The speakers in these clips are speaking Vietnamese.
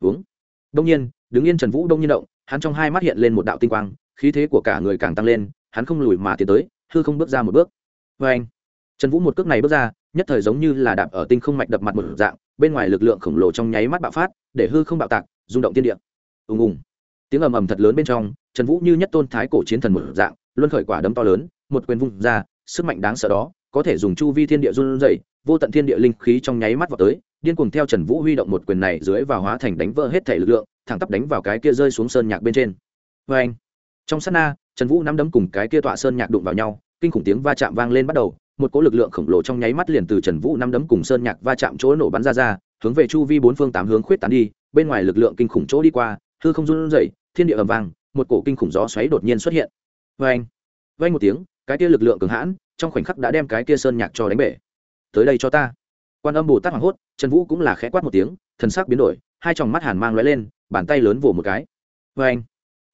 uống. Đông nhiên, đứng yên trần vũ đông nhiên động, hắn trong hai mắt hiện lên một đạo tinh quang, khí thế của cả người càng tăng lên, hắn không lùi mà tiến tới, hư không bước ra một bước. Vê anh trần vũ một cước này bước ra, nhất thời giống như là đạp ở tinh không mạch đập mặt một dạng, bên ngoài lực lượng khổng lồ trong nháy mắt bạo phát, để hư không bạo tạc, rung động tiên địa. Ùng ùng! Tiếng ầm ầm thật lớn bên trong, trần vũ như nhất tôn thái cổ chiến thần một dạng, luân khởi quả đấm to lớn, một quyền vung ra, sức mạnh đáng sợ đó, có thể dùng chu vi thiên địa run rẩy, vô tận thiên địa linh khí trong nháy mắt vào tới điên cuồng theo trần vũ huy động một quyền này dưới vào hóa thành đánh vỡ hết thể lực lượng, thẳng tắp đánh vào cái kia rơi xuống sơn nhạc bên trên. Vê anh, trong sát na, trần vũ nắm đấm cùng cái kia tọa sơn nhạc đụng vào nhau, kinh khủng tiếng va chạm vang lên bắt đầu, một cỗ lực lượng khổng lồ trong nháy mắt liền từ trần vũ nắm đấm cùng sơn nhạc va chạm chỗ nổ bắn ra ra, hướng về chu vi bốn phương tám hướng khuyết tán đi, bên ngoài lực lượng kinh khủng chỗ đi qua, hư không run rẩy, thiên địa ầm vang, một cổ kinh khủng gió xoáy đột nhiên xuất hiện. Vê anh vê một tiếng, cái kia lực lượng cường hãn, trong khoảnh khắc đã đem cái kia sơn nhạc cho đánh bể. Tới đây cho ta quan âm bồ tát hoảng hốt trần vũ cũng là khẽ quát một tiếng thần sắc biến đổi hai tròng mắt hàn mang lóe lên bàn tay lớn vỗ một cái vê anh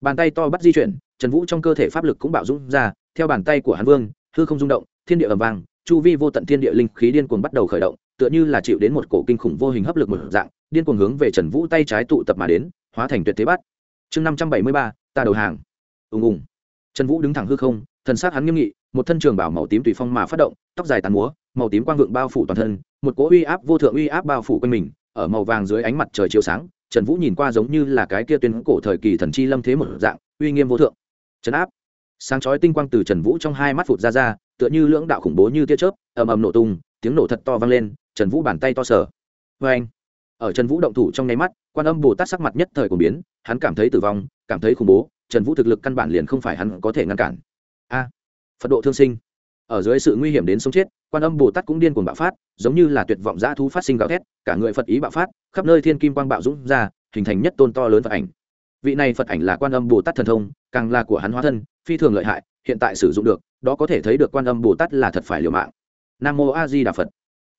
bàn tay to bắt di chuyển trần vũ trong cơ thể pháp lực cũng bạo dũng ra theo bàn tay của hàn vương hư không rung động thiên địa ầm vang chu vi vô tận thiên địa linh khí điên cuồng bắt đầu khởi động tựa như là chịu đến một cổ kinh khủng vô hình hấp lực một dạng điên cuồng hướng về trần vũ tay trái tụ tập mà đến hóa thành tuyệt thế bắt chương năm trăm bảy mươi ba ta đầu hàng ùng ùng trần vũ đứng thẳng hư không thần sắc hắn nghiêm nghị một thân trường bảo màu tím tùy phong mà phát động tóc dài tàn múa màu tím quang vượng bao phủ toàn thân một cỗ uy áp vô thượng uy áp bao phủ quanh mình, ở màu vàng dưới ánh mặt trời chiếu sáng, trần vũ nhìn qua giống như là cái kia tuyên cổ thời kỳ thần chi lâm thế một dạng, uy nghiêm vô thượng. Trấn áp. Sáng chói tinh quang từ trần vũ trong hai mắt phụt ra ra, tựa như lưỡng đạo khủng bố như tia chớp, ầm ầm nổ tung, tiếng nổ thật to vang lên, trần vũ bàn tay to sở vê anh ở trần vũ động thủ trong nháy mắt, quan âm bồ tát sắc mặt nhất thời của biến, hắn cảm thấy tử vong, cảm thấy khủng bố, trần vũ thực lực căn bản liền không phải hắn có thể ngăn cản. A. Phật độ thương sinh ở dưới sự nguy hiểm đến sống chết, quan âm bồ tát cũng điên cuồng bạo phát, giống như là tuyệt vọng dã thú phát sinh gào thét, cả người phật ý bạo phát, khắp nơi thiên kim quang bạo dũng ra, hình thành nhất tôn to lớn phật ảnh. Vị này phật ảnh là quan âm bồ tát thần thông, càng là của hắn hóa thân, phi thường lợi hại, hiện tại sử dụng được, đó có thể thấy được quan âm bồ tát là thật phải liều mạng. Nam mô a di đà phật.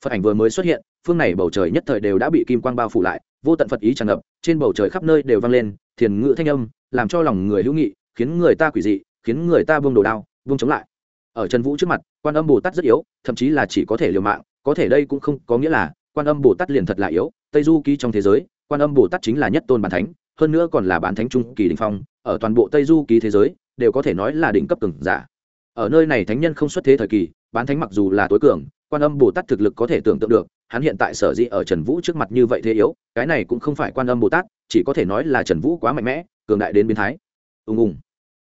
Phật ảnh vừa mới xuất hiện, phương này bầu trời nhất thời đều đã bị kim quang bao phủ lại, vô tận phật ý tràn ngập, trên bầu trời khắp nơi đều vang lên, thiền ngữ thanh âm, làm cho lòng người hữu nghị, khiến người ta quỷ dị, khiến người ta buông đồ đao, buông chống lại ở trần vũ trước mặt, quan âm bồ tát rất yếu, thậm chí là chỉ có thể liều mạng, có thể đây cũng không có nghĩa là quan âm bồ tát liền thật là yếu. Tây du ký trong thế giới, quan âm bồ tát chính là nhất tôn bản thánh, hơn nữa còn là bản thánh trung kỳ đình phong, ở toàn bộ tây du ký thế giới, đều có thể nói là đỉnh cấp cường giả. Ở nơi này thánh nhân không xuất thế thời kỳ bán thánh mặc dù là tối cường, quan âm bồ tát thực lực có thể tưởng tượng được, hắn hiện tại sở dĩ ở trần vũ trước mặt như vậy thế yếu, cái này cũng không phải quan âm bồ tát, chỉ có thể nói là trần vũ quá mạnh mẽ, cường đại đến biến thái. Ùng ùng.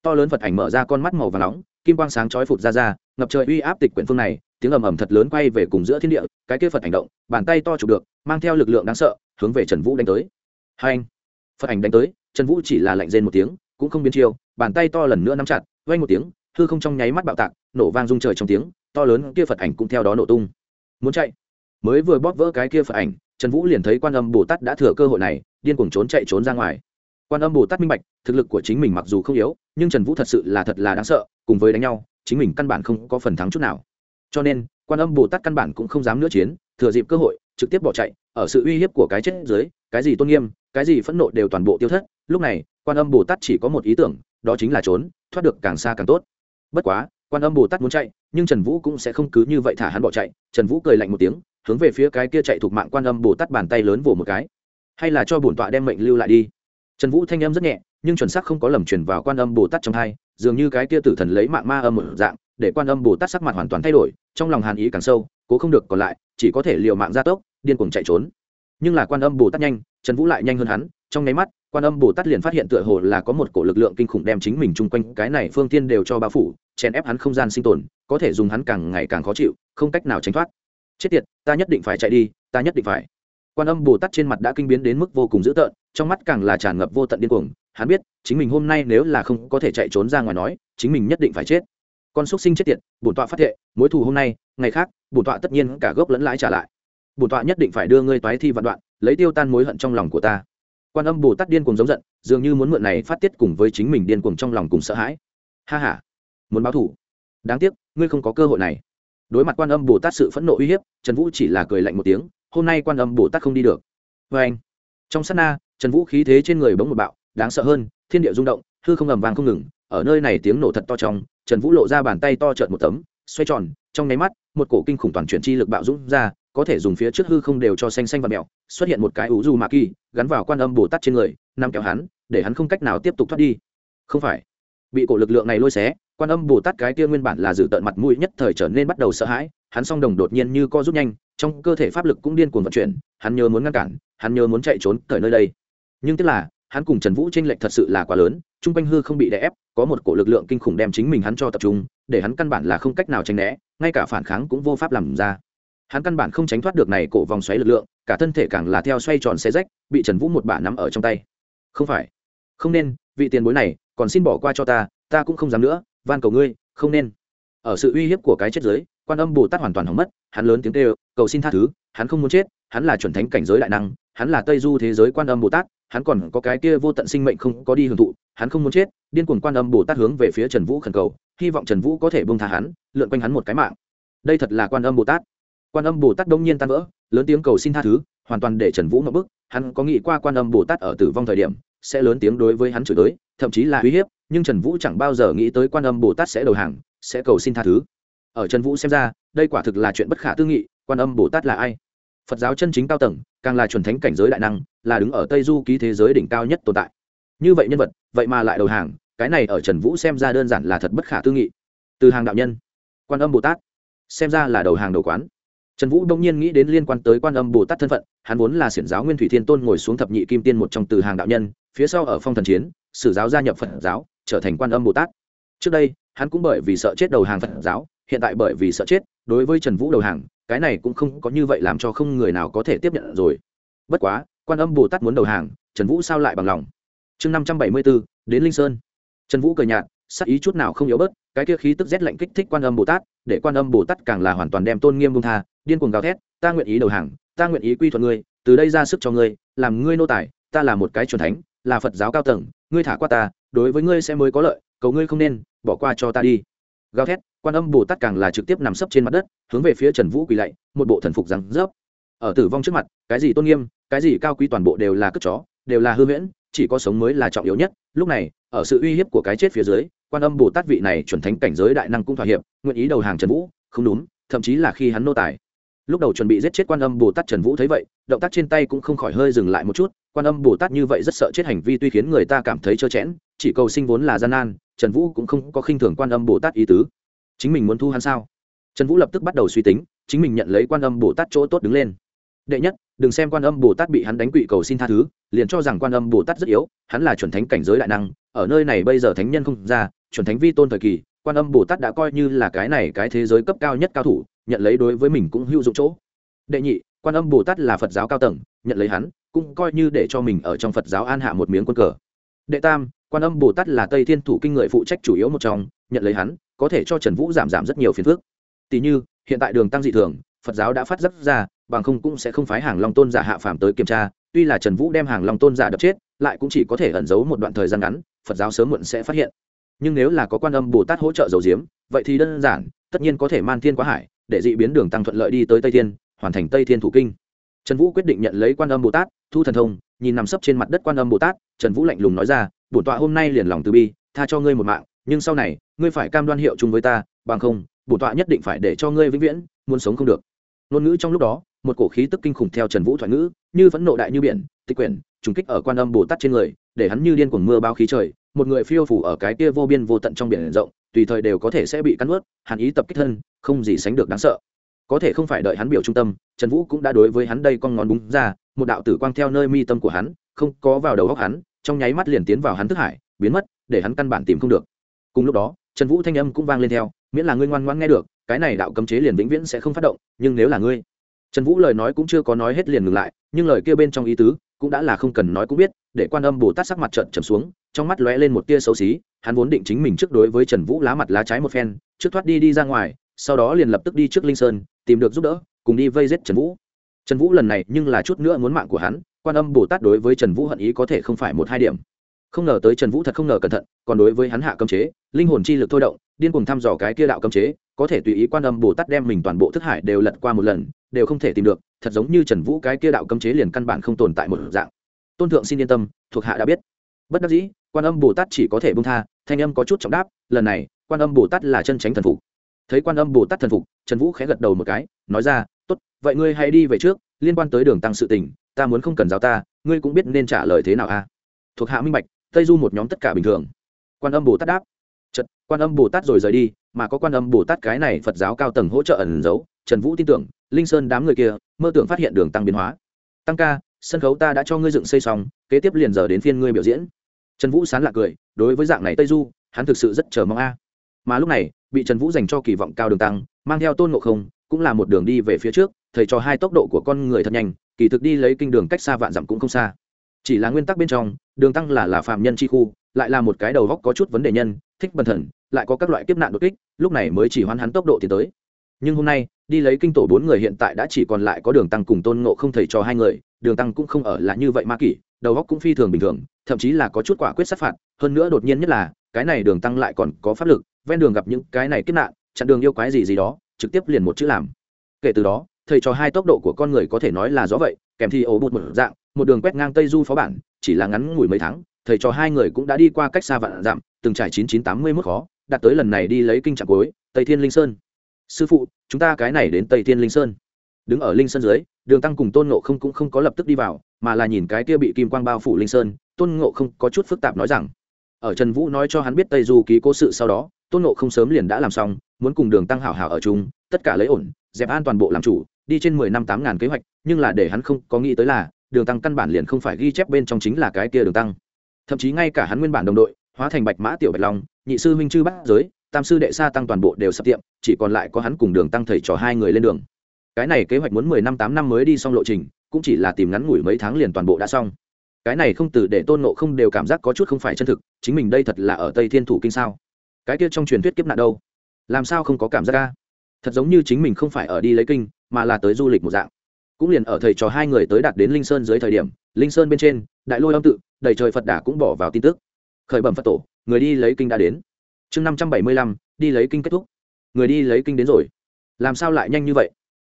To lớn phật ảnh mở ra con mắt màu và nóng kim quang sáng chói phụt ra ra, ngập trời uy áp tịch quyển phương này, tiếng ầm ầm thật lớn quay về cùng giữa thiên địa, cái kia phật ảnh động, bàn tay to chụp được, mang theo lực lượng đáng sợ, hướng về trần vũ đánh tới. Hai anh, phật ảnh đánh tới, trần vũ chỉ là lạnh rên một tiếng, cũng không biến chiêu, bàn tay to lần nữa nắm chặt vay một tiếng, hư không trong nháy mắt bạo tạc, nổ vang rung trời trong tiếng, to lớn kia phật ảnh cũng theo đó nổ tung. Muốn chạy? Mới vừa bóp vỡ cái kia phật ảnh, trần vũ liền thấy quan âm bồ tát đã thừa cơ hội này, điên cuồng trốn chạy trốn ra ngoài quan âm bồ tát minh bạch, thực lực của chính mình mặc dù không yếu, nhưng trần vũ thật sự là thật là đáng sợ, cùng với đánh nhau, chính mình căn bản không có phần thắng chút nào. Cho nên, quan âm bồ tát căn bản cũng không dám nữa chiến, thừa dịp cơ hội, trực tiếp bỏ chạy, ở sự uy hiếp của cái chết dưới, cái gì tôn nghiêm, cái gì phẫn nộ đều toàn bộ tiêu thất. Lúc này, quan âm bồ tát chỉ có một ý tưởng, đó chính là trốn, thoát được càng xa càng tốt. Bất quá, quan âm bồ tát muốn chạy, nhưng trần vũ cũng sẽ không cứ như vậy thả hắn bỏ chạy. Trần vũ cười lạnh một tiếng, hướng về phía cái kia chạy thuộc mạng quan âm bồ tát bàn tay lớn vỗ một cái. Hay là cho bổn tọa đem mệnh lưu lại đi trần vũ thanh âm rất nhẹ, nhưng chuẩn xác không có lầm truyền vào quan âm bồ tát trong hai, dường như cái kia tử thần lấy mạng ma âm một dạng, để quan âm bồ tát sắc mặt hoàn toàn thay đổi, trong lòng hàn ý càng sâu, cố không được còn lại, chỉ có thể liều mạng gia tốc, điên cuồng chạy trốn. Nhưng là quan âm bồ tát nhanh, trần vũ lại nhanh hơn hắn, trong nháy mắt, quan âm bồ tát liền phát hiện tựa hồ là có một cổ lực lượng kinh khủng đem chính mình chung quanh cái này phương tiên đều cho bao phủ, chèn ép hắn không gian sinh tồn, có thể dùng hắn càng ngày càng khó chịu, không cách nào tránh thoát. Chết tiệt, ta nhất định phải chạy đi, ta nhất định phải quan âm bồ tát trên mặt đã kinh biến đến mức vô cùng dữ tợn, trong mắt càng là tràn ngập vô tận điên cuồng. Hắn biết, chính mình hôm nay nếu là không có thể chạy trốn ra ngoài nói, chính mình nhất định phải chết. Con xúc sinh chết tiệt, bổn tọa phát thệ, mối thù hôm nay, ngày khác, bổn tọa tất nhiên cả gốc lẫn lãi trả lại. Bổn tọa nhất định phải đưa ngươi toái thi vạn đoạn, lấy tiêu tan mối hận trong lòng của ta. Quan âm bồ tát điên cuồng giống giận, dường như muốn mượn này phát tiết cùng với chính mình điên cuồng trong lòng cùng sợ hãi. Ha h a muốn báo thủ đáng tiếc, ngươi không có cơ hội này. Đối mặt quan âm bồ tát sự phẫn nộ uy hiếp, trần vũ chỉ là cười lạnh một tiếng hôm nay quan âm bồ tát không đi được. Vê anh, trong s á t na, trần vũ khí thế trên người bỗng một bạo, đáng sợ hơn, thiên địa rung động, hư không ầm vàng không ngừng, ở nơi này tiếng nổ thật to trong, trần vũ lộ ra bàn tay to trợn một tấm, xoay tròn, trong nháy mắt, một cổ kinh khủng toàn chuyển chi lực bạo dũng ra, có thể dùng phía trước hư không đều cho xanh xanh và mẹo, xuất hiện một cái ủ dù mạ kỳ, gắn vào quan âm bồ tát trên người nằm kéo hắn, để hắn không cách nào tiếp tục thoát đi. Không phải, bị cổ lực lượng này lôi xé, quan âm bồ tát cái kia nguyên bản là dự tợn mặt mũi nhất thời trở nên bắt đầu sợ hãi, hắn song đồng đột nhiên như co rút nhanh trong cơ thể pháp lực cũng điên cuồng vận chuyển, hắn nhớ muốn ngăn cản, hắn nhớ muốn chạy trốn cởi nơi đây. Nhưng tức là, hắn cùng trần vũ tranh lệch thật sự là quá lớn, chung quanh hư không bị đè ép, có một cổ lực lượng kinh khủng đem chính mình hắn cho tập trung, để hắn căn bản là không cách nào tránh né, ngay cả phản kháng cũng vô pháp làm ra. Hắn căn bản không tránh thoát được này cổ vòng xoáy lực lượng, cả thân thể càng là theo xoay tròn xe rách, bị trần vũ một bả nắm ở trong tay. Không phải. Không nên, vị tiền bối này, còn xin bỏ qua cho ta ta cũng không dám nữa, van cầu ngươi, không nên. Ở sự uy hiếp của cái chết giới quan âm bồ tát hoàn toàn hỏng mất, hắn lớn tiếng kêu, cầu xin tha thứ, hắn không muốn chết, hắn là chuẩn thánh cảnh giới đại năng, hắn là tây du thế giới quan âm bồ tát, hắn còn có cái kia vô tận sinh mệnh không có đi hưởng thụ, hắn không muốn chết, điên cuồng quan âm bồ tát hướng về phía trần vũ khẩn cầu, hy vọng trần vũ có thể bông tha hắn, lượn quanh hắn một cái mạng. Đây thật là quan âm bồ tát. Quan âm bồ tát đông nhiên tan vỡ, lớn tiếng cầu xin tha thứ, hoàn toàn để trần vũ ngậm bức, hắn có nghĩ qua quan âm bồ tát ở tử vong thời điểm sẽ lớn tiếng đối với hắn chửi tới, thậm chí là uy hiếp, nhưng trần vũ chẳng bao giờ nghĩ tới quan âm bồ tát sẽ đầu hàng, sẽ cầu xin tha thứ ở trần vũ xem ra, đây quả thực là chuyện bất khả tư nghị, quan âm bồ tát là ai? Phật giáo chân chính cao tầng, càng là chuẩn thánh cảnh giới đại năng, là đứng ở tây du ký thế giới đỉnh cao nhất tồn tại. Như vậy nhân vật, vậy mà lại đầu hàng, cái này ở trần vũ xem ra đơn giản là thật bất khả tư nghị. Từ hàng đạo nhân, quan âm bồ tát, xem ra là đầu hàng đầu quán. Trần vũ đông nhiên nghĩ đến liên quan tới quan âm bồ tát thân phận, hắn vốn là xiển giáo nguyên thủy thiên tôn ngồi xuống thập nhị kim tiên một trong từ hàng đạo nhân, phía sau ở phong thần chiến, sử giáo gia nhập phật giáo, trở thành quan âm bồ tát. Trước đây, hắn cũng bởi vì sợ chết đầu hàng phật giáo hiện tại bởi vì sợ chết, đối với trần vũ đầu hàng, cái này cũng không có như vậy làm cho không người nào có thể tiếp nhận rồi. Bất quá, quan âm bồ tát muốn đầu hàng, trần vũ sao lại bằng lòng? Chương năm trăm bảy mươi bốn đến linh sơn. Trần vũ cười nhạt, sắc ý chút nào không yếu bớt, cái kia khí tức rét lạnh kích thích quan âm bồ tát, để quan âm bồ tát càng là hoàn toàn đem tôn nghiêm bông tha, điên cuồng gào thét, ta nguyện ý đầu hàng, ta nguyện ý quy thuận ngươi, từ đây ra sức cho ngươi, làm ngươi nô tài, ta là một cái truyền thánh, là phật giáo cao tầng, ngươi thả qua ta, đối với ngươi sẽ mới có lợi, cầu ngươi không nên, bỏ qua cho ta đi gào thét, quan âm bồ tát càng là trực tiếp nằm sấp trên mặt đất, hướng về phía trần vũ quỳ lạy, một bộ thần phục rằng rớp. Ở tử vong trước mặt, cái gì tôn nghiêm, cái gì cao quý toàn bộ đều là cất chó, đều là hư huyễn, chỉ có sống mới là trọng yếu nhất. Lúc này, ở sự uy hiếp của cái chết phía dưới, quan âm bồ tát vị này chuẩn thánh cảnh giới đại năng cũng thỏa hiệp, nguyện ý đầu hàng trần vũ, không đúng, thậm chí là khi hắn nô tài. Lúc đầu chuẩn bị giết chết quan âm bồ tát trần vũ thấy vậy, động tác trên tay cũng không khỏi hơi dừng lại một chút, quan âm bồ tát như vậy rất sợ chết hành vi tuy khiến người ta cảm thấy trơ chẽn, chỉ cầu sinh vốn là gian nan trần vũ cũng không có khinh thường quan âm bồ tát ý tứ. Chính mình muốn thu hắn sao? Trần vũ lập tức bắt đầu suy tính, chính mình nhận lấy quan âm bồ tát chỗ tốt đứng lên. Đệ nhất, đừng xem quan âm bồ tát bị hắn đánh quỵ cầu xin tha thứ, liền cho rằng quan âm bồ tát rất yếu, hắn là chuẩn thánh cảnh giới đại năng, ở nơi này bây giờ thánh nhân không ra, chuẩn thánh vi tôn thời kỳ, quan âm bồ tát đã coi như là cái này cái thế giới cấp cao nhất cao thủ, nhận lấy đối với mình cũng hữu dụng chỗ. Đệ nhị, quan âm bồ tát là phật giáo cao tầng, nhận lấy hắn, cũng coi như để cho mình ở trong phật giáo an hạ một miếng quân cờ. Đệ tam quan âm bồ tát là tây thiên thủ kinh người phụ trách chủ yếu một trong, nhận lấy hắn, có thể cho trần vũ giảm giảm rất nhiều phiền phức. Tỷ như, hiện tại đường tăng dị thường, phật giáo đã phát giác ra, bằng không cũng sẽ không phái hàng long tôn giả hạ phàm tới kiểm tra, tuy là trần vũ đem hàng long tôn giả đập chết, lại cũng chỉ có thể ẩn giấu một đoạn thời gian ngắn, phật giáo sớm muộn sẽ phát hiện. Nhưng nếu là có quan âm bồ tát hỗ trợ dầu diếm, vậy thì đơn giản, tất nhiên có thể man thiên quá hải, để dị biến đường tăng thuận lợi đi tới tây thiên, hoàn thành tây thiên thủ kinh. Trần vũ quyết định nhận lấy quan âm bồ tát, thu thần thông, nhìn nằm sấp trên mặt đất quan âm bồ tát, trần vũ lạnh lùng nói ra bổn tọa hôm nay liền lòng từ bi, tha cho ngươi một mạng, nhưng sau này, ngươi phải cam đoan hiệu chung với ta, bằng không, bổn tọa nhất định phải để cho ngươi vĩnh viễn, muốn sống không được. Ngôn ngữ trong lúc đó, một cổ khí tức kinh khủng theo trần vũ thoại ngữ, như phẫn nộ đại như biển, tịch quyển, trùng kích ở quan âm bồ tát trên người, để hắn như điên cuồng mưa bao khí trời, một người phiêu phủ ở cái kia vô biên vô tận trong biển rộng, tùy thời đều có thể sẽ bị cắn ướt hàn ý tập kích thân, không gì sánh được đáng sợ. Có thể không phải đợi hắn biểu trung tâm, trần vũ cũng đã đối với hắn đây con ngón búng ra, một đạo tử quang theo nơi mi tâm của hắn, không có vào đầu góc hắn trong nháy mắt liền tiến vào hắn thức hải, biến mất, để hắn căn bản tìm không được. Cùng lúc đó, trần vũ thanh âm cũng vang lên theo, miễn là ngươi ngoan ngoãn nghe được, cái này đạo cấm chế liền vĩnh viễn sẽ không phát động, nhưng nếu là ngươi, trần vũ lời nói cũng chưa có nói hết liền ngừng lại, nhưng lời kia bên trong ý tứ cũng đã là không cần nói cũng biết, để quan âm bồ tát sắc mặt trận trầm xuống, trong mắt lóe lên một tia xấu xí, hắn vốn định chính mình trước đối với trần vũ lá mặt lá trái một phen, trước thoát đi đi ra ngoài, sau đó liền lập tức đi trước linh sơn, tìm được giúp đỡ, cùng đi vây giết trần vũ. Trần vũ lần này nhưng là chút nữa muốn mạng của hắn quan âm bồ tát đối với trần vũ hận ý có thể không phải một hai điểm không ngờ tới trần vũ thật không ngờ cẩn thận còn đối với hắn hạ cấm chế linh hồn chi lực thôi động điên cùng thăm dò cái kia đạo cấm chế có thể tùy ý quan âm bồ tát đem mình toàn bộ thức hải đều lật qua một lần đều không thể tìm được thật giống như trần vũ cái kia đạo cấm chế liền căn bản không tồn tại một dạng tôn thượng xin yên tâm thuộc hạ đã biết bất đắc dĩ quan âm bồ tát chỉ có thể bung tha thanh âm có chút trọng đáp lần này quan âm bồ tát là chân tránh thần phục thấy quan âm bồ tát thần phục trần vũ khẽ gật đầu một cái nói ra t ố t vậy ngươi hãy đi về trước liên quan tới đường tăng sự tình ta muốn không cần giáo ta, ngươi cũng biết nên trả lời thế nào a thuộc hạ minh bạch, tây du một nhóm tất cả bình thường. Quan âm bồ tát đáp. Chật quan âm bồ tát rồi rời đi, mà có quan âm bồ tát cái này phật giáo cao tầng hỗ trợ ẩn giấu, trần vũ tin tưởng, linh sơn đám người kia, mơ tưởng phát hiện đường tăng biến hóa. Tăng ca, sân khấu ta đã cho ngươi dựng xây xong, kế tiếp liền giờ đến phiên ngươi biểu diễn. Trần vũ sán lạc cười, đối với dạng này tây du, hắn thực sự rất chờ mong a. Mà lúc này, bị trần vũ dành cho kỳ vọng cao đường tăng, mang theo tôn ngộ không, cũng là một đường đi về phía trước, thầy cho hai tốc độ của con người thật nhanh kỳ thực đi lấy kinh đường cách xa vạn dặm cũng không xa. Chỉ là nguyên tắc bên trong, đường tăng là là phạm nhân chi khu, lại là một cái đầu góc có chút vấn đề nhân, thích bần thần lại có các loại kiếp nạn đột kích, lúc này mới chỉ hoán hắn tốc độ tiến tới. Nhưng hôm nay, đi lấy kinh tổ bốn người hiện tại đã chỉ còn lại có đường tăng cùng tôn ngộ không thầy cho hai người, đường tăng cũng không ở là như vậy ma kỷ, đầu góc cũng phi thường bình thường, thậm chí là có chút quả quyết sát phạt, hơn nữa đột nhiên nhất là, cái này đường tăng lại còn có pháp lực, ven đường gặp những cái này kiếp nạn, chặn đường yêu quái gì gì đó, trực tiếp liền một chữ làm. Kể từ đó thầy cho hai tốc độ của con người có thể nói là rõ vậy, kèm thi ổ bụt một dạng, một đường quét ngang tây du phó bản, chỉ là ngắn ngủi mấy tháng, thầy cho hai người cũng đã đi qua cách xa vạn dặm, từng trải chín chín tám mươi mức khó đạt tới lần này đi lấy kinh trạng cuối, tây thiên linh sơn. Sư phụ, chúng ta cái này đến tây thiên linh sơn. Đứng ở linh sơn dưới, đường tăng cùng tôn ngộ không cũng không có lập tức đi vào, mà là nhìn cái kia bị kim quang bao phủ linh sơn, tôn ngộ không có chút phức tạp nói rằng, ở trần vũ nói cho hắn biết tây du ký cố sự sau đó, tôn ngộ không sớm liền đã làm xong, muốn cùng đường tăng hảo hảo ở chung, tất cả lấy ổn dẹp an toàn bộ làm chủ, đi trên mười năm tám ngàn kế hoạch, nhưng là để hắn không có nghĩ tới là, đường tăng căn bản liền không phải ghi chép bên trong chính là cái kia đường tăng. Thậm chí ngay cả hắn nguyên bản đồng đội, hóa thành bạch mã tiểu bạch long, nhị sư huynh chư bát giới, tam sư đệ sa tăng toàn bộ đều sập tiệm, chỉ còn lại có hắn cùng đường tăng thầy trò hai người lên đường. Cái này kế hoạch muốn mười năm tám năm mới đi xong lộ trình, cũng chỉ là tìm ngắn ngủi mấy tháng liền toàn bộ đã xong. Cái này không từ để tôn nộ không đều cảm giác có chút không phải chân thực, chính mình đây thật là ở tây thiên thủ kinh sao? Cái kia trong truyền thuyết kiếp nạn đâu? Làm sao không có cảm giác ca thật giống như chính mình không phải ở đi lấy kinh, mà là tới du lịch một dạng. Cũng liền ở thầy trò hai người tới đạt đến linh sơn dưới thời điểm, linh sơn bên trên, đại lôi âm tự, đầy trời phật đà cũng bỏ vào tin tức. Khởi bẩm phật tổ, người đi lấy kinh đã đến. Chương năm trăm bảy mươi lăm, đi lấy kinh kết thúc. Người đi lấy kinh đến rồi. Làm sao lại nhanh như vậy?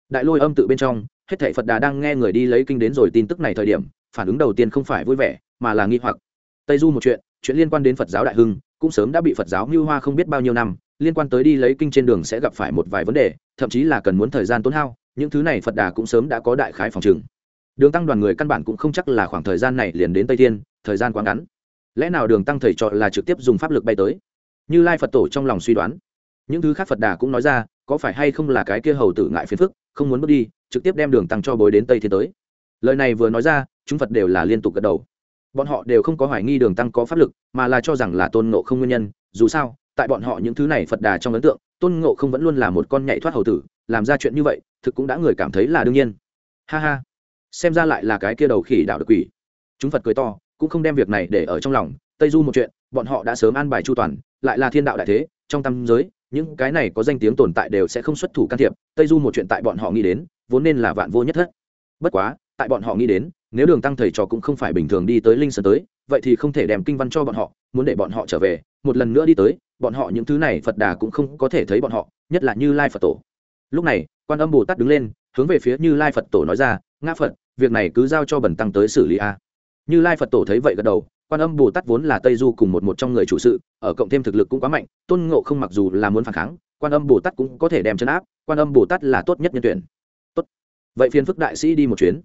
Đại lôi âm tự bên trong, hết thảy phật đà đang nghe người đi lấy kinh đến rồi tin tức này thời điểm, phản ứng đầu tiên không phải vui vẻ, mà là nghi hoặc. Tây du một chuyện chuyện liên quan đến phật giáo đại hưng, cũng sớm đã bị phật giáo mưu hoa không biết bao nhiêu năm liên quan tới đi lấy kinh trên đường sẽ gặp phải một vài vấn đề, thậm chí là cần muốn thời gian tốn hao, những thứ này phật đà cũng sớm đã có đại khái phòng trừng. Đường tăng đoàn người căn bản cũng không chắc là khoảng thời gian này liền đến tây thiên, thời gian quá ngắn. Lẽ nào đường tăng thầy chọn là trực tiếp dùng pháp lực bay tới? Như lai phật tổ trong lòng suy đoán. Những thứ khác phật đà cũng nói ra, có phải hay không là cái kia hầu tử ngại phiền phức, không muốn bước đi, trực tiếp đem đường tăng cho bối đến tây thiên tới. Lời này vừa nói ra, chúng phật đều là liên tục gật đầu. Bọn họ đều không có hoài nghi đường tăng có pháp lực, mà là cho rằng là tôn ngộ không nguyên nhân, dù sao tại bọn họ những thứ này phật đà trong ấn tượng, tôn ngộ không vẫn luôn là một con nhảy thoát hầu tử, làm ra chuyện như vậy, thực cũng đã người cảm thấy là đương nhiên. Ha ha. Xem ra lại là cái kia đầu khỉ đạo được quỷ. Chúng phật cười to, cũng không đem việc này để ở trong lòng, tây du một chuyện, bọn họ đã sớm an bài chu toàn, lại là thiên đạo đại thế, trong tâm giới, những cái này có danh tiếng tồn tại đều sẽ không xuất thủ can thiệp, tây du một chuyện tại bọn họ nghĩ đến, vốn nên là vạn vô nhất thất. Bất quá, tại bọn họ nghĩ đến, nếu đường tăng thầy trò cũng không phải bình thường đi tới linh sơn tới, vậy thì không thể đem kinh văn cho bọn họ muốn để bọn họ trở về, một lần nữa đi tới, bọn họ những thứ này phật đà cũng không có thể thấy bọn họ, nhất là như lai phật tổ. Lúc này, quan âm bồ tát đứng lên, hướng về phía như lai phật tổ nói ra, ngã phật, việc này cứ giao cho Bần tăng tới xử lý a. Như lai phật tổ thấy vậy gật đầu, quan âm bồ tát vốn là tây du cùng một một trong người chủ sự, ở cộng thêm thực lực cũng quá mạnh, tôn ngộ không mặc dù là muốn phản kháng, quan âm bồ tát cũng có thể đem chấn áp, quan âm bồ tát là tốt nhất nhân tuyển. Tốt. Vậy phiên phức đại sĩ đi một chuyến.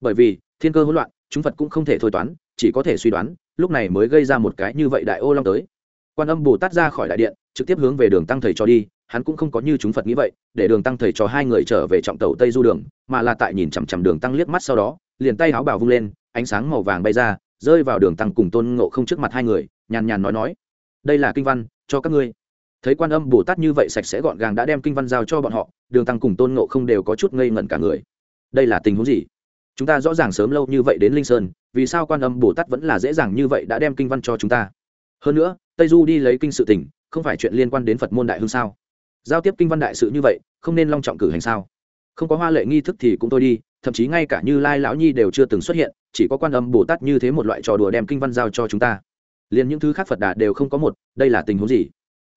Bởi vì, thiên cơ hỗn loạn, chúng phật cũng không thể thôi toán, chỉ có thể suy đoán lúc này mới gây ra một cái như vậy đại ô long tới. Quan âm bồ tát ra khỏi đại điện, trực tiếp hướng về đường tăng thầy cho đi, hắn cũng không có như chúng phật nghĩ vậy, để đường tăng thầy cho hai người trở về trọng tàu tây du đường, mà là tại nhìn chằm chằm đường tăng liếc mắt sau đó, liền tay áo bảo vung lên, ánh sáng màu vàng bay ra, rơi vào đường tăng cùng tôn ngộ không trước mặt hai người, nhàn nhàn nói nói, đây là kinh văn, cho các ngươi. Thấy quan âm bồ tát như vậy sạch sẽ gọn gàng đã đem kinh văn giao cho bọn họ, đường tăng cùng tôn ngộ không đều có chút ngây ngẩn cả người. Đây là tình huống gì? Chúng ta rõ ràng sớm lâu như vậy đến linh sơn vì sao quan âm bồ tát vẫn là dễ dàng như vậy đã đem kinh văn cho chúng ta? Hơn nữa tây du đi lấy kinh sự tỉnh, không phải chuyện liên quan đến phật môn đại hương sao? Giao tiếp kinh văn đại sự như vậy không nên long trọng cử hành sao? Không có hoa lệ nghi thức thì cũng thôi đi thậm chí ngay cả như lai lão nhi đều chưa từng xuất hiện chỉ có quan âm bồ tát như thế một loại trò đùa đem kinh văn giao cho chúng ta. Liền những thứ khác phật đà đều không có một đây là tình huống gì?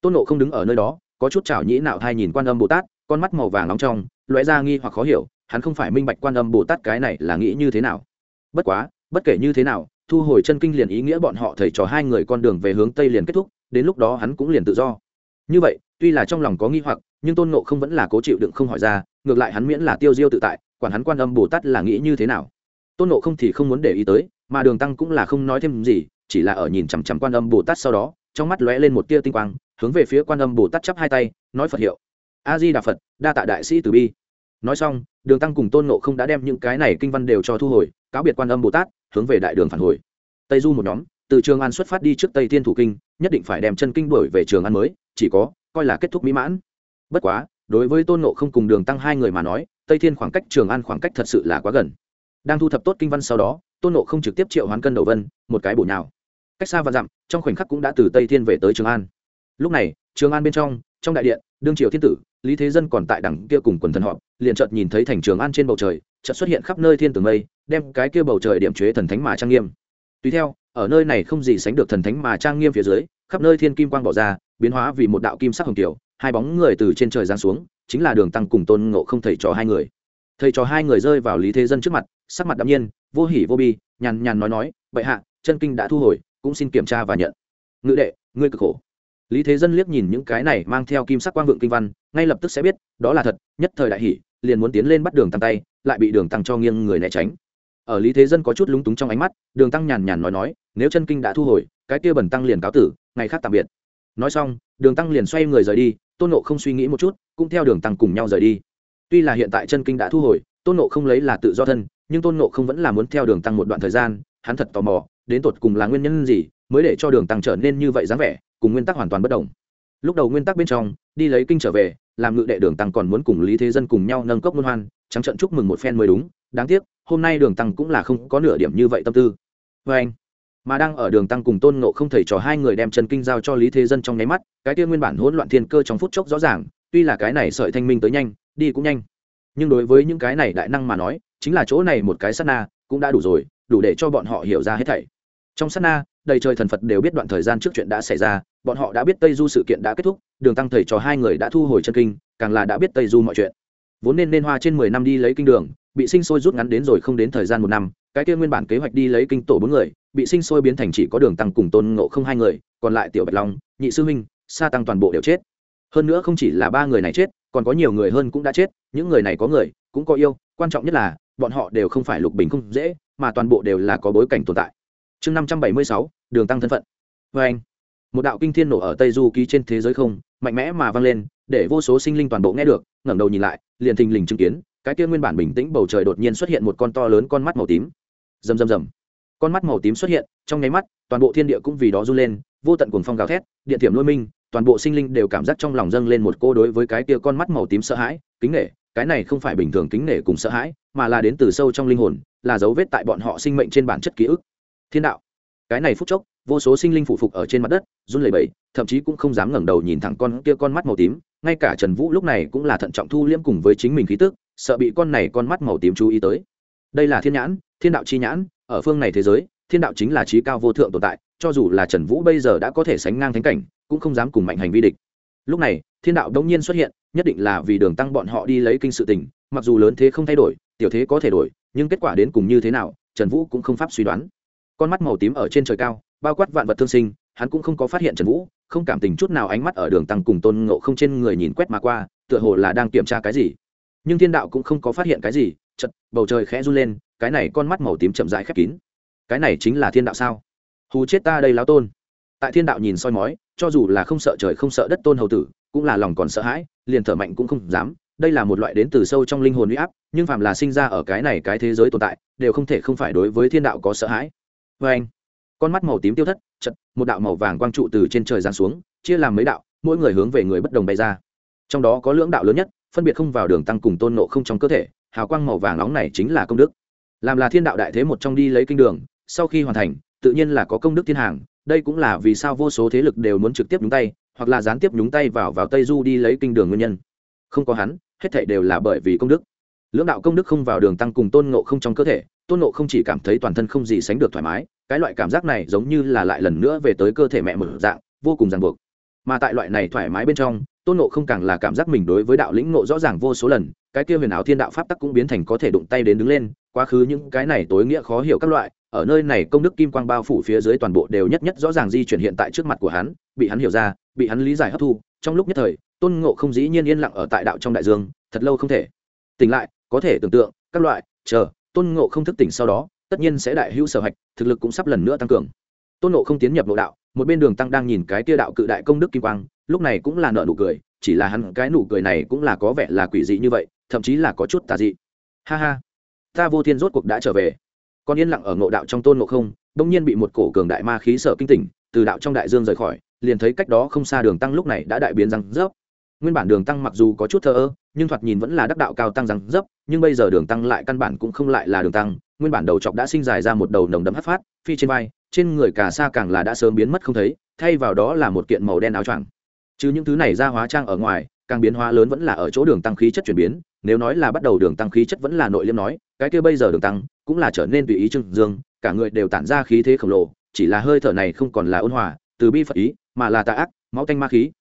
Tôn nộ không đứng ở nơi đó có chút chảo nhĩ nạo thai nhìn quan âm bồ tát con mắt màu vàng nóng trong loé ra nghi hoặc khó hiểu hắn không phải minh bạch quan âm bồ tát cái này là nghĩ như thế nào. Bất quá bất kể như thế nào, thu hồi chân kinh liền ý nghĩa bọn họ thầy trò hai người con đường về hướng tây liền kết thúc, đến lúc đó hắn cũng liền tự do. Như vậy, tuy là trong lòng có nghi hoặc, nhưng tôn nộ không vẫn là cố chịu đựng không hỏi ra, ngược lại hắn miễn là tiêu diêu tự tại, quản hắn quan âm bồ tát là nghĩ như thế nào. Tôn nộ không thì không muốn để ý tới, mà đường tăng cũng là không nói thêm gì, chỉ là ở nhìn chằm chằm quan âm bồ tát sau đó, trong mắt lóe lên một tia tinh quang, hướng về phía quan âm bồ tát chắp hai tay, nói phật hiệu. A di đà phật, đa tạ đại sĩ từ bi. Nói xong, đường tăng cùng tôn nộ không đã đem những cái này kinh văn đều cho thu hồi, cáo biệt quan âm bồ tát hướng về đại đường phản hồi. Tây du một nhóm, từ trường an xuất phát đi trước tây thiên thủ kinh, nhất định phải đem chân kinh đổi về trường an mới, chỉ có, coi là kết thúc mỹ mãn. Bất quá, đối với tôn nộ không cùng đường tăng hai người mà nói, tây thiên khoảng cách trường an khoảng cách thật sự là quá gần. Đang thu thập tốt kinh văn sau đó, tôn nộ không trực tiếp triệu hoán cân đầu vân, một cái bổ nhào. Cách xa và dặm, trong khoảnh khắc cũng đã từ tây thiên về tới trường an. Lúc này, trường an bên trong trong đại điện, đương triều thiên tử, lý thế dân còn tại đẳng kia cùng quần thần họp, liền chợt nhìn thấy thành trường an trên bầu trời, chợt xuất hiện khắp nơi thiên tường mây đem cái kia bầu trời điểm chế thần thánh mà trang nghiêm. Tùy theo, ở nơi này không gì sánh được thần thánh mà trang nghiêm phía dưới, khắp nơi thiên kim quang bỏ ra, biến hóa vì một đạo kim sắc hồng tiểu, hai bóng người từ trên trời giáng xuống, chính là đường tăng cùng tôn ngộ không thầy trò hai người. Thầy trò hai người rơi vào lý thế dân trước mặt, sắc mặt đ nhiên, vô hỉ vô bi, nhàn nhàn nói nói, bệ hạ, chân kinh đã thu hồi, cũng xin kiểm tra và nhận. Ngự đệ, ngươi cực khổ. Lý thế dân liếc nhìn những cái này mang theo kim sắc quang vượng kinh văn, ngay lập tức sẽ biết, đó là thật, nhất thời đại hỷ liền muốn tiến lên bắt đường tăng tay, lại bị đường tăng cho nghiêng người né tránh ở lý thế dân có chút lúng túng trong ánh mắt, đường tăng nhàn nhàn nói nói, nếu chân kinh đã thu hồi, cái kia bẩn tăng liền cáo tử, ngày khác tạm biệt. Nói xong, đường tăng liền xoay người rời đi, tôn nộ không suy nghĩ một chút, cũng theo đường tăng cùng nhau rời đi. Tuy là hiện tại chân kinh đã thu hồi, tôn nộ không lấy là tự do thân, nhưng tôn nộ không vẫn là muốn theo đường tăng một đoạn thời gian, hắn thật tò mò, đến tột cùng là nguyên nhân gì mới để cho đường tăng trở nên như vậy dáng vẻ, cùng nguyên tắc hoàn toàn bất đồng. Lúc đầu nguyên tắc bên trong, đi lấy kinh trở về, làm ngự đệ đường tăng còn muốn cùng lý thế dân cùng nhau nâng cốc môn hoan, trắng trận chúc mừng một phen mới đúng đáng tiếc, hôm nay đường tăng cũng là không có nửa điểm như vậy tâm tư. Vê anh, mà đang ở đường tăng cùng tôn nộ không thầy trò hai người đem chân kinh giao cho lý thế dân trong nháy mắt, cái kia nguyên bản hỗn loạn thiên cơ trong phút chốc rõ ràng, tuy là cái này sợi thanh minh tới nhanh, đi cũng nhanh. Nhưng đối với những cái này đại năng mà nói, chính là chỗ này một cái sát na, cũng đã đủ rồi, đủ để cho bọn họ hiểu ra hết thảy. Trong sát na, đầy trời thần phật đều biết đoạn thời gian trước chuyện đã xảy ra, bọn họ đã biết tây du sự kiện đã kết thúc, đường tăng thầy trò hai người đã thu hồi chân kinh, càng là đã biết tây du mọi chuyện vốn nên nên hoa trên mười năm đi lấy kinh đường, bị sinh sôi rút ngắn đến rồi không đến thời gian một năm, cái kia nguyên bản kế hoạch đi lấy kinh tổ bốn người, bị sinh sôi biến thành chỉ có đường tăng cùng tôn ngộ không hai người, còn lại tiểu bạch long, nhị sư huynh, sa tăng toàn bộ đều chết. Hơn nữa không chỉ là ba người này chết, còn có nhiều người hơn cũng đã chết, những người này có người, cũng có yêu, quan trọng nhất là, bọn họ đều không phải lục bình không dễ, mà toàn bộ đều là có bối cảnh tồn tại. Chương năm trăm bảy mươi sáu, đường tăng thân phận. Vê anh, một đạo kinh thiên nổ ở tây du ký trên thế giới không, mạnh mẽ mà vang lên, để vô số sinh linh toàn bộ nghe được ngẩng đầu nhìn lại, liền thình lình chứng kiến, cái kia nguyên bản bình tĩnh bầu trời đột nhiên xuất hiện một con to lớn con mắt màu tím. Rầm rầm rầm. Con mắt màu tím xuất hiện, trong nháy mắt, toàn bộ thiên địa cũng vì đó run lên, vô tận cuồng phong gào thét điện thiểm lôi minh, toàn bộ sinh linh đều cảm giác trong lòng dâng lên một cô đối với cái kia con mắt màu tím sợ hãi, kính nể, cái này không phải bình thường kính nể cùng sợ hãi, mà là đến từ sâu trong linh hồn, là dấu vết tại bọn họ sinh mệnh trên bản chất ký ức. Thiên đạo. Cái này phút chốc, vô số sinh linh phụ phục ở trên mặt đất, run lẩy bẩy, thậm chí cũng không dám ngẩng đầu nhìn thẳng con kia con mắt màu tím ngay cả trần vũ lúc này cũng là thận trọng thu liễm cùng với chính mình khí tức, sợ bị con này con mắt màu tím chú ý tới. Đây là thiên nhãn, thiên đạo chi nhãn, ở phương này thế giới, thiên đạo chính là trí cao vô thượng tồn tại, cho dù là trần vũ bây giờ đã có thể sánh ngang thánh cảnh, cũng không dám cùng mạnh hành vi địch. Lúc này, thiên đạo đông nhiên xuất hiện, nhất định là vì đường tăng bọn họ đi lấy kinh sự tình, mặc dù lớn thế không thay đổi, tiểu thế có thể đổi, nhưng kết quả đến cùng như thế nào, trần vũ cũng không pháp suy đoán. Con mắt màu tím ở trên trời cao, bao quát vạn vật thương sinh, hắn cũng không có phát hiện trần vũ không cảm tình chút nào ánh mắt ở đường tăng cùng tôn ngộ không trên người nhìn quét mà qua, tựa hồ là đang kiểm tra cái gì. Nhưng thiên đạo cũng không có phát hiện cái gì chật bầu trời khẽ run lên, cái này con mắt màu tím chậm rãi khép kín. Cái này chính là thiên đạo sao? Hù chết ta đây lão tôn. Tại thiên đạo nhìn soi mói, cho dù là không sợ trời không sợ đất tôn hầu tử, cũng là lòng còn sợ hãi, liền thở mạnh cũng không dám. Đây là một loại đến từ sâu trong linh hồn huy áp, nhưng phạm là sinh ra ở cái này cái thế giới tồn tại, đều không thể không phải đối với thiên đạo có sợ hãi. Vê anh con mắt màu tím tiêu thất chật, một đạo màu vàng quang trụ từ trên trời giáng xuống, chia làm mấy đạo, mỗi người hướng về người bất đồng bay ra. Trong đó có lưỡng đạo lớn nhất, phân biệt không vào đường tăng cùng tôn nộ không trong cơ thể, hào quang màu vàng nóng này chính là công đức. Làm là thiên đạo đại thế một trong đi lấy kinh đường, sau khi hoàn thành, tự nhiên là có công đức thiên hàng, đây cũng là vì sao vô số thế lực đều muốn trực tiếp nhúng tay, hoặc là gián tiếp nhúng tay vào vào tây du đi lấy kinh đường nguyên nhân. Không có hắn, hết thảy đều là bởi vì công đức. Lưỡng đạo công đức không vào đường tăng cùng tôn ngộ không trong cơ thể tôn ngộ không chỉ cảm thấy toàn thân không gì sánh được thoải mái, cái loại cảm giác này giống như là lại lần nữa về tới cơ thể mẹ một dạng, vô cùng ràng buộc. Mà tại loại này thoải mái bên trong, tôn ngộ không càng là cảm giác mình đối với đạo lĩnh nộ rõ ràng vô số lần, cái kia huyền ảo thiên đạo pháp tắc cũng biến thành có thể đụng tay đến đứng lên, quá khứ những cái này tối nghĩa khó hiểu các loại, ở nơi này công đức kim quang bao phủ phía dưới toàn bộ đều nhất nhất rõ ràng di chuyển hiện tại trước mặt của hắn, bị hắn hiểu ra, bị hắn lý giải hấp thu, trong lúc nhất thời, tôn ngộ không dĩ nhiên yên lặng ở tại đạo trong đại dương, thật lâu không thể tỉnh lại, có thể tưởng tượng, các loại, chờ tôn ngộ không thức tỉnh sau đó, tất nhiên sẽ đại hữu sở hạch, thực lực cũng sắp lần nữa tăng cường. Tôn ngộ không tiến nhập nội đạo, một bên đường tăng đang nhìn cái tia đạo cự đại công đức kim quang, lúc này cũng là nợ nụ cười, chỉ là hắn cái nụ cười này cũng là có vẻ là quỷ dị như vậy, thậm chí là có chút tà dị. Ha ha, ta vô thiên rốt cuộc đã trở về. Con yên lặng ở ngộ đạo trong tôn ngộ không đông nhiên bị một cổ cường đại ma khí sở kinh tỉnh, từ đạo trong đại dương rời khỏi, liền thấy cách đó không xa đường tăng lúc này đã đại biến răng rớp nguyên bản đường tăng mặc dù có chút thờ ơ, nhưng thoạt nhìn vẫn là đắc đạo cao tăng rằng dấp, nhưng bây giờ đường tăng lại căn bản cũng không lại là đường tăng. Nguyên bản đầu chọc đã sinh dài ra một đầu nồng đấm hấp phát, phi trên vai, trên người cả xa càng là đã sớm biến mất không thấy, thay vào đó là một kiện màu đen áo choàng. Chứ những thứ này ra hóa trang ở ngoài, càng biến hóa lớn vẫn là ở chỗ đường tăng khí chất chuyển biến. Nếu nói là bắt đầu đường tăng khí chất vẫn là nội liêm nói, cái kia bây giờ đường tăng cũng là trở nên tùy ý trưng dương, cả người đều tản ra khí thế khổng lồ, chỉ là hơi thở này không còn là ôn hòa, từ bi phật ý, mà là tà ác, máu tanh ma khí.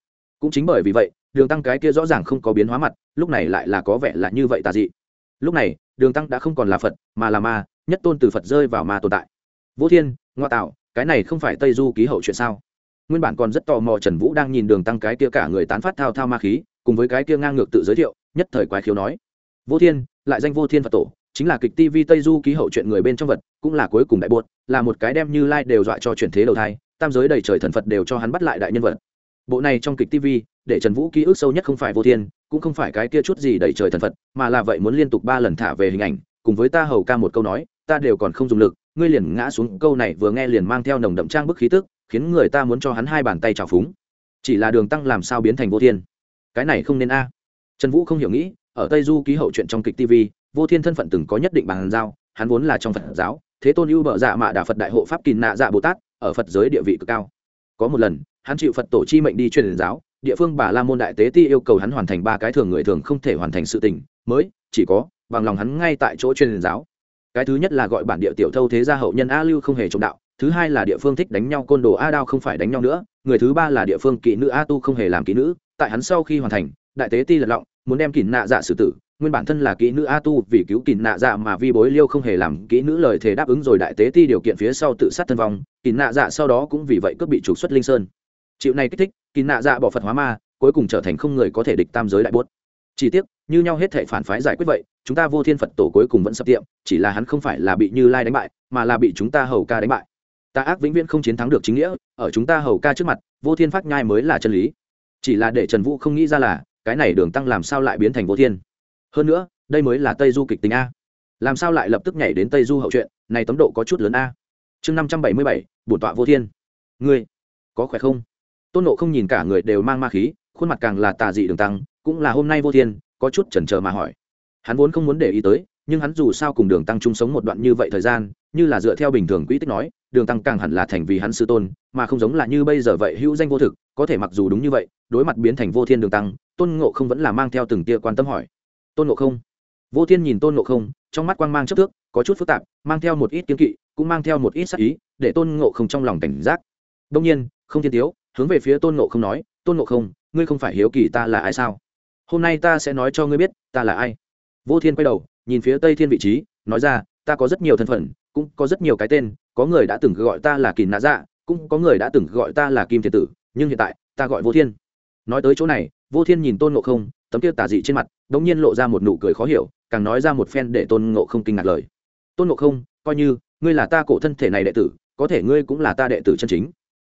Cũng chính bởi vì vậy đường tăng cái kia rõ ràng không có biến hóa mặt, lúc này lại là có vẻ là như vậy tà dị. Lúc này, đường tăng đã không còn là phật, mà là ma, nhất tôn từ phật rơi vào ma tồn tại. Vô thiên ngoa tạo, cái này không phải tây du ký hậu chuyện sao? Nguyên bản còn rất tò mò trần vũ đang nhìn đường tăng cái kia cả người tán phát thao thao ma khí, cùng với cái kia ngang ngược tự giới thiệu, nhất thời quái khiếu nói. Vô thiên, lại danh vô thiên phật tổ, chính là kịch tv tây du ký hậu chuyện người bên trong vật, cũng là cuối cùng đại buột là một cái đem như lai đều dọa cho chuyển thế đầu thai, tam giới đầy trời thần phật đều cho hắn bắt lại đại nhân vật. Bộ này trong kịch tv để trần vũ ký ức sâu nhất không phải vô thiên, cũng không phải cái kia chút gì đẩy trời thần phật, mà là vậy muốn liên tục ba lần thả về hình ảnh, cùng với ta hầu ca một câu nói, ta đều còn không dùng lực, ngươi liền ngã xuống câu này vừa nghe liền mang theo nồng đậm trang bức khí tức, khiến người ta muốn cho hắn hai bàn tay trào phúng. Chỉ là đường tăng làm sao biến thành vô thiên? Cái này không nên a. Trần vũ không hiểu nghĩ, ở tây du ký hậu chuyện trong kịch tv vô thiên thân phận từng có nhất định bàn giao, hắn vốn là trong phật giáo, thế tôn ưu bợ dạ mạ đà phật đại hộ pháp kỳ nạ dạ bồ tát, ở phật giới địa vị cực cao. Có một lần, hắn chịu phật tổ chi mệnh đi truyền giáo địa phương bà la môn đại tế ti yêu cầu hắn hoàn thành ba cái thường người thường không thể hoàn thành sự tình, mới, chỉ có, bằng lòng hắn ngay tại chỗ truyền giáo. Cái thứ nhất là gọi bản địa tiểu thâu thế gia hậu nhân a lưu không hề trọng đạo, thứ hai là địa phương thích đánh nhau côn đồ a đao không phải đánh nhau nữa, người thứ ba là địa phương kỵ nữ a tu không hề làm kỵ nữ, tại hắn sau khi hoàn thành, đại tế ti lật lọng, muốn đem kỷ nạ dạ xử tử, nguyên bản thân là kỹ nữ a tu vì cứu kỷ nạ dạ mà vi bối liêu không hề làm kỹ nữ lời thề đáp ứng rồi đại tế ti điều kiện phía sau tự sát thân vong kỷ nạ dạ sau đó cũng vì vậy cướp bị trục xuất linh sơn chịu này kích thích, kỳ nạ dạ bỏ phật hóa ma, cuối cùng trở thành không người có thể địch tam giới đại bốt. Chỉ tiếc, như nhau hết thể phản phái giải quyết vậy, chúng ta vô thiên phật tổ cuối cùng vẫn sập tiệm, chỉ là hắn không phải là bị như lai đánh bại, mà là bị chúng ta hầu ca đánh bại. Ta ác vĩnh viễn không chiến thắng được chính nghĩa, ở chúng ta hầu ca trước mặt, vô thiên phát nhai mới là chân lý. Chỉ là để trần vũ không nghĩ ra là, cái này đường tăng làm sao lại biến thành vô thiên. Hơn nữa, đây mới là tây du kịch tính a. Làm sao lại lập tức nhảy đến tây du hậu chuyện, này tấm độ có chút lớn a. Chương năm trăm bảy mươi bảy, bổn tọa vô thiên. Ngươi, có khỏe không? Tôn nộ không nhìn cả người đều mang ma khí, khuôn mặt càng là tà dị đường tăng, cũng là hôm nay vô thiên, có chút chần chờ mà hỏi. Hắn vốn không muốn để ý tới, nhưng hắn dù sao cùng đường tăng chung sống một đoạn như vậy thời gian, như là dựa theo bình thường quỹ tích nói, đường tăng càng hẳn là thành vì hắn sư tôn, mà không giống là như bây giờ vậy hữu danh vô thực, có thể mặc dù đúng như vậy, đối mặt biến thành vô thiên đường tăng, tôn ngộ không vẫn là mang theo từng tia quan tâm hỏi. Tôn ngộ không? Vô thiên nhìn tôn ngộ không, trong mắt quang mang chấp thước, có chút phức tạp, mang theo một ít kiếm kỵ, cũng mang theo một ít sắc ý, để tôn ngộ không trong lòng cảnh giác. Đông nhiên, không thiên tiếu hướng về phía tôn ngộ không nói, tôn ngộ không, ngươi không phải hiếu kỳ ta là ai sao? Hôm nay ta sẽ nói cho ngươi biết, ta là ai. Vô thiên quay đầu, nhìn phía tây thiên vị trí, nói ra, ta có rất nhiều thân phận, cũng có rất nhiều cái tên, có người đã từng gọi ta là kỳ nạ dạ cũng có người đã từng gọi ta là kim thiên tử, nhưng hiện tại, ta gọi vô thiên. Nói tới chỗ này, vô thiên nhìn tôn ngộ không, tấm kia tà dị trên mặt đ ỗ n g nhiên lộ ra một nụ cười khó hiểu, càng nói ra một phen để tôn ngộ không kinh ngạc lời. Tôn ngộ không, coi như, ngươi là ta cổ thân thể này đệ tử, có thể ngươi cũng là ta đệ tử chân chính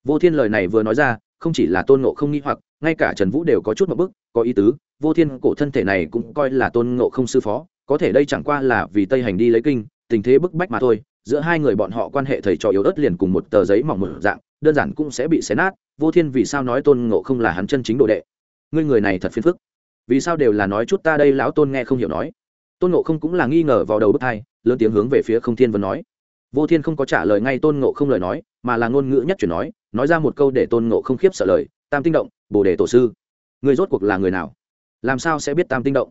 vô thiên lời này vừa nói ra, không chỉ là tôn ngộ không nghi hoặc, ngay cả trần vũ đều có chút một bức, có ý tứ, vô thiên cổ thân thể này cũng coi là tôn ngộ không sư phó, có thể đây chẳng qua là vì tây hành đi lấy kinh, tình thế bức bách mà thôi, giữa hai người bọn họ quan hệ thầy trò yếu ớt liền cùng một tờ giấy mỏng một dạng, đơn giản cũng sẽ bị xé nát, vô thiên vì sao nói tôn ngộ không là hắn chân chính đồ đệ? Ngươi người này thật phiền phức. Vì sao đều là nói chút ta đây lão tôn nghe không hiểu nói? Tôn ngộ không cũng là nghi ngờ vào đầu bức thai lớn tiếng hướng về phía không thiên vân nói. Vô thiên không có trả lời ngay tôn ngộ không lời nói, mà là ngôn ngữ nhất chuyển nói nói ra một câu để tôn ngộ không khiếp sợ lời, tam tinh động, bồ đề tổ sư người rốt cuộc là người nào? Làm sao sẽ biết tam tinh động?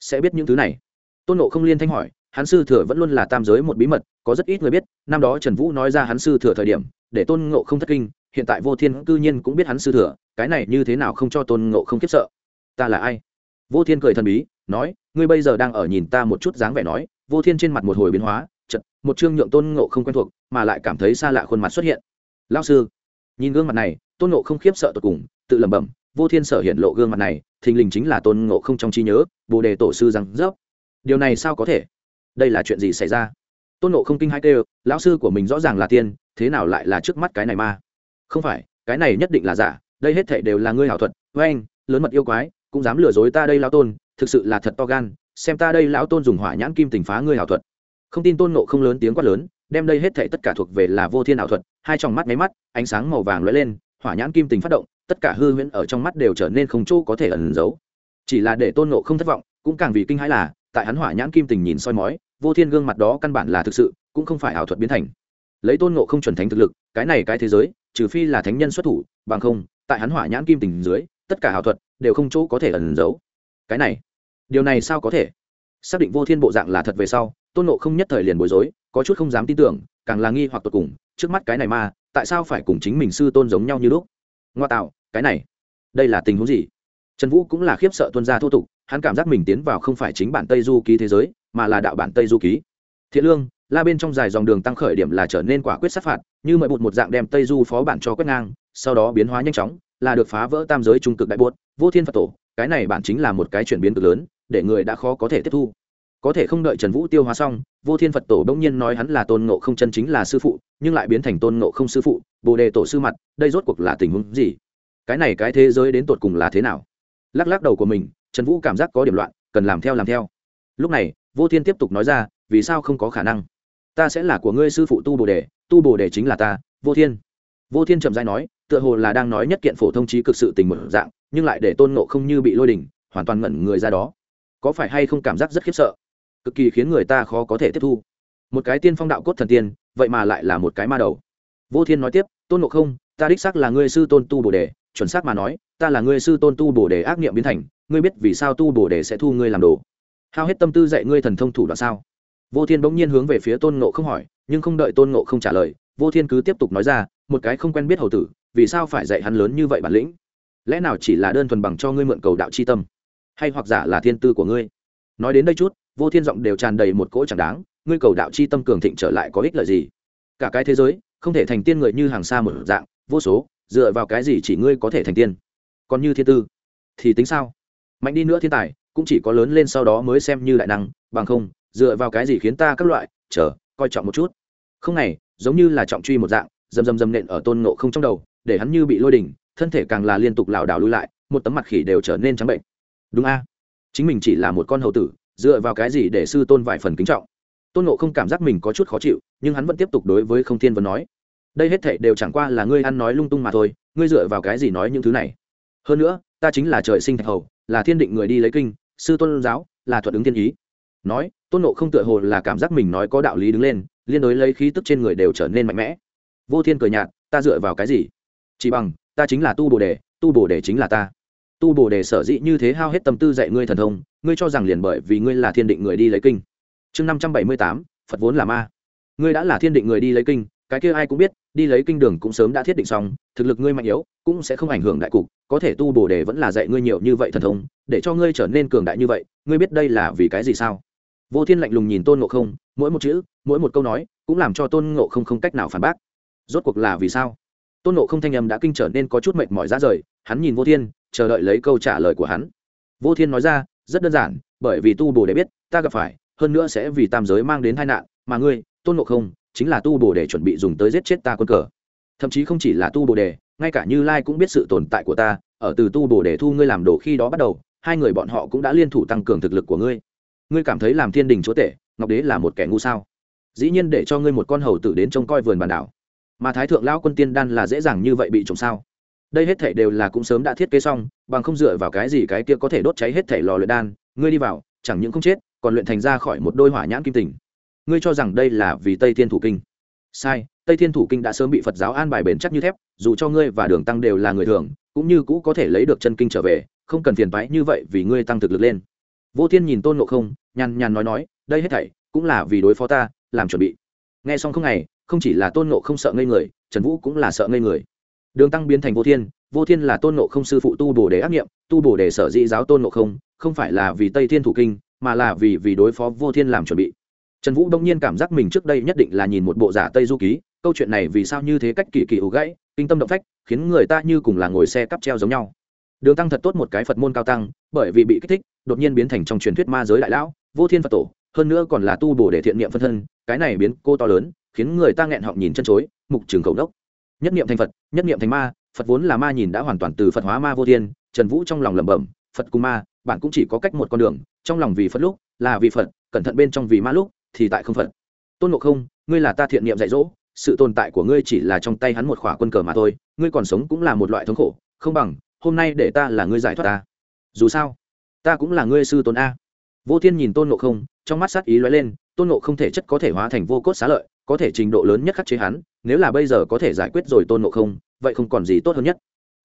Sẽ biết những thứ này? Tôn ngộ không liên thanh hỏi, hắn sư thừa vẫn luôn là tam giới một bí mật, có rất ít người biết, năm đó trần vũ nói ra hắn sư thừa thời điểm, để tôn ngộ không thất kinh, hiện tại vô thiên cư nhiên cũng biết hắn sư thừa, cái này như thế nào không cho tôn ngộ không khiếp sợ? Ta là ai? Vô thiên cười thần bí, nói, ngươi bây giờ đang ở nhìn ta một chút dáng vẻ nói. Vô thiên trên mặt một hồi biến hóa chật một chương nhượng tôn ngộ không quen thuộc, mà lại cảm thấy xa lạ khuôn mặt xuất hiện. Lao sư nhìn gương mặt này, tôn ngộ không khiếp sợ tột cùng, tự lẩm bẩm, vô thiên sở hiện lộ gương mặt này, thình lình chính là tôn ngộ không trong trí nhớ, bồ đề tổ sư rằng, dốc, điều này sao có thể? Đây là chuyện gì xảy ra? Tôn nộ không kinh hai kêu, lão sư của mình rõ ràng là tiên, thế nào lại là trước mắt cái này ma không phải, cái này nhất định là giả, đây hết thảy đều là ngươi hảo thuật, với anh, lớn mật yêu quái, cũng dám lừa dối ta đây lão tôn, thực sự là thật to gan, xem ta đây lão tôn dùng hỏa nhãn kim tình phá ngươi hảo thuật. Không tin tôn nộ không lớn tiếng quát lớn đem đây hết thảy tất cả thuộc về là vô thiên ảo thuật, hai trong mắt máy mắt, ánh sáng màu vàng lóe lên, hỏa nhãn kim tình phát động, tất cả hư huyễn ở trong mắt đều trở nên không chỗ có thể ẩn giấu. Chỉ là để tôn nộ không thất vọng, cũng càng vì kinh hãi là, tại hắn hỏa nhãn kim tình nhìn soi mói, vô thiên gương mặt đó căn bản là thực sự, cũng không phải ảo thuật biến thành. Lấy tôn nộ không chuẩn thánh thực lực, cái này cái thế giới, trừ phi là thánh nhân xuất thủ, bằng không, tại hắn hỏa nhãn kim tình dưới, tất cả ảo thuật đều không chỗ có thể ẩn giấu. Cái này, điều này sao có thể? Xác định vô thiên bộ dạng là thật về sau, tôn nộ không nhất thời liền bối rối, có chút không dám tin tưởng, càng là nghi hoặc tột cùng, trước mắt cái này mà, tại sao phải cùng chính mình sư tôn giống nhau như lúc? Ngoa tạo, cái này, đây là tình huống gì? Trần vũ cũng là khiếp sợ tuân gia thô tục, hắn cảm giác mình tiến vào không phải chính bản tây du ký thế giới, mà là đạo bản tây du ký. Thiện lương, la bên trong dài dòng đường tăng khởi điểm là trở nên quả quyết sát phạt, như mời bụt một dạng đem tây du phó bản cho quét ngang, sau đó biến hóa nhanh chóng, là được phá vỡ tam giới trung cực đại buốt vô thiên phật tổ, cái này bản chính là một cái chuyển biến cực lớn để người đã khó có thể tiếp thu. Có thể không đợi trần vũ tiêu hóa xong vô thiên phật tổ bỗng nhiên nói hắn là tôn ngộ không chân chính là sư phụ nhưng lại biến thành tôn ngộ không sư phụ bồ đề tổ sư mặt đây rốt cuộc là tình huống gì? Cái này cái thế giới đến tột cùng là thế nào? Lắc lắc đầu của mình trần vũ cảm giác có điểm loạn cần làm theo làm theo. Lúc này vô thiên tiếp tục nói ra vì sao không có khả năng? Ta sẽ là của ngươi sư phụ tu bồ đề tu bồ đề chính là ta vô thiên. Vô thiên trầm dai nói tựa hồ là đang nói nhất kiện phổ thông trí cực sự tình một dạng nhưng lại để tôn nộ không như bị lôi đình, hoàn toàn ngẩn người ra đó có phải hay không cảm giác rất khiếp sợ? Cực kỳ khiến người ta khó có thể tiếp thu. Một cái tiên phong đạo cốt thần tiên, vậy mà lại là một cái ma đầu. Vô thiên nói tiếp, tôn ngộ không, ta đích xác là ngươi sư tôn tu bồ đề, chuẩn xác mà nói, ta là ngươi sư tôn tu bồ đề ác niệm biến thành, ngươi biết vì sao tu bồ đề sẽ thu ngươi làm đồ. Hao hết tâm tư dạy ngươi thần thông thủ đoạn sao? Vô thiên bỗng nhiên hướng về phía tôn ngộ không hỏi, nhưng không đợi tôn ngộ không trả lời, vô thiên cứ tiếp tục nói ra, một cái không quen biết hầu tử, vì sao phải dạy hắn lớn như vậy bản lĩnh? Lẽ nào chỉ là đơn thuần bằng cho ngươi mượn cầu đạo c h i tâm? Hay hoặc giả là thiên tư của ngươi. Nói đến đây chút, vô thiên giọng đều tràn đầy một cỗ chẳng đáng, ngươi cầu đạo c h i tâm cường thịnh trở lại có ích lợi gì? Cả cái thế giới, không thể thành tiên người như hàng xa một dạng, vô số, dựa vào cái gì chỉ ngươi có thể thành tiên? Còn như thiên tư, thì tính sao? Mạnh đi nữa thiên tài, cũng chỉ có lớn lên sau đó mới xem như đại năng, bằng không, dựa vào cái gì khiến ta các loại, chờ, coi trọng một chút. Không này, giống như là trọng truy một dạng, dầm dầm dầm nện ở tôn ngộ không trong đầu, để hắn như bị lôi đỉnh, thân thể càng là liên tục lảo đảo lui lại, một tấm mặt khỉ đều trở nên trắng bệnh đúng a. Chính mình chỉ là một con hầu tử, dựa vào cái gì để sư tôn vài phần kính trọng? Tôn ngộ không cảm giác mình có chút khó chịu, nhưng hắn vẫn tiếp tục đối với không thiên vấn nói, đây hết thệ đều chẳng qua là ngươi ăn nói lung tung mà thôi, ngươi dựa vào cái gì nói những thứ này? Hơn nữa, ta chính là trời sinh thạch hầu, là thiên định người đi lấy kinh, sư tôn giáo là thuận ứng thiên ý. Nói, tôn nộ không tựa hồ là cảm giác mình nói có đạo lý đứng lên, liên đối lấy khí tức trên người đều trở nên mạnh mẽ. Vô thiên cười nhạt, ta dựa vào cái gì? Chỉ bằng, ta chính là tu bồ đề, tu bồ đề chính là ta tu bồ đề sở dĩ như thế hao hết tâm tư dạy ngươi thần thông, ngươi cho rằng liền bởi vì ngươi là thiên định người đi lấy kinh. Chương năm trăm bảy mươi tám, phật vốn là ma. Ngươi đã là thiên định người đi lấy kinh, cái kia ai cũng biết, đi lấy kinh đường cũng sớm đã thiết định xong, thực lực ngươi mạnh yếu, cũng sẽ không ảnh hưởng đại cục, có thể tu bồ đề vẫn là dạy ngươi nhiều như vậy thần thông, để cho ngươi trở nên cường đại như vậy, ngươi biết đây là vì cái gì sao? Vô thiên lạnh lùng nhìn tôn ngộ không, mỗi một chữ, mỗi một câu nói, cũng làm cho tôn ngộ không không cách nào phản bác. Rốt cuộc là vì sao? Tôn ngộ không thanh âm đã kinh trở nên có chút mệt mỏi ra rời, hắn nhìn vô thiên chờ đợi lấy câu trả lời của hắn. Vô thiên nói ra, rất đơn giản, bởi vì tu bồ để biết, ta gặp phải, hơn nữa sẽ vì tam giới mang đến tai nạn, mà ngươi, tôn ngộ không, chính là tu bồ để chuẩn bị dùng tới giết chết ta quân cờ. Thậm chí không chỉ là tu bồ đề ngay cả như lai cũng biết sự tồn tại của ta, ở từ tu bồ đề thu ngươi làm đồ khi đó bắt đầu, hai người bọn họ cũng đã liên thủ tăng cường thực lực của ngươi. Ngươi cảm thấy làm thiên đình chúa tể, ngọc đế là một kẻ ngu sao? Dĩ nhiên để cho ngươi một con hầu tử đến trông coi vườn bản đảo. Mà thái thượng lão quân tiên đan là dễ dàng như vậy bị trộm sao? Đây hết thảy đều là cũng sớm đã thiết kế xong, bằng không dựa vào cái gì cái kia có thể đốt cháy hết thảy lò luyện đan, ngươi đi vào, chẳng những không chết, còn luyện thành ra khỏi một đôi hỏa nhãn kim tình. Ngươi cho rằng đây là vì tây thiên thủ kinh. Sai, tây thiên thủ kinh đã sớm bị phật giáo an bài bền chắc như thép, dù cho ngươi và đường tăng đều là người thường, cũng như cũ có thể lấy được chân kinh trở về, không cần phiền phái như vậy vì ngươi tăng thực lực lên. Vô thiên nhìn tôn ngộ không, nhàn nhàn nói nói, đây hết thảy cũng là vì đối phó ta, làm chuẩn bị. Nghe xong không ngày, không chỉ là tôn ngộ không sợ ngây người, trần vũ cũng là sợ ngây người đường tăng biến thành vô thiên vô thiên là tôn ngộ không sư phụ tu bổ đề ác nghiệm, tu bổ đề sở dĩ giáo tôn ngộ không không phải là vì tây thiên thủ kinh, mà là vì vì đối phó vô thiên làm chuẩn bị. Trần vũ đông nhiên cảm giác mình trước đây nhất định là nhìn một bộ giả tây du ký, câu chuyện này vì sao như thế cách kỳ kỳ ủ gãy, kinh tâm động phách, khiến người ta như cùng là ngồi xe cắp treo giống nhau. Đường tăng thật tốt một cái phật môn cao tăng, bởi vì bị kích thích, đột nhiên biến thành trong truyền thuyết ma giới đại lão, vô thiên phật tổ, hơn nữa còn là tu bổ để thiện niệm phân thân, cái này biến cô to lớn, khiến người ta nghẹn họng nhìn chân chối, mục trường cầu đốc nhất niệm thành phật, nhất niệm thành ma, phật vốn là ma nhìn đã hoàn toàn từ phật hóa ma vô thiên, trần vũ trong lòng lẩm bẩm, phật cùng ma, bạn cũng chỉ có cách một con đường, trong lòng vì phật lúc, là vì phật, cẩn thận bên trong vì ma lúc, thì tại không phật. Tôn ngộ không, ngươi là ta thiện niệm dạy dỗ, sự tồn tại của ngươi chỉ là trong tay hắn một khỏa quân cờ mà thôi, ngươi còn sống cũng là một loại thống khổ, không bằng, hôm nay để ta là ngươi giải thoát ta. Dù sao, ta cũng là ngươi sư tôn a. Vô thiên nhìn tôn ngộ không, trong mắt sát ý lóe lên, tôn ngộ không thể chất có thể hóa thành vô cốt xá lợi có thể trình độ lớn nhất khắc chế hắn, nếu là bây giờ có thể giải quyết rồi tôn ngộ không, vậy không còn gì tốt hơn nhất.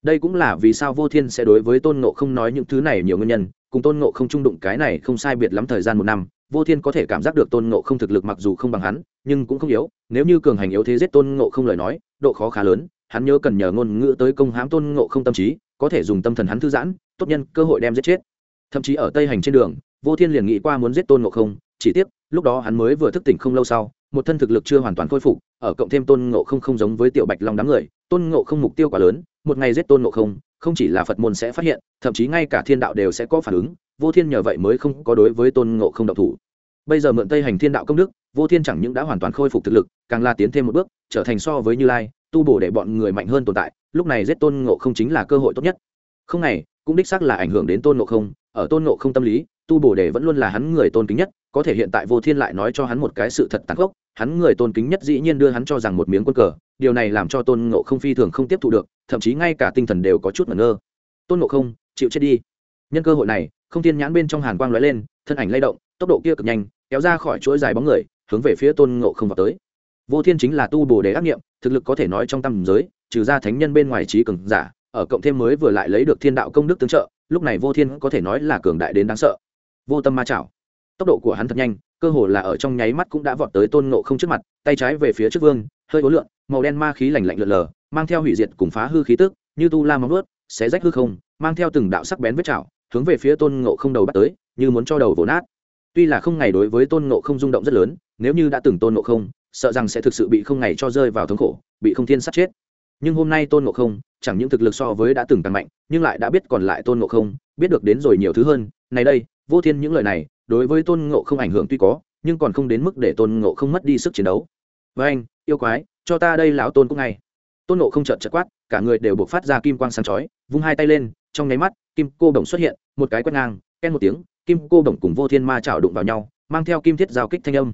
Đây cũng là vì sao vô thiên sẽ đối với tôn ngộ không nói những thứ này nhiều nguyên nhân, cùng tôn ngộ không trung đụng cái này không sai biệt lắm thời gian một năm, vô thiên có thể cảm giác được tôn ngộ không thực lực mặc dù không bằng hắn, nhưng cũng không yếu, nếu như cường hành yếu thế giết tôn ngộ không lời nói, độ khó khá lớn, hắn nhớ cần nhờ ngôn ngữ tới công hãm tôn ngộ không tâm trí, có thể dùng tâm thần hắn thư giãn, tốt nhân cơ hội đem giết chết. Thậm chí ở tây hành trên đường, vô thiên liền nghĩ qua muốn giết tôn ngộ không, chỉ tiếc, lúc đó hắn mới vừa thức tỉnh không lâu sau một thân thực lực chưa hoàn toàn khôi phục, ở cộng thêm tôn ngộ không không giống với tiểu bạch long đám người, tôn ngộ không mục tiêu quá lớn, một ngày giết tôn ngộ không không chỉ là phật môn sẽ phát hiện, thậm chí ngay cả thiên đạo đều sẽ có phản ứng, vô thiên nhờ vậy mới không có đối với tôn ngộ không độc thủ. Bây giờ mượn tây hành thiên đạo công đức, vô thiên chẳng những đã hoàn toàn khôi phục thực lực, càng la tiến thêm một bước, trở thành so với như lai, tu bổ để bọn người mạnh hơn tồn tại, lúc này giết tôn ngộ không chính là cơ hội tốt nhất. Không này cũng đích xác là ảnh hưởng đến tôn ngộ không, ở tôn ngộ không tâm lý, tu bổ để vẫn luôn là hắn người tôn kính nhất có thể hiện tại vô thiên lại nói cho hắn một cái sự thật tàn khốc, hắn người tôn kính nhất dĩ nhiên đưa hắn cho rằng một miếng quân cờ, điều này làm cho tôn ngộ không phi thường không tiếp thu được, thậm chí ngay cả tinh thần đều có chút ngẩn ngơ. Tôn ngộ không, chịu chết đi. Nhân cơ hội này, không thiên nhãn bên trong hàn quang lóe lên, thân ảnh lay động, tốc độ kia cực nhanh, kéo ra khỏi chuỗi dài bóng người, hướng về phía tôn ngộ không vào tới. Vô thiên chính là tu bồ đề ác nghiệm, thực lực có thể nói trong tâm giới, trừ ra thánh nhân bên ngoài trí cường giả, ở cộng thêm mới vừa lại lấy được thiên đạo công đức tương trợ, lúc này vô thiên có thể nói là cường đại đến đáng sợ. Vô tâm ma chảo tốc độ của hắn thật nhanh cơ hồ là ở trong nháy mắt cũng đã vọt tới tôn ngộ không trước mặt tay trái về phía trước vương hơi ố lượn, màu đen ma khí lạnh lạnh lượn lờ mang theo hủy diệt cùng phá hư khí tức như tu la móng ướt xé rách hư không mang theo từng đạo sắc bén vết chảo hướng về phía tôn ngộ không đầu bắt tới như muốn cho đầu vỗ nát. Tuy là không ngày đối với tôn ngộ không rung động rất lớn nếu như đã từng tôn ngộ không sợ rằng sẽ thực sự bị không ngày cho rơi vào thống khổ bị không thiên sát chết. Nhưng hôm nay tôn ngộ không chẳng những thực lực so với đã từng càng mạnh nhưng lại đã biết còn lại tôn ngộ không biết được đến rồi nhiều thứ hơn. Này đây vô thiên những lời này đối với tôn ngộ không ảnh hưởng tuy có, nhưng còn không đến mức để tôn ngộ không mất đi sức chiến đấu. Với anh, yêu quái, cho ta đây lão tôn cũng ngay. Tôn ngộ không chợt chợt quát, cả người đều buộc phát ra kim quang sáng chói, vung hai tay lên, trong nháy mắt, kim cô đồng xuất hiện, một cái quét ngang, ken một tiếng, kim cô đồng cùng vô thiên ma chảo đụng vào nhau, mang theo kim thiết giao kích thanh âm.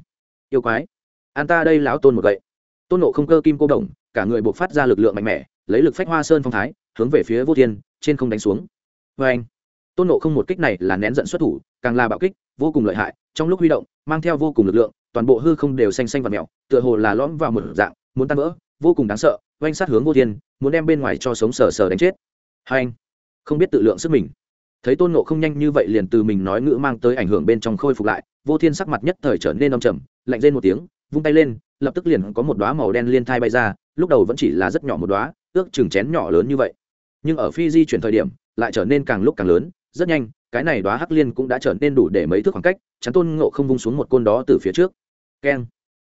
Yêu quái an ta đây lão tôn một gậy. Tôn nộ không cơ kim cô đồng, cả người buộc phát ra lực lượng mạnh mẽ, lấy lực phách hoa sơn phong thái, hướng về phía vô thiên, trên không đánh xuống. Vê anh, tôn nộ không một kích này là nén giận xuất thủ càng là bạo kích, vô cùng lợi hại, trong lúc huy động, mang theo vô cùng lực lượng, toàn bộ hư không đều xanh xanh và mèo, tựa hồ là lõm vào một dạng, muốn tan vỡ, vô cùng đáng sợ, oanh sát hướng vô thiên, muốn đem bên ngoài cho sống sờ sờ đánh chết. Hai anh, không biết tự lượng sức mình. Thấy tôn nộ không nhanh như vậy liền từ mình nói ngữ mang tới ảnh hưởng bên trong khôi phục lại, vô thiên sắc mặt nhất thời trở nên đông trầm, lạnh lên một tiếng, vung tay lên, lập tức liền có một đoá màu đen liên thai bay ra, lúc đầu vẫn chỉ là rất nhỏ một đoá ước chừng chén nhỏ lớn như vậy. Nhưng ở phi di chuyển thời điểm, lại trở nên càng lúc càng lớn, rất nhanh cái này đoá hắc liên cũng đã trở nên đủ để mấy thước khoảng cách chắn tôn ngộ không vung xuống một côn đó từ phía trước. Keng.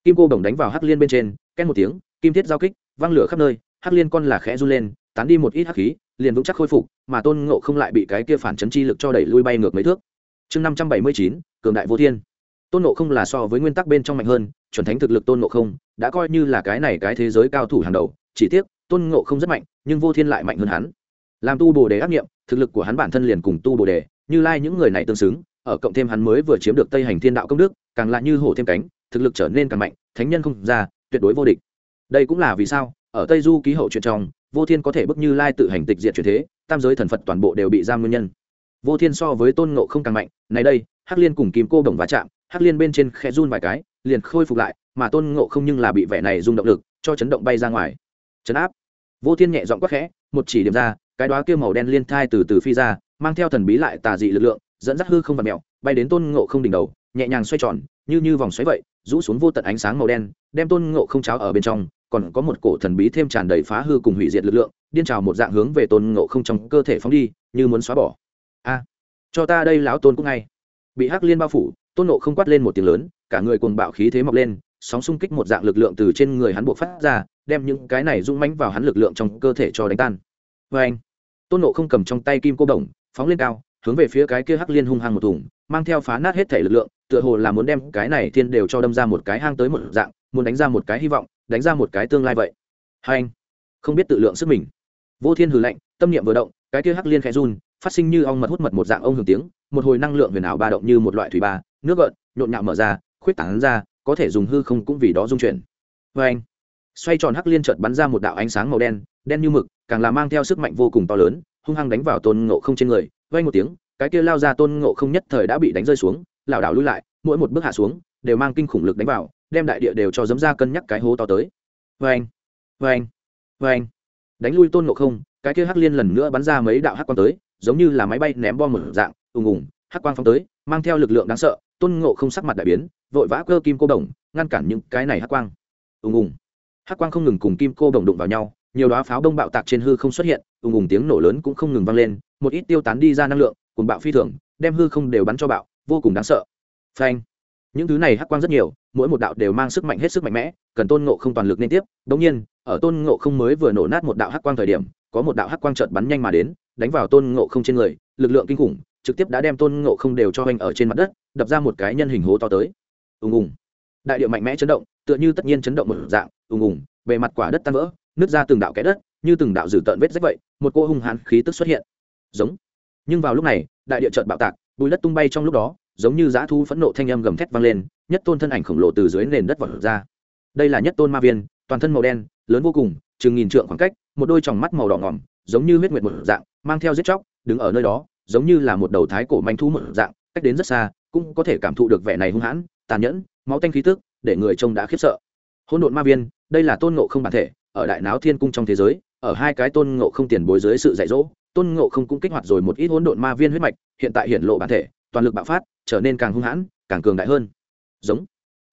Kim cô đồng đánh vào hắc liên bên trên ken một tiếng, kim thiết giao kích văng lửa khắp nơi, hắc liên con là khẽ run lên, tán đi một ít hắc khí, liền vững chắc khôi phục, mà tôn ngộ không lại bị cái kia phản chấn chi lực cho đẩy lui bay ngược mấy thước. Chương năm trăm bảy mươi chín, cường đại vô thiên. Tôn ngộ không là so với nguyên tắc bên trong mạnh hơn, chuẩn thánh thực lực tôn ngộ không đã coi như là cái này cái thế giới cao thủ hàng đầu, chỉ tiếc, tôn ngộ không rất mạnh, nhưng vô thiên lại mạnh hơn hắn. Làm tu bồ đề ác nghiệm, thực lực của hắn bản thân liền cùng tu bồ đề như lai những người này tương xứng, ở cộng thêm hắn mới vừa chiếm được tây hành thiên đạo công đức, càng lại như hổ thêm cánh, thực lực trở nên càng mạnh, thánh nhân không ra, tuyệt đối vô địch. Đây cũng là vì sao, ở tây du ký hậu chuyện trong, vô thiên có thể bức như lai tự hành tịch diệt truyền thế, tam giới thần phật toàn bộ đều bị giam nguyên nhân. Vô thiên so với tôn ngộ không càng mạnh, này đây, hắc liên cùng kim cô đồng va chạm, hắc liên bên trên khe run vài cái, liền khôi phục lại, mà tôn ngộ không nhưng là bị vẻ này rung động lực, cho chấn động bay ra ngoài. Chấn áp. Vô thiên nhẹ giọng quắc khẽ, một chỉ điểm ra, cái đó kia màu đen liên thai từ từ phi ra mang theo thần bí lại tà dị lực lượng, dẫn dắt hư không và mẹo bay đến tôn ngộ không đỉnh đầu, nhẹ nhàng xoay tròn, như như vòng xoáy vậy, rũ xuống vô tận ánh sáng màu đen, đem tôn ngộ không cháo ở bên trong, còn có một cổ thần bí thêm tràn đầy phá hư cùng hủy diệt lực lượng, điên trào một dạng hướng về tôn ngộ không trong cơ thể phóng đi, như muốn xóa bỏ. A, cho ta đây lão tôn cũng ngay. Bị hắc liên bao phủ, tôn ngộ không quát lên một tiếng lớn, cả người cuồng bạo khí thế mọc lên, sóng xung kích một dạng lực lượng từ trên người hắn buộc phát ra, đem những cái này rung mánh vào hắn lực lượng trong cơ thể cho đánh tan. Vê anh tôn ngộ không cầm trong tay kim cô đồng phóng lên cao, hướng về phía cái kia hắc liên hung hăng một thùng, mang theo phá nát hết thể lực lượng, tựa hồ là muốn đem cái này thiên đều cho đâm ra một cái hang tới một dạng, muốn đánh ra một cái hy vọng, đánh ra một cái tương lai vậy. Hai anh, không biết tự lượng sức mình. Vô thiên hừ lạnh, tâm niệm vừa động, cái kia hắc liên khẽ run, phát sinh như ong mật hút mật một dạng ông hưởng tiếng, một hồi năng lượng huyền ảo ba động như một loại thủy ba, nước gợn, nhộn nhạo mở ra, khuyết tảng ra, có thể dùng hư không cũng vì đó dung chuyển. Vê anh, xoay tròn hắc liên chợt bắn ra một đạo ánh sáng màu đen đen như mực, càng là mang theo sức mạnh vô cùng to lớn hung hăng đánh vào tôn ngộ không trên người vay một tiếng, cái kia lao ra tôn ngộ không nhất thời đã bị đánh rơi xuống, lảo đảo lui lại, mỗi một bước hạ xuống, đều mang kinh khủng lực đánh vào, đem đại địa đều cho dấm ra cân nhắc cái hố to tới. Vê anh vê anh vê anh đánh lui tôn ngộ không, cái kia hắc liên lần nữa bắn ra mấy đạo hắc quang tới, giống như là máy bay ném bom một dạng, ùng ùng, hắc quang phóng tới, mang theo lực lượng đáng sợ, tôn ngộ không sắc mặt đại biến, vội vã cơ kim cô đồng, ngăn cản những cái này hắc quang. Ùng ùng. Hắc quang không ngừng cùng kim cô đồng đụng vào nhau, nhiều đoá pháo đông bạo tạc trên hư không xuất hiện ùng ùng tiếng nổ lớn cũng không ngừng vang lên, một ít tiêu tán đi ra năng lượng cùng bạo phi thường, đem hư không đều bắn cho bạo, vô cùng đáng sợ. Phanh. Những thứ này hắc quang rất nhiều, mỗi một đạo đều mang sức mạnh hết sức mạnh mẽ, cần tôn ngộ không toàn lực liên tiếp. Đống nhiên, ở tôn ngộ không mới vừa nổ nát một đạo hắc quang thời điểm, có một đạo hắc quang chợt bắn nhanh mà đến, đánh vào tôn ngộ không trên người, lực lượng kinh khủng, trực tiếp đã đem tôn ngộ không đều cho hoành ở trên mặt đất, đập ra một cái nhân hình hố to tới. Ùng ùng. Đại địa mạnh mẽ chấn động, tựa như tất nhiên chấn động một dạng, ùng ùng, bề mặt quả đất tan vỡ, nứt ra từng đạo kẽ đất như từng đạo dử tợn vết rách vậy, một cô hung hãn khí tức xuất hiện. Giống. Nhưng vào lúc này, đại địa chợt bạo tạc bùi đất tung bay trong lúc đó, giống như dã thu phẫn nộ thanh âm gầm thét vang lên, nhất tôn thân ảnh khổng lồ từ dưới nền đất vọt ra. Đây là nhất tôn ma viên, toàn thân màu đen, lớn vô cùng, chừng nghìn trượng khoảng cách, một đôi tròng mắt màu đỏ ngỏm, giống như huyết nguyệt một dạng, mang theo giết chóc, đứng ở nơi đó, giống như là một đầu thái cổ manh thú một dạng, cách đến rất xa, cũng có thể cảm thụ được vẻ này hung hãn, tàn nhẫn, máu tanh khí tức, để người trông đã khiếp sợ. Hỗn độn ma viên, đây là tôn ngộ không bản thể, ở đại náo thiên cung trong thế giới ở hai cái tôn ngộ không tiền bối dưới sự dạy dỗ, tôn ngộ không cũng kích hoạt rồi một ít hỗn độn ma viên huyết mạch, hiện tại hiện lộ bản thể, toàn lực bạo phát, trở nên càng hung hãn, càng cường đại hơn. Giống.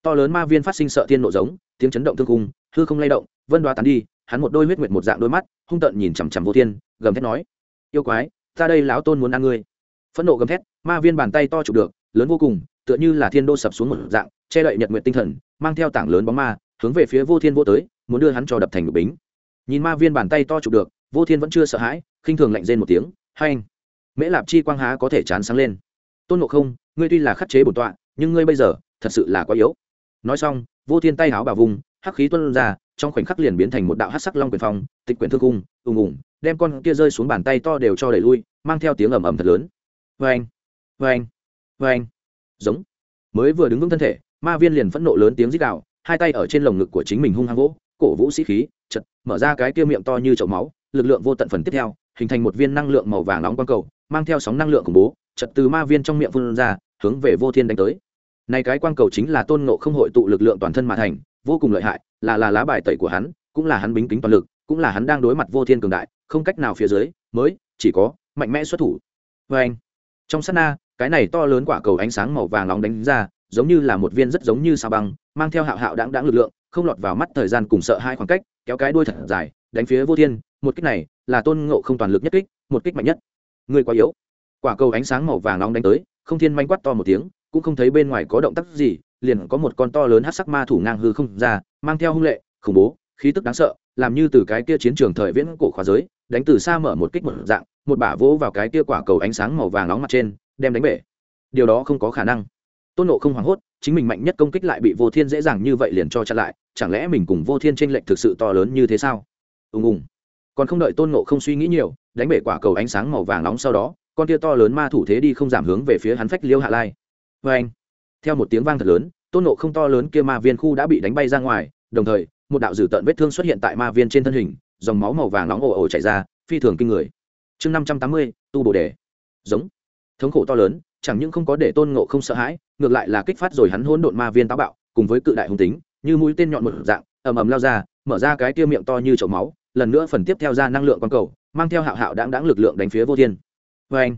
To lớn ma viên phát sinh sợ thiên nộ giống, tiếng chấn động thương cung hư không lay động, vân đoá tán đi, hắn một đôi huyết nguyệt một dạng đôi mắt, hung tợn nhìn chằm chằm vô thiên, gầm thét nói, yêu quái, ta đây lão tôn muốn ăn ngươi. Phẫn nộ gầm thét, ma viên bàn tay to chụp được, lớn vô cùng, tựa như là thiên đô sập xuống một dạng, che đậy nhật nguyện tinh thần, mang theo tảng lớn bóng ma, hướng về phía vô thiên vô tới, muốn đưa hắn cho đập thành ngục bính nhìn ma viên bàn tay to chụp được, vô thiên vẫn chưa sợ hãi, khinh thường lạnh rên một tiếng, hai anh, mễ lạp chi quang há có thể chán sáng lên? Tôn ngộ không, ngươi tuy là khắc chế bổn tọa, nhưng ngươi bây giờ thật sự là quá yếu. Nói xong, vô thiên tay háo bà vùng, hắc khí tuân ra, trong khoảnh khắc liền biến thành một đạo hắc sắc long quyền phong, tịch quyển thương cung, ùng ùng, đem con kia rơi xuống bàn tay to đều cho đẩy lui, mang theo tiếng ầm ầm thật lớn. Vê anh vê anh vê anh. Giống. Mới vừa đứng vững thân thể, ma viên liền phẫn nộ lớn tiếng rít đạo hai tay ở trên lồng ngực của chính mình hung hăng vỗ, cổ vũ sĩ khí chật, mở ra cái kia miệng to như chậu máu, lực lượng vô tận phần tiếp theo, hình thành một viên năng lượng màu vàng nóng quang cầu, mang theo sóng năng lượng khủng bố, chật từ ma viên trong miệng phun ra, hướng về vô thiên đánh tới. Này cái quang cầu chính là tôn ngộ không hội tụ lực lượng toàn thân mà thành, vô cùng lợi hại, là là lá bài tẩy của hắn, cũng là hắn bính kính toàn lực, cũng là hắn đang đối mặt vô thiên cường đại, không cách nào phía dưới, mới, chỉ có, mạnh mẽ xuất thủ. Vê anh, trong sát na, cái này to lớn quả cầu ánh sáng màu vàng nóng đánh ra, giống như là một viên rất giống như sao băng, mang theo hạo hạo đáng đáng lực lượng, không lọt vào mắt thời gian cùng sợ hai khoảng cách kéo cái đuôi thật dài, đánh phía vô thiên, một kích này là tôn ngộ không toàn lực nhất kích, một kích mạnh nhất. Người quá yếu. Quả cầu ánh sáng màu vàng nóng đánh tới, không thiên manh quát to một tiếng, cũng không thấy bên ngoài có động tác gì, liền có một con to lớn hát sắc ma thủ ngang hư không ra, mang theo hung lệ, khủng bố, khí tức đáng sợ, làm như từ cái kia chiến trường thời viễn cổ khóa giới, đánh từ xa mở một kích một dạng, một bả vỗ vào cái kia quả cầu ánh sáng màu vàng nóng mặt trên, đem đánh bể. Điều đó không có khả năng. Tôn nộ không hoảng hốt chính mình mạnh nhất công kích lại bị vô thiên dễ dàng như vậy liền cho chặn lại, chẳng lẽ mình cùng vô thiên tranh lệch thực sự to lớn như thế sao? Ùng ùng. Còn không đợi tôn nộ không suy nghĩ nhiều, đánh bể quả cầu ánh sáng màu vàng nóng sau đó, con kia to lớn ma thủ thế đi không giảm hướng về phía hắn phách liêu hạ lai. Vê anh, theo một tiếng vang thật lớn, tôn nộ không to lớn kia ma viên khu đã bị đánh bay ra ngoài, đồng thời, một đạo dử tợn vết thương xuất hiện tại ma viên trên thân hình, dòng máu màu vàng nóng ồ ồ chảy ra, phi thường kinh người. Chương năm trăm tám mươi, tu bồ đề. Giống. Thống khổ to lớn chẳng những không có để tôn ngộ không sợ hãi, ngược lại là kích phát rồi hắn hỗn độn ma viên táo bạo, cùng với cự đại hung tính, như mũi tên nhọn một dạng, ầm ầm lao ra, mở ra cái tia miệng to như chậu máu, lần nữa phần tiếp theo ra năng lượng quang cầu, mang theo hạo hạo đáng đáng lực lượng đánh phía vô thiên. Vê anh,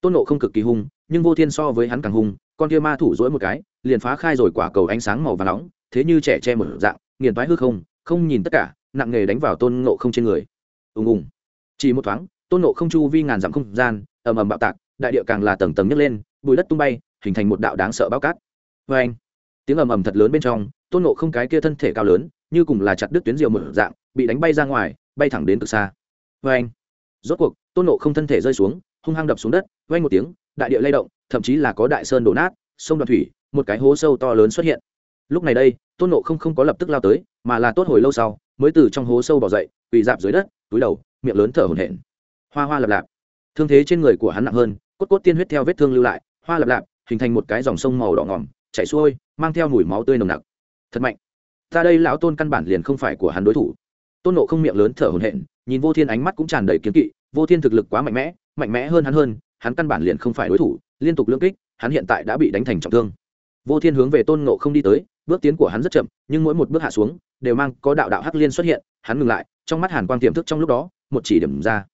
tôn nộ không cực kỳ hung, nhưng vô thiên so với hắn càng hung, con kia ma thủ dỗi một cái, liền phá khai rồi quả cầu ánh sáng màu và nóng, thế như trẻ che một dạng, nghiền toái hư không không nhìn tất cả, nặng nghề đánh vào tôn ngộ không trên người. Ùng ùng. Chỉ một thoáng, tôn ngộ không chu vi ngàn dặm không gian, ầm ầm bạo tạc đại địa càng là tầng tầng nhấc lên bùi đất tung bay, hình thành một đạo đáng sợ bao cát. Vê anh tiếng ầm ầm thật lớn bên trong, tôn ngộ không cái kia thân thể cao lớn, như cùng là chặt đứt tuyến diều một dạng, bị đánh bay ra ngoài, bay thẳng đến từ xa. Vê anh rốt cuộc, tôn ngộ không thân thể rơi xuống, hung hăng đập xuống đất vang một tiếng, đại địa lay động, thậm chí là có đại sơn đổ nát, sông đoạn thủy, một cái hố sâu to lớn xuất hiện. Lúc này đây, tôn nộ không không có lập tức lao tới, mà là tốt hồi lâu sau, mới từ trong hố sâu bỏ dậy, quỳ dạp dưới đất, túi đầu, miệng lớn thở hổn hển. Hoa hoa lập lạp. Thương thế trên người của hắn nặng hơn cốt cốt tiên huyết theo vết thương lưu lại, hoa lập lạp, hình thành một cái dòng sông màu đỏ ngỏm chảy xuôi, mang theo mùi máu tươi nồng nặc. Thật mạnh. Ta đây lão tôn căn bản liền không phải của hắn đối thủ. Tôn nộ không miệng lớn thở hổn hển, nhìn vô thiên ánh mắt cũng tràn đầy kiến kỵ, vô thiên thực lực quá mạnh mẽ mạnh mẽ hơn hắn hơn, hắn căn bản liền không phải đối thủ, liên tục lưỡng kích, hắn hiện tại đã bị đánh thành trọng thương. Vô thiên hướng về tôn nộ không đi tới, bước tiến của hắn rất chậm, nhưng mỗi một bước hạ xuống, đều mang có đạo đạo hắc liên xuất hiện, hắn ngừng lại, trong mắt hàn quang tiềm thức trong lúc đó, một chỉ điểm ra.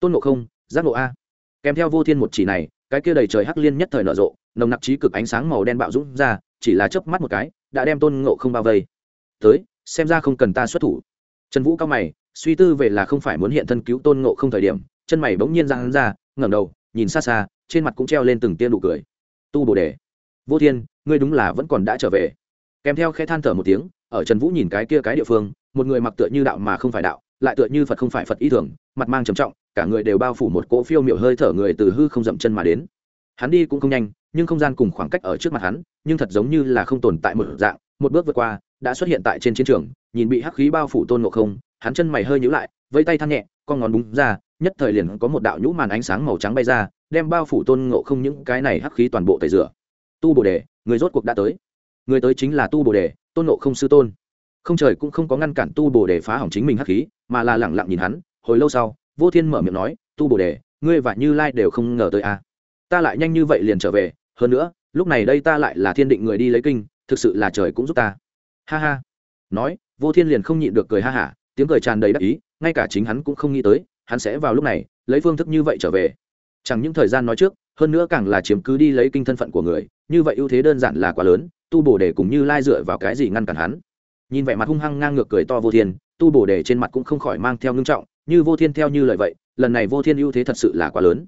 Tôn nộ không, giác nộ a kèm theo vô thiên một chỉ này, cái kia đầy trời hắc liên nhất thời nở rộ, nồng nặc trí cực ánh sáng màu đen bạo dũng ra, chỉ là chớp mắt một cái, đã đem tôn ngộ không bao vây. Tới, xem ra không cần ta xuất thủ. Trần vũ cao mày, suy tư về là không phải muốn hiện thân cứu tôn ngộ không thời điểm, chân mày bỗng nhiên ra hắn ra, ngẩng đầu, nhìn xa xa, trên mặt cũng treo lên từng tia nụ cười. Tu bồ đề, vô thiên, ngươi đúng là vẫn còn đã trở về. Kèm theo khẽ than thở một tiếng, ở trần vũ nhìn cái kia cái địa phương, một người mặc tựa như đạo mà không phải đạo lại tựa như phật không phải phật ý thường, mặt mang trầm trọng, cả người đều bao phủ một cỗ phiêu miểu hơi thở người từ hư không dậm chân mà đến. Hắn đi cũng không nhanh, nhưng không gian cùng khoảng cách ở trước mặt hắn, nhưng thật giống như là không tồn tại một dạng, một bước vượt qua, đã xuất hiện tại trên chiến trường, nhìn bị hắc khí bao phủ tôn ngộ không, hắn chân mày hơi nhíu lại, vẫy tay than nhẹ, con ngón búng ra, nhất thời liền có một đạo nhũ màn ánh sáng màu trắng bay ra, đem bao phủ tôn ngộ không những cái này hắc khí toàn bộ tẩy rửa. Tu bồ đề, người rốt cuộc đã tới. Người tới chính là tu bồ đề, tôn ngộ không sư tôn không trời cũng không có ngăn cản tu bồ đề phá hỏng chính mình hắc khí, mà là lẳng lặng nhìn hắn, hồi lâu sau, vô thiên mở miệng nói, tu bồ đề, ngươi và như lai đều không ngờ tới a à. ta lại nhanh như vậy liền trở về, hơn nữa, lúc này đây ta lại là thiên định người đi lấy kinh, thực sự là trời cũng giúp ta. Ha ha. Nói, vô thiên liền không nhịn được cười ha hả, tiếng cười tràn đầy đắc ý, ngay cả chính hắn cũng không nghĩ tới, hắn sẽ vào lúc này, lấy phương thức như vậy trở về. Chẳng những thời gian nói trước, hơn nữa càng là chiếm cứ đi lấy kinh thân phận của người, như vậy ưu thế đơn giản là quá lớn, tu bổ để cùng như lai dựa vào cái gì ngăn cản hắn? Nhìn vẻ mặt hung hăng ngang ngược cười to vô thiên, tu bổ đề trên mặt cũng không khỏi mang theo ngưng trọng, như vô thiên theo như lời vậy, lần này vô thiên ưu thế thật sự là quá lớn.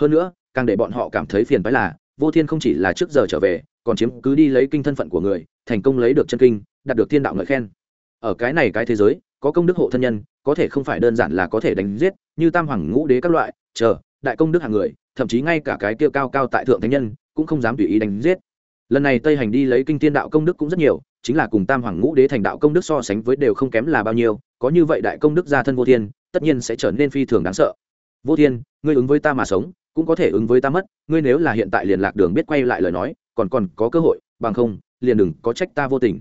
Hơn nữa, càng để bọn họ cảm thấy phiền phái là, vô thiên không chỉ là trước giờ trở về, còn chiếm cứ đi lấy kinh thân phận của người, thành công lấy được chân kinh, đạt được thiên đạo ngợi khen. Ở cái này cái thế giới, có công đức hộ thân nhân, có thể không phải đơn giản là có thể đánh giết, như tam hoàng ngũ đế các loại, chờ, đại công đức hàng người, thậm chí ngay cả cái kia cao cao tại thượng thánh nhân, cũng không dám tùy ý đánh giết. Lần này tây hành đi lấy kinh thiên đạo công đức cũng rất nhiều chính là cùng tam hoàng ngũ đế thành đạo công đức so sánh với đều không kém là bao nhiêu có như vậy đại công đức gia thân vô thiên tất nhiên sẽ trở nên phi thường đáng sợ. Vô thiên ngươi ứng với ta mà sống cũng có thể ứng với ta mất ngươi nếu là hiện tại liền lạc đường biết quay lại lời nói còn còn có cơ hội bằng không liền đừng có trách ta vô tình.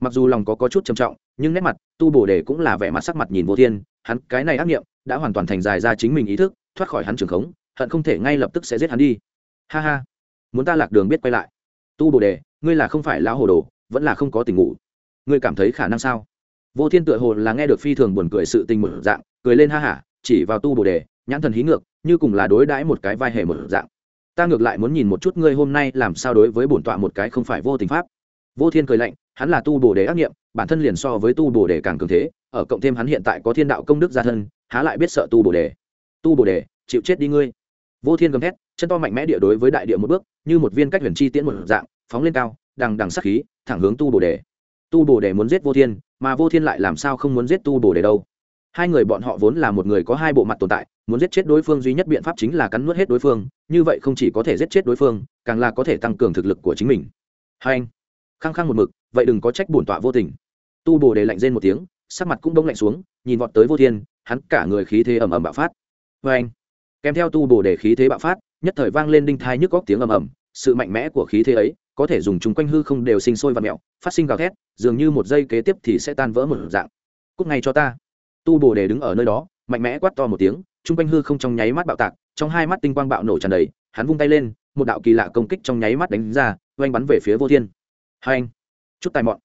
Mặc dù lòng có, có chút trầm trọng nhưng nét mặt tu Bổ đề cũng là vẻ mặt sắc mặt nhìn vô thiên hắn cái này ác nghiệm đã hoàn toàn thành dài ra chính mình ý thức thoát khỏi hắn trường khống hận không thể ngay lập tức sẽ giết hắn đi. Ha ha muốn ta lạc đường biết quay lại. Tu Bổ đề ngươi là không phải lão hồ đồ vẫn là không có tình ngủ. Ngươi cảm thấy khả năng sao? Vô thiên tựa hồ là nghe được phi thường buồn cười sự tình một dạng, cười lên ha hả, chỉ vào tu bồ đề, nhãn thần hí ngược, như cùng là đối đãi một cái vai hề một dạng. Ta ngược lại muốn nhìn một chút ngươi hôm nay làm sao đối với bổn tọa một cái không phải vô tình pháp. Vô thiên cười lạnh, hắn là tu bồ đề ác nghiệm, bản thân liền so với tu bồ đề càng cường thế, ở cộng thêm hắn hiện tại có thiên đạo công đức gia thân, há lại biết sợ tu bồ đề. Tu bồ đề, chịu chết đi ngươi. Vô thiên gầm thét, chân to mạnh mẽ địa đối với đại địa một bước, như một viên cách huyền chi tiễn một dạng, phóng lên cao, đằng đằng sắc khí thẳng hướng tu bồ đề. Tu bồ đề muốn giết vô thiên, mà vô thiên lại làm sao không muốn giết tu bồ đề đâu? Hai người bọn họ vốn là một người có hai bộ mặt tồn tại, muốn giết chết đối phương duy nhất biện pháp chính là cắn nuốt hết đối phương, như vậy không chỉ có thể giết chết đối phương, càng là có thể tăng cường thực lực của chính mình. Hai anh, khăng khăng một mực, vậy đừng có trách bổn tọa vô tình. Tu bồ đề lạnh rên một tiếng, sắc mặt cũng đông lạnh xuống, nhìn vọt tới vô thiên, hắn cả người khí thế ầm ầm bạo phát. Vê anh, kèm theo tu bồ đề khí thế bạo phát, nhất thời vang lên đinh thai nhức góc tiếng ầm ầm, sự mạnh mẽ của khí thế ấy có thể dùng chúng quanh hư không đều sinh sôi và mẹo, phát sinh gào thét, dường như một giây kế tiếp thì sẽ tan vỡ một dạng. Cúc ngay cho ta. Tu bồ đề đứng ở nơi đó, mạnh mẽ quát to một tiếng, chung quanh hư không trong nháy mắt bạo tạc, trong hai mắt tinh quang bạo nổ tràn đầy, hắn vung tay lên, một đạo kỳ lạ công kích trong nháy mắt đánh ra, oanh bắn về phía vô thiên. Hai anh, chút tài mọn.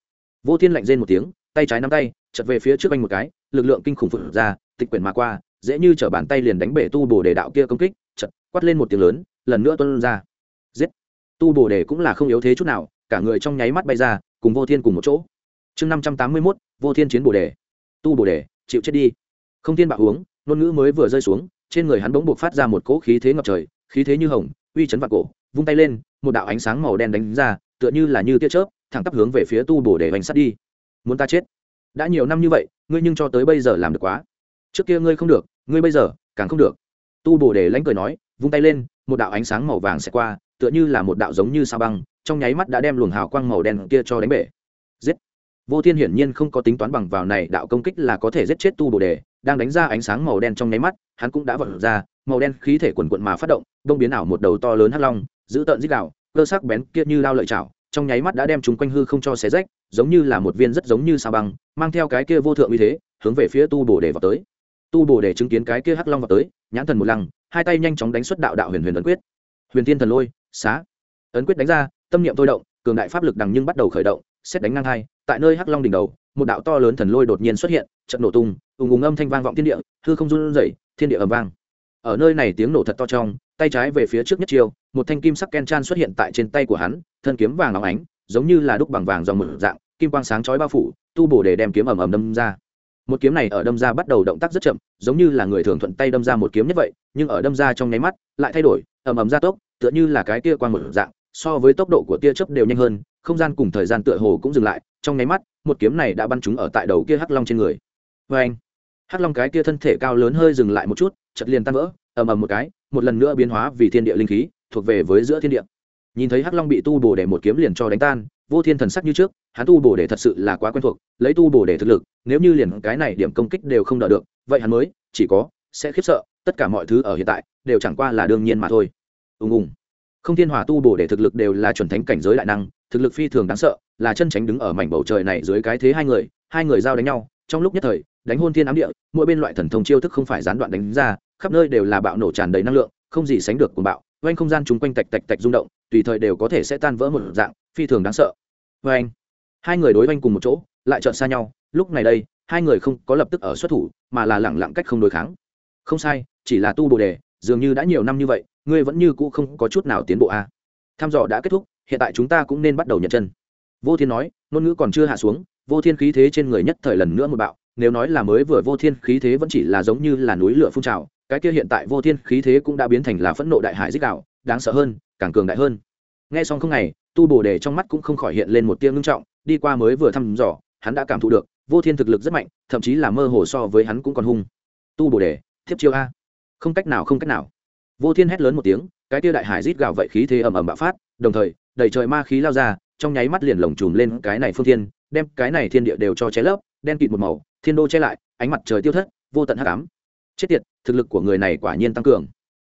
Vô thiên lạnh rên một tiếng, tay trái nắm tay chật về phía trước anh một cái, lực lượng kinh khủng phượng ra, tịch quyển mà qua, dễ như t bàn tay liền đánh bể tu bổ đề đạo kia công kích chật quát lên một tiếng lớn, lần nữa tuân ra. Giết tu bồ đề cũng là không yếu thế chút nào, cả người trong nháy mắt bay ra, cùng vô thiên cùng một chỗ. Chương năm trăm tám mươi mốt, vô thiên chiến bồ đề. Tu bồ đề, chịu chết đi. Không thiên bạo uống, ngôn ngữ mới vừa rơi xuống, trên người hắn bỗng buộc phát ra một cỗ khí thế ngập trời, khí thế như hồng, uy chấn vạn cổ, vung tay lên, một đạo ánh sáng màu đen đánh ra, tựa như là như tia chớp, thẳng tắp hướng về phía tu bổ để hoành sát đi. Muốn ta chết? Đã nhiều năm như vậy, ngươi nhưng cho tới bây giờ làm được quá. Trước kia ngươi không được, ngươi bây giờ càng không được. Tu bổ để lánh cười nói, vung tay lên, một đạo ánh sáng màu vàng sẽ qua tựa như là một đạo giống như sao băng, trong nháy mắt đã đem luồng hào quang màu đen kia cho đánh bể. Giết! Vô thiên hiển nhiên không có tính toán bằng vào này đạo công kích là có thể giết chết tu bồ đề, đang đánh ra ánh sáng màu đen trong nháy mắt, hắn cũng đã vận ra, màu đen khí thể quần quận mà phát động, đông biến ảo một đầu to lớn hắc long, giữ tợn dích đạo cơ sắc bén kia như lao lợi chảo, trong nháy mắt đã đem chúng quanh hư không cho xé rách, giống như là một viên rất giống như sao băng, mang theo cái kia vô thượng uy thế, hướng về phía tu bồ đề vào tới. Tu bồ đề chứng kiến cái kia hắc long vào tới, nhãn thần một lăng, hai tay nhanh chóng đánh xuất đạo đạo huyền huyền ấn quyết. Huyền tiên thần lôi xá. Ấn quyết đánh ra, tâm niệm thôi động, cường đại pháp lực đằng nhưng bắt đầu khởi động, xét đánh ngang hai, tại nơi hắc long đỉnh đầu, một đạo to lớn thần lôi đột nhiên xuất hiện trận nổ tung, ùng ùng âm thanh vang vọng thiên địa, hư không run rẩy, thiên địa ầm vang. Ở nơi này tiếng nổ thật to trong, tay trái về phía trước nhất chiều một thanh kim sắc ken chan xuất hiện tại trên tay của hắn, thân kiếm vàng óng ánh, giống như là đúc bằng vàng dòng mực dạng, kim quang sáng chói bao phủ, tu bổ để đem kiếm ầm ầm đâm ra. Một kiếm này ở đâm ra bắt đầu động tác rất chậm, giống như là người thường thuận tay đâm ra một kiếm như vậy, nhưng ở đâm ra trong nháy mắt, lại thay đổi, ầm ầm ra tốc tựa như là cái tia quang một dạng, so với tốc độ của tia chớp đều nhanh hơn, không gian cùng thời gian tựa hồ cũng dừng lại, trong nháy mắt, một kiếm này đã bắn trúng ở tại đầu kia hắc long trên người. Vê anh hắc long cái kia thân thể cao lớn hơi dừng lại một chút chật liền tan vỡ, ầm ầm một cái, một lần nữa biến hóa vì thiên địa linh khí, thuộc về với giữa thiên địa. Nhìn thấy hắc long bị tu bổ để một kiếm liền cho đánh tan, vô thiên thần sắc như trước, hắn tu bổ để thật sự là quá quen thuộc, lấy tu bổ để thực lực, nếu như liền cái này điểm công kích đều không đỡ được, vậy hắn mới, chỉ có, sẽ khiếp sợ, tất cả mọi thứ ở hiện tại, đều chẳng qua là đương nhiên mà thôi ùng ùng. Không thiên hòa tu bổ để thực lực đều là chuẩn thánh cảnh giới đại năng, thực lực phi thường đáng sợ, là chân tránh đứng ở mảnh bầu trời này dưới cái thế hai người hai người giao đánh nhau, trong lúc nhất thời, đánh hôn thiên ám địa, mỗi bên loại thần thông chiêu thức không phải gián đoạn đánh ra, khắp nơi đều là bạo nổ tràn đầy năng lượng, không gì sánh được cuồng bạo quanh không gian chung quanh tạch tạch tạch rung động, tùy thời đều có thể sẽ tan vỡ một dạng, phi thường đáng sợ. Vê anh hai người đối oanh cùng một chỗ, lại trợn xa nhau, lúc này đây, hai người không có lập tức ở xuất thủ, mà là lẳng lặng cách không đối kháng. Không sai, chỉ là tu bồ đề dường như đã nhiều năm như vậy, ngươi vẫn như cũ không có chút nào tiến bộ a à. tham dò đã kết thúc, hiện tại chúng ta cũng nên bắt đầu nhận chân. Vô thiên nói, ngôn ngữ còn chưa hạ xuống, vô thiên khí thế trên người nhất thời lần nữa một bạo, nếu nói là mới vừa vô thiên khí thế vẫn chỉ là giống như là núi lửa phun trào, cái kia hiện tại vô thiên khí thế cũng đã biến thành là phẫn nộ đại hải dích đạo, đáng sợ hơn, càng cường đại hơn. Nghe xong không ngày, tu bồ đề trong mắt cũng không khỏi hiện lên một tiếng ngưng trọng, đi qua mới vừa thăm dò, hắn đã cảm thụ được, vô thiên thực lực rất mạnh, thậm chí là mơ hồ so với hắn cũng còn hung. Tu bồ đề thiếp chiêu a không cách nào, không cách nào. Vô thiên hét lớn một tiếng, cái tia đại hải rít gạo vậy khí thế ầm ầm bạo phát, đồng thời, đầy trời ma khí lao ra, trong nháy mắt liền lồng chùm lên cái này phương thiên, đem cái này thiên địa đều cho cháy lấp, đen kịt một màu, thiên đô che lại, ánh mặt trời tiêu thất, vô tận hắc ám. Chết tiệt, thực lực của người này quả nhiên tăng cường.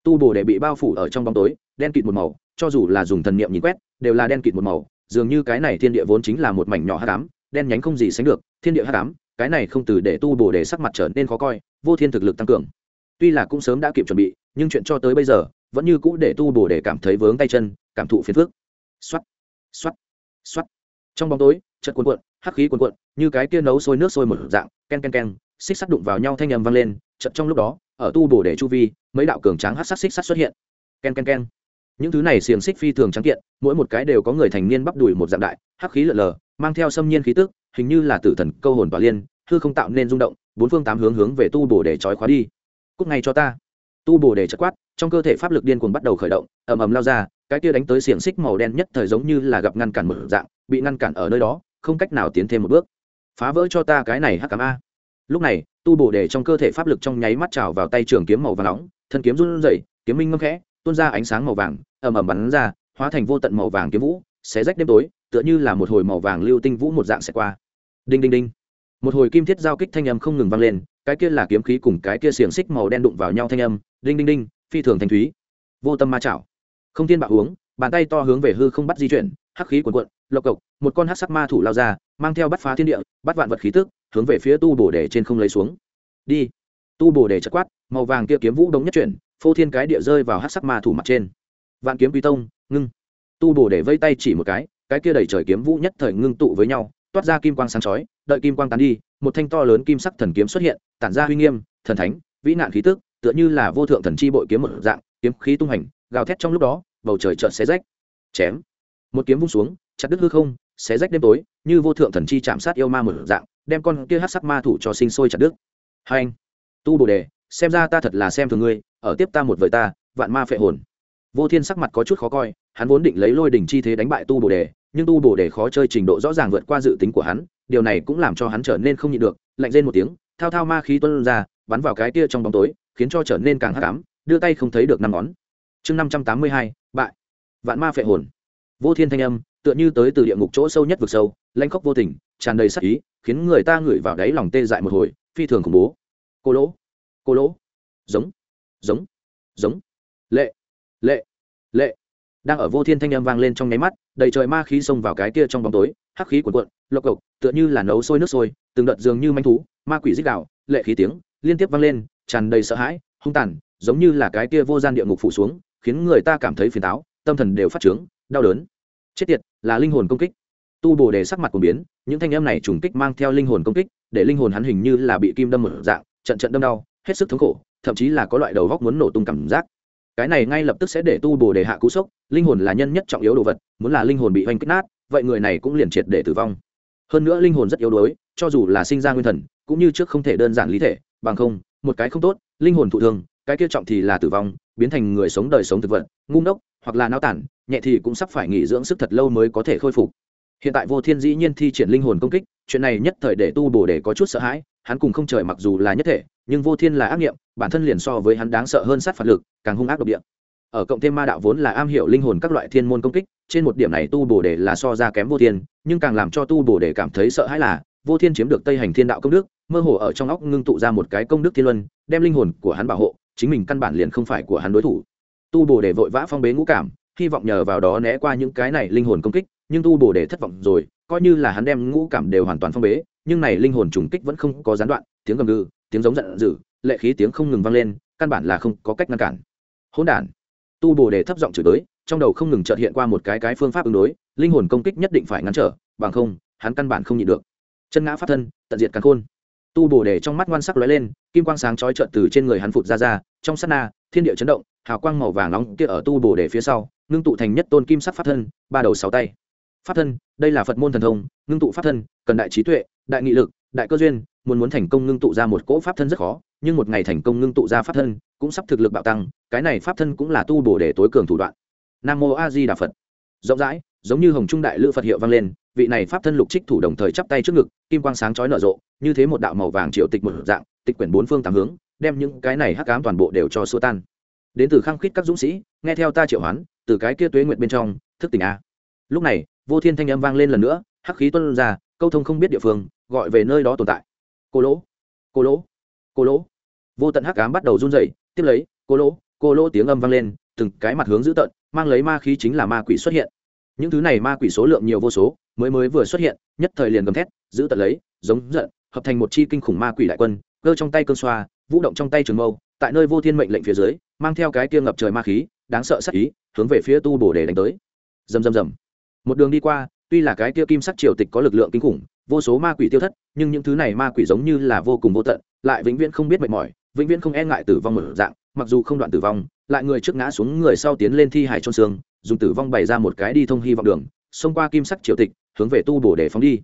Tu bổ để bị bao phủ ở trong bóng tối, đen kịt một màu, cho dù là dùng thần niệm nhìn quét, đều là đen kịt một màu, dường như cái này thiên địa vốn chính là một mảnh nhỏ hắc ám, đen nhánh không gì sánh được, thiên địa hắc ám, cái này không từ để tu bổ để sắc mặt trở nên khó coi, vô thiên thực lực tăng cường tuy là cũng sớm đã kịp chuẩn bị, nhưng chuyện cho tới bây giờ, vẫn như cũ để tu bổ để cảm thấy vướng tay chân, cảm thụ phiền phức. Xoắt xoắt xoắt trong bóng tối chật cuộn cuộn, hắc khí cuộn cuộn, như cái kia nấu sôi nước sôi một dạng, ken ken ken, xích sắt đụng vào nhau thanh nhầm vang lên chật trong lúc đó, ở tu bổ để chu vi, mấy đạo cường tráng hắc sắc xích sắt xuất hiện. Ken ken ken. Những thứ này xiềng xích phi thường trắng kiện, mỗi một cái đều có người thành niên bắp đùi một dạng đại, hắc khí lợn lờ, mang theo xâm nhiên khí tức, hình như là tử thần câu hồn và liên, hư không tạo nên rung động, bốn phương tám hướng hướng về tu bổ để trói khóa đi cúc ngay cho ta. Tu bồ để chất quát, trong cơ thể pháp lực điên cuồng bắt đầu khởi động, ầm ầm lao ra, cái kia đánh tới xiềng xích màu đen nhất thời giống như là gặp ngăn cản một dạng, bị ngăn cản ở nơi đó, không cách nào tiến thêm một bước. Phá vỡ cho ta cái này hắc cám a. Lúc này, tu bồ để trong cơ thể pháp lực trong nháy mắt trào vào tay trường kiếm màu vàng nóng, thân kiếm run rẩy, kiếm minh ngâm khẽ, tuôn ra ánh sáng màu vàng, ầm ầm bắn ra, hóa thành vô tận màu vàng kiếm vũ, xé rách đêm tối, tựa như là một hồi màu vàng lưu tinh vũ một dạng sẽ qua. Đinh đinh đinh. Một hồi kim thiết giao kích thanh âm không ngừng vang lên cái kia là kiếm khí cùng cái kia xiềng xích màu đen đụng vào nhau thanh âm, đinh đinh đinh, phi thường thanh thúy. Vô tâm ma chảo. Không tiên bạo uống bàn tay to hướng về hư không bắt di chuyển, hắc khí cuồn cuộn, lộc cộc, một con hắc sắc ma thủ lao ra, mang theo bắt phá thiên địa, bắt vạn vật khí tức, hướng về phía tu bổ để trên không lấy xuống. Đi. Tu bổ để chất quát, màu vàng kia kiếm vũ đống nhất chuyển, phô thiên cái địa rơi vào hắc sắc ma thủ mặt trên. Vạn kiếm quy tông, ngưng. Tu bổ để vây tay chỉ một cái cái kia đẩy trời kiếm vũ nhất thời ngưng tụ với nhau, toát ra kim quang sáng chói, đợi kim quang tán đi một thanh to lớn kim sắc thần kiếm xuất hiện, tản ra uy nghiêm, thần thánh, vĩ nạn khí tức, tựa như là vô thượng thần chi bội kiếm một dạng, kiếm khí tung hành, gào thét trong lúc đó, bầu trời chợt xé rách. Chém. Một kiếm vung xuống, chặt đứt hư không, xé rách đêm tối, như vô thượng thần chi chạm sát yêu ma một dạng, đem con kia hát sắc ma thủ cho sinh sôi chặt đứt. Hai anh. Tu bồ đề, xem ra ta thật là xem thường ngươi, ở tiếp ta một vời ta, vạn ma phệ hồn. Vô thiên sắc mặt có chút khó coi, hắn vốn định lấy lôi đỉnh chi thế đánh bại tu bồ đề, nhưng tu bồ đề khó chơi trình độ rõ ràng vượt qua dự tính của hắn điều này cũng làm cho hắn trở nên không nhịn được, lạnh lên một tiếng, thao thao ma khí tuân ra, bắn vào cái kia trong bóng tối, khiến cho trở nên càng hắc ám, đưa tay không thấy được năm ngón. Chương năm trăm tám mươi hai, bại. Vạn ma phệ hồn. Vô thiên thanh âm, tựa như tới từ địa ngục chỗ sâu nhất vực sâu, lanh khóc vô tình, tràn đầy sắc ý, khiến người ta ngửi vào đáy lòng tê dại một hồi, phi thường khủng bố. Cô lỗ cô lỗ. Giống giống giống. Lệ lệ lệ. Đang ở vô thiên thanh âm vang lên trong nháy mắt, đầy trời ma khí xông vào cái kia trong bóng tối, hắc khí cuộn cuộn, lộc cộc tựa như là nấu sôi nước sôi, từng đợt dường như manh thú, ma quỷ dích đạo lệ khí tiếng, liên tiếp vang lên, tràn đầy sợ hãi, hung tàn, giống như là cái kia vô gian địa ngục phủ xuống, khiến người ta cảm thấy phiền táo, tâm thần đều phát trướng, đau đớn. Chết tiệt, là linh hồn công kích. Tu bồ đề sắc mặt của biến, những thanh âm này trùng kích mang theo linh hồn công kích, để linh hồn hắn hình như là bị kim đâm một dạng, trận trận đâm đau, hết sức thống khổ, thậm chí là có loại đầu góc muốn nổ tung cảm giác. Cái này ngay lập tức sẽ để tu bồ đề hạ cú sốc, linh hồn là nhân nhất trọng yếu đồ vật, muốn là linh hồn bị hoành kích nát, vậy người này cũng liền triệt để tử vong hơn nữa linh hồn rất yếu đuối, cho dù là sinh ra nguyên thần, cũng như trước không thể đơn giản lý thể, bằng không, một cái không tốt, linh hồn thụ thương, cái kia trọng thì là tử vong, biến thành người sống đời sống thực vật, ngu ngốc, hoặc là nao tản, nhẹ thì cũng sắp phải nghỉ dưỡng sức thật lâu mới có thể khôi phục. Hiện tại vô thiên dĩ nhiên thi triển linh hồn công kích, chuyện này nhất thời để tu bổ để có chút sợ hãi, hắn cùng không trời mặc dù là nhất thể, nhưng vô thiên là ác nghiệm, bản thân liền so với hắn đáng sợ hơn sát phạt lực, càng hung ác độc địa ở cộng thêm ma đạo vốn là am hiểu linh hồn các loại thiên môn công kích, trên một điểm này tu bổ đề là so ra kém vô thiên, nhưng càng làm cho tu bổ đề cảm thấy sợ hãi là, vô thiên chiếm được tây hành thiên đạo công đức, mơ hồ ở trong óc ngưng tụ ra một cái công đức thiên luân, đem linh hồn của hắn bảo hộ, chính mình căn bản liền không phải của hắn đối thủ. Tu bổ đề vội vã phong bế ngũ cảm, hy vọng nhờ vào đó né qua những cái này linh hồn công kích, nhưng tu bổ đề thất vọng rồi, coi như là hắn đem ngũ cảm đều hoàn toàn phong bế, nhưng này linh hồn trùng kích vẫn không có gián đoạn, tiếng gầm gừ, tiếng giống giận dữ, lệ khí tiếng không ngừng vang lên, căn bản là không có cách ngăn cản. Hỗn đản tu bổ để thấp giọng chửi tới, trong đầu không ngừng chợt hiện qua một cái cái phương pháp ứng đối, linh hồn công kích nhất định phải ngăn trở, bằng không, hắn căn bản không nhịn được. Chân ngã pháp thân, tận diệt càn khôn. Tu bổ để trong mắt ngoan sắc lóe lên, kim quang sáng chói trợn từ trên người hắn phụt ra ra, trong sát na, thiên địa chấn động, hào quang màu vàng nóng kia ở tu bổ để phía sau, ngưng tụ thành nhất tôn kim sắc pháp thân, ba đầu sáu tay. Pháp thân, đây là phật môn thần thông, ngưng tụ pháp thân, cần đại trí tuệ, đại nghị lực, đại cơ duyên, muốn muốn thành công ngưng tụ ra một cỗ pháp thân rất khó, nhưng một ngày thành công ngưng tụ ra pháp thân, cũng sắp thực lực bạo tăng cái này pháp thân cũng là tu bổ để tối cường thủ đoạn. Nam mô a di đà phật. Rộng rãi, giống như hồng trung đại lữ phật hiệu vang lên, vị này pháp thân lục trích thủ đồng thời chắp tay trước ngực, kim quang sáng chói nở rộ, như thế một đạo màu vàng triệu tịch một dạng, tịch quyển bốn phương tám hướng, đem những cái này hắc ám toàn bộ đều cho xua tan. Đến từ khăng khít các dũng sĩ, nghe theo ta triệu hoán, từ cái kia tuế nguyện bên trong, thức tỉnh a. Lúc này, vô thiên thanh âm vang lên lần nữa, hắc khí tuân ra, câu thông không biết địa phương, gọi về nơi đó tồn tại. Cô lỗ cô lỗ cô lỗ. Vô tận hắc ám bắt đầu run rẩy, tiếp lấy, cô lỗ cô lỗ tiếng âm vang lên, từng cái mặt hướng dữ tợn, mang lấy ma khí chính là ma quỷ xuất hiện. Những thứ này ma quỷ số lượng nhiều vô số, mới mới vừa xuất hiện, nhất thời liền gầm thét giữ tận lấy, giống giận, hợp thành một chi kinh khủng ma quỷ đại quân, cơ trong tay cơn xoa, vũ động trong tay trường mâu, tại nơi vô thiên mệnh lệnh phía dưới, mang theo cái kia ngập trời ma khí, đáng sợ sắc ý, hướng về phía tu bổ để đánh tới. Rầm rầm rầm. Một đường đi qua, tuy là cái kia kim sắc triều tịch có lực lượng kinh khủng, vô số ma quỷ tiêu thất, nhưng những thứ này ma quỷ giống như là vô cùng vô tận, lại vĩnh viễn không biết mệt mỏi, vĩnh viễn không e ngại tử vong một dạng mặc dù không đoạn tử vong, lại người trước ngã xuống người sau tiến lên thi hải trôn xương, dùng tử vong bày ra một cái đi thông hy vọng đường, xông qua kim sắc triều tịch, hướng về tu bổ để phóng đi.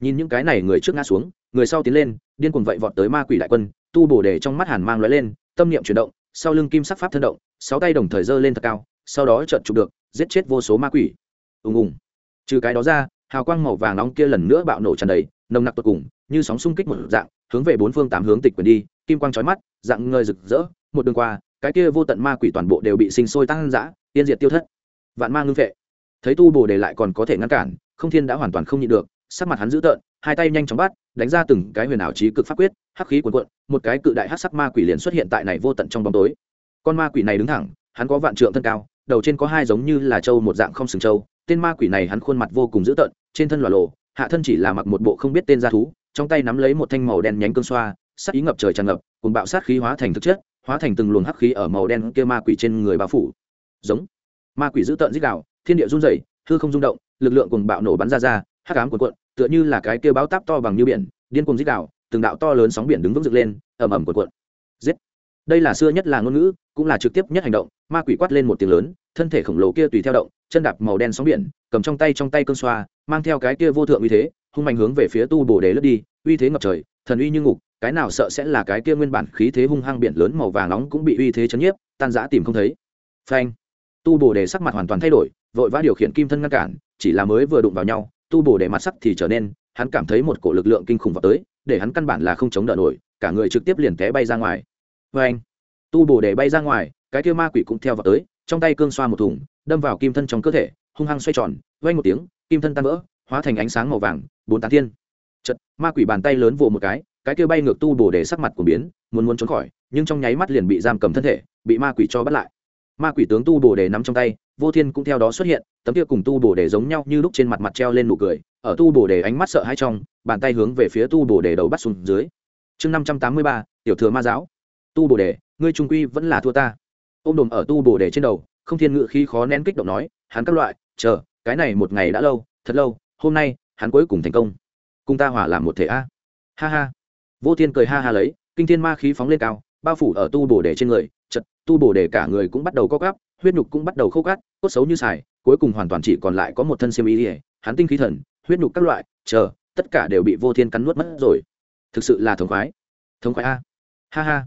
Nhìn những cái này người trước ngã xuống, người sau tiến lên, điên cuồng vậy vọt tới ma quỷ đại quân, tu bổ để trong mắt hàn mang lóe lên, tâm niệm chuyển động, sau lưng kim sắc pháp thân động, sáu tay đồng thời giơ lên thật cao, sau đó chợt chụp được, giết chết vô số ma quỷ. Ùng ùng. Trừ cái đó ra, hào quang màu vàng nóng kia lần nữa bạo nổ tràn đầy nồng nặc tột cùng, như sóng xung kích một dạng, hướng về bốn phương tám hướng tịch quyền đi, kim quang trói mắt, dạng ngơi rực rỡ, một đường qua, cái kia vô tận ma quỷ toàn bộ đều bị sinh sôi tăng dã tiên diệt tiêu thất. Vạn ma ngưng vệ thấy tu bồ đề lại còn có thể ngăn cản, không thiên đã hoàn toàn không nhịn được, sắc mặt hắn dữ tợn, hai tay nhanh chóng bắt, đánh ra từng cái huyền ảo trí cực pháp quyết, hắc khí cuồn cuộn, một cái cự đại hắc sắc ma quỷ liền xuất hiện tại này vô tận trong bóng tối. Con ma quỷ này đứng thẳng, hắn có vạn trượng thân cao, đầu trên có hai giống như là trâu một dạng không sừng trâu, tên ma quỷ này hắn khuôn mặt vô cùng dữ tợn, trên thân lòa lộ hạ thân chỉ là mặc một bộ không biết tên gia thú, trong tay nắm lấy một thanh màu đen nhánh cương xoa, sắc ý ngập trời tràn ngập, cùng bạo sát khí hóa thành thực chất, hóa thành từng luồng hắc khí ở màu đen kia ma quỷ trên người bao phủ. Giống. Ma quỷ dữ tợn dích đạo thiên địa run rẩy, hư không rung động, lực lượng cùng bạo nổ bắn ra ra, hắc ám cuộn cuộn, tựa như là cái kia báo táp to bằng như biển, điên cuồng dích đạo từng đạo to lớn sóng biển đứng vững dựng lên, ầm ầm cuộn cuộn. Giết. Đây là xưa nhất là ngôn ngữ, cũng là trực tiếp nhất hành động, ma quỷ quát lên một tiếng lớn, thân thể khổng lồ kia tùy theo động, chân đạp màu đen sóng biển, cầm trong tay trong tay cơn xoa mang theo cái kia vô thượng uy thế, hung mạnh hướng về phía tu bồ đề lướt đi, uy thế ngập trời, thần uy như ngục, cái nào sợ sẽ là cái kia nguyên bản khí thế hung hăng biển lớn màu vàng nóng cũng bị uy thế chấn nhiếp, tan rã tìm không thấy. Phanh. Tu bồ đề sắc mặt hoàn toàn thay đổi, vội vã điều khiển kim thân ngăn cản, chỉ là mới vừa đụng vào nhau, tu bồ đề mặt sắc thì trở nên, hắn cảm thấy một cổ lực lượng kinh khủng vào tới, để hắn căn bản là không chống đỡ nổi, cả người trực tiếp liền té bay ra ngoài. Phanh. Tu bồ đề bay ra ngoài, cái kia ma quỷ cũng theo vào tới, trong tay cương xoa một thùng, đâm vào kim thân trong cơ thể, hung hăng xoay tròn vay một tiếng kim thân tan vỡ, hóa thành ánh sáng màu vàng, bốn tán thiên. Chật ma quỷ bàn tay lớn vồ một cái cái kia bay ngược tu bổ để sắc mặt của biến, muốn muốn trốn khỏi, nhưng trong nháy mắt liền bị giam cầm thân thể, bị ma quỷ cho bắt lại. Ma quỷ tướng tu bổ để nắm trong tay, vô thiên cũng theo đó xuất hiện, tấm kia cùng tu bổ để giống nhau như lúc trên mặt mặt treo lên nụ cười, ở tu bổ để ánh mắt sợ hãi trong, bàn tay hướng về phía tu bổ để đầu bắt xuống dưới. Chương năm trăm tám mươi ba, tiểu thừa ma giáo. Tu bổ để, ngươi trung quy vẫn là thua ta. Ôm đồm ở tu bổ để trên đầu, không thiên ngự khi khó nén kích động nói, hắn các loại, chờ cái này một ngày đã lâu, thật lâu, hôm nay, hắn cuối cùng thành công. Cùng ta hỏa làm một thể a. Ha ha. Vô thiên cười ha ha lấy, kinh thiên ma khí phóng lên cao, bao phủ ở tu bổ để trên người, chật, tu bổ để cả người cũng bắt đầu co gắp huyết nhục cũng bắt đầu khô cát, cốt xấu như xài, cuối cùng hoàn toàn chỉ còn lại có một thân xiêm y ỉa hắn tinh khí thần, huyết nhục các loại, chờ, tất cả đều bị vô thiên cắn nuốt mất rồi. Thực sự là thống khoái. Thống khoái a. Ha ha.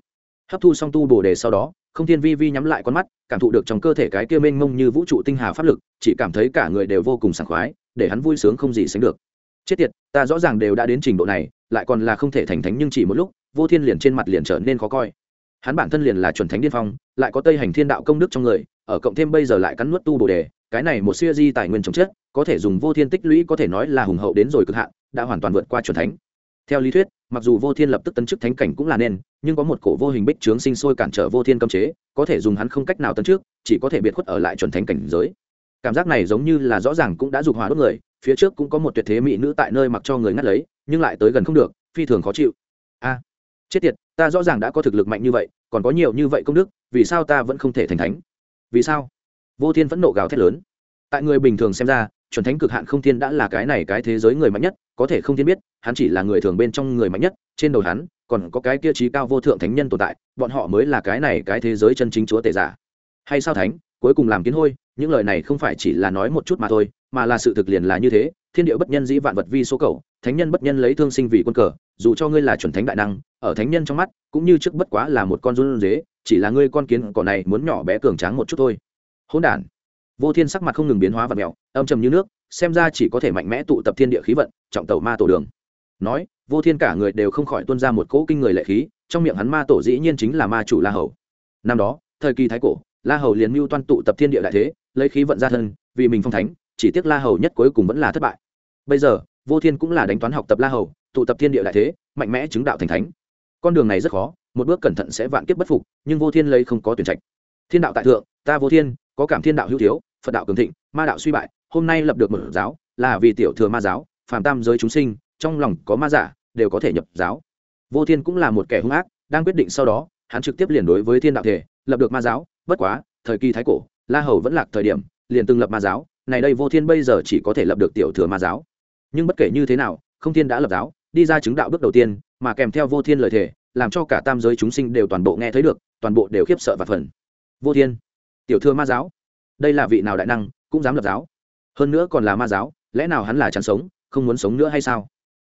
Hấp thu xong tu bổ đề sau đó không thiên vi vi nhắm lại con mắt, cảm thụ được trong cơ thể cái kia mênh mông như vũ trụ tinh hà pháp lực, chỉ cảm thấy cả người đều vô cùng sảng khoái, để hắn vui sướng không gì sánh được. Chết tiệt, ta rõ ràng đều đã đến trình độ này, lại còn là không thể thành thánh nhưng chỉ một lúc, vô thiên liền trên mặt liền trở nên khó coi. Hắn bản thân liền là chuẩn thánh điên phong, lại có tây hành thiên đạo công đức trong người, ở cộng thêm bây giờ lại cắn nuốt tu bồ đề, cái này một siêu di tài nguyên chống chết có thể dùng vô thiên tích lũy có thể nói là hùng hậu đến rồi cực hạn, đã hoàn toàn vượt qua chuẩn thánh. Theo lý thuyết mặc dù vô thiên lập tức tấn chức thánh cảnh cũng là nên, nhưng có một cổ vô hình bích trướng sinh sôi cản trở vô thiên cấm chế, có thể dùng hắn không cách nào tấn trước chỉ có thể biệt khuất ở lại chuẩn thánh cảnh giới. Cảm giác này giống như là rõ ràng cũng đã dục hòa đốt người, phía trước cũng có một tuyệt thế mỹ nữ tại nơi mặc cho người ngắt lấy, nhưng lại tới gần không được, phi thường khó chịu. A, chết tiệt, ta rõ ràng đã có thực lực mạnh như vậy, còn có nhiều như vậy công đức, vì sao ta vẫn không thể thành thánh? Vì sao? Vô thiên phẫn nộ gào thét lớn. Tại người bình thường xem ra chuẩn thánh cực hạn không thiên đã là cái này cái thế giới người mạnh nhất, có thể không thiên biết, hắn chỉ là người thường bên trong người mạnh nhất, trên đầu hắn còn có cái kia trí cao vô thượng thánh nhân tồn tại, bọn họ mới là cái này cái thế giới chân chính chúa tể giả. Hay sao thánh, cuối cùng làm kiến hôi, những lời này không phải chỉ là nói một chút mà thôi, mà là sự thực liền là như thế, thiên điệu bất nhân dĩ vạn vật vi số cầu, thánh nhân bất nhân lấy thương sinh vì quân cờ, dù cho ngươi là chuẩn thánh đại năng, ở thánh nhân trong mắt, cũng như trước bất quá là một con run dế chỉ là ngươi con kiến cỏ này muốn nhỏ bé cường tráng một chút thôi. Hỗn đản vô thiên sắc mặt không ngừng biến hóa và mèo âm trầm như nước, xem ra chỉ có thể mạnh mẽ tụ tập thiên địa khí vận, trọng tàu ma tổ đường. Nói, vô thiên cả người đều không khỏi tuôn ra một cỗ kinh người lệ khí, trong miệng hắn ma tổ dĩ nhiên chính là ma chủ la hầu. Năm đó, thời kỳ thái cổ, la hầu liền mưu toan tụ tập thiên địa đại thế, lấy khí vận ra thân, vì mình phong thánh, chỉ tiếc la hầu nhất cuối cùng vẫn là thất bại. Bây giờ, vô thiên cũng là đánh toán học tập la hầu, tụ tập thiên địa đại thế, mạnh mẽ chứng đạo thành thánh. Con đường này rất khó, một bước cẩn thận sẽ vạn kiếp bất phục, nhưng vô thiên lấy không có tuyển trạch. Thiên đạo tại thượng, ta vô thiên có cảm thiên đạo hữu thiếu phật đạo cường thịnh ma đạo suy bại hôm nay lập được một giáo là vì tiểu thừa ma giáo phàm tam giới chúng sinh trong lòng có ma giả đều có thể nhập giáo. Vô thiên cũng là một kẻ hung ác đang quyết định sau đó hắn trực tiếp liền đối với thiên đạo thể lập được ma giáo bất quá thời kỳ thái cổ la hầu vẫn lạc thời điểm liền từng lập ma giáo này đây vô thiên bây giờ chỉ có thể lập được tiểu thừa ma giáo. Nhưng bất kể như thế nào không thiên đã lập giáo đi ra chứng đạo bước đầu tiên mà kèm theo vô thiên lời thể, làm cho cả tam giới chúng sinh đều toàn bộ nghe thấy được toàn bộ đều khiếp sợ và phần vô thiên tiểu thưa ma giáo. Đây là vị nào đại năng, cũng dám lập giáo. Hơn nữa còn là ma giáo, lẽ nào hắn là chán sống, không muốn sống nữa hay sao?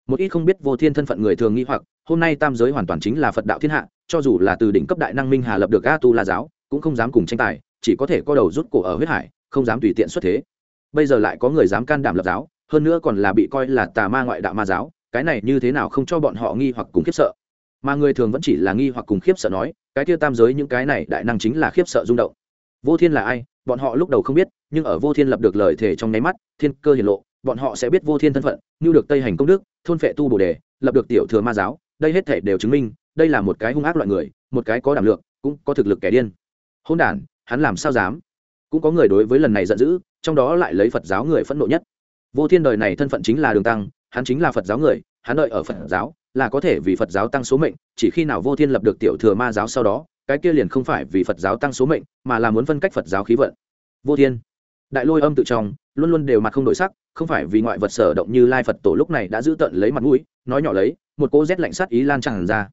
Một ít không biết vô thiên thân phận người thường nghĩ hoặc, hôm nay tam giới hoàn toàn chính là phật đạo thiên hạ, cho dù là từ đỉnh cấp đại năng minh hà lập được a tu la giáo, cũng không dám cùng tranh tài, chỉ có thể co đầu rút cổ ở huyết hải, không dám tùy tiện xuất thế. Bây giờ lại có người dám can đảm lập giáo, hơn nữa còn là bị coi là tà ma ngoại đạo ma giáo, cái này như thế nào không cho bọn họ nghi hoặc cùng khiếp sợ? Mà người thường vẫn chỉ là nghi hoặc cùng khiếp sợ nói, cái kia tam giới những cái này đại năng chính là khiếp sợ rung động vô thiên là ai? Bọn họ lúc đầu không biết, nhưng ở vô thiên lập được lời thề trong nháy mắt, thiên cơ hiển lộ, bọn họ sẽ biết vô thiên thân phận, như được tây hành công đức, thôn phệ tu bồ đề, lập được tiểu thừa ma giáo, đây hết thể đều chứng minh, đây là một cái hung ác loại người, một cái có đảm lượng, cũng có thực lực kẻ điên. Hôn đản, hắn làm sao dám? Cũng có người đối với lần này giận dữ, trong đó lại lấy phật giáo người phẫn nộ nhất. Vô thiên đời này thân phận chính là đường tăng, hắn chính là phật giáo người, hắn đợi ở phật giáo là có thể vì phật giáo tăng số mệnh, chỉ khi nào vô thiên lập được tiểu thừa ma giáo sau đó cái kia liền không phải vì phật giáo tăng số mệnh, mà là muốn phân cách phật giáo khí vận. Vô thiên, đại lôi âm tự trong, luôn luôn đều mặt không đổi sắc, không phải vì ngoại vật sở động như lai phật tổ lúc này đã giữ tận lấy mặt mũi, nói nhỏ lấy, một cỗ rét lạnh sát ý lan tràn ra.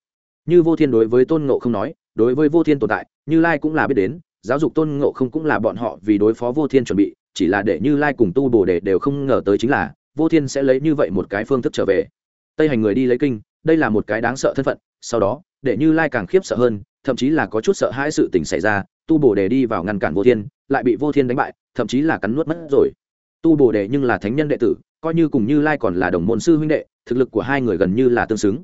Như vô thiên đối với tôn ngộ không nói, đối với vô thiên tồn tại, như lai cũng là biết đến, giáo dục tôn ngộ không cũng là bọn họ vì đối phó vô thiên chuẩn bị, chỉ là để như lai cùng tu bồ đề đều không ngờ tới chính là, vô thiên sẽ lấy như vậy một cái phương thức trở về. Tây hành người đi lấy kinh, đây là một cái đáng sợ thân phận, sau đó, để như lai càng khiếp sợ hơn thậm chí là có chút sợ hãi sự tình xảy ra, tu bồ đề đi vào ngăn cản vô thiên, lại bị vô thiên đánh bại, thậm chí là cắn nuốt mất rồi. Tu bồ đề nhưng là thánh nhân đệ tử, coi như cùng như lai còn là đồng môn sư huynh đệ, thực lực của hai người gần như là tương xứng.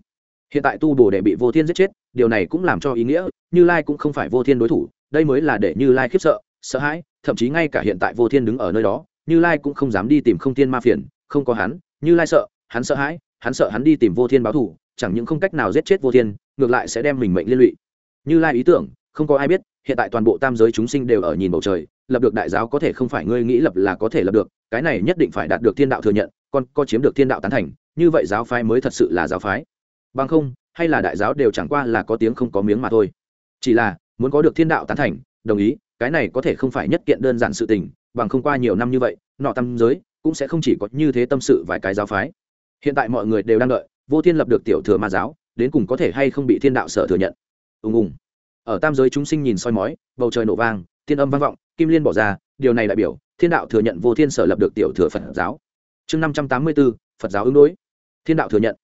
Hiện tại tu bồ đề bị vô thiên giết chết, điều này cũng làm cho ý nghĩa, như lai cũng không phải vô thiên đối thủ, đây mới là để như lai khiếp sợ sợ hãi, thậm chí ngay cả hiện tại vô thiên đứng ở nơi đó, như lai cũng không dám đi tìm không thiên ma phiền, không có hắn, như lai sợ, hắn sợ hãi, hắn sợ hắn đi tìm vô thiên báo thù, chẳng những không cách nào giết chết vô thiên, ngược lại sẽ đem mình mệnh liên lụy như lai ý tưởng, không có ai biết, hiện tại toàn bộ tam giới chúng sinh đều ở nhìn bầu trời, lập được đại giáo có thể không phải ngươi nghĩ lập là có thể lập được, cái này nhất định phải đạt được thiên đạo thừa nhận, còn có chiếm được thiên đạo tán thành, như vậy giáo phái mới thật sự là giáo phái. Bằng không, hay là đại giáo đều chẳng qua là có tiếng không có miếng mà thôi. Chỉ là, muốn có được thiên đạo tán thành, đồng ý, cái này có thể không phải nhất kiện đơn giản sự tình, bằng không qua nhiều năm như vậy, nọ tam giới cũng sẽ không chỉ có như thế tâm sự vài cái giáo phái. Hiện tại mọi người đều đang đợi, vô thiên lập được tiểu thừa ma giáo, đến cùng có thể hay không bị thiên đạo sở thừa nhận ùng ùng. Ở tam giới chúng sinh nhìn soi mói, bầu trời nổ vang thiên âm vang vọng, kim liên bỏ ra, điều này đại biểu, thiên đạo thừa nhận vô thiên sở lập được tiểu thừa phật giáo. Chương năm trăm tám mươi b ố phật giáo ứng đối. Thiên đạo thừa nhận.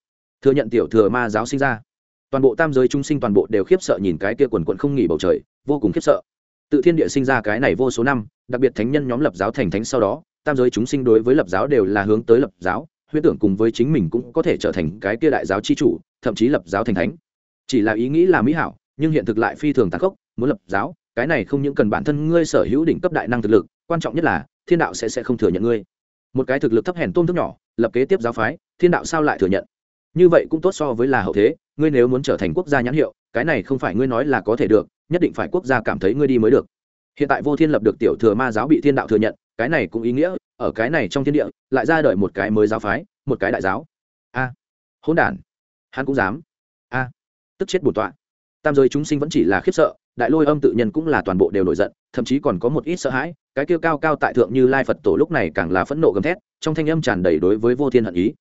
Thừa nhận tiểu thừa ma giáo sinh ra. Toàn bộ tam giới chúng sinh toàn bộ đều khiếp sợ nhìn cái kia quần quận không nghỉ bầu trời, vô cùng khiếp sợ. Tự thiên địa sinh ra cái này vô số năm, đặc biệt thánh nhân nhóm lập giáo thành thánh sau đó, tam giới chúng sinh đối với lập giáo đều là hướng tới lập giáo huyết tưởng cùng với chính mình cũng có thể trở thành cái kia đại giáo chi chủ, thậm chí lập giáo thành thánh. Chỉ là ý nghĩ là mỹ hảo nhưng hiện thực lại phi thường tàn khốc, muốn lập giáo, cái này không những cần bản thân ngươi sở hữu đỉnh cấp đại năng thực lực, quan trọng nhất là, thiên đạo sẽ sẽ không thừa nhận ngươi. Một cái thực lực thấp hèn tôm thức nhỏ, lập kế tiếp giáo phái, thiên đạo sao lại thừa nhận? Như vậy cũng tốt so với là hậu thế, ngươi nếu muốn trở thành quốc gia nhãn hiệu, cái này không phải ngươi nói là có thể được, nhất định phải quốc gia cảm thấy ngươi đi mới được. Hiện tại vô thiên lập được tiểu thừa ma giáo bị thiên đạo thừa nhận, cái này cũng ý nghĩa, ở cái này trong thiên địa, lại ra đời một cái mới giáo phái, một cái đại giáo. A, hỗn đản. Hắn cũng dám. A, tức chết bổn tọa tam giới chúng sinh vẫn chỉ là khiếp sợ, đại lôi âm tự nhân cũng là toàn bộ đều nổi giận, thậm chí còn có một ít sợ hãi, cái kêu cao cao tại thượng như lai phật tổ lúc này càng là phẫn nộ gầm thét, trong thanh âm tràn đầy đối với vô thiên hận ý.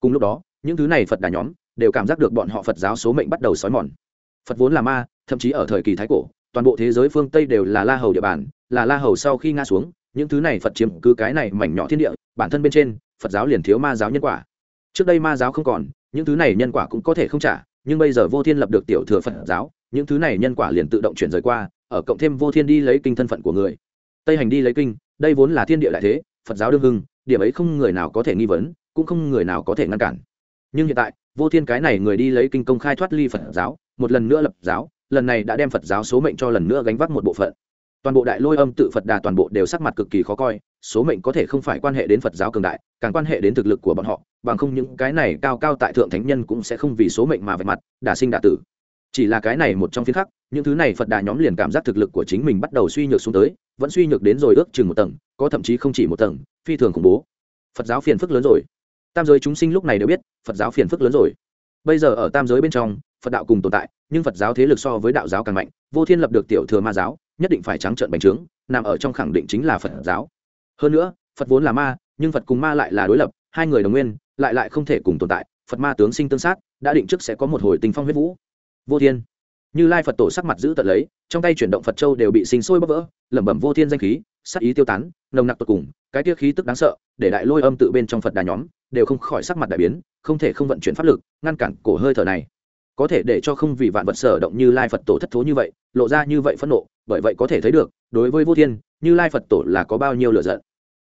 Cùng lúc đó, những thứ này phật đà nhóm đều cảm giác được bọn họ phật giáo số mệnh bắt đầu xói mòn. Phật vốn là ma, thậm chí ở thời kỳ thái cổ, toàn bộ thế giới phương tây đều là la hầu địa bàn, là la hầu sau khi nga xuống, những thứ này phật chiếm cứ cái này mảnh nhỏ thiên địa, bản thân bên trên, phật giáo liền thiếu ma giáo nhân quả. Trước đây ma giáo không còn, những thứ này nhân quả cũng có thể không trả nhưng bây giờ vô thiên lập được tiểu thừa phật giáo, những thứ này nhân quả liền tự động chuyển rời qua, ở cộng thêm vô thiên đi lấy kinh thân phận của người. Tây hành đi lấy kinh, đây vốn là thiên địa đại thế, phật giáo đương hưng, điểm ấy không người nào có thể nghi vấn, cũng không người nào có thể ngăn cản. Nhưng hiện tại, vô thiên cái này người đi lấy kinh công khai thoát ly phật giáo, một lần nữa lập giáo, lần này đã đem phật giáo số mệnh cho lần nữa gánh vác một bộ phận toàn bộ đại lôi âm tự phật đà toàn bộ đều sắc mặt cực kỳ khó coi, số mệnh có thể không phải quan hệ đến phật giáo cường đại, càng quan hệ đến thực lực của bọn họ, bằng không những cái này cao cao tại thượng thánh nhân cũng sẽ không vì số mệnh mà vạch mặt, đả sinh đả tử. Chỉ là cái này một trong phiên khắc, những thứ này phật đà nhóm liền cảm giác thực lực của chính mình bắt đầu suy nhược xuống tới, vẫn suy nhược đến rồi ước chừng một tầng, có thậm chí không chỉ một tầng, phi thường khủng bố. Phật giáo phiền phức lớn rồi. Tam giới chúng sinh lúc này đều biết, phật giáo phiền phức lớn rồi. Bây giờ ở tam giới bên trong, phật đạo cùng tồn tại, nhưng phật giáo thế lực so với đạo giáo càng mạnh, vô thiên lập được tiểu thừa ma giáo nhất định phải trắng trợn bành trướng, nằm ở trong khẳng định chính là phật giáo. Hơn nữa, phật vốn là ma, nhưng phật cùng ma lại là đối lập, hai người đồng nguyên, lại lại không thể cùng tồn tại, phật ma tướng sinh tương sát, đã định trước sẽ có một hồi tình phong huyết vũ. Vô thiên. Như lai phật tổ sắc mặt giữ tận lấy, trong tay chuyển động phật châu đều bị sinh sôi bấp vỡ, lẩm bẩm vô thiên danh khí sắc ý tiêu tán, nồng nặc tột cùng, cái tiết khí tức đáng sợ, để đại lôi âm tự bên trong phật đà nhóm, đều không khỏi sắc mặt đại biến, không thể không vận chuyển pháp lực, ngăn cản cổ hơi thở này có thể để cho không vì vạn vật sở động như lai phật tổ thất thố như vậy, lộ ra như vậy phẫn nộ, bởi vậy có thể thấy được, đối với vô thiên, như lai phật tổ là có bao nhiêu lựa giận.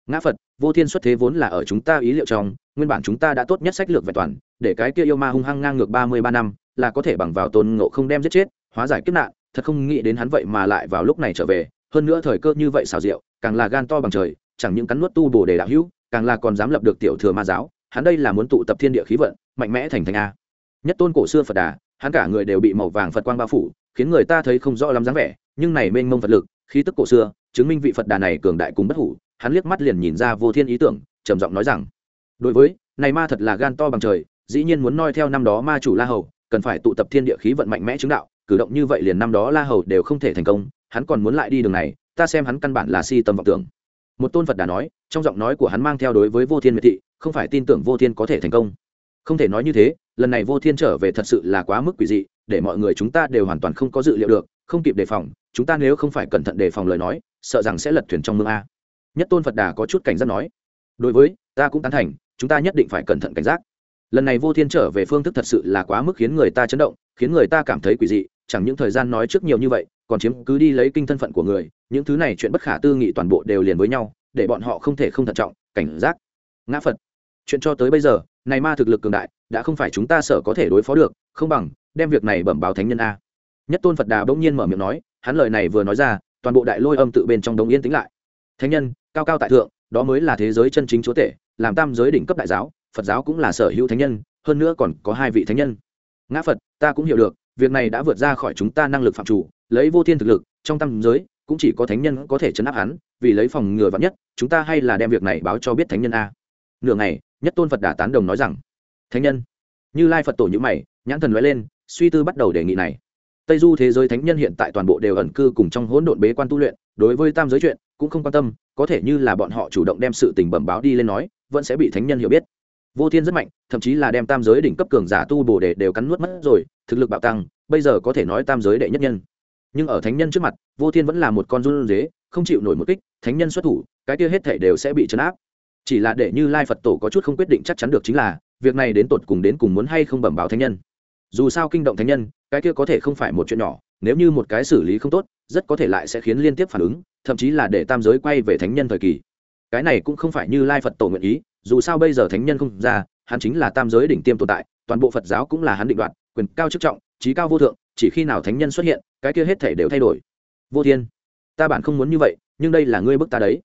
Ngã phật, vô thiên xuất thế vốn là ở chúng ta ý liệu trong, nguyên bản chúng ta đã tốt nhất sách lược vẹn toàn, để cái kia yêu ma hung hăng ngang ngược ba mươi ba năm, là có thể bằng vào tôn ngộ không đem giết chết, hóa giải kiếp nạn, thật không nghĩ đến hắn vậy mà lại vào lúc này trở về, hơn nữa thời cơ như vậy xào rượu càng là gan to bằng trời, chẳng những cắn nuốt tu bồ đề đạo hữu, càng là còn dám lập được tiểu thừa ma giáo, hắn đây là muốn tụ tập thiên địa khí vận, mạnh mẽ thành thành a. Nhất tôn cổ xưa phật đà hắn cả người đều bị màu vàng phật quang bao phủ, khiến người ta thấy không rõ lắm dáng vẻ, nhưng này mênh mông phật lực, khí tức cổ xưa, chứng minh vị phật đà này cường đại cùng bất hủ, hắn liếc mắt liền nhìn ra vô thiên ý tưởng, trầm giọng nói rằng, đối với, này ma thật là gan to bằng trời, dĩ nhiên muốn noi theo năm đó ma chủ la hầu, cần phải tụ tập thiên địa khí vận mạnh mẽ chứng đạo, cử động như vậy liền năm đó la hầu đều không thể thành công, hắn còn muốn lại đi đường này, ta xem hắn căn bản là si tâm vọng tưởng. Một tôn phật đà nói, trong giọng nói của hắn mang theo đối với vô thiên miệt thị, không phải tin tưởng vô thiên có thể thành công. Không thể nói như thế lần này vô thiên trở về thật sự là quá mức quỷ dị, để mọi người chúng ta đều hoàn toàn không có dự liệu được, không kịp đề phòng, chúng ta nếu không phải cẩn thận đề phòng lời nói, sợ rằng sẽ lật thuyền trong mương a. Nhất tôn phật đà có chút cảnh giác nói, đối với, ta cũng tán thành, chúng ta nhất định phải cẩn thận cảnh giác. Lần này vô thiên trở về phương thức thật sự là quá mức khiến người ta chấn động, khiến người ta cảm thấy quỷ dị, chẳng những thời gian nói trước nhiều như vậy, còn chiếm cứ đi lấy kinh thân phận của người, những thứ này chuyện bất khả tư nghị toàn bộ đều liền với nhau, để bọn họ không thể không thận trọng, cảnh giác. Ngã phật, chuyện cho tới bây giờ, này ma thực lực cường đại đã không phải chúng ta sợ có thể đối phó được, không bằng, đem việc này bẩm báo thánh nhân a. Nhất tôn phật đà bỗng nhiên mở miệng nói, hắn lời này vừa nói ra, toàn bộ đại lôi âm tự bên trong đống yên tĩnh lại. Thánh nhân, cao cao tại thượng, đó mới là thế giới chân chính chúa tể, làm tam giới đỉnh cấp đại giáo, phật giáo cũng là sở hữu thánh nhân, hơn nữa còn có hai vị thánh nhân. Ngã phật, ta cũng hiểu được, việc này đã vượt ra khỏi chúng ta năng lực phạm chủ, lấy vô thiên thực lực, trong tam giới, cũng chỉ có thánh nhân có thể chấn áp hắn, vì lấy phòng ngừa vắn nhất, chúng ta hay là đem việc này báo cho biết thánh nhân a. Nửa ngày, nhất tôn phật đà tán đồng nói rằng thánh nhân. Như lai phật tổ nhữ mày, nhãn thần nói lên, suy tư bắt đầu đề nghị này. Tây du thế giới thánh nhân hiện tại toàn bộ đều ẩn cư cùng trong hỗn độn bế quan tu luyện, đối với tam giới chuyện cũng không quan tâm, có thể như là bọn họ chủ động đem sự tình bẩm báo đi lên nói, vẫn sẽ bị thánh nhân hiểu biết. Vô thiên rất mạnh, thậm chí là đem tam giới đỉnh cấp cường giả tu bồ đề đều cắn nuốt mất rồi, thực lực bạo tăng, bây giờ có thể nói tam giới đệ nhất nhân. Nhưng ở thánh nhân trước mặt, vô thiên vẫn là một con run dế không chịu nổi một kích, thánh nhân xuất thủ, cái kia hết thể đều sẽ bị chấn áp chỉ là để như lai phật tổ có chút không quyết định chắc chắn được chính là, việc này đến tột cùng đến cùng muốn hay không bẩm báo thánh nhân. Dù sao kinh động thánh nhân, cái kia có thể không phải một chuyện nhỏ, nếu như một cái xử lý không tốt, rất có thể lại sẽ khiến liên tiếp phản ứng, thậm chí là để tam giới quay về thánh nhân thời kỳ. Cái này cũng không phải như lai phật tổ nguyện ý, dù sao bây giờ thánh nhân không ra, hắn chính là tam giới đỉnh tiêm tồn tại, toàn bộ phật giáo cũng là hắn định đoạt, quyền cao chức trọng, trí cao vô thượng, chỉ khi nào thánh nhân xuất hiện, cái kia hết thể đều thay đổi. Vô thiên, ta bản không muốn như vậy, nhưng đây là ngươi bức ta đấy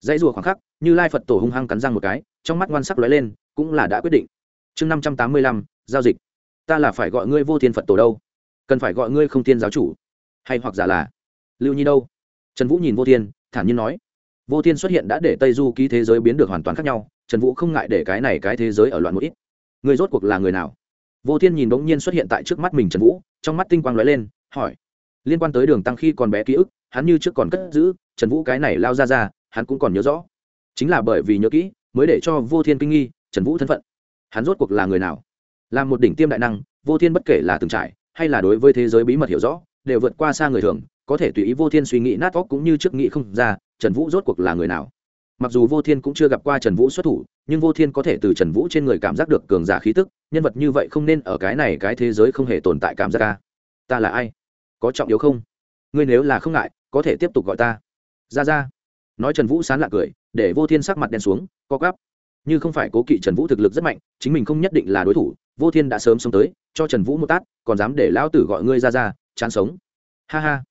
dãy rùa khoảng khắc, như lai phật tổ hung hăng cắn răng một cái, trong mắt ngoan sắc lóe lên, cũng là đã quyết định. Chương năm trăm tám mươi lăm, giao dịch. Ta là phải gọi ngươi vô thiên phật tổ đâu? Cần phải gọi ngươi không thiên giáo chủ. Hay hoặc giả là, lưu nhi đâu? Trần vũ nhìn vô thiên, thản nhiên nói. Vô thiên xuất hiện đã để tây du ký thế giới biến được hoàn toàn khác nhau, trần vũ không ngại để cái này cái thế giới ở loạn một ít. Người rốt cuộc là người nào? Vô thiên nhìn bỗng nhiên xuất hiện tại trước mắt mình trần vũ, trong mắt tinh quang lóe lên, hỏi. Liên quan tới đường tăng khi còn bé ký ức, hắn như trước còn cất giữ, trần vũ cái này lao ra ra hắn cũng còn nhớ rõ. Chính là bởi vì nhớ kỹ, mới để cho vô thiên kinh nghi, trần vũ thân phận. Hắn rốt cuộc là người nào? Là một đỉnh tiêm đại năng, vô thiên bất kể là từng trải, hay là đối với thế giới bí mật hiểu rõ, đều vượt qua xa người thường, có thể tùy ý vô thiên suy nghĩ nát óc cũng như trước nghĩ không ra, trần vũ rốt cuộc là người nào? Mặc dù vô thiên cũng chưa gặp qua trần vũ xuất thủ, nhưng vô thiên có thể từ trần vũ trên người cảm giác được cường giả khí tức, nhân vật như vậy không nên ở cái này cái thế giới không hề tồn tại cảm giác ca. Ta là ai? Có trọng yếu không? Ngươi nếu là không ngại, có thể tiếp tục gọi ta. Ra ra nói trần vũ sán lạc cười, để vô thiên sắc mặt đen xuống, co cắp như không phải cố kỵ trần vũ thực lực rất mạnh, chính mình không nhất định là đối thủ, vô thiên đã sớm sống tới, cho trần vũ một tát, còn dám để lão tử gọi ngươi ra ra, chán sống. Ha ha.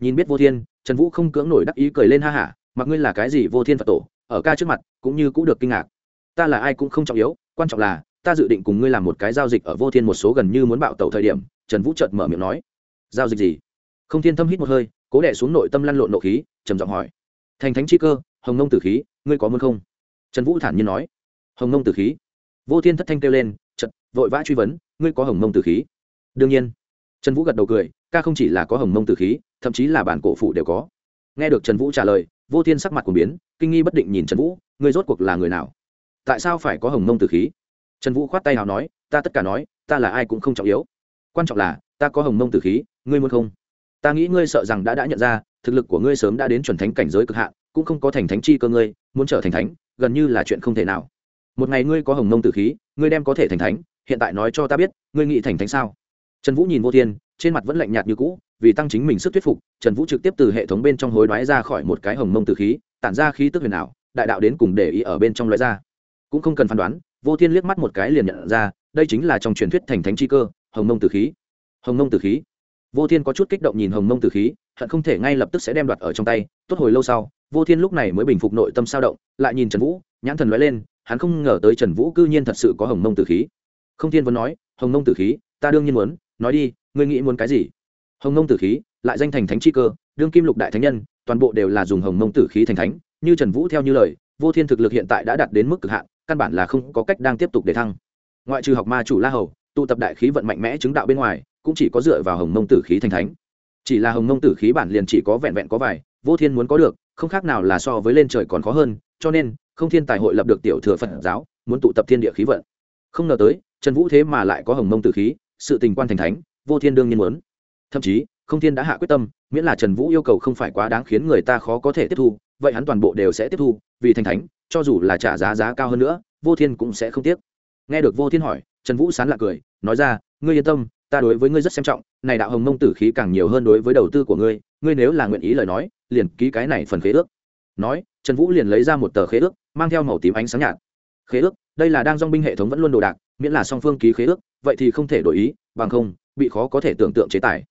Nhìn biết vô thiên, trần vũ không cưỡng nổi đắc ý cười lên ha hả, mặc ngươi là cái gì vô thiên phật tổ, ở ca trước mặt, cũng như cũng được kinh ngạc. Ta là ai cũng không trọng yếu, quan trọng là, ta dự định cùng ngươi làm một cái giao dịch ở vô thiên một số gần như muốn bạo tẩu thời điểm, trần vũ chợt mở miệng nói. Giao dịch gì? Không thiên thâm hít một hơi, cố đẻ xuống nội tâm lăn lộn nộ khí, trầm giọng hỏi thành thánh chi cơ, hồng nông tử khí, ngươi có muốn không? Trần vũ thản nhiên nói. Hồng nông tử khí. Vô thiên thất thanh kêu lên chật vội vã truy vấn, ngươi có hồng nông tử khí? Đương nhiên. Trần vũ gật đầu cười, ca không chỉ là có hồng nông tử khí, thậm chí là bản cổ phụ đều có. Nghe được trần vũ trả lời, vô thiên sắc mặt của biến, kinh nghi bất định nhìn trần vũ, ngươi rốt cuộc là người nào? Tại sao phải có hồng nông tử khí? Trần vũ khoát tay nào nói, ta tất cả nói, ta là ai cũng không trọng yếu. Quan trọng là, ta có hồng mông tử khí, ngươi muốn không? Ta nghĩ ngươi sợ rằng đã đã nhận ra thực lực của ngươi sớm đã đến chuẩn thánh cảnh giới cực hạn, cũng không có thành thánh chi cơ ngươi, muốn trở thành thánh, gần như là chuyện không thể nào. Một ngày ngươi có hồng mông tử khí, ngươi đem có thể thành thánh, hiện tại nói cho ta biết, ngươi nghĩ thành thánh sao? Trần vũ nhìn vô thiên, trên mặt vẫn lạnh nhạt như cũ, vì tăng chính mình sức thuyết phục, trần vũ trực tiếp từ hệ thống bên trong hối đoái ra khỏi một cái hồng mông tử khí, tản ra khí tức huyền ảo, đại đạo đến cùng để ý ở bên trong loại ra. Cũng không cần phán đoán, vô thiên liếc mắt một cái liền nhận ra, đây chính là trong truyền thuyết thành thánh chi cơ, hồng mông tử khí. Hồng mông tử khí. Vô thiên có chút kích động nhìn hồng mông tử khí hận không thể ngay lập tức sẽ đem đoạt ở trong tay, tốt hồi lâu sau, vô thiên lúc này mới bình phục nội tâm sao động, lại nhìn trần vũ, nhãn thần nói lên, hắn không ngờ tới trần vũ cư nhiên thật sự có hồng mông tử khí. Không thiên vẫn nói, hồng mông tử khí, ta đương nhiên muốn, nói đi, ngươi nghĩ muốn cái gì? Hồng mông tử khí, lại danh thành thánh chi cơ, đương kim lục đại thánh nhân, toàn bộ đều là dùng hồng mông tử khí thành thánh, như trần vũ theo như lời, vô thiên thực lực hiện tại đã đạt đến mức cực hạn, căn bản là không có cách đang tiếp tục để thăng. Ngoại trừ học ma chủ la hầu, tụ tập đại khí vận mạnh mẽ chứng đạo bên ngoài, cũng chỉ có dựa vào hồng mông tử khí thành thánh chỉ là hồng mông tử khí bản liền chỉ có vẹn vẹn có vài, vô thiên muốn có được, không khác nào là so với lên trời còn khó hơn, cho nên, không thiên tài hội lập được tiểu thừa phật giáo, muốn tụ tập thiên địa khí vận. Không ngờ tới, trần vũ thế mà lại có hồng mông tử khí, sự tình quan thành thánh, vô thiên đương nhiên muốn. Thậm chí, không thiên đã hạ quyết tâm, miễn là trần vũ yêu cầu không phải quá đáng khiến người ta khó có thể tiếp thu, vậy hắn toàn bộ đều sẽ tiếp thu, vì thành thánh, cho dù là trả giá giá cao hơn nữa, vô thiên cũng sẽ không tiếc. Nghe được vô thiên hỏi, trần vũ sán lạc cười, nói ra, ngươi yên tâm, ta đối với ngươi rất xem trọng này đạo hồng mông tử khí càng nhiều hơn đối với đầu tư của ngươi ngươi nếu là nguyện ý lời nói, liền ký cái này phần khế ước. Nói, trần vũ liền lấy ra một tờ khế ước, mang theo màu tím ánh sáng nhạt. Khế ước, đây là đang dong binh hệ thống vẫn luôn đồ đạc, miễn là song phương ký khế ước, vậy thì không thể đổi ý, bằng không, bị khó có thể tưởng tượng chế tài.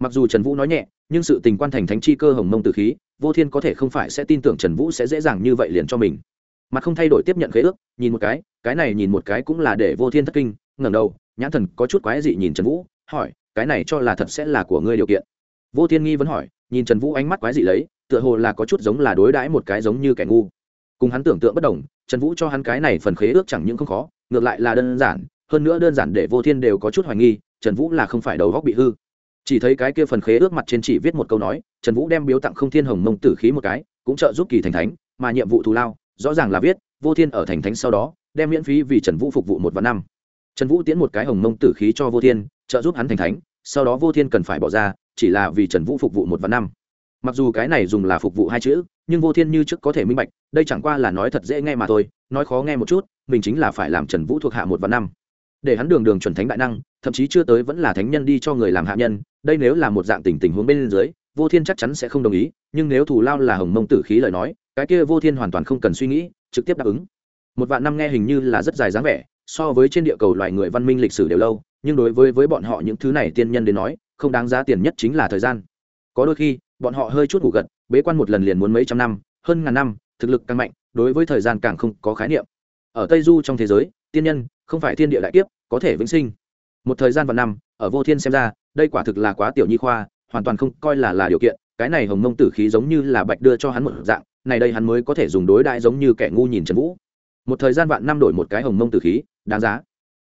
Mặc dù trần vũ nói nhẹ, nhưng sự tình quan thành thánh chi cơ hồng mông Tử khí, vô thiên có thể không phải sẽ tin tưởng trần vũ sẽ dễ dàng như vậy liền cho mình. Mặt không thay đổi tiếp nhận khế ước, nhìn một cái cái này nhìn một cái cũng là để vô thiên thất kinh, ngẩng đầu, nhãn thần có chút quái dị nhìn trần vũ, hỏi cái này cho là thật sẽ là của ngươi điều kiện. Vô thiên nghi vẫn hỏi, nhìn trần vũ ánh mắt quái dị lấy, tựa hồ là có chút giống là đối đãi một cái giống như kẻ ngu. Cùng hắn tưởng tượng bất đồng, trần vũ cho hắn cái này phần khế ước chẳng những không khó, ngược lại là đơn giản, hơn nữa đơn giản để vô thiên đều có chút hoài nghi, trần vũ là không phải đầu góc bị hư. Chỉ thấy cái kia phần khế ước mặt trên chỉ viết một câu nói, trần vũ đem biếu tặng không thiên hồng mông tử khí một cái, cũng trợ giúp kỳ thành thánh, mà nhiệm vụ thù lao, rõ ràng là viết, vô thiên ở thành thánh sau đó, đem miễn phí vì trần vũ phục vụ một vạn năm. Trần vũ tiến một cái hồng mông tử khí cho vô thiên trợ giúp hắn thành thánh, sau đó vô thiên cần phải bỏ ra, chỉ là vì trần vũ phục vụ một vạn năm. Mặc dù cái này dùng là phục vụ hai chữ, nhưng vô thiên như trước có thể minh bạch, đây chẳng qua là nói thật dễ nghe mà thôi, nói khó nghe một chút, mình chính là phải làm trần vũ thuộc hạ một vạn năm. Để hắn đường đường chuẩn thánh đại năng, thậm chí chưa tới vẫn là thánh nhân đi cho người làm hạ nhân, đây nếu là một dạng tình tình huống bên dưới, vô thiên chắc chắn sẽ không đồng ý, nhưng nếu thù lao là hồng mông tử khí lời nói, cái kia vô thiên hoàn toàn không cần suy nghĩ, trực tiếp đáp ứng. Một vạn năm nghe hình như là rất dài dáng vẻ, so với trên địa cầu loài người văn minh lịch sử đều lâu nhưng đối với với bọn họ những thứ này tiên nhân đến nói, không đáng giá tiền nhất chính là thời gian. Có đôi khi, bọn họ hơi chút ngủ gật, bế quan một lần liền muốn mấy trăm năm, hơn ngàn năm, thực lực càng mạnh, đối với thời gian càng không có khái niệm. Ở tây du trong thế giới, tiên nhân không phải thiên địa đại kiếp, có thể vĩnh sinh. Một thời gian và năm, ở vô thiên xem ra, đây quả thực là quá tiểu nhi khoa, hoàn toàn không coi là là điều kiện. Cái này hồng mông tử khí giống như là bạch đưa cho hắn một dạng, này đây hắn mới có thể dùng đối đại giống như kẻ ngu nhìn trần vũ. Một thời gian vạn năm đổi một cái hồng mông tử khí, đáng giá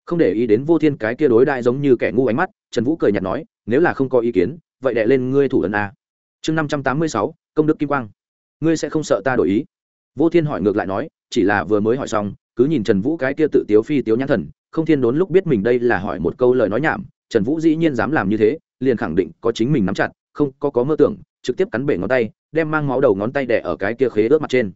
không để ý đến vô thiên cái kia đối đại giống như kẻ ngu ánh mắt, trần vũ cười nhạt nói, nếu là không có ý kiến, vậy đệ lên ngươi thủ ấn a. Chương năm trăm tám mươi sáu, công đức kim quang. Ngươi sẽ không sợ ta đổi ý. Vô thiên hỏi ngược lại nói, chỉ là vừa mới hỏi xong, cứ nhìn trần vũ cái kia tự tiếu phi tiếu nhãn thần, không thiên đốn lúc biết mình đây là hỏi một câu lời nói nhảm, trần vũ dĩ nhiên dám làm như thế, liền khẳng định có chính mình nắm chặt, không có có mơ tưởng, trực tiếp cắn bể ngón tay, đem mang máu đầu ngón tay đẻ ở cái kia khế ướt mặt trên.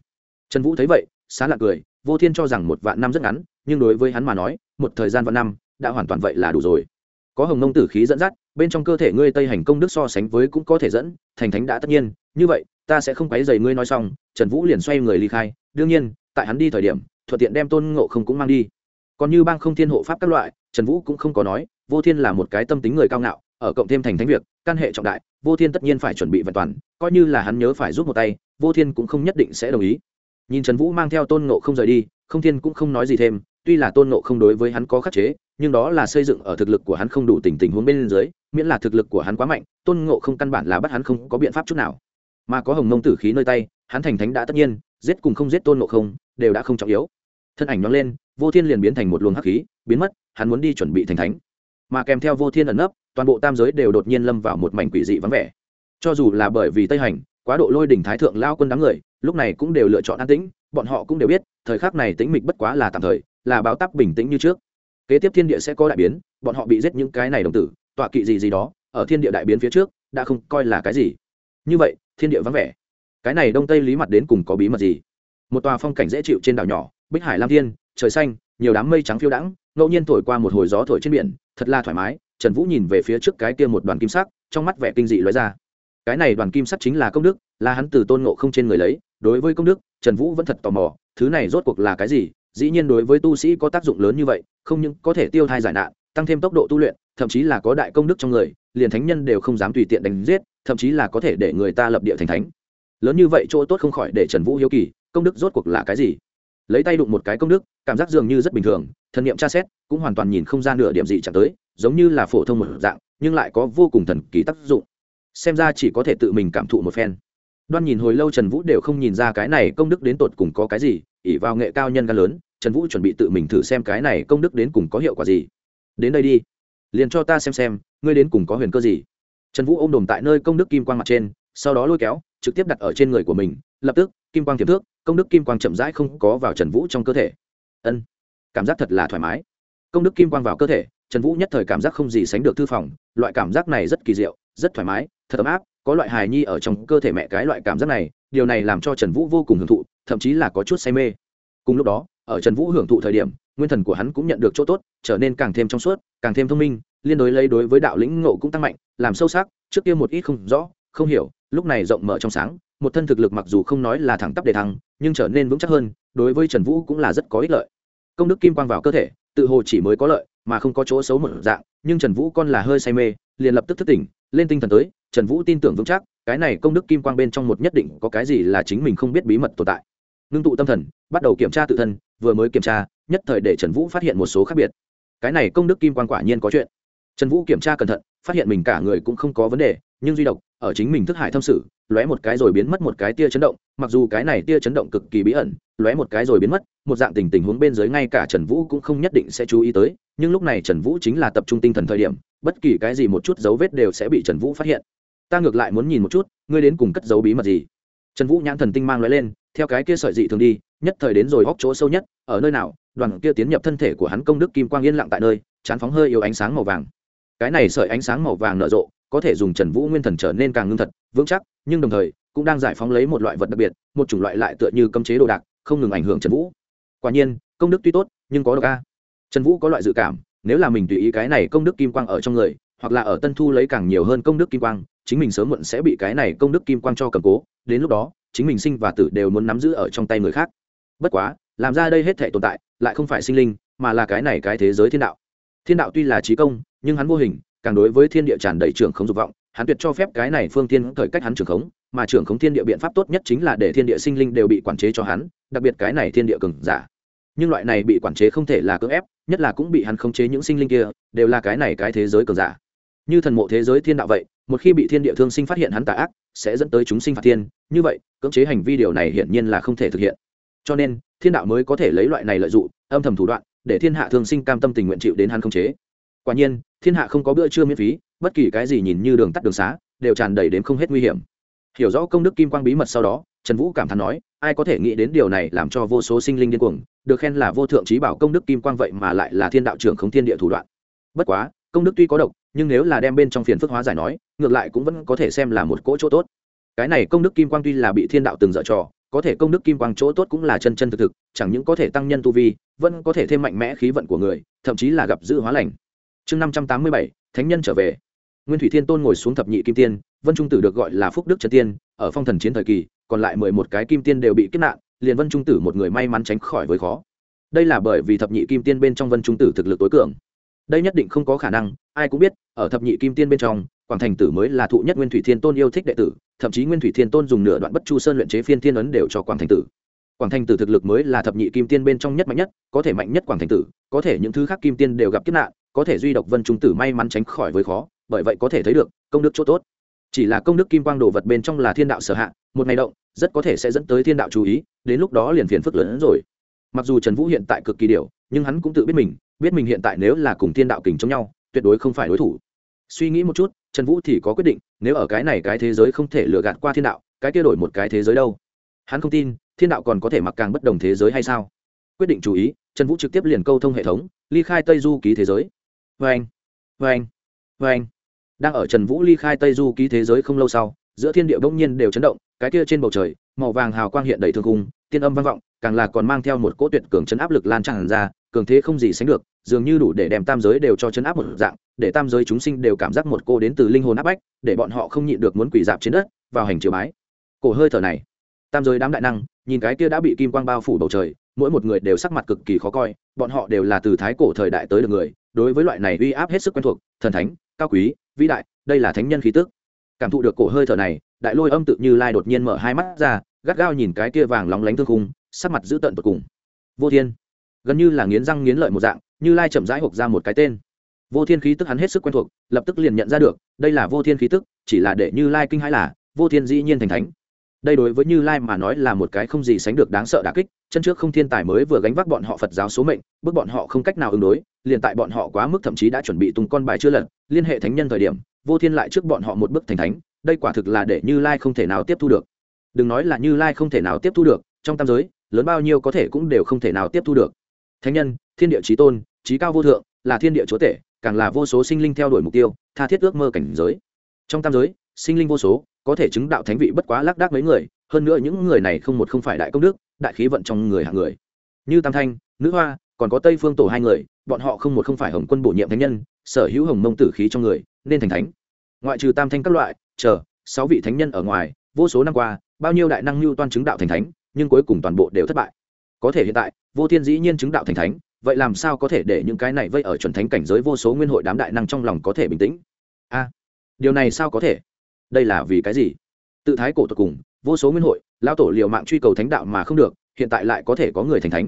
Trần vũ thấy vậy, xá lạc cười vô thiên cho rằng một vạn năm rất ngắn, nhưng đối với hắn mà nói, một thời gian vạn năm, đã hoàn toàn vậy là đủ rồi. Có hồng nông tử khí dẫn dắt, bên trong cơ thể ngươi tây hành công đức so sánh với cũng có thể dẫn, thành thánh đã tất nhiên. Như vậy, ta sẽ không quấy dày ngươi nói xong, trần vũ liền xoay người ly khai. Đương nhiên, tại hắn đi thời điểm, thuận tiện đem tôn ngộ không cũng mang đi. Còn như bang không thiên hộ pháp các loại, trần vũ cũng không có nói, vô thiên là một cái tâm tính người cao ngạo, ở cộng thêm thành thánh việc, căn hệ trọng đại, vô thiên tất nhiên phải chuẩn bị vẹn toàn, coi như là hắn nhớ phải giúp một tay, vô thiên cũng không nhất định sẽ đồng ý nhìn trần vũ mang theo tôn ngộ không rời đi, không thiên cũng không nói gì thêm, tuy là tôn ngộ không đối với hắn có khắc chế, nhưng đó là xây dựng ở thực lực của hắn không đủ tình tình huống bên dưới, miễn là thực lực của hắn quá mạnh, tôn ngộ không căn bản là bắt hắn không có biện pháp chút nào. Mà có hồng mông tử khí nơi tay, hắn thành thánh đã tất nhiên, giết cùng không giết tôn ngộ không, đều đã không trọng yếu. Thân ảnh nhoáng lên, vô thiên liền biến thành một luồng hắc khí, biến mất, hắn muốn đi chuẩn bị thành thánh. Mà kèm theo vô thiên ẩn nấp, toàn bộ tam giới đều đột nhiên lâm vào một mảnh quỷ dị vắng vẻ. Cho dù là bởi vì tây hành, quá độ lôi đỉnh thái thượng lao quân đám người lúc này cũng đều lựa chọn an tĩnh, bọn họ cũng đều biết, thời khắc này tĩnh mịch bất quá là tạm thời, là báo tắc bình tĩnh như trước. Kế tiếp thiên địa sẽ có đại biến, bọn họ bị giết những cái này đồng tử, tọa kỵ gì gì đó, ở thiên địa đại biến phía trước, đã không coi là cái gì. Như vậy, thiên địa vắng vẻ. Cái này đông tây lý mặt đến cùng có bí mật gì? Một tòa phong cảnh dễ chịu trên đảo nhỏ, bích hải lam thiên, trời xanh, nhiều đám mây trắng phiêu đãng, ngẫu nhiên thổi qua một hồi gió thổi trên biển, thật là thoải mái. Trần vũ nhìn về phía trước cái kia một đoàn kim sắc, trong mắt vẻ kinh dị lóe ra. Cái này đoàn kim sắc chính là công đức, là hắn từ tôn ngộ không trên người lấy đối với công đức, trần vũ vẫn thật tò mò, thứ này rốt cuộc là cái gì? Dĩ nhiên đối với tu sĩ có tác dụng lớn như vậy, không những có thể tiêu thai giải nạn, tăng thêm tốc độ tu luyện, thậm chí là có đại công đức trong người, liền thánh nhân đều không dám tùy tiện đánh giết, thậm chí là có thể để người ta lập địa thành thánh. Lớn như vậy chỗ tốt không khỏi để trần vũ hiếu kỳ, công đức rốt cuộc là cái gì? Lấy tay đụng một cái công đức, cảm giác dường như rất bình thường, thần niệm tra xét, cũng hoàn toàn nhìn không ra nửa điểm gì chẳng tới, giống như là phổ thông một dạng, nhưng lại có vô cùng thần kỳ tác dụng. Xem ra chỉ có thể tự mình cảm thụ một phen đoan nhìn hồi lâu trần vũ đều không nhìn ra cái này công đức đến tột cùng có cái gì ỉ vào nghệ cao nhân ca lớn, trần vũ chuẩn bị tự mình thử xem cái này công đức đến cùng có hiệu quả gì. Đến đây đi, liền cho ta xem xem, ngươi đến cùng có huyền cơ gì. Trần vũ ôm đồm tại nơi công đức kim quang mặt trên, sau đó lôi kéo, trực tiếp đặt ở trên người của mình, lập tức, kim quang tiềm thước, công đức kim quang chậm rãi không có vào trần vũ trong cơ thể. Ân, cảm giác thật là thoải mái. Công đức kim quang vào cơ thể, trần vũ nhất thời cảm giác không gì sánh được thư phòng, loại cảm giác này rất kỳ diệu, rất thoải mái, thật ấm áp có loại hài nhi ở trong cơ thể mẹ cái loại cảm giác này, điều này làm cho trần vũ vô cùng hưởng thụ, thậm chí là có chút say mê. Cùng lúc đó, ở trần vũ hưởng thụ thời điểm, nguyên thần của hắn cũng nhận được chỗ tốt, trở nên càng thêm trong suốt, càng thêm thông minh, liên đối lấy đối với đạo lĩnh ngộ cũng tăng mạnh, làm sâu sắc, trước kia một ít không rõ, không hiểu, lúc này rộng mở trong sáng, một thân thực lực mặc dù không nói là thẳng tắp đề thăng, nhưng trở nên vững chắc hơn, đối với trần vũ cũng là rất có ích lợi. Công đức kim quang vào cơ thể, tự hồ chỉ mới có lợi, mà không có chỗ xấu một dạng, nhưng trần vũ con là hơi say mê, liền lập tức thức tỉnh lên tinh thần tới, trần vũ tin tưởng vững chắc, cái này công đức kim quang bên trong một nhất định có cái gì là chính mình không biết bí mật tồn tại. Ngưng tụ tâm thần, bắt đầu kiểm tra tự thân, vừa mới kiểm tra, nhất thời để trần vũ phát hiện một số khác biệt. Cái này công đức kim quang quả nhiên có chuyện. Trần vũ kiểm tra cẩn thận, phát hiện mình cả người cũng không có vấn đề, nhưng duy độc, ở chính mình thức hải thâm sử lóe một cái rồi biến mất một cái tia chấn động, mặc dù cái này tia chấn động cực kỳ bí ẩn, lóe một cái rồi biến mất, một dạng tình tình huống bên dưới ngay cả trần vũ cũng không nhất định sẽ chú ý tới, nhưng lúc này trần vũ chính là tập trung tinh thần thời điểm bất kỳ cái gì một chút dấu vết đều sẽ bị trần vũ phát hiện. Ta ngược lại muốn nhìn một chút, ngươi đến cùng cất dấu bí mật gì? Trần vũ nhãn thần tinh mang lóe lên, theo cái kia sợi dị thường đi, nhất thời đến rồi góc chỗ sâu nhất, ở nơi nào, đoàn kia tiến nhập thân thể của hắn công đức kim quang yên lặng tại nơi, chán phóng hơi yếu ánh sáng màu vàng. Cái này sợi ánh sáng màu vàng nở rộ, có thể dùng trần vũ nguyên thần trở nên càng ngưng thật, vững chắc, nhưng đồng thời, cũng đang giải phóng lấy một loại vật đặc biệt, một chủng loại lại tựa như cấm chế đồ đạc, không ngừng ảnh hưởng trần vũ. Quả nhiên, công đức tuy tốt, nhưng có độc a. Trần vũ có loại dự cảm nếu là mình tùy ý cái này công đức kim quang ở trong người, hoặc là ở tân thu lấy càng nhiều hơn công đức kim quang, chính mình sớm muộn sẽ bị cái này công đức kim quang cho cầm cố, đến lúc đó, chính mình sinh và tử đều muốn nắm giữ ở trong tay người khác. Bất quá, làm ra đây hết thể tồn tại, lại không phải sinh linh, mà là cái này cái thế giới thiên đạo. Thiên đạo tuy là trí công, nhưng hắn vô hình, càng đối với thiên địa tràn đầy trưởng khống dục vọng, hắn tuyệt cho phép cái này phương thiên thời cách hắn trưởng khống, mà trưởng khống thiên địa biện pháp tốt nhất chính là để thiên địa sinh linh đều bị quản chế cho hắn, đặc biệt cái này thiên địa cường giả. Nhưng loại này bị quản chế không thể là cưỡng ép nhất là cũng bị hắn khống chế những sinh linh kia, đều là cái này cái thế giới cường giả. Như thần mộ thế giới thiên đạo vậy, một khi bị thiên địa thương sinh phát hiện hắn tà ác, sẽ dẫn tới chúng sinh phạt thiên. Như vậy, cưỡng chế hành vi điều này hiển nhiên là không thể thực hiện. Cho nên, thiên đạo mới có thể lấy loại này lợi dụng, âm thầm thủ đoạn, để thiên hạ thương sinh cam tâm tình nguyện chịu đến hắn khống chế. Quả nhiên, thiên hạ không có bữa trưa miễn phí, bất kỳ cái gì nhìn như đường tắt đường xá, đều tràn đầy đến không hết nguy hiểm. Hiểu rõ công đức kim quang bí mật sau đó trần vũ cảm thán nói, ai có thể nghĩ đến điều này làm cho vô số sinh linh điên cuồng, được khen là vô thượng trí bảo công đức kim quang vậy mà lại là thiên đạo trưởng không thiên địa thủ đoạn. Bất quá, công đức tuy có độc, nhưng nếu là đem bên trong phiền phức hóa giải nói, ngược lại cũng vẫn có thể xem là một cỗ chỗ tốt. Cái này công đức kim quang tuy là bị thiên đạo từng dở trò, có thể công đức kim quang chỗ tốt cũng là chân chân thực thực, chẳng những có thể tăng nhân tu vi, vẫn có thể thêm mạnh mẽ khí vận của người, thậm chí là gặp dự hóa lành. Chương năm trăm tám mươi bảy, thánh nhân trở về. Nguyên thủy thiên tôn ngồi xuống thập nhị kim tiên, vân trung tử được gọi là phúc đức trần tiên, ở phong thần chiến thời kỳ còn lại mười một cái kim tiên đều bị kết nạn, liền vân trung tử một người may mắn tránh khỏi với khó. Đây là bởi vì thập nhị kim tiên bên trong vân trung tử thực lực tối cường. Đây nhất định không có khả năng, ai cũng biết, ở thập nhị kim tiên bên trong, quảng thành tử mới là thụ nhất nguyên thủy thiên tôn yêu thích đệ tử, thậm chí nguyên thủy thiên tôn dùng nửa đoạn bất chu sơn luyện chế phiên thiên ấn đều cho quảng thành tử. Quảng thành tử thực lực mới là thập nhị kim tiên bên trong nhất mạnh nhất, có thể mạnh nhất quảng thành tử, có thể những thứ khác kim tiên đều gặp kiếp nạn, có thể duy độc vân trung tử may mắn tránh khỏi với khó, bởi vậy có thể thấy được, công đức chỗ tốt chỉ là công đức kim quang đồ vật bên trong là thiên đạo sở hạ, một ngày động, rất có thể sẽ dẫn tới thiên đạo chú ý, đến lúc đó liền phiền phức lớn hơn rồi. Mặc dù trần vũ hiện tại cực kỳ điều nhưng hắn cũng tự biết mình biết mình hiện tại nếu là cùng thiên đạo kình chống nhau, tuyệt đối không phải đối thủ. Suy nghĩ một chút, trần vũ thì có quyết định, nếu ở cái này cái thế giới không thể lừa gạt qua thiên đạo, cái kia đổi một cái thế giới đâu? Hắn không tin, thiên đạo còn có thể mặc càng bất đồng thế giới hay sao? Quyết định chú ý, trần vũ trực tiếp liền câu thông hệ thống, ly khai tây du ký thế giới. Vê anh vê anh vê anh đang ở trần vũ ly khai tây du ký thế giới không lâu sau, giữa thiên địa bỗng nhiên đều chấn động, cái kia trên bầu trời, màu vàng hào quang hiện đầy thương cung tiên âm vang vọng, càng là còn mang theo một cỗ tuyệt cường chấn áp lực lan tràn ra, cường thế không gì sánh được, dường như đủ để đem tam giới đều cho chấn áp một dạng, để tam giới chúng sinh đều cảm giác một cô đến từ linh hồn áp bách, để bọn họ không nhịn được muốn quỳ dạp trên đất, vào hành chiều bái. Cổ hơi thở này, tam giới đám đại năng, nhìn cái kia đã bị kim quang bao phủ bầu trời, mỗi một người đều sắc mặt cực kỳ khó coi, bọn họ đều là từ thái cổ thời đại tới được người, đối với loại này uy áp hết sức quen thuộc, thần thánh, cao quý vĩ đại, đây là thánh nhân khí tức. Cảm thụ được cổ hơi thở này, đại lôi âm tự như lai đột nhiên mở hai mắt ra, gắt gao nhìn cái kia vàng lóng lánh thương khung, sắc mặt dữ tợn tột cùng. Vô thiên, gần như là nghiến răng nghiến lợi một dạng, như lai chậm rãi hộp ra một cái tên. Vô thiên khí tức hắn hết sức quen thuộc, lập tức liền nhận ra được, đây là vô thiên khí tức, chỉ là để như lai kinh hãi là, vô thiên dĩ nhiên thành thánh. Đây đối với như lai mà nói là một cái không gì sánh được đáng sợ đà kích, chân trước không thiên tài mới vừa gánh vác bọn họ phật giáo số mệnh, bước bọn họ không cách nào ứng đối liền tại bọn họ quá mức thậm chí đã chuẩn bị tung con bài chưa lần liên hệ thánh nhân thời điểm, vô thiên lại trước bọn họ một bước thành thánh, đây quả thực là để như lai không thể nào tiếp thu được. Đừng nói là như lai không thể nào tiếp thu được, trong tam giới, lớn bao nhiêu có thể cũng đều không thể nào tiếp thu được. Thánh nhân, thiên địa trí tôn trí cao vô thượng, là thiên địa chúa tể, càng là vô số sinh linh theo đuổi mục tiêu, tha thiết ước mơ cảnh giới. Trong tam giới, sinh linh vô số, có thể chứng đạo thánh vị bất quá lác đác mấy người, hơn nữa những người này không một không phải đại công đức, đại khí vận trong người hạng người. Như tam thanh, nữ hoa, còn có tây phương tổ hai người bọn họ không một không phải hồng quân bổ nhiệm thánh nhân, sở hữu hồng mông tử khí trong người, nên thành thánh. Ngoại trừ tam thanh các loại, chờ, sáu vị thánh nhân ở ngoài, vô số năm qua, bao nhiêu đại năng lưu toan chứng đạo thành thánh, nhưng cuối cùng toàn bộ đều thất bại. Có thể hiện tại, vô thiên dĩ nhiên chứng đạo thành thánh, vậy làm sao có thể để những cái này vây ở chuẩn thánh cảnh giới vô số nguyên hội đám đại năng trong lòng có thể bình tĩnh? A, điều này sao có thể? Đây là vì cái gì? Tự thái cổ tột cùng, vô số nguyên hội lao tổ liều mạng truy cầu thánh đạo mà không được, hiện tại lại có thể có người thành thánh.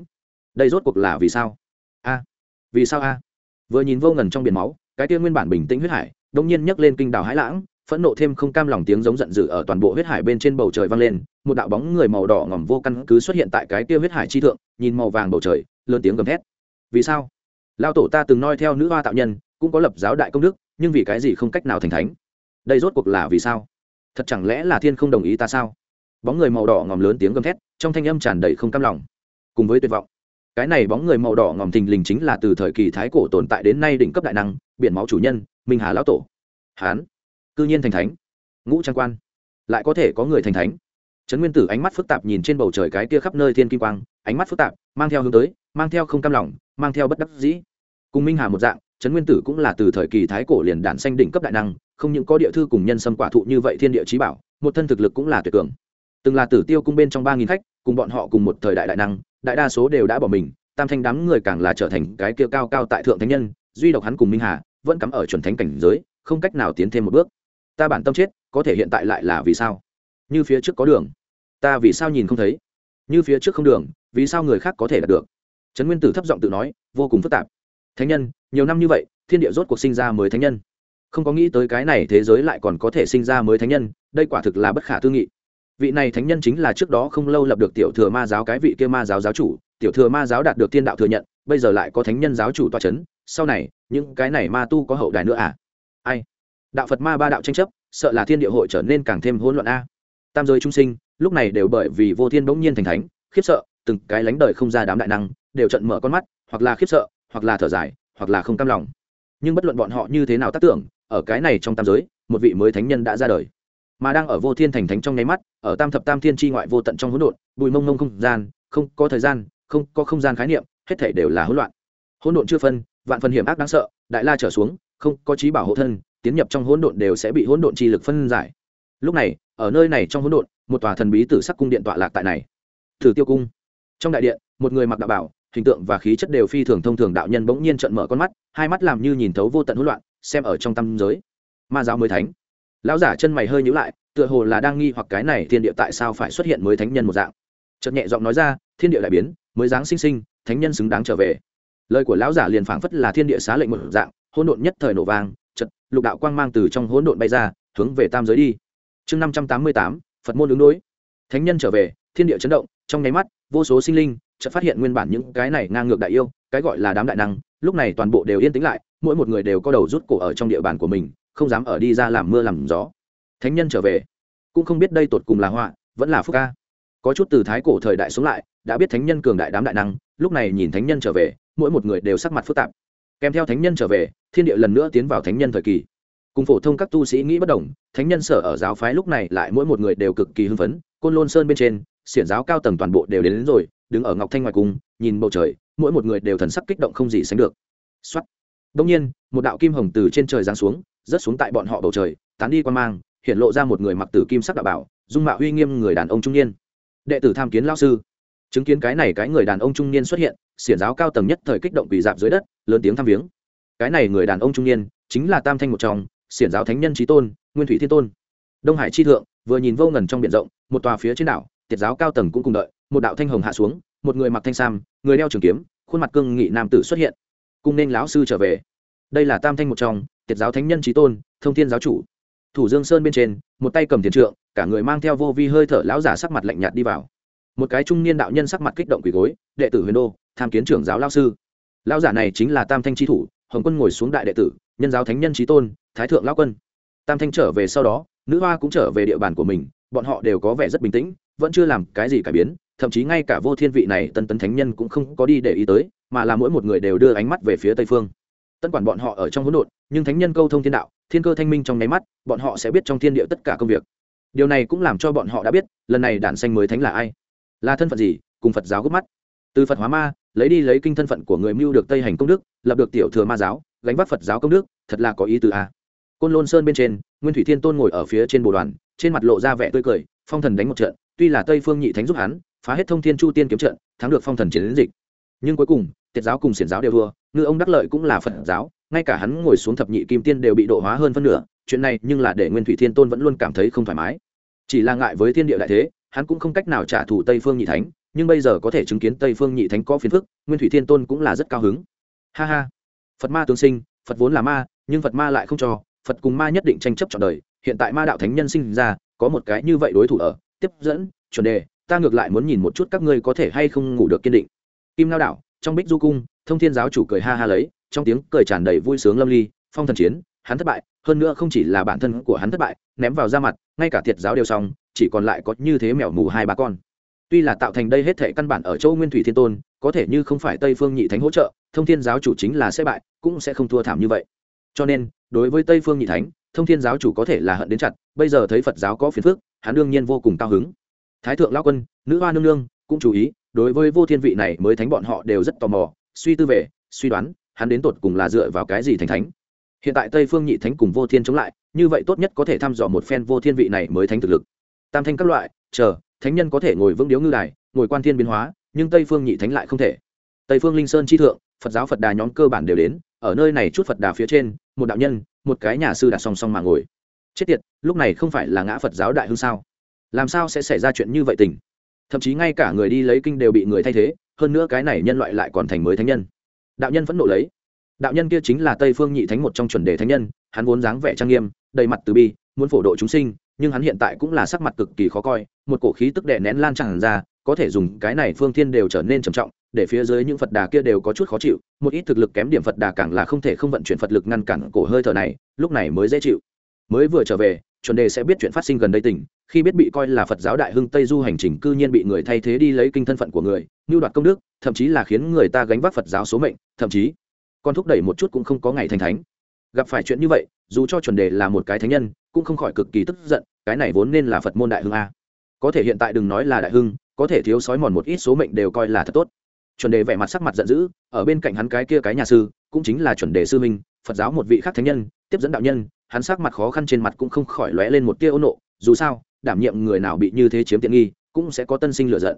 Đây rốt cuộc là vì sao? A vì sao a? Vừa nhìn vô ngần trong biển máu, cái kia nguyên bản bình tĩnh huyết hải, đông nhiên nhấc lên kinh đào hãi lãng, phẫn nộ thêm không cam lòng tiếng giống giận dữ ở toàn bộ huyết hải bên trên bầu trời vang lên, một đạo bóng người màu đỏ ngòm vô căn cứ xuất hiện tại cái kia huyết hải chi thượng, nhìn màu vàng bầu trời, lớn tiếng gầm thét. Vì sao? Lao tổ ta từng noi theo nữ hoa tạo nhân, cũng có lập giáo đại công đức, nhưng vì cái gì không cách nào thành thánh? Đây rốt cuộc là vì sao? Thật chẳng lẽ là thiên không đồng ý ta sao? Bóng người màu đỏ ngòm lớn tiếng gầm thét, trong thanh âm tràn đầy không cam lòng, cùng với tuyệt vọng cái này bóng người màu đỏ ngòm thình lình chính là từ thời kỳ thái cổ tồn tại đến nay đỉnh cấp đại năng, biển máu chủ nhân, minh hà lão tổ. Hán. Cư nhiên thành thánh. Ngũ trang quan. Lại có thể có người thành thánh. Trấn nguyên tử ánh mắt phức tạp nhìn trên bầu trời cái kia khắp nơi thiên kim quang, ánh mắt phức tạp, mang theo hướng tới, mang theo không cam lòng, mang theo bất đắc dĩ. Cùng minh hà một dạng, trấn nguyên tử cũng là từ thời kỳ thái cổ liền đản xanh đỉnh cấp đại năng, không những có địa thư cùng nhân sâm quả thụ như vậy thiên địa trí bảo, một thân thực lực cũng là tuyệt cường từng là tử tiêu cung bên trong ba nghìn khách, cùng bọn họ cùng một thời đại đại năng, đại đa số đều đã bỏ mình, tam thanh đám người càng là trở thành cái kia cao cao tại thượng thánh nhân, duy độc hắn cùng minh hà, vẫn cắm ở chuẩn thánh cảnh giới, không cách nào tiến thêm một bước. Ta bản tâm chết, có thể hiện tại lại là vì sao? Như phía trước có đường, ta vì sao nhìn không thấy? Như phía trước không đường, vì sao người khác có thể đạt được? Trấn nguyên tử thấp giọng tự nói, vô cùng phức tạp. Thánh nhân, nhiều năm như vậy, thiên địa rốt cuộc sinh ra mới thánh nhân. Không có nghĩ tới cái này thế giới lại còn có thể sinh ra mới thánh nhân, đây quả thực là bất khả tư nghị vị này thánh nhân chính là trước đó không lâu lập được tiểu thừa ma giáo cái vị kia ma giáo giáo chủ, tiểu thừa ma giáo đạt được thiên đạo thừa nhận, bây giờ lại có thánh nhân giáo chủ toa c h ấ n sau này, những cái này ma tu có hậu đài nữa à? Ai? Đạo phật ma ba đạo tranh chấp, sợ là thiên địa hội trở nên càng thêm hỗn loạn a. Tam giới trung sinh, lúc này đều bởi vì vô thiên bỗng nhiên thành thánh, khiếp sợ, từng cái lánh đời không ra đám đại năng, đều trận mở con mắt, hoặc là khiếp sợ, hoặc là thở dài, hoặc là không cam lòng. Nhưng bất luận bọn họ như thế nào tác tưởng, ở cái này trong tam giới, một vị mới thánh nhân đã ra đời mà đang ở vô thiên thành thánh trong nháy mắt, ở tam thập tam thiên tri ngoại vô tận trong hỗn độn, bùi mông mông không gian, không có thời gian, không có không gian khái niệm, hết thể đều là hỗn loạn. Hỗn độn chưa phân, vạn phần hiểm ác đáng sợ, đại la trở xuống, không có trí bảo hộ thân, tiến nhập trong hỗn độn đều sẽ bị hỗn độn chi lực phân giải. Lúc này, ở nơi này trong hỗn độn, một tòa thần bí tử sắc cung điện tọa lạc tại này. Thử tiêu cung. Trong đại điện, một người mặc đạo bảo, hình tượng và khí chất đều phi thường thông thường đạo nhân bỗng nhiên trợn mở con mắt, hai mắt làm như nhìn thấu vô tận hỗn loạn, xem ở trong tâm giới. Ma giáo mới thánh lão giả chân mày hơi nhíu lại, tựa hồ là đang nghi hoặc cái này thiên địa tại sao phải xuất hiện mới thánh nhân một dạng. Chợt nhẹ giọng nói ra, thiên địa lại biến, mới dáng sinh sinh, thánh nhân xứng đáng trở về. Lời của lão giả liền phảng phất là thiên địa xá lệnh một dạng, hỗn độn nhất thời nổ vang, chợt, lục đạo quang mang từ trong hỗn độn bay ra, hướng về tam giới đi. Chương năm trăm tám mươi tám, phật môn ứng đối. Thánh nhân trở về, thiên địa chấn động, trong nháy mắt, vô số sinh linh chợt phát hiện nguyên bản những cái này ngang ngược đại yêu, cái gọi là đám đại năng, lúc này toàn bộ đều yên tĩnh lại, mỗi một người đều có đầu rút cổ ở trong địa bàn của mình không dám ở đi ra làm mưa làm gió. Thánh nhân trở về. Cũng không biết đây tột cùng là họa vẫn là phúc ca. Có chút từ thái cổ thời đại sống lại đã biết thánh nhân cường đại đám đại năng lúc này nhìn thánh nhân trở về mỗi một người đều sắc mặt phức tạp. Kèm theo thánh nhân trở về thiên địa lần nữa tiến vào thánh nhân thời kỳ. Cùng phổ thông các tu sĩ nghĩ bất đồng thánh nhân sở ở giáo phái lúc này lại mỗi một người đều cực kỳ hưng phấn côn lôn sơn bên trên xiển giáo cao tầng toàn bộ đều đến, đến rồi đứng ở ngọc thanh ngoài cung nhìn bầu trời mỗi một người đều thần sắc kích động không gì sánh được. Xuất đông nhiên một đạo kim hồng từ trên trời giáng xuống rớt xuống tại bọn họ bầu trời, tán đi quan mang, hiện lộ ra một người mặc tử kim sắc đạo bảo, dung mạo uy nghiêm người đàn ông trung niên. Đệ tử tham kiến lao sư. Chứng kiến cái này cái người đàn ông trung niên xuất hiện, xiển giáo cao tầng nhất thời kích động quỳ dạp dưới đất, lớn tiếng thăm viếng. Cái này người đàn ông trung niên, chính là tam thanh một trong, xiển giáo thánh nhân trí tôn, nguyên thủy thiên tôn. Đông hải chi thượng, vừa nhìn vô ngần trong biển rộng, một tòa phía trên đảo, tiệt giáo cao tầng cũng cùng đợi, một đạo thanh hồng hạ xuống, một người mặc thanh sam, người đeo trường kiếm, khuôn mặt cương nghị nam tử xuất hiện. Cùng nên lão sư trở về đây là tam thanh một trong, tiệt giáo thánh nhân trí tôn, thông thiên giáo chủ. Thủ dương sơn bên trên, một tay cầm tiền trượng, cả người mang theo vô vi hơi thở lão giả sắc mặt lạnh nhạt đi vào. Một cái trung niên đạo nhân sắc mặt kích động quỳ gối, đệ tử huyền đô, tham kiến trưởng giáo lao sư. Lão giả này chính là tam thanh tri thủ, hồng quân ngồi xuống đại đệ tử, nhân giáo thánh nhân trí tôn, thái thượng lão quân. Tam thanh trở về sau đó, nữ hoa cũng trở về địa bàn của mình, bọn họ đều có vẻ rất bình tĩnh, vẫn chưa làm cái gì cải biến, thậm chí ngay cả vô thiên vị này tân tấn thánh nhân cũng không có đi để ý tới, mà là mỗi một người đều đưa ánh mắt về phía tây phương tất quản bọn họ ở trong hỗn độn, nhưng thánh nhân câu thông thiên đạo, thiên cơ thanh minh trong nháy mắt, bọn họ sẽ biết trong thiên địa tất cả công việc. Điều này cũng làm cho bọn họ đã biết, lần này đản xanh mới thánh là ai. Là thân phận gì, cùng phật giáo gấp mắt. Từ phật hóa ma, lấy đi lấy kinh thân phận của người mưu được tây hành công đức, lập được tiểu thừa ma giáo, gánh vác phật giáo công đức, thật là có ý từ a. Côn lôn sơn bên trên, nguyên thủy thiên tôn ngồi ở phía trên bồ đoàn, trên mặt lộ ra vẻ tươi cười, phong thần đánh một trận, tuy là tây phương nhị thánh giúp hắn, phá hết thông thiên chu tiên kiếm trận, thắng được phong thần chiến dịch nhưng cuối cùng tiệt giáo cùng xiển giáo đều thua, ngư ông đắc lợi cũng là phật giáo, ngay cả hắn ngồi xuống thập nhị kim tiên đều bị độ hóa hơn phân nửa, chuyện này nhưng là để nguyên thủy thiên tôn vẫn luôn cảm thấy không thoải mái. Chỉ là ngại với thiên địa đại thế, hắn cũng không cách nào trả thù tây phương nhị thánh, nhưng bây giờ có thể chứng kiến tây phương nhị thánh có phiền phức, nguyên thủy thiên tôn cũng là rất cao hứng. Ha ha, phật ma tương sinh, phật vốn là ma, nhưng phật ma lại không cho, phật cùng ma nhất định tranh chấp trọn đời, hiện tại ma đạo thánh nhân sinh ra, có một cái như vậy đối thủ ở, tiếp dẫn, chuẩn đề, ta ngược lại muốn nhìn một chút các ngươi có thể hay không ngủ được kiên định kim lao đạo trong bích du cung, thông thiên giáo chủ cười ha ha lấy, trong tiếng cười tràn đầy vui sướng lâm ly, phong thần chiến, hắn thất bại, hơn nữa không chỉ là bản thân của hắn thất bại, ném vào ra mặt, ngay cả thiệt giáo đều xong, chỉ còn lại có như thế mèo mù hai ba con. Tuy là tạo thành đây hết thể căn bản ở châu nguyên thủy thiên tôn, có thể như không phải tây phương nhị thánh hỗ trợ, thông thiên giáo chủ chính là sẽ bại, cũng sẽ không thua thảm như vậy. Cho nên, đối với tây phương nhị thánh, thông thiên giáo chủ có thể là hận đến chặt, bây giờ thấy phật giáo có phiền phức, hắn đương nhiên vô cùng cao hứng. Thái thượng lao quân, nữ hoa nương nương, cũng chú ý đối với vô thiên vị này mới thánh bọn họ đều rất tò mò, suy tư về, suy đoán, hắn đến tột cùng là dựa vào cái gì thành thánh. Hiện tại tây phương nhị thánh cùng vô thiên chống lại, như vậy tốt nhất có thể thăm dò một phen vô thiên vị này mới thánh thực lực. Tam thanh các loại, chờ, thánh nhân có thể ngồi vững điếu ngư đài, ngồi quan thiên biến hóa, nhưng tây phương nhị thánh lại không thể. Tây phương linh sơn chi thượng, phật giáo phật đà nhóm cơ bản đều đến, ở nơi này chút phật đà phía trên, một đạo nhân, một cái nhà sư đặt song song mà ngồi. Chết tiệt, lúc này không phải là ngã phật giáo đại hưng sao? Làm sao sẽ xảy ra chuyện như vậy tình? Thậm chí ngay cả người đi lấy kinh đều bị người thay thế, hơn nữa cái này nhân loại lại còn thành mới thánh nhân. Đạo nhân vẫn nộ lấy. Đạo nhân kia chính là tây phương nhị thánh một trong chuẩn đề thánh nhân, hắn vốn dáng vẻ trang nghiêm, đầy mặt từ bi, muốn phổ độ chúng sinh, nhưng hắn hiện tại cũng là sắc mặt cực kỳ khó coi, một cổ khí tức đè nén lan tràn ra, có thể dùng cái này phương thiên đều trở nên trầm trọng, để phía dưới những phật đà kia đều có chút khó chịu, một ít thực lực kém điểm phật đà càng là không thể không vận chuyển phật lực ngăn cản cổ hơi thở này, lúc này mới dễ chịu. Mới vừa trở về, chuẩn đề sẽ biết chuyện phát sinh gần đây tỉnh khi biết bị coi là phật giáo đại hưng tây du hành trình cư nhiên bị người thay thế đi lấy kinh thân phận của người như đoạt công đức, thậm chí là khiến người ta gánh vác phật giáo số mệnh, thậm chí còn thúc đẩy một chút cũng không có ngày thành thánh. Gặp phải chuyện như vậy, dù cho chuẩn đề là một cái thánh nhân, cũng không khỏi cực kỳ tức giận, cái này vốn nên là phật môn đại hưng a. Có thể hiện tại đừng nói là đại hưng, có thể thiếu sói mòn một ít số mệnh đều coi là thật tốt. Chuẩn đề vẻ mặt sắc mặt giận dữ, ở bên cạnh hắn cái kia cái nhà sư, cũng chính là chuẩn đề sư minh phật giáo một vị khác thánh nhân, tiếp dẫn đạo nhân, hắn sắc mặt khó khăn trên mặt cũng không khỏi lóe lên một tia ô nộ, dù sao đảm nhiệm người nào bị như thế chiếm tiện nghi, cũng sẽ có tân sinh lựa giận.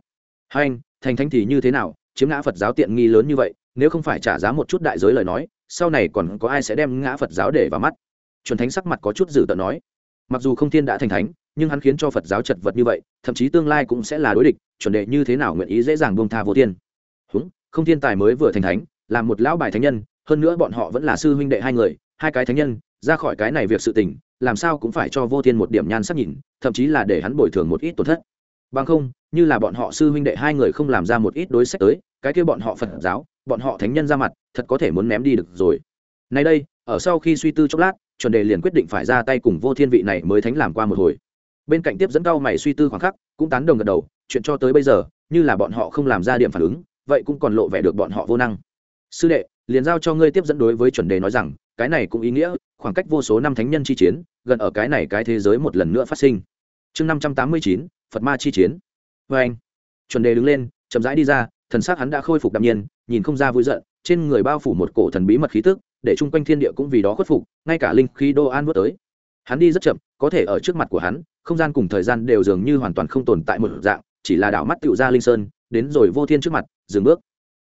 Hai anh, thành thánh thì như thế nào? Chiếm ngã phật giáo tiện nghi lớn như vậy, nếu không phải trả giá một chút đại giới lời nói, sau này còn có ai sẽ đem ngã phật giáo để vào mắt? Chuẩn thánh sắc mặt có chút dữ tợn nói. Mặc dù không thiên đã thành thánh, nhưng hắn khiến cho phật giáo chật vật như vậy, thậm chí tương lai cũng sẽ là đối địch, chuẩn đệ như thế nào nguyện ý dễ dàng buông tha vô thiên? Húng, không thiên tài mới vừa thành thánh là một lão bài thánh nhân, hơn nữa bọn họ vẫn là sư huynh đệ hai người, hai cái thánh nhân, ra khỏi cái này việc sự tình làm sao cũng phải cho vô thiên một điểm nhan sắc nhìn, thậm chí là để hắn bồi thường một ít tổn thất. Bằng không, như là bọn họ sư huynh đệ hai người không làm ra một ít đối sách tới, cái kia bọn họ phật giáo, bọn họ thánh nhân ra mặt, thật có thể muốn ném đi được rồi. Nay đây, ở sau khi suy tư chốc lát, chuẩn đề liền quyết định phải ra tay cùng vô thiên vị này mới thánh làm qua một hồi. Bên cạnh tiếp dẫn cao mày suy tư khoảng khắc, cũng tán đồng gật đầu, chuyện cho tới bây giờ, như là bọn họ không làm ra điểm phản ứng, vậy cũng còn lộ vẻ được bọn họ vô năng. Sư đệ, liền giao cho ngươi tiếp dẫn đối với chuẩn đề nói rằng cái này cũng ý nghĩa, khoảng cách vô số năm thánh nhân chi chiến, gần ở cái này cái thế giới một lần nữa phát sinh. Chương năm trăm tám mươi chín, phật ma chi chiến. Vê anh, chuẩn đề đứng lên, chậm rãi đi ra, thần xác hắn đã khôi phục đạm nhiên, nhìn không ra vui giận, trên người bao phủ một cổ thần bí mật khí tức, để chung quanh thiên địa cũng vì đó khuất phục, ngay cả linh khí đô an vớt tới. Hắn đi rất chậm, có thể ở trước mặt của hắn, không gian cùng thời gian đều dường như hoàn toàn không tồn tại một dạng, chỉ là đảo mắt tựu ra linh sơn, đến rồi vô thiên trước mặt, dừng bước.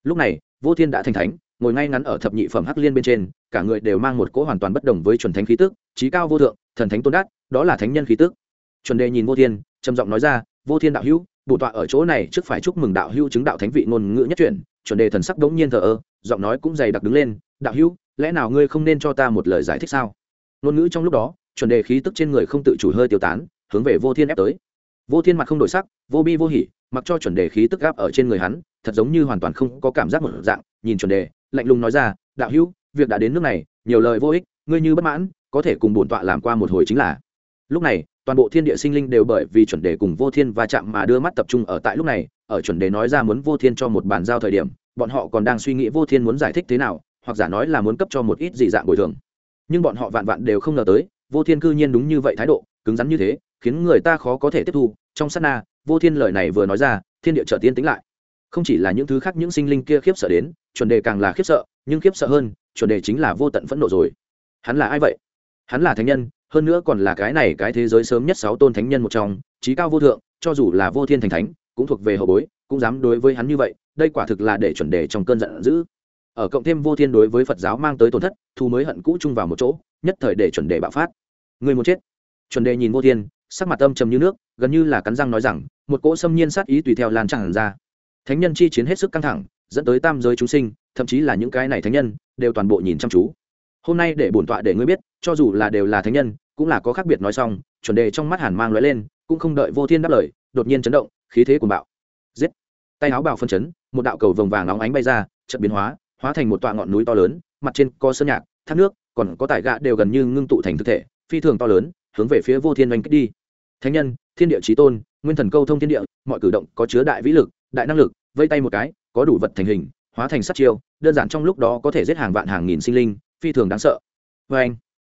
Lúc này, vô thiên đã thành thánh ngồi ngay ngắn ở thập nhị phẩm hắc liên bên trên, cả người đều mang một cỗ hoàn toàn bất đồng với chuẩn thánh khí tức, trí cao vô thượng, thần thánh tôn đát, đó là thánh nhân khí tức. Chuẩn đề nhìn vô thiên, trầm giọng nói ra, vô thiên đạo hữu, bổ tọa ở chỗ này trước phải chúc mừng đạo hữu chứng đạo thánh vị ngôn ngữ nhất chuyển chuẩn đề thần sắc đống nhiên thờ ơ, giọng nói cũng dày đặc đứng lên, đạo hữu, lẽ nào ngươi không nên cho ta một lời giải thích sao? Ngôn ngữ trong lúc đó, chuẩn đề khí tức trên người không tự chủ hơi tiêu tán, hướng về vô thiên ép tới. Vô thiên mặt không đổi sắc, vô bi vô hỉ, mặc cho chuẩn đề khí tức gáp ở trên người hắn, thật giống như hoàn toàn không có cảm giác một dạng, nhìn chuẩn đề lạnh lùng nói ra, đạo hữu, việc đã đến nước này, nhiều lời vô ích, ngươi như bất mãn, có thể cùng bổn tọa làm qua một hồi chính là. Lúc này, toàn bộ thiên địa sinh linh đều bởi vì chuẩn đề cùng vô thiên va chạm mà đưa mắt tập trung ở tại lúc này, ở chuẩn đề nói ra muốn vô thiên cho một bàn giao thời điểm, bọn họ còn đang suy nghĩ vô thiên muốn giải thích thế nào, hoặc giả nói là muốn cấp cho một ít dị dạng bồi thường. Nhưng bọn họ vạn vạn đều không ngờ tới, vô thiên cư nhiên đúng như vậy thái độ, cứng rắn như thế, khiến người ta khó có thể tiếp thu. Trong sát na, vô thiên lời này vừa nói ra, thiên địa trợ tiên tính lại không chỉ là những thứ khác những sinh linh kia khiếp sợ đến, chuẩn đề càng là khiếp sợ, nhưng khiếp sợ hơn, chuẩn đề chính là vô tận phẫn nộ rồi. Hắn là ai vậy? Hắn là thánh nhân, hơn nữa còn là cái này cái thế giới sớm nhất sáu tôn thánh nhân một trong trí cao vô thượng, cho dù là vô thiên thành thánh, cũng thuộc về hậu bối, cũng dám đối với hắn như vậy, đây quả thực là để chuẩn đề trong cơn giận dữ. Ở cộng thêm vô thiên đối với phật giáo mang tới tổn thất thu mới hận cũ chung vào một chỗ, nhất thời để chuẩn đề bạo phát. Người muốn chết. Chuẩn đề nhìn vô thiên, sắc mặt âm trầm như nước, gần như là cắn răng nói rằng, một cỗ xâm nhiên sát ý tùy theo lan tràn ra thánh nhân chi chiến hết sức căng thẳng, dẫn tới tam giới chúng sinh, thậm chí là những cái này thánh nhân, đều toàn bộ nhìn chăm chú. Hôm nay để bổn tọa để ngươi biết, cho dù là đều là thánh nhân, cũng là có khác biệt nói xong, chuẩn đề trong mắt hàn mang lóe lên, cũng không đợi vô thiên đáp lời, đột nhiên chấn động, khí thế cuồng bạo. Giết! Tay áo bào phân chấn, một đạo cầu vồng vàng óng ánh bay ra, chợt biến hóa hóa thành một tọa ngọn núi to lớn, mặt trên có sơn nhạc, thác nước, còn có tải gạ đều gần như ngưng tụ thành thực thể, phi thường to lớn, hướng về phía vô thiên oanh kích đi. Thánh nhân, thiên địa trí tôn, nguyên thần câu thông thiên địa, mọi cử động có chứa đại vĩ lực đại năng lực, vây tay một cái, có đủ vật thành hình, hóa thành sát chiêu, đơn giản trong lúc đó có thể giết hàng vạn hàng nghìn sinh linh, phi thường đáng sợ. Vê anh,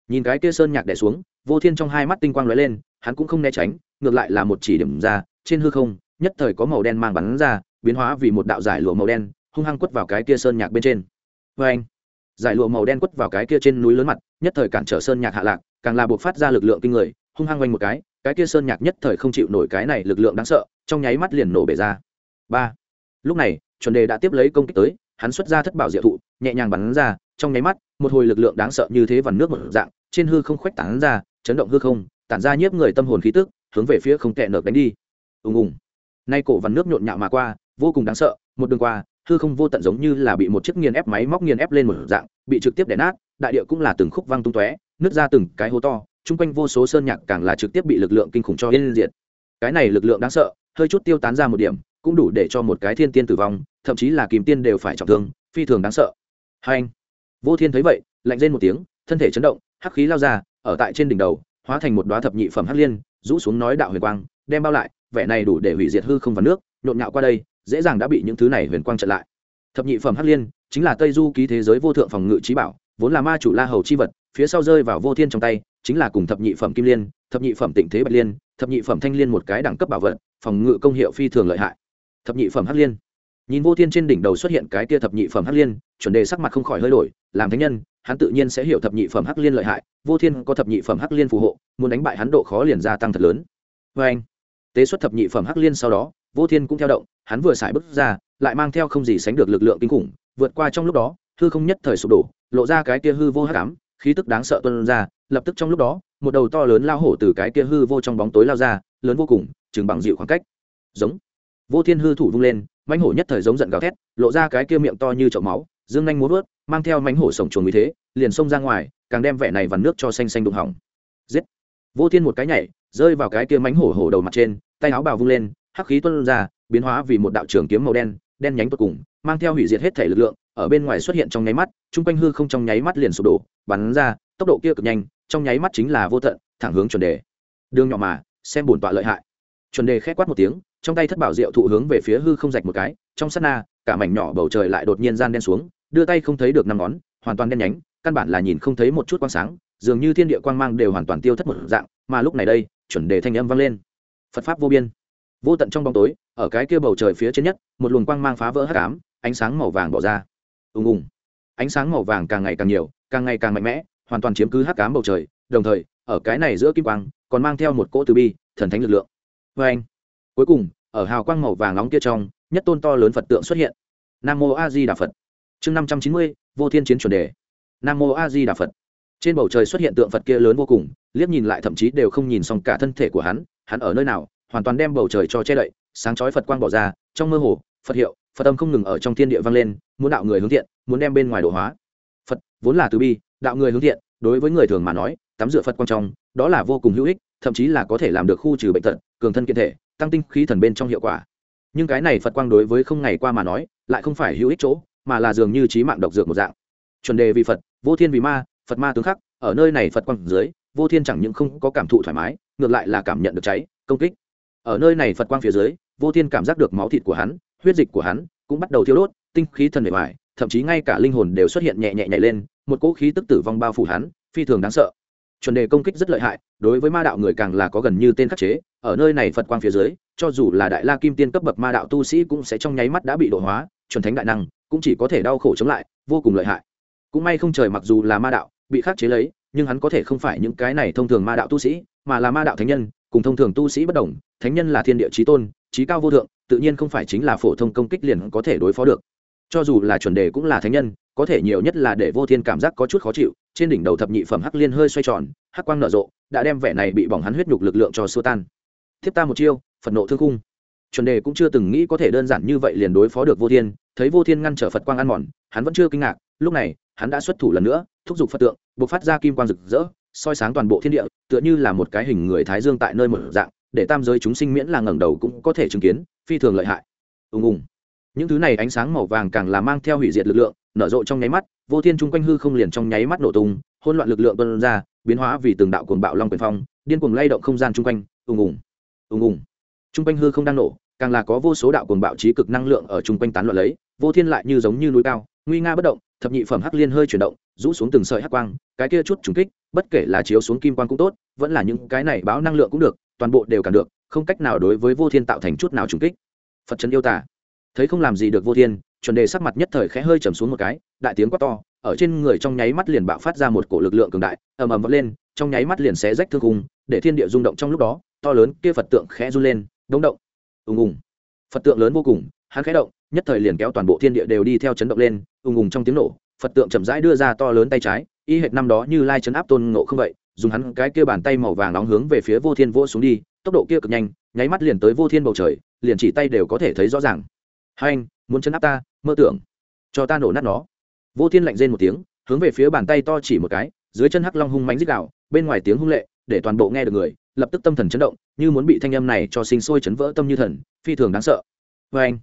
nhìn cái kia sơn nhạc đẻ xuống, vô thiên trong hai mắt tinh quang lóe lên, hắn cũng không né tránh, ngược lại là một chỉ điểm ra, trên hư không, nhất thời có màu đen mang bắn ra, biến hóa vì một đạo giải lụa màu đen, hung hăng quất vào cái kia sơn nhạc bên trên. Vê anh, giải lụa màu đen quất vào cái kia trên núi lớn mặt, nhất thời cản trở sơn nhạc hạ lạc, càng là buộc phát ra lực lượng kinh người, hung hăng quanh một cái cái kia sơn nhạc nhất thời không chịu nổi cái này lực lượng đáng sợ, trong nháy mắt liền nổ bể ra ba. Lúc này, chuẩn đề đã tiếp lấy công kích tới, hắn xuất ra thất bảo diệu thụ, nhẹ nhàng bắn ra, trong nháy mắt, một hồi lực lượng đáng sợ như thế vằn nước một dạng, trên hư không khoách tán ra, chấn động hư không, tản ra nhiếp người tâm hồn khí tức, hướng về phía không tệ nở đánh đi. Ùng ùng. Nay cổ vằn nước nhộn nhạo mà qua, vô cùng đáng sợ, một đường qua, hư không vô tận giống như là bị một chiếc nghiền ép máy móc nghiền ép lên một dạng, bị trực tiếp đè nát, đại địa cũng là từng khúc văng tung tóe, nứt ra từng cái hố to, chung quanh vô số sơn nhạc càng là trực tiếp bị lực lượng kinh khủng cho yên diệt. Cái này lực lượng đáng sợ, hơi chút tiêu tán ra một điểm cũng đủ để cho một cái thiên tiên tử vong, thậm chí là kìm tiên đều phải trọng thương, phi thường đáng sợ. Hai anh. Vô thiên thấy vậy, lạnh lên một tiếng, thân thể chấn động, hắc khí lao ra, ở tại trên đỉnh đầu, hóa thành một đoá thập nhị phẩm hắc liên, rũ xuống nói đạo huyền quang, đem bao lại, vẻ này đủ để hủy diệt hư không và nước, nhộn nhạo qua đây, dễ dàng đã bị những thứ này huyền quang chặn lại. Thập nhị phẩm hắc liên, chính là tây du ký thế giới vô thượng phòng ngự trí bảo, vốn là ma chủ la hầu chi vật, phía sau rơi vào vô thiên trong tay, chính là cùng thập nhị phẩm kim liên, thập nhị phẩm tịnh thế bạch liên, thập nhị phẩm thanh liên một cái đẳng cấp bảo vật, phòng ngự công hiệu phi thường lợi hại thập nhị phẩm hắc liên. Nhìn vô thiên trên đỉnh đầu xuất hiện cái tia thập nhị phẩm hắc liên, chuẩn đề sắc mặt không khỏi hơi đổi, làm thánh nhân, hắn tự nhiên sẽ hiểu thập nhị phẩm hắc liên lợi hại, vô thiên có thập nhị phẩm hắc liên phù hộ, muốn đánh bại hắn độ khó liền gia tăng thật lớn. Vê anh, tế xuất thập nhị phẩm hắc liên sau đó, vô thiên cũng theo động, hắn vừa xài bước ra, lại mang theo không gì sánh được lực lượng kinh khủng, vượt qua trong lúc đó, hư không nhất thời sụp đổ, lộ ra cái kia hư vô hắc ám, khí tức đáng sợ tuân ra, lập tức trong lúc đó, một đầu to lớn lao hổ từ cái kia hư vô trong bóng tối lao ra, lớn vô cùng, chừng bằng dịu khoảng cách. Giống vô thiên hư thủ vung lên, mãnh hổ nhất thời giống giận gào thét, lộ ra cái kia miệng to như chậu máu, dương nhanh muốn vớt, mang theo mãnh hổ sổng chuồng như thế, liền xông ra ngoài, càng đem vẻ này vằn nước cho xanh xanh đụng hỏng. Giết! Vô thiên một cái nhảy, rơi vào cái kia mãnh hổ hổ đầu mặt trên, tay áo bào vung lên, hắc khí tuân ra, biến hóa vì một đạo trường kiếm màu đen đen nhánh tột cùng, mang theo hủy diệt hết thể lực lượng, ở bên ngoài xuất hiện trong nháy mắt, chung quanh hư không trong nháy mắt liền sụp đổ, bắn ra, tốc độ kia cực nhanh, trong nháy mắt chính là vô tận, thẳng hướng chuẩn đề. Đường nhỏ mà, xem bổn tọa lợi hại chuẩn đề khét quát một tiếng, trong tay thất bảo diệu thụ hướng về phía hư không rạch một cái, trong sát na, cả mảnh nhỏ bầu trời lại đột nhiên gian đen xuống, đưa tay không thấy được năm ngón, hoàn toàn đen nhánh, căn bản là nhìn không thấy một chút quang sáng, dường như thiên địa quang mang đều hoàn toàn tiêu thất một dạng, mà lúc này đây, chuẩn đề thanh âm vang lên. Phật pháp vô biên. Vô tận trong bóng tối, ở cái kia bầu trời phía trên nhất, một luồng quang mang phá vỡ hắc ám, ánh sáng màu vàng bỏ ra. Ùng ùng. Ánh sáng màu vàng càng ngày càng nhiều, càng ngày càng mạnh mẽ, hoàn toàn chiếm cứ hắc ám bầu trời, đồng thời, ở cái này giữa kim quang, còn mang theo một cỗ từ bi, thần thánh lực lượng vê anh. Cuối cùng, ở hào quang màu vàng nóng kia trong, nhất tôn to lớn phật tượng xuất hiện. Nam mô a di đà phật. Chương năm trăm chín mươi, vô thiên chiến chuẩn đề. Nam mô a di đà phật. Trên bầu trời xuất hiện tượng phật kia lớn vô cùng, liếc nhìn lại thậm chí đều không nhìn xong cả thân thể của hắn hắn ở nơi nào, hoàn toàn đem bầu trời cho che đậy, sáng chói phật quang bỏ ra, trong mơ hồ, phật hiệu, phật âm không ngừng ở trong thiên địa vang lên, muốn đạo người hướng thiện, muốn đem bên ngoài độ hóa. Phật, vốn là từ bi, đạo người hướng thiện, đối với người thường mà nói, tắm rửa phật quang trong, đó là vô cùng hữu ích, thậm chí là có thể làm được khu trừ bệnh tật cường thân kiện thể, tăng tinh khí thần bên trong hiệu quả. Nhưng cái này phật quang đối với không ngày qua mà nói, lại không phải hữu ích chỗ, mà là dường như trí mạng độc dược một dạng. Chuẩn đề vì phật, vô thiên vì ma, phật ma tướng khắc, ở nơi này phật quang dưới, vô thiên chẳng những không có cảm thụ thoải mái, ngược lại là cảm nhận được cháy, công kích. Ở nơi này phật quang phía dưới, vô thiên cảm giác được máu thịt của hắn, huyết dịch của hắn cũng bắt đầu thiêu đốt, tinh khí thần bề ngoài, thậm chí ngay cả linh hồn đều xuất hiện nhẹ nhẹ nhảy lên, một cỗ khí tức tử vong bao phủ hắn, phi thường đáng sợ chuẩn đề công kích rất lợi hại, đối với ma đạo người càng là có gần như tên khắc chế. Ở nơi này phật quang phía dưới, cho dù là đại la kim tiên cấp bậc ma đạo tu sĩ cũng sẽ trong nháy mắt đã bị độ hóa, chuẩn thánh đại năng cũng chỉ có thể đau khổ chống lại, vô cùng lợi hại. Cũng may không trời mặc dù là ma đạo bị khắc chế lấy, nhưng hắn có thể không phải những cái này thông thường ma đạo tu sĩ, mà là ma đạo thánh nhân, cùng thông thường tu sĩ bất đồng. Thánh nhân là thiên địa trí tôn trí cao vô thượng, tự nhiên không phải chính là phổ thông công kích liền có thể đối phó được. Cho dù là chuẩn đề cũng là thánh nhân, có thể nhiều nhất là để vô thiên cảm giác có chút khó chịu trên đỉnh đầu thập nhị phẩm hắc liên hơi xoay tròn, hắc quang nở rộ, đã đem vẻ này bị bỏng hắn huyết nhục lực lượng cho xua tan. Thiếp ta một chiêu, phật nộ thương cung chuẩn đề cũng chưa từng nghĩ có thể đơn giản như vậy liền đối phó được vô thiên, thấy vô thiên ngăn trở phật quang ăn mòn, hắn vẫn chưa kinh ngạc, lúc này, hắn đã xuất thủ lần nữa, thúc giục phật tượng buộc phát ra kim quang rực rỡ, soi sáng toàn bộ thiên địa, tựa như là một cái hình người thái dương tại nơi một dạng, để tam giới chúng sinh miễn là ngẩng đầu cũng có thể chứng kiến, phi thường lợi hại. Ùng ùng những thứ này ánh sáng màu vàng càng là mang theo hủy diệt lực lượng, nở rộ trong nháy mắt, vô thiên chung quanh hư không liền trong nháy mắt nổ tung, hỗn loạn lực lượng tuân ra, biến hóa vì từng đạo cuồng bạo long quyền phong, điên cuồng lay động không gian chung quanh, ùng ùng ùng ùng. Chung quanh hư không đang nổ, càng là có vô số đạo cuồng bạo trí cực năng lượng ở chung quanh tán loạn lấy, vô thiên lại như giống như núi cao, nguy nga bất động, thập nhị phẩm hắc liên hơi chuyển động, rũ xuống từng sợi hắc quang, cái kia chút trùng kích, bất kể là chiếu xuống kim quang cũng tốt, vẫn là những cái này báo năng lượng cũng được, toàn bộ đều cản được, không cách nào đối với vô thiên tạo thành chút nào trùng kích. Phật trấn yêu tả thấy không làm gì được vô thiên, chuẩn đề sắc mặt nhất thời khẽ hơi trầm xuống một cái, đại tiếng quát to, ở trên người trong nháy mắt liền bạo phát ra một cổ lực lượng cường đại, ầm ầm vọt lên, trong nháy mắt liền xé rách thương khung, để thiên địa rung động trong lúc đó, to lớn kia phật tượng khẽ run lên, đống động, ùng ùng. Phật tượng lớn vô cùng, hắn khẽ động, nhất thời liền kéo toàn bộ thiên địa đều đi theo chấn động lên, ùng ùng trong tiếng nổ, phật tượng chậm rãi đưa ra to lớn tay trái, y hệt năm đó như lai chấn áp tôn ngộ không vậy, dùng hắn cái kia bàn tay màu vàng nóng hướng về phía vô thiên vô xuống đi, tốc độ kia cực nhanh, nháy mắt liền tới vô thiên bầu trời, liền chỉ tay đều có thể thấy rõ ràng hai anh, muốn chấn áp ta, mơ tưởng. Cho ta nổ nát nó. Vô thiên lạnh rên một tiếng, hướng về phía bàn tay to chỉ một cái, dưới chân hắc long hung mánh dích đạo bên ngoài tiếng hung lệ, để toàn bộ nghe được người, lập tức tâm thần chấn động, như muốn bị thanh âm này cho sinh sôi chấn vỡ tâm như thần, phi thường đáng sợ. Vê anh,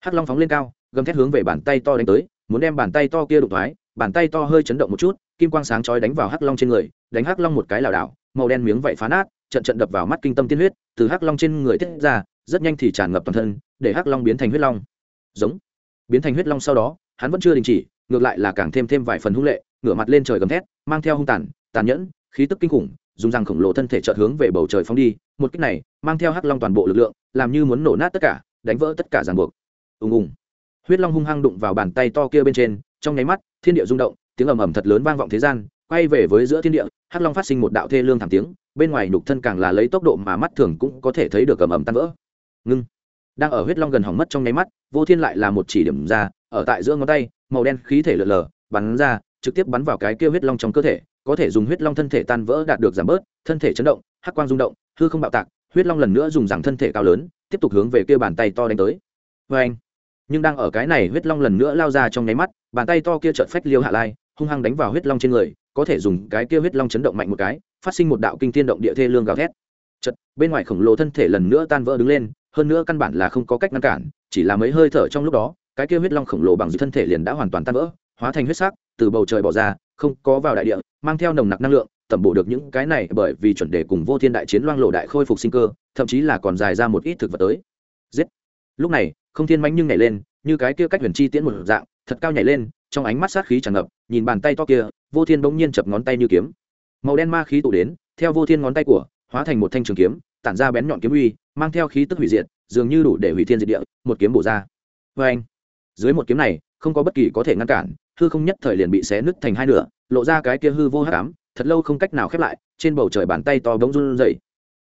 hắc long phóng lên cao, gầm thét hướng về bàn tay to đánh tới, muốn đem bàn tay to kia đụng thoái, bàn tay to hơi chấn động một chút, kim quang sáng chói đánh vào hắc long trên người, đánh hắc long một cái lảo đảo, màu đen miếng vậy phá nát, trận trận đập vào mắt kinh tâm tiên huyết, từ hắc long trên người tiết ra, rất nhanh thì tràn ngập toàn thân, để hắc long biến thành huyết long giống. Biến thành huyết long sau đó, hắn vẫn chưa đình chỉ, ngược lại là càng thêm thêm vài phần hung lệ, ngửa mặt lên trời gầm thét, mang theo hung tàn tàn nhẫn, khí tức kinh khủng, dùng răng khổng lồ thân thể chợt hướng về bầu trời phóng đi, một cách này, mang theo hắc long toàn bộ lực lượng, làm như muốn nổ nát tất cả, đánh vỡ tất cả ràng buộc. Ùng ùng. Huyết long hung hăng đụng vào bàn tay to kia bên trên, trong nháy mắt, thiên địa rung động, tiếng ầm ầm thật lớn vang vọng thế gian, quay về với giữa thiên địa, hắc long phát sinh một đạo thê lương thảm tiếng, bên ngoài nhục thân càng là lấy tốc độ mà mắt thường cũng có thể thấy được ầm ầm tan vỡ. Ngưng đang ở huyết long gần hỏng mất trong nháy mắt, vô thiên lại là một chỉ điểm ra, ở tại giữa ngón tay, màu đen khí thể lượn lờ, bắn ra, trực tiếp bắn vào cái kia huyết long trong cơ thể, có thể dùng huyết long thân thể tan vỡ đạt được giảm bớt, thân thể chấn động, hắc quang rung động, hư không bạo tạc, huyết long lần nữa dùng rằng thân thể cao lớn, tiếp tục hướng về kia bàn tay to đánh tới. Vê anh nhưng đang ở cái này huyết long lần nữa lao ra trong nháy mắt, bàn tay to kia chợt phách liêu hạ lai, hung hăng đánh vào huyết long trên người, có thể dùng cái kia huyết long chấn động mạnh một cái, phát sinh một đạo kinh thiên động địa thê lương gào thét. Chật bên ngoài khổng lồ thân thể lần nữa tan vỡ đứng lên hơn nữa căn bản là không có cách ngăn cản, chỉ là mấy hơi thở trong lúc đó, cái kia huyết long khổng lồ bằng dưới thân thể liền đã hoàn toàn tan vỡ, hóa thành huyết sắc, từ bầu trời bỏ ra, không có vào đại địa, mang theo nồng nặc năng lượng, tẩm bổ được những cái này bởi vì chuẩn đề cùng vô thiên đại chiến loang lộ đại khôi phục sinh cơ, thậm chí là còn dài ra một ít thực vật tới. Giết! Lúc này, không thiên mãnh nhưng nhảy lên, như cái kia cách huyền chi tiễn một dạng, thật cao nhảy lên, trong ánh mắt sát khí tràn ngập, nhìn bàn tay to kia, vô thiên bỗng nhiên chập ngón tay như kiếm. Màu đen ma khí tụ đến, theo vô thiên ngón tay của, hóa thành một thanh trường kiếm tản ra bén nhọn kiếm uy, mang theo khí tức hủy diệt, dường như đủ để hủy thiên diệt địa, một kiếm bổ ra. Vê anh, dưới một kiếm này, không có bất kỳ có thể ngăn cản, hư không nhất thời liền bị xé nứt thành hai nửa, lộ ra cái kia hư vô hắc ám, thật lâu không cách nào khép lại, trên bầu trời bàn tay to bỗng run rẩy.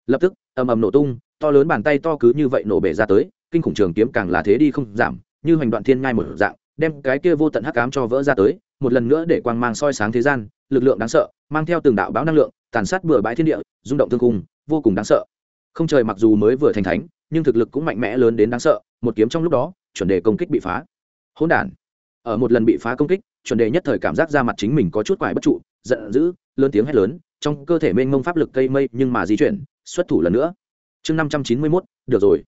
Lập tức, ầm ầm nổ tung, to lớn bàn tay to cứ như vậy nổ bể ra tới, kinh khủng trường kiếm càng là thế đi không giảm, như hoành đoạn thiên ngai một dạng, đem cái kia vô tận hắc ám cho vỡ ra tới, một lần nữa để quang mang soi sáng thế gian, lực lượng đáng sợ, mang theo từng đạo báo năng lượng, tàn sát bừa bãi thiên địa, rung động thương cung vô cùng đáng sợ không trời mặc dù mới vừa thành thánh, nhưng thực lực cũng mạnh mẽ lớn đến đáng sợ, một kiếm trong lúc đó, chuẩn đề công kích bị phá. Hỗn đản. Ở một lần bị phá công kích, chuẩn đề nhất thời cảm giác ra mặt chính mình có chút quải bất trụ, giận dữ, lớn tiếng hét lớn, trong cơ thể mênh mông pháp lực cây mây nhưng mà di chuyển, xuất thủ lần nữa. Chương năm trăm chín mươi mốt, được rồi.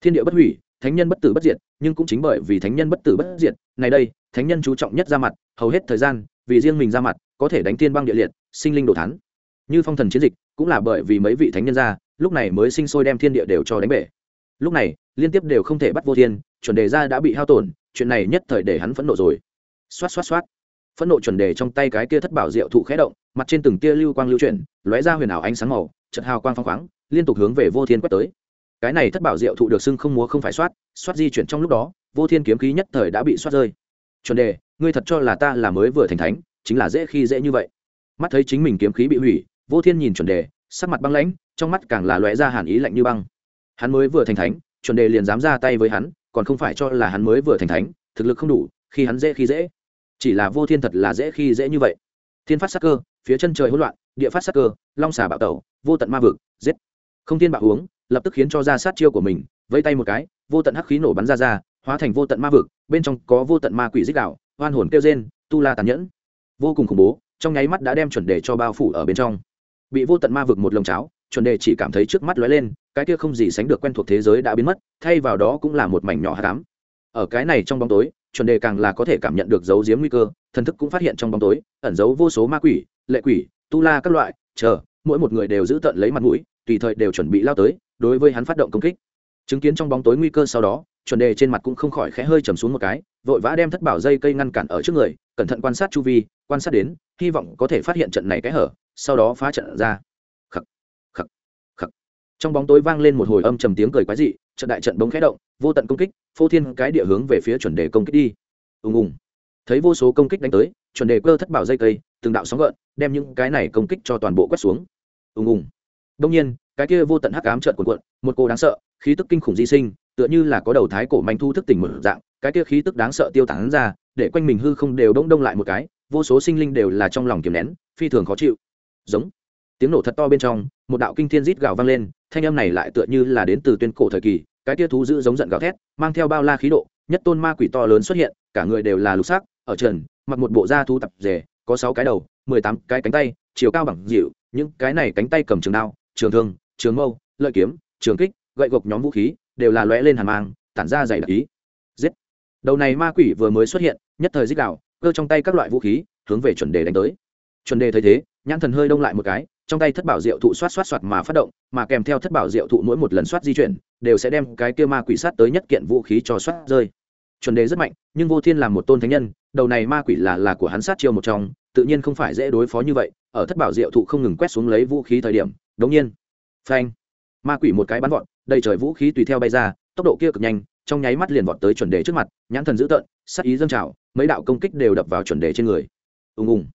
Thiên địa bất hủy, thánh nhân bất tử bất diệt, nhưng cũng chính bởi vì thánh nhân bất tử bất diệt, này đây, thánh nhân chú trọng nhất ra mặt, hầu hết thời gian, vì riêng mình ra mặt, có thể đánh tiên băng địa liệt, sinh linh đồ thắn như phong thần chiến dịch, cũng là bởi vì mấy vị thánh nhân ra lúc này mới sinh sôi đem thiên địa đều cho đánh bể. Lúc này, liên tiếp đều không thể bắt vô thiên, chuẩn đề ra đã bị hao tổn, chuyện này nhất thời để hắn phẫn nộ rồi. Xoát xoát xoát. Phẫn nộ chuẩn đề trong tay cái kia thất bảo diệu thụ khẽ động, mặt trên từng tia lưu quang lưu chuyển, lóe ra huyền ảo ánh sáng màu trận hào quang phóng khoáng, liên tục hướng về vô thiên quét tới. Cái này thất bảo diệu thụ được xưng không múa không phải soát soát di chuyển trong lúc đó, vô thiên kiếm khí nhất thời đã bị soát rơi. Chuẩn đề, ngươi thật cho là ta là mới vừa thành thánh, chính là dễ khi dễ như vậy. Mắt thấy chính mình kiếm khí bị hủy, vô thiên nhìn chuẩn đề sắc mặt băng lãnh, trong mắt càng là lóe ra hàn ý lạnh như băng. Hắn mới vừa thành thánh, chuẩn đề liền dám ra tay với hắn, còn không phải cho là hắn mới vừa thành thánh, thực lực không đủ, khi hắn dễ khi dễ. Chỉ là vô thiên thật là dễ khi dễ như vậy. Thiên phát sắc cơ, phía chân trời hỗn loạn, địa phát sắc cơ, long xà bạo tẩu, vô tận ma vực, giết. Không thiên bạo uống lập tức khiến cho ra sát chiêu của mình, vẫy tay một cái, vô tận hắc khí nổ bắn ra ra, hóa thành vô tận ma vực, bên trong có vô tận ma quỷ dích đạo hoan hồn kêu rên, tu la tàn nhẫn. Vô cùng khủng bố, trong nháy mắt đã đem chuẩn đề cho bao phủ ở bên trong bị vô tận ma vực một lồng cháo, chuẩn đề chỉ cảm thấy trước mắt lóe lên, cái kia không gì sánh được quen thuộc thế giới đã biến mất, thay vào đó cũng là một mảnh nhỏ hát cám ở cái này trong bóng tối, chuẩn đề càng là có thể cảm nhận được dấu diếm nguy cơ, thần thức cũng phát hiện trong bóng tối, ẩn giấu vô số ma quỷ, lệ quỷ, tu la các loại, chờ, mỗi một người đều giữ tận lấy mặt mũi, tùy thời đều chuẩn bị lao tới, đối với hắn phát động công kích. Chứng kiến trong bóng tối nguy cơ sau đó, chuẩn đề trên mặt cũng không khỏi khẽ hơi trầm xuống một cái, vội vã đem thất bảo dây cây ngăn cản ở trước người, cẩn thận quan sát chu vi, quan sát đến, hy vọng có thể phát hiện trận này cái hở sau đó phá trận ra. Khắc khắc khắc trong bóng tối vang lên một hồi âm trầm tiếng cười quái dị, trận đại trận bóng khẽ động, vô tận công kích, phô thiên cái địa hướng về phía chuẩn đề công kích đi. Ùng ùng. Thấy vô số công kích đánh tới, chuẩn đề cơ thất bảo dây cây, từng đạo sóng gợn, đem những cái này công kích cho toàn bộ quét xuống. Ùng ùng. Đông nhiên, cái kia vô tận hắc ám trợn cuộn cuộn, một cô đáng sợ, khí tức kinh khủng di sinh, tựa như là có đầu thái cổ manh thu thức tỉnh một dạng, cái kia khí tức đáng sợ tiêu tán ra, để quanh mình hư không đều đông đông lại một cái, vô số sinh linh đều là trong lòng kiềm nén, phi thường khó chịu giống. Tiếng nổ thật to bên trong, một đạo kinh thiên rít gào vang lên, thanh âm này lại tựa như là đến từ tuyên cổ thời kỳ, cái tia thú dữ giống giận gào thét, mang theo bao la khí độ, nhất tôn ma quỷ to lớn xuất hiện, cả người đều là lục xác ở trần, mặc một bộ da thu tập rể, có sáu cái đầu, mười tám cái cánh tay, chiều cao bằng dịu, những cái này cánh tay cầm trường đao, trường thương, trường mâu, lợi kiếm, trường kích, gậy gộc nhóm vũ khí, đều là lóe lên hàn mang, tản ra dày đặc ý. Giết! Đầu này ma quỷ vừa mới xuất hiện, nhất thời dích đạo cơ trong tay các loại vũ khí, hướng về chuẩn đề đánh tới. Chuẩn đề thấy thế nhãn thần hơi đông lại một cái, trong tay thất bảo diệu thụ xoát xoát xoát mà phát động, mà kèm theo thất bảo diệu thụ mỗi một lần xoát di chuyển, đều sẽ đem cái kia ma quỷ sát tới nhất kiện vũ khí cho xoát rơi. Chuẩn đề rất mạnh, nhưng vô thiên là một tôn thánh nhân, đầu này ma quỷ là là của hắn sát chiêu một trong, tự nhiên không phải dễ đối phó như vậy, ở thất bảo diệu thụ không ngừng quét xuống lấy vũ khí thời điểm đống nhiên, phanh, ma quỷ một cái bắn vọt, đầy trời vũ khí tùy theo bay ra, tốc độ kia cực nhanh, trong nháy mắt liền vọt tới chuẩn đề trước mặt, nhãn thần dữ tợn, sát ý dâng trào, mấy đạo công kích đều đập vào chuẩn đề trên người. Ùng ùng.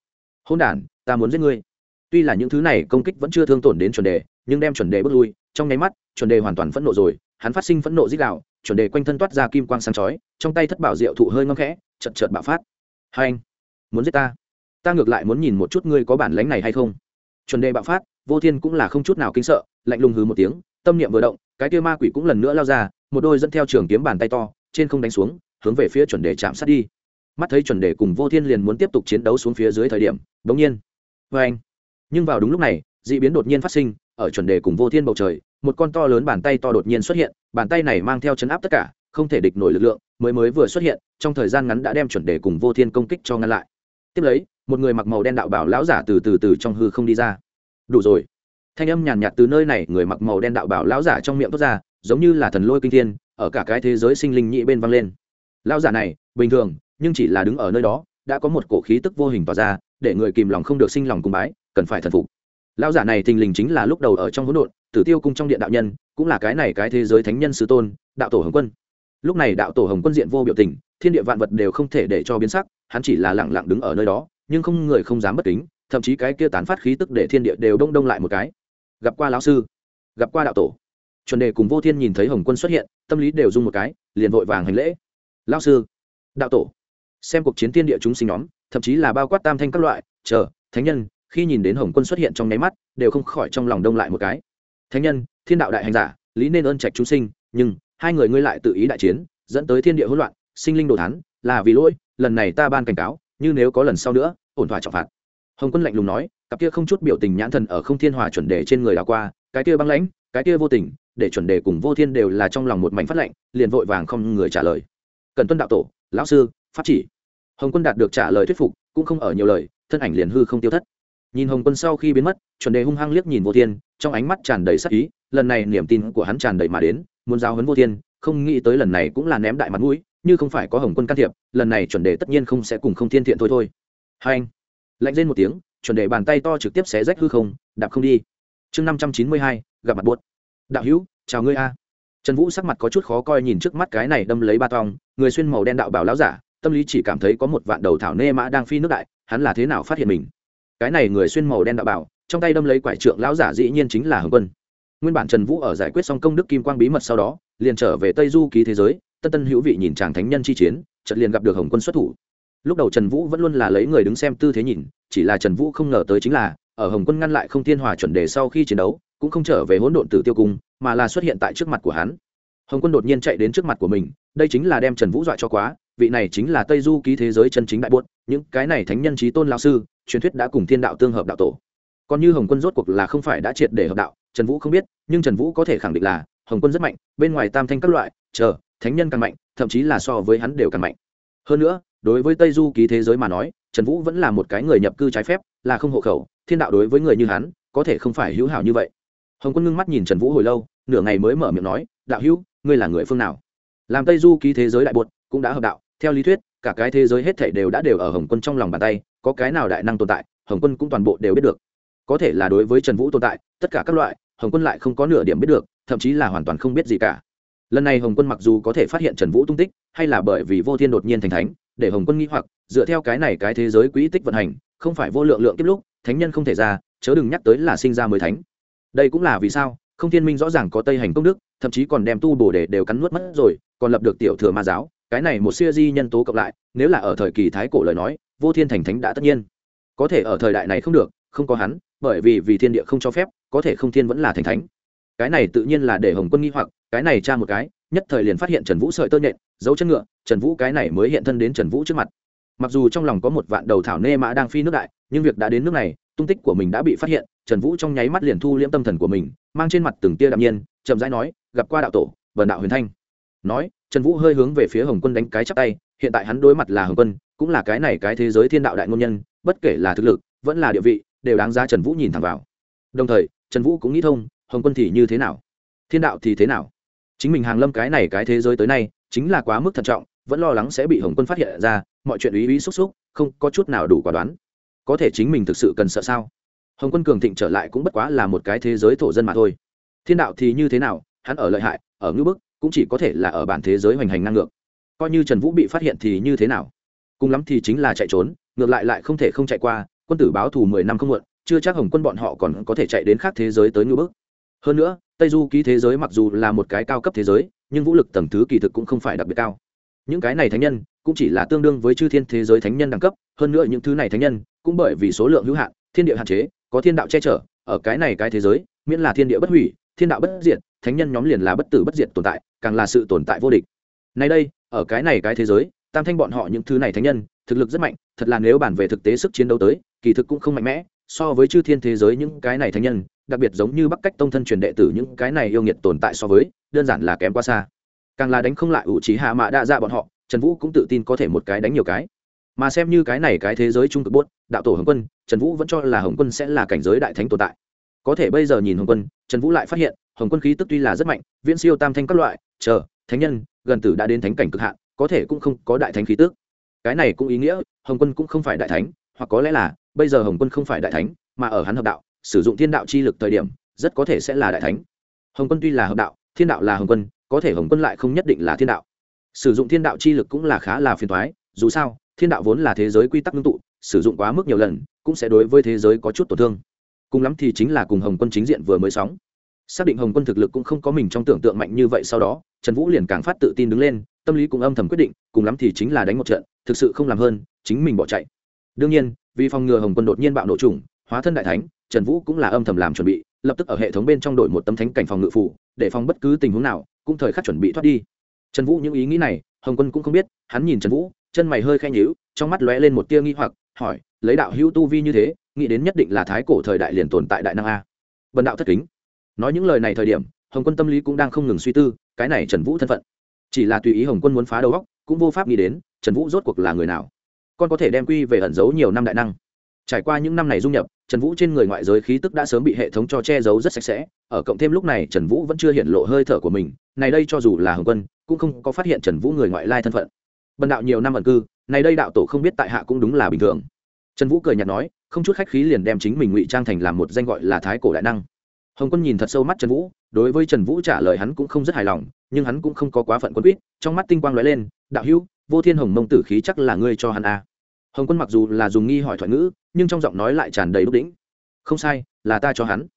Hôn đản ta muốn giết ngươi. Tuy là những thứ này công kích vẫn chưa thương tổn đến chuẩn đề, nhưng đem chuẩn đề bước lui, trong nháy mắt, chuẩn đề hoàn toàn phẫn nộ rồi, hắn phát sinh phẫn nộ dích đạo, chuẩn đề quanh thân toát ra kim quang sáng chói, trong tay thất bảo diệu thụ hơi ngâm khẽ chật chợt bạo phát. Hai anh, muốn giết ta? Ta ngược lại muốn nhìn một chút ngươi có bản lánh này hay không. Chuẩn đề bạo phát, vô thiên cũng là không chút nào kinh sợ, lạnh lùng hừ một tiếng, tâm niệm vừa động, cái kia ma quỷ cũng lần nữa lao ra, một đôi dẫn theo trường kiếm bàn tay to, trên không đánh xuống, hướng về phía chuẩn đề chạm sát đi. Mắt thấy chuẩn đề cùng vô thiên liền muốn tiếp tục chiến đấu xuống phía dưới thời điểm, bỗng nhiên vê anh. Nhưng vào đúng lúc này d ị biến đột nhiên phát sinh, ở chuẩn đề cùng vô thiên bầu trời, một con to lớn bàn tay to đột nhiên xuất hiện, bàn tay này mang theo chấn áp tất cả, không thể địch nổi lực lượng, mới mới vừa xuất hiện, trong thời gian ngắn đã đem chuẩn đề cùng vô thiên công kích cho ngăn lại. Tiếp lấy, một người mặc màu đen đạo bảo lão giả từ từ từ trong hư không đi ra. Đủ rồi. Thanh âm nhàn nhạt từ nơi này, người mặc màu đen đạo bảo lão giả trong miệng thoát ra, giống như là thần lôi kinh thiên, ở cả cái thế giới sinh linh nhị bên vang lên. Lão giả này, bình thường, nhưng chỉ là đứng ở nơi đó đã có một cổ khí tức vô hình tỏa ra, để người kìm lòng không được sinh lòng cung bái, cần phải thần phục. Lão giả này thình lình chính là lúc đầu ở trong hỗn độn, tử tiêu cung trong điện đạo nhân, cũng là cái này cái thế giới thánh nhân sư tôn, đạo tổ hồng quân. Lúc này đạo tổ hồng quân diện vô biểu tình, thiên địa vạn vật đều không thể để cho biến sắc, hắn chỉ là lẳng lặng đứng ở nơi đó, nhưng không người không dám bất kính, thậm chí cái kia tán phát khí tức để thiên địa đều đông đông lại một cái. Gặp qua lão sư, gặp qua đạo tổ. Chuẩn đề cùng vô thiên nhìn thấy hồng quân xuất hiện, tâm lý đều dung một cái, liền vội vàng hành lễ. Lão sư, đạo tổ xem cuộc chiến thiên địa chúng sinh nhóm, thậm chí là bao quát tam thanh các loại, chờ, thánh nhân, khi nhìn đến hồng quân xuất hiện trong nháy mắt, đều không khỏi trong lòng đông lại một cái. Thánh nhân, thiên đạo đại hành giả, lý nên ơn trạch chúng sinh, nhưng, hai người ngươi lại tự ý đại chiến, dẫn tới thiên địa hỗn loạn, sinh linh đồ thán, là vì lỗi, lần này ta ban cảnh cáo, như nếu có lần sau nữa, ổn thỏa trọng phạt. Hồng quân lạnh lùng nói, cặp kia không chút biểu tình nhãn thần ở không thiên hòa chuẩn đề trên người đảo qua, cái kia băng lãnh, cái kia vô tình, để chuẩn đề cùng vô thiên đều là trong lòng một mảnh phát lệnh, liền vội vàng không người trả lời. Cần tuân đạo tổ, lão sư pháp chỉ. Hồng quân đạt được trả lời thuyết phục, cũng không ở nhiều lời, thân ảnh liền hư không tiêu thất. Nhìn hồng quân sau khi biến mất, chuẩn đề hung hăng liếc nhìn vô thiên, trong ánh mắt tràn đầy sắc ý, lần này niềm tin của hắn tràn đầy mà đến, muốn giao hấn vô thiên, không nghĩ tới lần này cũng là ném đại mặt mũi, như không phải có hồng quân can thiệp, lần này chuẩn đề tất nhiên không sẽ cùng không thiên thiện thôi thôi. Hai anh, lạnh lên một tiếng, chuẩn đề bàn tay to trực tiếp xé rách hư không, đạp không đi. Chương năm trăm chín mươi hai, gặp mặt buốt. Đạo hữu, chào ngươi a. Trần vũ sắc mặt có chút khó coi nhìn trước mắt cái này đâm lấy ba tong, người xuyên màu đen đạo bảo láo giả tâm lý chỉ cảm thấy có một vạn đầu thảo nê mã đang phi nước đại, hắn là thế nào phát hiện mình? Cái này người xuyên màu đen đạo bảo, trong tay đâm lấy quải trượng lão giả dĩ nhiên chính là hồng quân. Nguyên bản trần vũ ở giải quyết xong công đức kim quang bí mật sau đó, liền trở về tây du ký thế giới, tân tân hữu vị nhìn chàng thánh nhân chi chiến, chợt liền gặp được hồng quân xuất thủ. Lúc đầu trần vũ vẫn luôn là lấy người đứng xem tư thế nhìn, chỉ là trần vũ không ngờ tới chính là, ở hồng quân ngăn lại không thiên hòa chuẩn đề sau khi chiến đấu, cũng không trở về hỗn độn tử tiêu cung, mà là xuất hiện tại trước mặt của hắn. Hồng quân đột nhiên chạy đến trước mặt của mình đây chính là đem trần vũ dọa cho quá, vị này chính là tây du ký thế giới chân chính đại buốt những cái này thánh nhân trí tôn lao sư, truyền thuyết đã cùng thiên đạo tương hợp đạo tổ. Còn như hồng quân rốt cuộc là không phải đã triệt để hợp đạo, trần vũ không biết, nhưng trần vũ có thể khẳng định là, hồng quân rất mạnh, bên ngoài tam thanh các loại, chờ, thánh nhân càng mạnh, thậm chí là so với hắn đều càng mạnh. Hơn nữa, đối với tây du ký thế giới mà nói, trần vũ vẫn là một cái người nhập cư trái phép, là không hộ khẩu, thiên đạo đối với người như hắn, có thể không phải hữu hảo như vậy. Hồng quân ngưng mắt nhìn trần vũ hồi lâu, nửa ngày mới mở miệng nói, đạo hữu, ngươi là người phương nào? Làm tây du ký thế giới đại bột cũng đã hợp đạo, theo lý thuyết, cả cái thế giới hết thảy đều đã đều ở hồng quân trong lòng bàn tay, có cái nào đại năng tồn tại, hồng quân cũng toàn bộ đều biết được. Có thể là đối với trần vũ tồn tại, tất cả các loại, hồng quân lại không có nửa điểm biết được, thậm chí là hoàn toàn không biết gì cả. Lần này hồng quân mặc dù có thể phát hiện trần vũ tung tích, hay là bởi vì vô thiên đột nhiên thành thánh, để hồng quân nghĩ hoặc, dựa theo cái này cái thế giới quỹ tích vận hành, không phải vô lượng lượng kiếp lúc, thánh nhân không thể ra, chớ đừng nhắc tới là sinh ra mới thánh. Đây cũng là vì sao, không thiên minh rõ ràng có tây hành công đức thậm chí còn đem tu bổ để đều cắn nuốt mất rồi, còn lập được tiểu thừa ma giáo, cái này một siêu di nhân tố cộng lại, nếu là ở thời kỳ thái cổ lời nói, vô thiên thành thánh đã tất nhiên. Có thể ở thời đại này không được, không có hắn, bởi vì vì thiên địa không cho phép, có thể không thiên vẫn là thành thánh. Cái này tự nhiên là để hồng quân nghi hoặc, cái này tra một cái, nhất thời liền phát hiện trần vũ sợi tơ nhện, dấu chân ngựa, trần vũ cái này mới hiện thân đến trần vũ trước mặt. Mặc dù trong lòng có một vạn đầu thảo nê mã đang phi nước đại, nhưng việc đã đến nước này, tung tích của mình đã bị phát hiện, trần vũ trong nháy mắt liền thu liễm tâm thần của mình, mang trên mặt từng tia đạm nhiên chậm rãi nói, gặp qua đạo tổ, vần đạo huyền thanh. Nói, trần vũ hơi hướng về phía hồng quân đánh cái chắp tay, hiện tại hắn đối mặt là hồng quân, cũng là cái này cái thế giới thiên đạo đại ngôn nhân, bất kể là thực lực, vẫn là địa vị, đều đáng giá trần vũ nhìn thẳng vào. Đồng thời, trần vũ cũng nghĩ thông, hồng quân thì như thế nào? Thiên đạo thì thế nào? Chính mình hàng lâm cái này cái thế giới tới nay, chính là quá mức thận trọng, vẫn lo lắng sẽ bị hồng quân phát hiện ra, mọi chuyện ý ý xúc xúc, không có chút nào đủ quả đoán. Có thể chính mình thực sự cần sợ sao? Hồng quân cường thịnh trở lại cũng bất quá là một cái thế giới thổ dân mà thôi thiên đạo thì như thế nào, hắn ở lợi hại, ở ngưỡng bức, cũng chỉ có thể là ở bản thế giới hoành hành năng ngược. Coi như trần vũ bị phát hiện thì như thế nào? Cùng lắm thì chính là chạy trốn, ngược lại lại không thể không chạy qua, quân tử báo thù mười năm không muộn, chưa chắc hồng quân bọn họ còn có thể chạy đến khác thế giới tới ngưỡng bức. Hơn nữa, tây du ký thế giới mặc dù là một cái cao cấp thế giới, nhưng vũ lực tầng thứ kỳ thực cũng không phải đặc biệt cao. Những cái này thánh nhân, cũng chỉ là tương đương với chư thiên thế giới thánh nhân đẳng cấp, hơn nữa những thứ này thánh nhân, cũng bởi vì số lượng hữu hạn, thiên địa hạn chế, có thiên đạo che chở, ở cái này cái thế giới, miễn là thiên địa bất hủy thiên đạo bất diệt, thánh nhân nhóm liền là bất tử bất diệt tồn tại, càng là sự tồn tại vô địch. Nay đây, ở cái này cái thế giới, tam thanh bọn họ những thứ này thánh nhân, thực lực rất mạnh, thật là nếu bàn về thực tế sức chiến đấu tới, kỳ thực cũng không mạnh mẽ, so với chư thiên thế giới những cái này thánh nhân, đặc biệt giống như bắc cách tông thân truyền đệ tử những cái này yêu nghiệt tồn tại so với, đơn giản là kém quá xa. Càng là đánh không lại ủ trí hạ mạ đa dạ bọn họ, trần vũ cũng tự tin có thể một cái đánh nhiều cái. Mà xem như cái này cái thế giới trung cực bốt, đạo tổ hồng quân, trần vũ vẫn cho là hồng quân sẽ là cảnh giới đại thánh tồn tại có thể bây giờ nhìn hồng quân, trần vũ lại phát hiện, hồng quân khí tức tuy là rất mạnh, viễn siêu tam thanh các loại, chờ, thánh nhân, gần tử đã đến thánh cảnh cực hạn, có thể cũng không có đại thánh khí tức. Cái này cũng ý nghĩa, hồng quân cũng không phải đại thánh, hoặc có lẽ là, bây giờ hồng quân không phải đại thánh, mà ở hắn hợp đạo, sử dụng thiên đạo chi lực thời điểm, rất có thể sẽ là đại thánh. Hồng quân tuy là hợp đạo, thiên đạo là hồng quân, có thể hồng quân lại không nhất định là thiên đạo. Sử dụng thiên đạo chi lực cũng là khá là phiền thoái dù sao, thiên đạo vốn là thế giới quy tắc ngưng tụ, sử dụng quá mức nhiều lần, cũng sẽ đối với thế giới có chút tổn thương cùng lắm thì chính là cùng hồng quân chính diện vừa mới sóng. Xác định hồng quân thực lực cũng không có mình trong tưởng tượng mạnh như vậy sau đó, trần vũ liền càng phát tự tin đứng lên, tâm lý cũng âm thầm quyết định, cùng lắm thì chính là đánh một trận, thực sự không làm hơn, chính mình bỏ chạy. Đương nhiên, vì phòng ngừa hồng quân đột nhiên bạo nổ trùng hóa thân đại thánh, trần vũ cũng là âm thầm làm chuẩn bị, lập tức ở hệ thống bên trong đội một tấm thánh cảnh phòng ngự phủ, để phòng bất cứ tình huống nào, cũng thời khắc chuẩn bị thoát đi. Trần vũ những ý nghĩ này, hồng quân cũng không biết, hắn nhìn trần vũ, chân mày hơi khen nhíu, trong mắt lóe lên một tia nghi hoặc, hỏi, lấy đạo hữu tu vi như thế nghĩ đến nhất định là thái cổ thời đại liền tồn tại đại năng a. Vần đạo thất kính. Nói những lời này thời điểm, hồng quân tâm lý cũng đang không ngừng suy tư, cái này trần vũ thân phận. Chỉ là tùy ý hồng quân muốn phá đầu góc cũng vô pháp nghĩ đến, trần vũ rốt cuộc là người nào. Con có thể đem quy về ẩn giấu nhiều năm đại năng. Trải qua những năm này dung nhập, trần vũ trên người ngoại giới khí tức đã sớm bị hệ thống cho che giấu rất sạch sẽ, ở cộng thêm lúc này trần vũ vẫn chưa hiện lộ hơi thở của mình, này đây cho dù là hồng quân, cũng không có phát hiện trần vũ người ngoại lai thân phận. Bần đạo nhiều năm ẩn cư, này đây đạo tổ không biết tại hạ cũng đúng là bình thường. Trần vũ cười nhạt nói không chút khách khí liền đem chính mình ngụy trang thành làm một danh gọi là thái cổ đại năng. Hồng quân nhìn thật sâu mắt trần vũ, đối với trần vũ trả lời hắn cũng không rất hài lòng, nhưng hắn cũng không có quá phận quân quýt trong mắt tinh quang lóe lên, đạo hữu, vô thiên hồng mông tử khí chắc là ngươi cho hắn à. hồng quân mặc dù là dùng nghi hỏi thoại ngữ, nhưng trong giọng nói lại tràn đầy đúc đĩnh không sai, là ta cho hắn.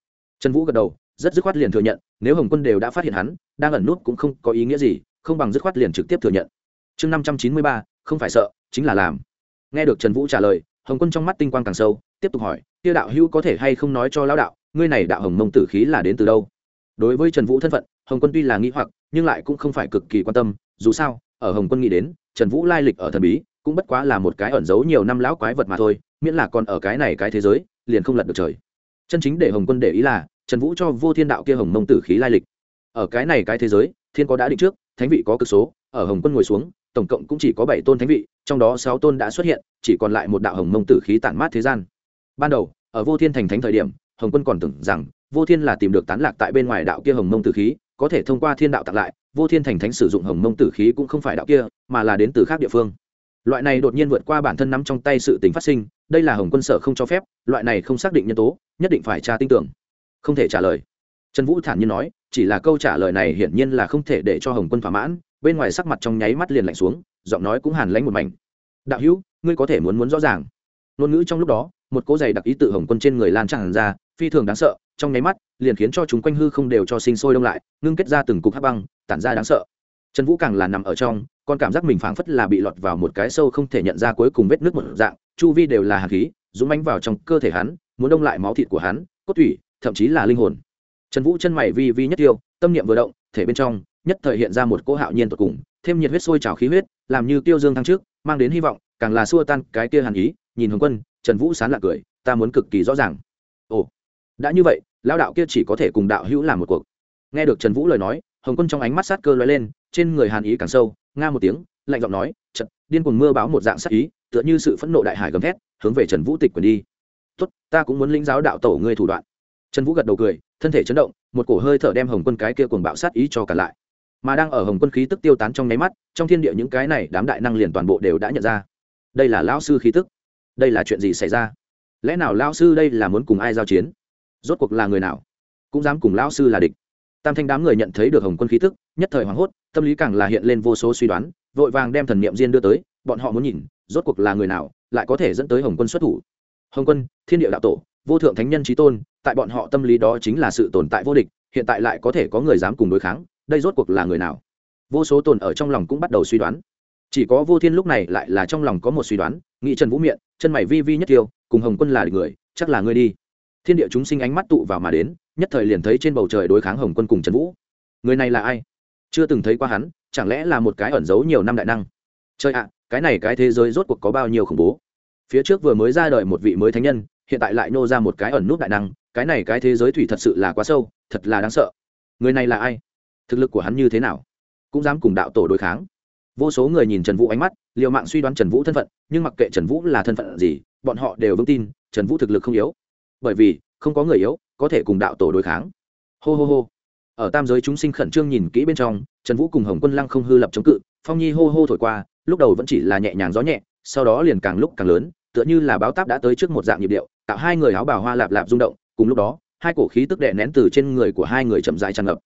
Trần vũ gật đầu, rất dứt khoát liền thừa nhận, nếu hồng quân đều đã phát hiện hắn, đang ẩn nút cũng không có ý nghĩa gì, không bằng dứt khoát liền trực tiếp thừa nhận. Chương năm trăm chín mươi ba, không phải sợ, chính là làm. Nghe được trần vũ trả lời hồng quân trong mắt tinh quang càng sâu, tiếp tục hỏi tiêu đạo hữu có thể hay không nói cho lão đạo, ngươi này đạo hồng mông tử khí là đến từ đâu? Đối với trần vũ thân phận, hồng quân tuy là nghĩ hoặc, nhưng lại cũng không phải cực kỳ quan tâm, dù sao, ở hồng quân nghĩ đến, trần vũ lai lịch ở thần bí, cũng bất quá là một cái ẩn giấu nhiều năm lão quái vật mà thôi, miễn là còn ở cái này cái thế giới, liền không lật được trời. Chân chính để hồng quân để ý là, trần vũ cho vô thiên đạo kia hồng mông tử khí lai lịch. Ở cái này cái thế giới, thiên có đã định trước, thánh vị có cực số, ở hồng quân ngồi xuống tổng cộng cũng chỉ có bảy tôn thánh vị, trong đó sáu tôn đã xuất hiện, chỉ còn lại một đạo hồng mông tử khí tản mát thế gian. Ban đầu, ở vô thiên thành thánh thời điểm, hồng quân còn tưởng rằng vô thiên là tìm được tán lạc tại bên ngoài đạo kia hồng mông tử khí, có thể thông qua thiên đạo tặng lại, vô thiên thành thánh sử dụng hồng mông tử khí cũng không phải đạo kia, mà là đến từ khác địa phương. Loại này đột nhiên vượt qua bản thân nắm trong tay sự tình phát sinh, đây là hồng quân sở không cho phép, loại này không xác định nhân tố, nhất định phải tra tin tưởng. Không thể trả lời. Trần vũ thản nhiên nói, chỉ là câu trả lời này hiển nhiên là không thể để cho hồng quân thỏa mãn bên ngoài sắc mặt trong nháy mắt liền lạnh xuống, giọng nói cũng hàn lánh một mảnh. Đạo hữu, ngươi có thể muốn muốn rõ ràng. Ngôn ngữ trong lúc đó, một cỗ giày đặc ý tự hồng quân trên người lan tràn ra, phi thường đáng sợ, trong nháy mắt, liền khiến cho chúng quanh hư không đều cho sinh sôi đông lại, ngưng kết ra từng cục hắc băng, tản ra đáng sợ. Trần vũ càng là nằm ở trong còn cảm giác mình phảng phất là bị lọt vào một cái sâu không thể nhận ra cuối cùng vết nước một dạng, chu vi đều là hạt khí, dũng mánh vào trong cơ thể hắn, muốn đông lại máu thịt của hắn, cốt thủy thậm chí là linh hồn. Trần vũ chân mày vi vi nhất tiêu, tâm niệm vừa động thể bên trong, nhất thời hiện ra một cỗ hạo nhiên tột cùng, thêm nhiệt huyết sôi trào khí huyết, làm như tiêu dương thăng trước, mang đến hy vọng, càng là xua tan cái kia hàn ý, nhìn hồng quân, trần vũ sán lạc cười, ta muốn cực kỳ rõ ràng. Ồ, đã như vậy lao đạo kia chỉ có thể cùng đạo hữu làm một cuộc. Nghe được trần vũ lời nói, hồng quân trong ánh mắt sát cơ lóe lên, trên người hàn ý càng sâu, nga một tiếng, lạnh giọng nói chật điên cuồng mưa báo một dạng sát ý, tựa như sự phẫn nộ đại hải gầm thét, hướng về trần vũ tịch quyền đi. Tốt, ta cũng muốn lĩnh giáo đạo tổ ngươi thủ đoạn trần vũ gật đầu cười, thân thể chấn động, một cổ hơi thở đem hồng quân cái kia cuồng bạo sát ý cho cả lại. Mà đang ở hồng quân khí tức tiêu tán trong nháy mắt, trong thiên địa những cái này đám đại năng liền toàn bộ đều đã nhận ra. Đây là lão sư khí tức. Đây là chuyện gì xảy ra? Lẽ nào lão sư đây là muốn cùng ai giao chiến? Rốt cuộc là người nào? Cũng dám cùng lão sư là địch. Tam thanh đám người nhận thấy được hồng quân khí tức, nhất thời hoảng hốt, tâm lý càng là hiện lên vô số suy đoán, vội vàng đem thần niệm diên đưa tới, bọn họ muốn nhìn, rốt cuộc là người nào, lại có thể dẫn tới hồng quân xuất thủ. Hồng quân, thiên địa đạo tổ vô thượng thánh nhân trí tôn, tại bọn họ tâm lý đó chính là sự tồn tại vô địch, hiện tại lại có thể có người dám cùng đối kháng, đây rốt cuộc là người nào? Vô số tồn ở trong lòng cũng bắt đầu suy đoán. Chỉ có vô thiên lúc này lại là trong lòng có một suy đoán nghị trần vũ miệng chân mày vi vi nhất tiêu, cùng hồng quân là người, chắc là ngươi đi. Thiên địa chúng sinh ánh mắt tụ vào mà đến, nhất thời liền thấy trên bầu trời đối kháng hồng quân cùng trần vũ. Người này là ai? Chưa từng thấy qua hắn, chẳng lẽ là một cái ẩn giấu nhiều năm đại năng? Chơi ạ, cái này cái thế giới rốt cuộc có bao nhiêu khủng bố? Phía trước vừa mới ra đời một vị mới thánh nhân hiện tại lại nô ra một cái ẩn nút đại năng, cái này cái thế giới thủy thật sự là quá sâu, thật là đáng sợ. Người này là ai? Thực lực của hắn như thế nào? Cũng dám cùng đạo tổ đối kháng. Vô số người nhìn trần vũ ánh mắt l i ề u mạng suy đoán trần vũ thân phận, nhưng mặc kệ trần vũ là thân phận gì, bọn họ đều vững tin, trần vũ thực lực không yếu. Bởi vì, không có người yếu, có thể cùng đạo tổ đối kháng. Hô hô hô. Ở tam giới chúng sinh khẩn trương nhìn kỹ bên trong, trần vũ cùng hồng quân lăng không hư lập chống cự, phong nhi hô hô thổi qua, lúc đầu vẫn chỉ là nhẹ nhàng gió nhẹ, sau đó liền càng lúc càng lớn tựa như là báo táp đã tới trước một dạng nhịp điệu, tạo hai người áo bào hoa lạp lạp rung động, cùng lúc đó, hai cổ khí tức đệ nén từ trên người của hai người chậm dại tràn ngập.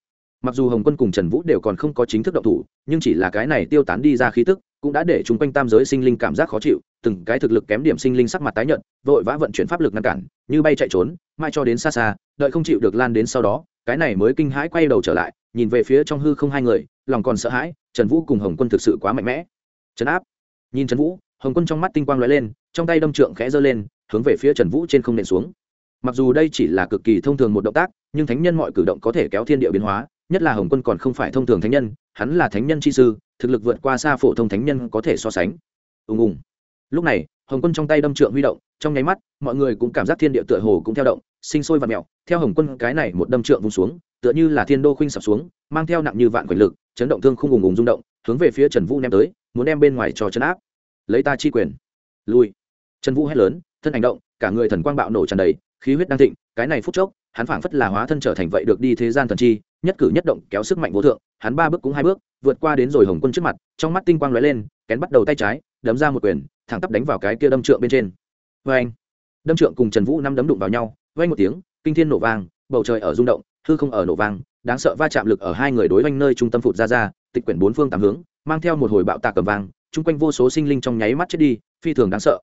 Mặc dù hồng quân cùng trần vũ đều còn không có chính thức động thủ, nhưng chỉ là cái này tiêu tán đi ra khí tức, cũng đã để chung quanh tam giới sinh linh cảm giác khó chịu, từng cái thực lực kém điểm sinh linh sắc mặt tái nhợt, vội vã vận chuyển pháp lực ngăn cản, như bay chạy trốn mai cho đến xa xa, đợi không chịu được lan đến sau đó, cái này mới kinh hãi quay đầu trở lại, nhìn về phía trong hư không hai người, lòng còn sợ hãi, trần vũ cùng hồng quân thực sự quá mạnh mẽ. Trấn áp. Nhìn trần vũ hồng quân trong mắt tinh quang lóe lên, trong tay đâm trượng khẽ giơ lên, hướng về phía trần vũ trên không nện xuống. Mặc dù đây chỉ là cực kỳ thông thường một động tác, nhưng thánh nhân mọi cử động có thể kéo thiên địa biến hóa, nhất là hồng quân còn không phải thông thường thánh nhân, hắn là thánh nhân chi sư, thực lực vượt qua xa phổ thông thánh nhân có thể so sánh. Ùng ùng. Lúc này, hồng quân trong tay đâm trượng huy động, trong nháy mắt, mọi người cũng cảm giác thiên địa tựa hồ cũng theo động, sinh sôi và mẹo theo hồng quân cái này một đâm trượng vùng xuống, tựa như là thiên đô khuynh sập xuống, mang theo nặng như vạn quyền lực, chấn động thương không ùng ùng rung động, hướng về phía trần vũ ném tới, muốn đem bên ngoài cho chấn áp lấy ta chi quyền. Lui. Trần vũ hét lớn, thân hành động, cả người thần quang bạo nổ tràn đầy, khí huyết đang thịnh, cái này phút chốc, hắn phảng phất là hóa thân trở thành vậy được đi thế gian thần chi, nhất cử nhất động, kéo sức mạnh vô thượng, hắn ba bước cũng hai bước, vượt qua đến rồi hồng quân trước mặt, trong mắt tinh quang lóe lên, kén bắt đầu tay trái, đấm ra một quyền, thẳng tắp đánh vào cái kia đâm trượng bên trên. Vê anh đâm trượng cùng trần vũ năm đấm đụng vào nhau vay một tiếng, kinh thiên nổ vang, bầu trời ở rung động, hư không ở nổ vang, đáng sợ va chạm lực ở hai người đối oanh nơi trung tâm phụt ra ra, tịch quyển bốn phương tám hướng, mang theo một hồi bạo tạc cầm vang chung quanh vô số sinh linh trong nháy mắt chết đi, phi thường đáng sợ.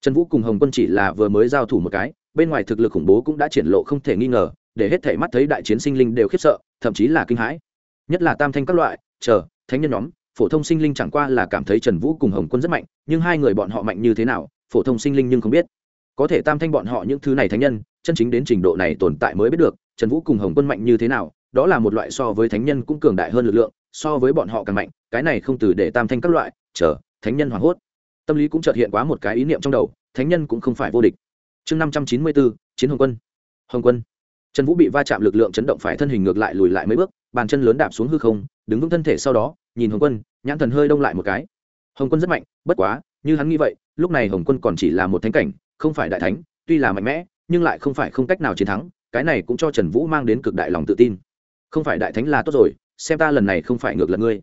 Trần vũ cùng hồng quân chỉ là vừa mới giao thủ một cái, bên ngoài thực lực khủng bố cũng đã triển lộ không thể nghi ngờ, để hết thể mắt thấy đại chiến sinh linh đều khiếp sợ, thậm chí là kinh hãi. Nhất là tam thanh các loại, chờ, thánh nhân nhóm, phổ thông sinh linh chẳng qua là cảm thấy trần vũ cùng hồng quân rất mạnh, nhưng hai người bọn họ mạnh như thế nào, phổ thông sinh linh nhưng không biết. Có thể tam thanh bọn họ những thứ này thánh nhân, chân chính đến trình độ này tồn tại mới biết được, trần vũ cùng hồng quân mạnh như thế nào, đó là một loại so với thánh nhân cũng cường đại hơn lực lượng so với bọn họ càng mạnh, cái này không từ để tam thanh các loại, chờ, thánh nhân hoảng hốt. Tâm lý cũng chợt hiện quá một cái ý niệm trong đầu, thánh nhân cũng không phải vô địch. Chương năm trăm chín mươi bốn, chiến hồng quân. Hồng quân. Trần vũ bị va chạm lực lượng chấn động phải thân hình ngược lại lùi lại mấy bước, bàn chân lớn đạp xuống hư không, đứng vững thân thể sau đó, nhìn hồng quân, nhãn thần hơi đông lại một cái. Hồng quân rất mạnh, bất quá, như hắn nghĩ vậy, lúc này hồng quân còn chỉ là một thánh cảnh, không phải đại thánh, tuy là mạnh mẽ, nhưng lại không phải không cách nào chiến thắng, cái này cũng cho trần vũ mang đến cực đại lòng tự tin. Không phải đại thánh là tốt rồi xem ta lần này không phải ngược lần ngươi.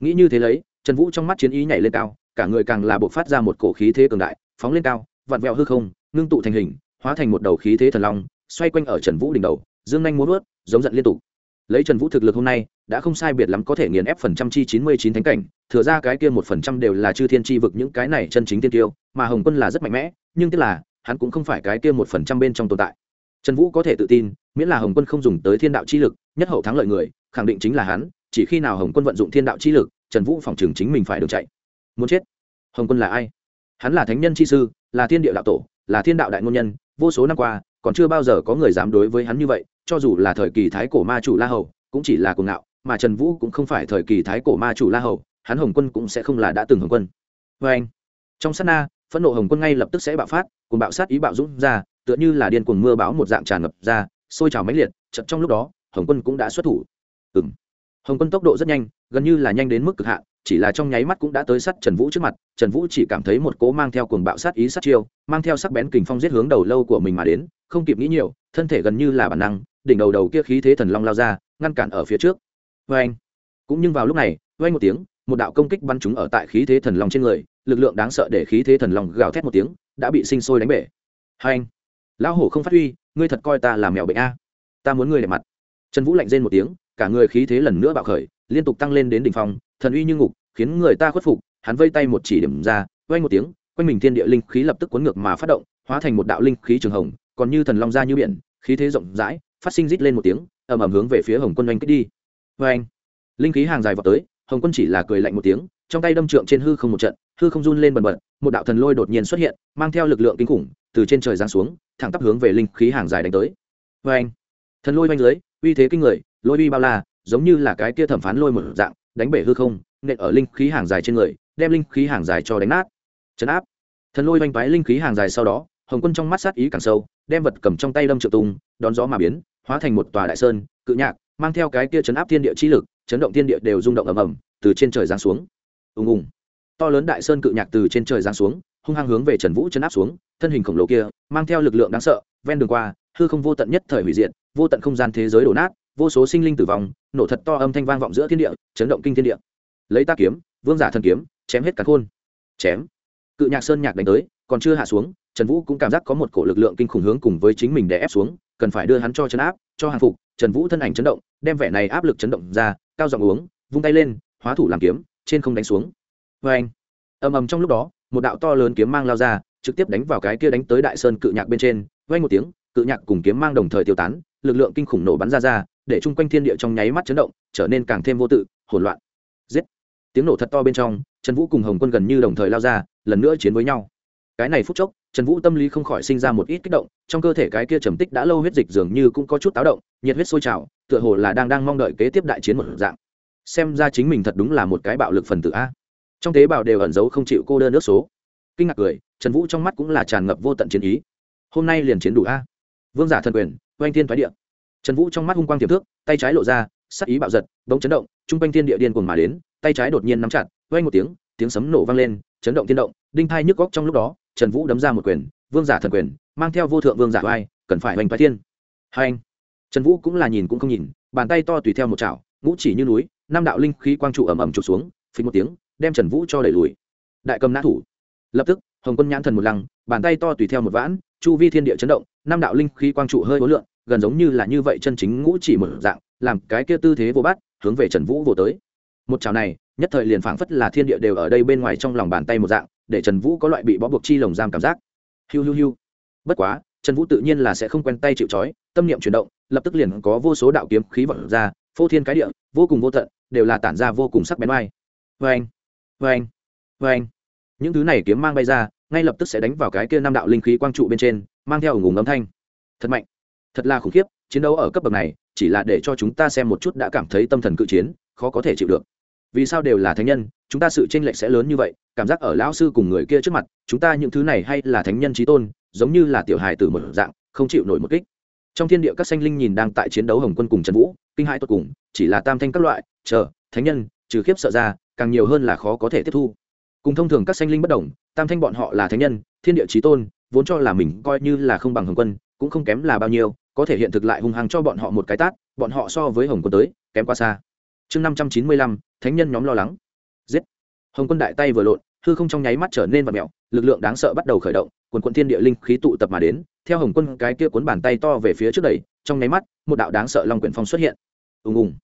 Nghĩ như thế lấy, trần vũ trong mắt chiến ý nhảy lên cao, cả người càng là buộc phát ra một cổ khí thế cường đại, phóng lên cao, vặn vẹo hư không, ngưng tụ thành hình, hóa thành một đầu khí thế thần long, xoay quanh ở trần vũ đỉnh đầu, dương nhanh muốn vớt, giống giận liên tục. Lấy trần vũ thực lực hôm nay, đã không sai biệt lắm có thể nghiền ép phần trăm chi chín mươi chín thánh cảnh, thừa ra cái kia một phần trăm đều là chư thiên chi vực những cái này chân chính tiên tiêu, mà hồng quân là rất mạnh mẽ, nhưng tức là, hắn cũng không phải cái kia một phần trăm bên trong tồn tại. Trần vũ có thể tự tin, miễn là hồng quân không dùng tới thiên đạo chi lực nhất hậu thắng lợi người, khẳng định chính là hắn, chỉ khi nào hồng quân vận dụng thiên đạo chi lực, trần vũ phòng trường chính mình phải được chạy. Muốn chết? Hồng quân là ai? Hắn là thánh nhân chi sư, là thiên địa đạo tổ, là thiên đạo đại ngôn nhân, vô số năm qua, còn chưa bao giờ có người dám đối với hắn như vậy, cho dù là thời kỳ thái cổ ma chủ la hầu, cũng chỉ là cuồng ngạo, mà trần vũ cũng không phải thời kỳ thái cổ ma chủ la hầu, hắn hồng quân cũng sẽ không là đã từng hồng quân. Vê anh, trong sát na, phẫn nộ hồng quân ngay lập tức sẽ bạo phát, cùng bạo sát ý bạo dũng ra, tựa như là điên cuồng mưa bão một dạng tràn ngập ra, sôi trào mãnh liệt chật trong lúc đó hồng quân cũng đã xuất thủ. Ừng hồng quân tốc độ rất nhanh, gần như là nhanh đến mức cực hạn, chỉ là trong nháy mắt cũng đã tới sát trần vũ trước mặt. Trần vũ chỉ cảm thấy một cố mang theo cuồng bạo sát ý sát chiêu, mang theo sắc bén kình phong giết hướng đầu lâu của mình mà đến, không kịp nghĩ nhiều, thân thể gần như là bản năng, đỉnh đầu đầu kia khí thế thần long lao ra, ngăn cản ở phía trước. Vê anh. Cũng nhưng vào lúc này vê anh một tiếng, một đạo công kích bắn chúng ở tại khí thế thần long trên người, lực lượng đáng sợ để khí thế thần long gào thét một tiếng, đã bị sinh sôi đánh bể. Hai anh. Lão hổ không phát huy, ngươi thật coi ta là mèo bệnh a. Ta muốn ngươi để mặt trần vũ lạnh rên một tiếng, cả người khí thế lần nữa bạo khởi, liên tục tăng lên đến đỉnh phong, thần uy như ngục, khiến người ta khuất phục, hắn vây tay một chỉ điểm ra vay một tiếng, quanh mình thiên địa linh khí lập tức cuốn ngược mà phát động, hóa thành một đạo linh khí trường hồng, còn như thần long ra như biển, khí thế rộng rãi, phát sinh rít lên một tiếng, ầm ầm hướng về phía hồng quân oanh kích đi. Vê anh linh khí hàng dài vào tới, hồng quân chỉ là cười lạnh một tiếng, trong tay đâm trượng trên hư không một trận, hư không run lên bần bật, một đạo thần lôi đột nhiên xuất hiện, mang theo lực lượng kinh khủng, từ trên trời giáng xuống, thẳng tắp hướng về linh khí hàng dài đánh tới. Vê anh thần lôi oanh dưới, uy thế kinh người, lôi uy bao la, giống như là cái kia thẩm phán lôi một dạng, đánh bể hư không, nện ở linh khí hàng dài trên người, đem linh khí hàng dài cho đánh nát. Chấn áp. Thần lôi oanh toái linh khí hàng dài sau đó, hồng quân trong mắt sát ý càng sâu, đem vật cầm trong tay lâm trợ tung đón gió mà biến, hóa thành một tòa đại sơn, cự nhạc, mang theo cái kia chấn áp thiên địa chi lực, chấn động thiên địa đều rung động ầm ầm, từ trên trời giáng xuống. Ùng ùng. To lớn đại sơn cự nhạc từ trên trời giáng xuống, hung hăng hướng về trần vũ chấn áp xuống, thân hình khổng lồ kia, mang theo lực lượng đáng sợ, ven đường qua, hư không vô tận nhất thời hủy diệt vô tận không gian thế giới đổ nát, vô số sinh linh tử vong, nổ thật to âm thanh vang vọng giữa thiên địa, chấn động kinh thiên địa. Lấy ta kiếm, vương giả thần kiếm, chém hết cả khôn. Chém. Cự nhạc sơn nhạc đánh tới, còn chưa hạ xuống, trần vũ cũng cảm giác có một cổ lực lượng kinh khủng hướng cùng với chính mình để ép xuống, cần phải đưa hắn cho chấn áp, cho hàng phục. Trần vũ thân ảnh chấn động, đem vẻ này áp lực chấn động ra, cao giọng uống, vung tay lên, hóa thủ làm kiếm, trên không đánh xuống. Vê anh, ầm ầm trong lúc đó, một đạo to lớn kiếm mang lao ra, trực tiếp đánh vào cái kia đánh tới đại sơn cự nhạc bên trên. Vay một tiếng, cự nhạc cùng kiếm mang đồng thời tiêu tán lực lượng kinh khủng nổ bắn ra ra, để chung quanh thiên địa trong nháy mắt chấn động, trở nên càng thêm vô tự, hỗn loạn. Giết! Tiếng nổ thật to bên trong, trần vũ cùng hồng quân gần như đồng thời lao ra, lần nữa chiến với nhau. Cái này phút chốc, trần vũ tâm lý không khỏi sinh ra một ít kích động, trong cơ thể cái kia trầm tích đã lâu huyết dịch dường như cũng có chút táo động, nhiệt huyết sôi trào, tựa hồ là đang đang mong đợi kế tiếp đại chiến một dạng. Xem ra chính mình thật đúng là một cái bạo lực phần tử a. Trong tế bào đều ẩn giấu không chịu cô đơn nước số. Kinh ngạc cười, trần vũ trong mắt cũng là tràn ngập vô tận chiến ý. Hôm nay liền chiến đủ a. Vương giả thần quyền oanh thiên thoái địa. Trần vũ trong mắt hung quang tiềm thước tay trái lộ ra, sắc ý bạo giật, bỗng chấn động t r u n g quanh thiên địa điên cuồng mà đến, tay trái đột nhiên nắm chặt oanh một tiếng tiếng sấm nổ vang lên, chấn động thiên động, đinh thai nhức góc trong lúc đó, trần vũ đấm ra một quyền, vương giả thần quyền, mang theo vô thượng vương giả vai cần phải oanh thoái thiên. Hai anh. Trần vũ cũng là nhìn cũng không nhìn, bàn tay to tùy theo một chảo, ngũ chỉ như núi, năm đạo linh khí quang trụ ẩm ẩm trục xuống, phí một tiếng, đem trần vũ cho đẩy lùi. Đại cầm nã thủ. Lập tức, hồng quân nhãn thần một lăng, bàn tay to tùy theo một vãn chu vi thiên địa chấn động, năm đạo linh khí quang trụ hơi hối lượng gần giống như là như vậy chân chính ngũ chỉ mở dạng, làm cái kia tư thế vô bát, hướng về trần vũ vô tới. Một chảo này, nhất thời liền phảng phất là thiên địa đều ở đây bên ngoài trong lòng bàn tay một dạng, để trần vũ có loại bị bó buộc chi lồng giam cảm giác. Hiu hiu hiu. Bất quá, trần vũ tự nhiên là sẽ không quen tay chịu trói, tâm niệm chuyển động, lập tức liền có vô số đạo kiếm khí vật ra, phô thiên cái địa, vô cùng vô tận, đều là tản ra vô cùng sắc bén oai. Vê anh vê anh vê anh những thứ này kiếm mang bay ra ngay lập tức sẽ đánh vào cái kia năm đạo linh khí quang trụ bên trên, mang theo ủng ủng âm thanh. Thật mạnh. Thật là khủng khiếp, chiến đấu ở cấp bậc này, chỉ là để cho chúng ta xem một chút đã cảm thấy tâm thần cự chiến, khó có thể chịu được. Vì sao đều là thánh nhân, chúng ta sự tranh lệch sẽ lớn như vậy, cảm giác ở lão sư cùng người kia trước mặt, chúng ta những thứ này hay là thánh nhân trí tôn, giống như là tiểu hài từ một dạng, không chịu nổi một kích. Trong thiên địa các sanh linh nhìn đang tại chiến đấu hồng quân cùng trần vũ, kinh hãi tột cùng, chỉ là tam thanh các loại, chờ, thánh nhân, trừ khiếp sợ ra, càng nhiều hơn là khó có thể tiếp thu cùng thông thường các sanh linh bất đồng, tam thanh bọn họ là thánh nhân, thiên địa trí tôn, vốn cho là mình coi như là không bằng hồng quân, cũng không kém là bao nhiêu, có thể hiện thực lại hung hăng cho bọn họ một cái tát, bọn họ so với hồng quân tới, kém quá xa. Chương năm trăm chín mươi lăm, thánh nhân nhóm lo lắng. Giết. Hồng quân đại tay vừa lộn, hư không trong nháy mắt trở nên vật mẹo lực lượng đáng sợ bắt đầu khởi động, quần quận thiên địa linh khí tụ tập mà đến, theo hồng quân cái kia cuốn bàn tay to về phía trước đầy trong nháy mắt, một đạo đáng sợ long quyển phong xuất hiện. Ùng ùng.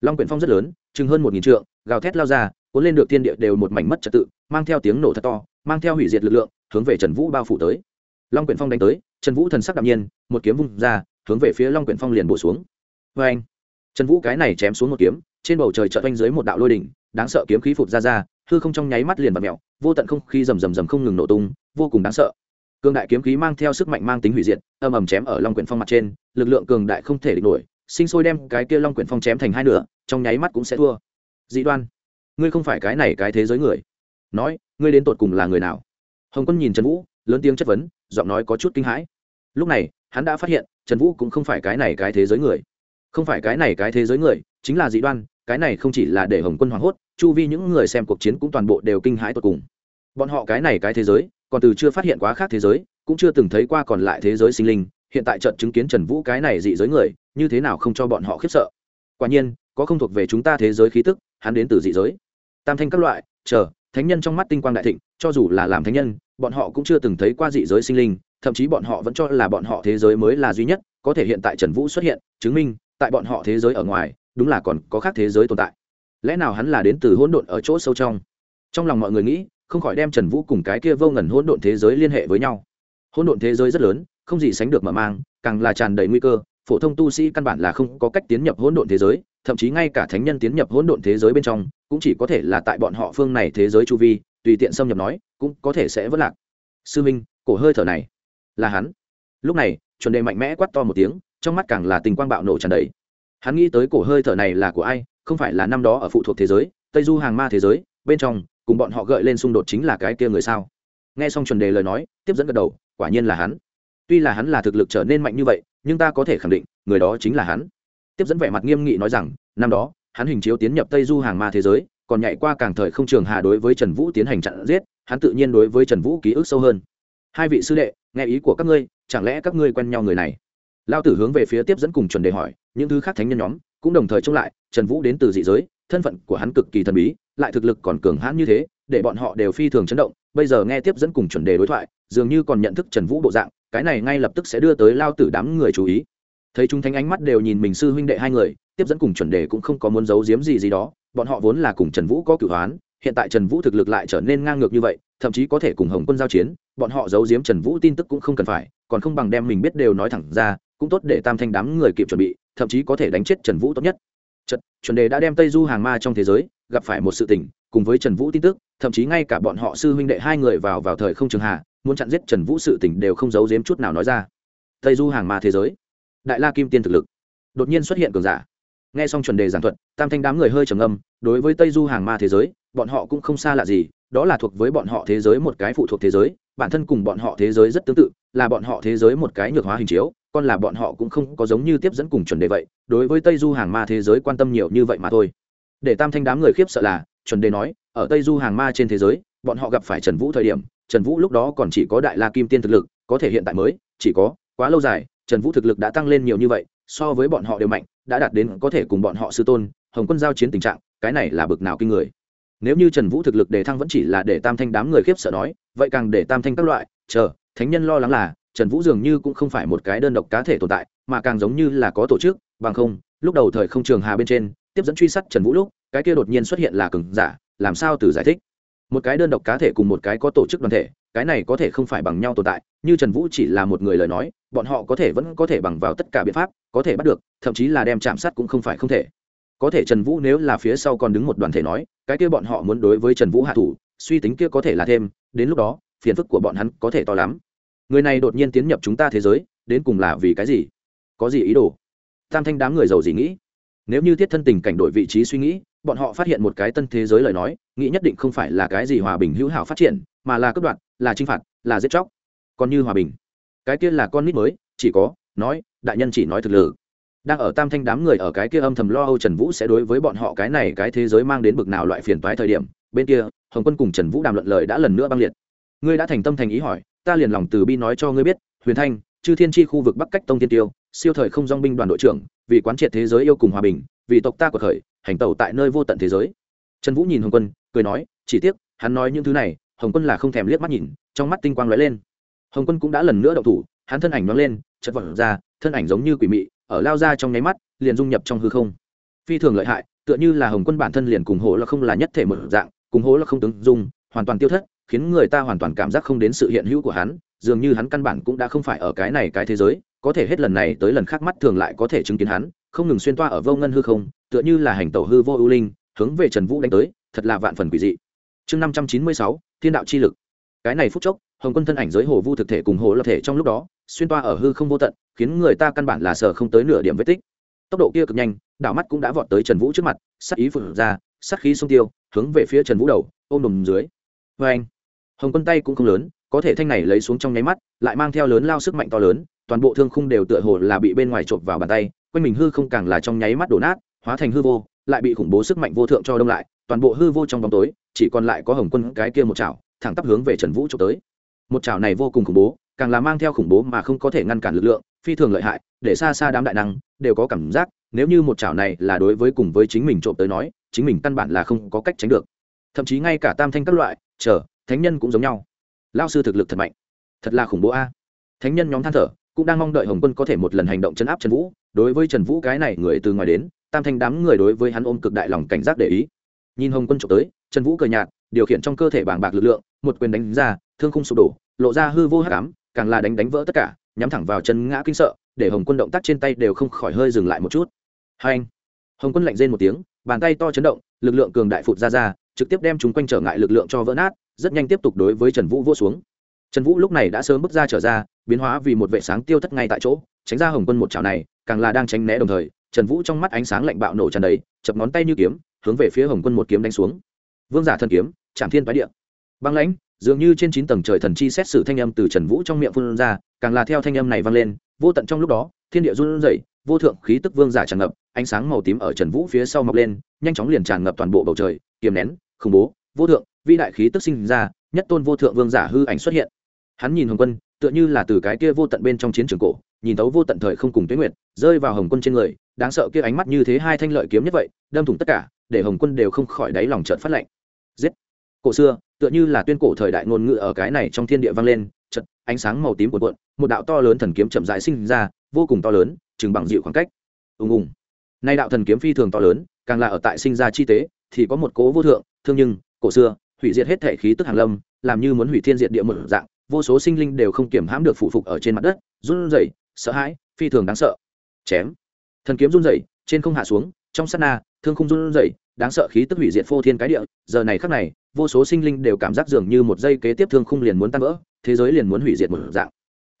Long quyển phong rất lớn, chừng hơn một nghìn trượng, gào thét lao ra, cuốn lên được thiên địa đều một mảnh mất trật tự mang theo tiếng nổ thật to, mang theo hủy diệt lực lượng, hướng về trần vũ bao phủ tới. Long quyển phong đánh tới, trần vũ thần sắc đạm nhiên, một kiếm vung ra, hướng về phía long quyển phong liền bổ xuống. Vê anh, trần vũ cái này chém xuống một kiếm, trên bầu trời chợt oanh dưới một đạo lôi đỉnh, đáng sợ kiếm khí phụt ra ra, hư không trong nháy mắt liền bật mẹo vô tận không khí rầm rầm rầm không ngừng nổ tung, vô cùng đáng sợ. Cường đại kiếm khí mang theo sức mạnh mang tính hủy diệt âm ầm chém ở long quyển phong mặt trên, lực lượng cường đại không thể địch nổi, sinh sôi đem cái kia long quyển phong chém thành hai nửa, trong nháy mắt cũng sẽ thua. Dị đoan, ngươi không phải cái này cái thế giới người nói, ngươi đến tột cùng là người nào? Hồng quân nhìn trần vũ, lớn tiếng chất vấn, giọng nói có chút kinh hãi. Lúc này, hắn đã phát hiện, trần vũ cũng không phải cái này cái thế giới người. Không phải cái này cái thế giới người, chính là dị đoan, cái này không chỉ là để hồng quân hoảng hốt, chu vi những người xem cuộc chiến cũng toàn bộ đều kinh hãi tột cùng. Bọn họ cái này cái thế giới, còn từ chưa phát hiện quá khác thế giới, cũng chưa từng thấy qua còn lại thế giới sinh linh, hiện tại trận chứng kiến trần vũ cái này dị giới người, như thế nào không cho bọn họ khiếp sợ? Quả nhiên, có không thuộc về chúng ta thế giới khí tức, hắn đến từ dị giới. Tam thanh các loại, chờ thánh nhân trong mắt tinh quang đại thịnh, cho dù là làm thánh nhân, bọn họ cũng chưa từng thấy qua dị giới sinh linh, thậm chí bọn họ vẫn cho là bọn họ thế giới mới là duy nhất, có thể hiện tại trần vũ xuất hiện, chứng minh, tại bọn họ thế giới ở ngoài, đúng là còn có khác thế giới tồn tại. Lẽ nào hắn là đến từ hỗn độn ở chỗ sâu trong? Trong lòng mọi người nghĩ, không khỏi đem trần vũ cùng cái kia vô ngần hỗn độn thế giới liên hệ với nhau. Hỗn độn thế giới rất lớn, không gì sánh được mở mang, càng là tràn đầy nguy cơ phổ thông tu sĩ căn bản là không có cách tiến nhập hỗn độn thế giới, thậm chí ngay cả thánh nhân tiến nhập hỗn độn thế giới bên trong, cũng chỉ có thể là tại bọn họ phương này thế giới chu vi, tùy tiện xâm nhập nói, cũng có thể sẽ vất lạc. Sư minh, cổ hơi thở này, là hắn. Lúc này, chuẩn đề mạnh mẽ quát to một tiếng, trong mắt càng là tình quang bạo nổ tràn đầy. Hắn nghĩ tới cổ hơi thở này là của ai, không phải là năm đó ở phụ thuộc thế giới, tây du hàng ma thế giới, bên trong, cùng bọn họ gợi lên xung đột chính là cái kia người sao? Nghe xong chuẩn đề lời nói, tiếp dẫn gật đầu, quả nhiên là hắn tuy là hắn là thực lực trở nên mạnh như vậy, nhưng ta có thể khẳng định, người đó chính là hắn. Tiếp dẫn vẻ mặt nghiêm nghị nói rằng, năm đó, hắn hình chiếu tiến nhập tây du hàng ma thế giới, còn nhảy qua càng thời không trường hà đối với trần vũ tiến hành chặn giết, hắn tự nhiên đối với trần vũ ký ức sâu hơn. Hai vị sư đệ, nghe ý của các ngươi, chẳng lẽ các ngươi quen nhau người này? Lao tử hướng về phía tiếp dẫn cùng chuẩn đề hỏi, những thứ khác thánh nhân nhóm cũng đồng thời trông lại, trần vũ đến từ dị giới, thân phận của hắn cực kỳ thần bí, lại thực lực còn cường hãn như thế, để bọn họ đều phi thường chấn động, bây giờ nghe tiếp dẫn cùng chuẩn đề đối thoại, dường như còn nhận thức trần vũ bộ dạng cái này ngay lập tức sẽ đưa tới lao tử đám người chú ý. Thấy chúng thánh ánh mắt đều nhìn mình sư huynh đệ hai người tiếp dẫn cùng chuẩn đề cũng không có muốn giấu giếm gì gì đó bọn họ vốn là cùng trần vũ có cửu hoán hiện tại trần vũ thực lực lại trở nên ngang ngược như vậy thậm chí có thể cùng hồng quân giao chiến bọn họ giấu giếm trần vũ tin tức cũng không cần phải còn không bằng đem mình biết đều nói thẳng ra cũng tốt để tam thanh đám người kịp chuẩn bị thậm chí có thể đánh chết trần vũ tốt nhất. Chật, chuẩn đề đã đem tây du hàng ma trong thế giới gặp phải một sự tình cùng với trần vũ tin tức thậm chí ngay cả bọn họ sư huynh đệ hai người vào vào thời không trường hạ muốn chặn giết trần vũ sự tình đều không giấu giếm chút nào nói ra. Tây du hàng ma thế giới, đại la kim tiên thực lực, đột nhiên xuất hiện cường giả. Nghe xong chuẩn đề giảng thuật, tam thanh đám người hơi trầm âm đối với tây du hàng ma thế giới, bọn họ cũng không xa lạ gì, đó là thuộc với bọn họ thế giới một cái phụ thuộc thế giới, bản thân cùng bọn họ thế giới rất tương tự, là bọn họ thế giới một cái nhược hóa hình chiếu còn là bọn họ cũng không có giống như tiếp dẫn cùng chuẩn đề vậy, đối với tây du hàng ma thế giới quan tâm nhiều như vậy mà thôi. Để tam thanh đám người khiếp sợ là chuẩn đề nói, ở tây du hàng ma trên thế giới, bọn họ gặp phải trần vũ thời điểm, trần vũ lúc đó còn chỉ có đại la kim tiên thực lực, có thể hiện tại mới, chỉ có quá lâu dài, trần vũ thực lực đã tăng lên nhiều như vậy, so với bọn họ đều mạnh, đã đạt đến có thể cùng bọn họ sư tôn, hồng quân giao chiến tình trạng, cái này là bực nào kinh người. Nếu như trần vũ thực lực đề thăng vẫn chỉ là để tam thanh đám người khiếp sợ nói, vậy càng để tam thanh các loại, chờ, thánh nhân lo lắng là, trần vũ dường như cũng không phải một cái đơn độc cá thể tồn tại, mà càng giống như là có tổ chức, bằng không, lúc đầu thời không trường hà bên trên, tiếp dẫn truy sát trần vũ lúc cái kia đột nhiên xuất hiện là cường giả, làm sao từ giải thích? Một cái đơn độc cá thể cùng một cái có tổ chức đoàn thể, cái này có thể không phải bằng nhau tồn tại, như trần vũ chỉ là một người lời nói, bọn họ có thể vẫn có thể bằng vào tất cả biện pháp, có thể bắt được, thậm chí là đem chạm sát cũng không phải không thể. Có thể trần vũ nếu là phía sau còn đứng một đoàn thể nói, cái kia bọn họ muốn đối với trần vũ hạ thủ, suy tính kia có thể là thêm, đến lúc đó, phiền phức của bọn hắn có thể to lắm. Người này đột nhiên tiến nhập chúng ta thế giới, đến cùng là vì cái gì? Có gì ý đồ? Tam thanh đám người giàu gì nghĩ? Nếu như thiết thân tình cảnh đổi vị trí suy nghĩ, bọn họ phát hiện một cái tân thế giới lời nói, nghĩ nhất định không phải là cái gì hòa bình hữu hảo phát triển, mà là cấp đoạn là chinh phạt, là giết chóc. Còn như hòa bình. Cái kia là con nít mới, chỉ có, nói, đại nhân chỉ nói thực lực đang ở tam thanh đám người ở cái kia âm thầm lo âu trần vũ sẽ đối với bọn họ cái này cái thế giới mang đến bực nào loại phiền toái thời điểm, bên kia, hồng quân cùng trần vũ đàm luận lời đã lần nữa băng liệt. Ngươi đã thành tâm thành ý hỏi, ta liền lòng từ bi nói cho ngươi biết, huyền thanh, chư thiên tri khu vực bắc cách tông tiên tiêu siêu thời không dong binh đoàn đội trưởng, vì quán triệt thế giới yêu cùng hòa bình, vì tộc ta của khởi, hành tẩu tại nơi vô tận thế giới. Trần vũ nhìn hồng quân, cười nói, chỉ tiếc, hắn nói những thứ này, hồng quân là không thèm liếc mắt nhìn, trong mắt tinh quang lóe lên. Hồng quân cũng đã lần nữa đậu thủ, hắn thân ảnh nhoáng lên chật vật ra, thân ảnh giống như quỷ mị, ở lao ra trong nháy mắt, liền dung nhập trong hư không. Phi thường lợi hại, tựa như là hồng quân bản thân liền cùng hố là không là nhất thể một dạng, cùng hố là không tướng dung, hoàn toàn tiêu thất, khiến người ta hoàn toàn cảm giác không đến sự hiện hữu của hắn, dường như hắn căn bản cũng đã không phải ở cái này cái thế giới có thể hết lần này tới lần khác mắt thường lại có thể chứng kiến hắn, không ngừng xuyên toa ở vô ngân hư không, tựa như là hành tẩu hư vô ưu linh, hướng về trần vũ đánh tới, thật là vạn phần quỷ dị. Chương năm trăm chín mươi sáu, thiên đạo chi lực. Cái này phút chốc, hồng quân thân ảnh giới hồ vu thực thể cùng hồ lập thể trong lúc đó, xuyên toa ở hư không vô tận, khiến người ta căn bản là sờ không tới nửa điểm vết tích. Tốc độ kia cực nhanh đảo mắt cũng đã vọt tới trần vũ trước mặt, sắc ý phượng ra, sắc khí sông tiêu, hướng về phía trần vũ đầu, ôm đùm dưới. Vê anh hồng quân tay cũng không lớn, có thể thanh này lấy xuống trong nháy mắt, lại mang theo lớn lao sức mạnh to lớn toàn bộ thương khung đều tựa hồ là bị bên ngoài trộm vào bàn tay, quanh mình hư không càng là trong nháy mắt đổ nát, hóa thành hư vô, lại bị khủng bố sức mạnh vô thượng cho đông lại, toàn bộ hư vô trong bóng tối, chỉ còn lại có hồng quân cái kia một chảo, thẳng tắp hướng về trần vũ trộm tới. Một chảo này vô cùng khủng bố, càng là mang theo khủng bố mà không có thể ngăn cản lực lượng, phi thường lợi hại, để xa xa đám đại năng đều có cảm giác, nếu như một chảo này là đối với cùng với chính mình trộm tới nói, chính mình căn bản là không có cách tránh được. Thậm chí ngay cả tam thanh các loại, chờ, thánh nhân cũng giống nhau. Lao sư thực lực thật mạnh. Thật là khủng bố a. Thánh nhân nhóm than thở cũng đang mong đợi hồng quân có thể một lần hành động chấn áp trần vũ. Đối với trần vũ cái này người từ ngoài đến, tam thanh đám người đối với hắn ôm cực đại lòng cảnh giác để ý. Nhìn hồng quân trộm tới, trần vũ cười nhạt, điều khiển trong cơ thể bảng bạc lực lượng, một quyền đánh ra, thương khung sụp đổ, lộ ra hư vô hắc ám, càng là đánh đánh vỡ tất cả, nhắm thẳng vào chân ngã kinh sợ, để hồng quân động tác trên tay đều không khỏi hơi dừng lại một chút. Hai anh, hồng quân lạnh rên một tiếng, bàn tay to chấn động, lực lượng cường đại phụt ra ra, trực tiếp đem chúng quanh trở ngại lực lượng cho vỡ nát, rất nhanh tiếp tục đối với trần vũ vô xuống trần vũ lúc này đã sớm bước ra trở ra, biến hóa vì một vệ sáng tiêu thất ngay tại chỗ, tránh ra hồng quân một chảo này, càng là đang tránh né đồng thời, trần vũ trong mắt ánh sáng lạnh bạo nổ tràn đầy, chập ngón tay như kiếm, hướng về phía hồng quân một kiếm đánh xuống. Vương giả thần kiếm chạm thiên tái địa. Băng lãnh, dường như trên chín tầng trời thần chi xét xử thanh âm từ trần vũ trong miệng phun ra, càng là theo thanh âm này vang lên, vô tận trong lúc đó, thiên địa run rẩy, vô thượng khí tức vương giả tràn ngập, ánh sáng màu tím ở trần vũ phía sau mọc lên, nhanh chóng liền tràn ngập toàn bộ bầu trời, kiềm nén, khủng bố, vô thượng, vĩ đại khí tức sinh ra, nhất tôn vô thượng vương giả hư ảnh xuất hiện hắn nhìn hồng quân, tựa như là từ cái kia vô tận bên trong chiến trường cổ, nhìn tấu vô tận thời không cùng tuyến nguyệt, rơi vào hồng quân trên người, đáng sợ kia ánh mắt như thế hai thanh lợi kiếm nhất vậy, đâm thủng tất cả, để hồng quân đều không khỏi đáy lòng trợn phát lạnh. Giết! Cổ xưa, tựa như là tuyên cổ thời đại ngôn ngữ ở cái này trong thiên địa vang lên chật ánh sáng màu tím của cuộn, một đạo to lớn thần kiếm chậm rãi sinh ra, vô cùng to lớn, chừng bằng dịu khoảng cách. Ùng ùng. Nay đạo thần kiếm phi thường to lớn, càng là ở tại sinh ra chi tế, thì có một cố vô thượng, thương nhưng, cổ xưa, hủy diệt hết thể khí tức hàng lâm, làm như muốn hủy thiên diệt địa một dạng vô số sinh linh đều không kiểm hãm được phụ phục ở trên mặt đất, run rẩy, sợ hãi, phi thường đáng sợ. Chém. Thần kiếm run rẩy, trên không hạ xuống, trong sát na, thương không run rẩy, đáng sợ khí tức hủy diệt phô thiên cái địa. Giờ này khắc này, vô số sinh linh đều cảm giác dường như một giây kế tiếp thương không liền muốn tan vỡ, thế giới liền muốn hủy diệt một dạng.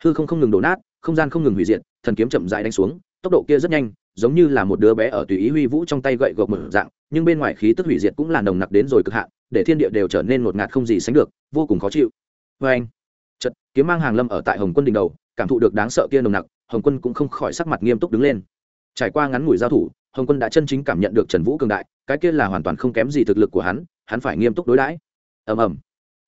Hư không không ngừng đổ nát, không gian không ngừng hủy diệt, thần kiếm chậm rãi đánh xuống, tốc độ kia rất nhanh, giống như là một đứa bé ở tùy ý huy vũ trong tay gậy gộc một dạng, nhưng bên ngoài khí tức hủy diệt cũng là nồng nặc đến rồi cực hạn, để thiên địa đều trở nên ngột ngạt không gì sánh được, vô cùng khó chịu. Vê anh kiếm mang hàng lâm ở tại hồng quân đỉnh đầu cảm thụ được đáng sợ kia nồng nặc hồng quân cũng không khỏi sắc mặt nghiêm túc đứng lên. Trải qua ngắn ngủi giao thủ hồng quân đã chân chính cảm nhận được trần vũ cường đại cái kia là hoàn toàn không kém gì thực lực của hắn hắn phải nghiêm túc đối đãi. Ầm ầm.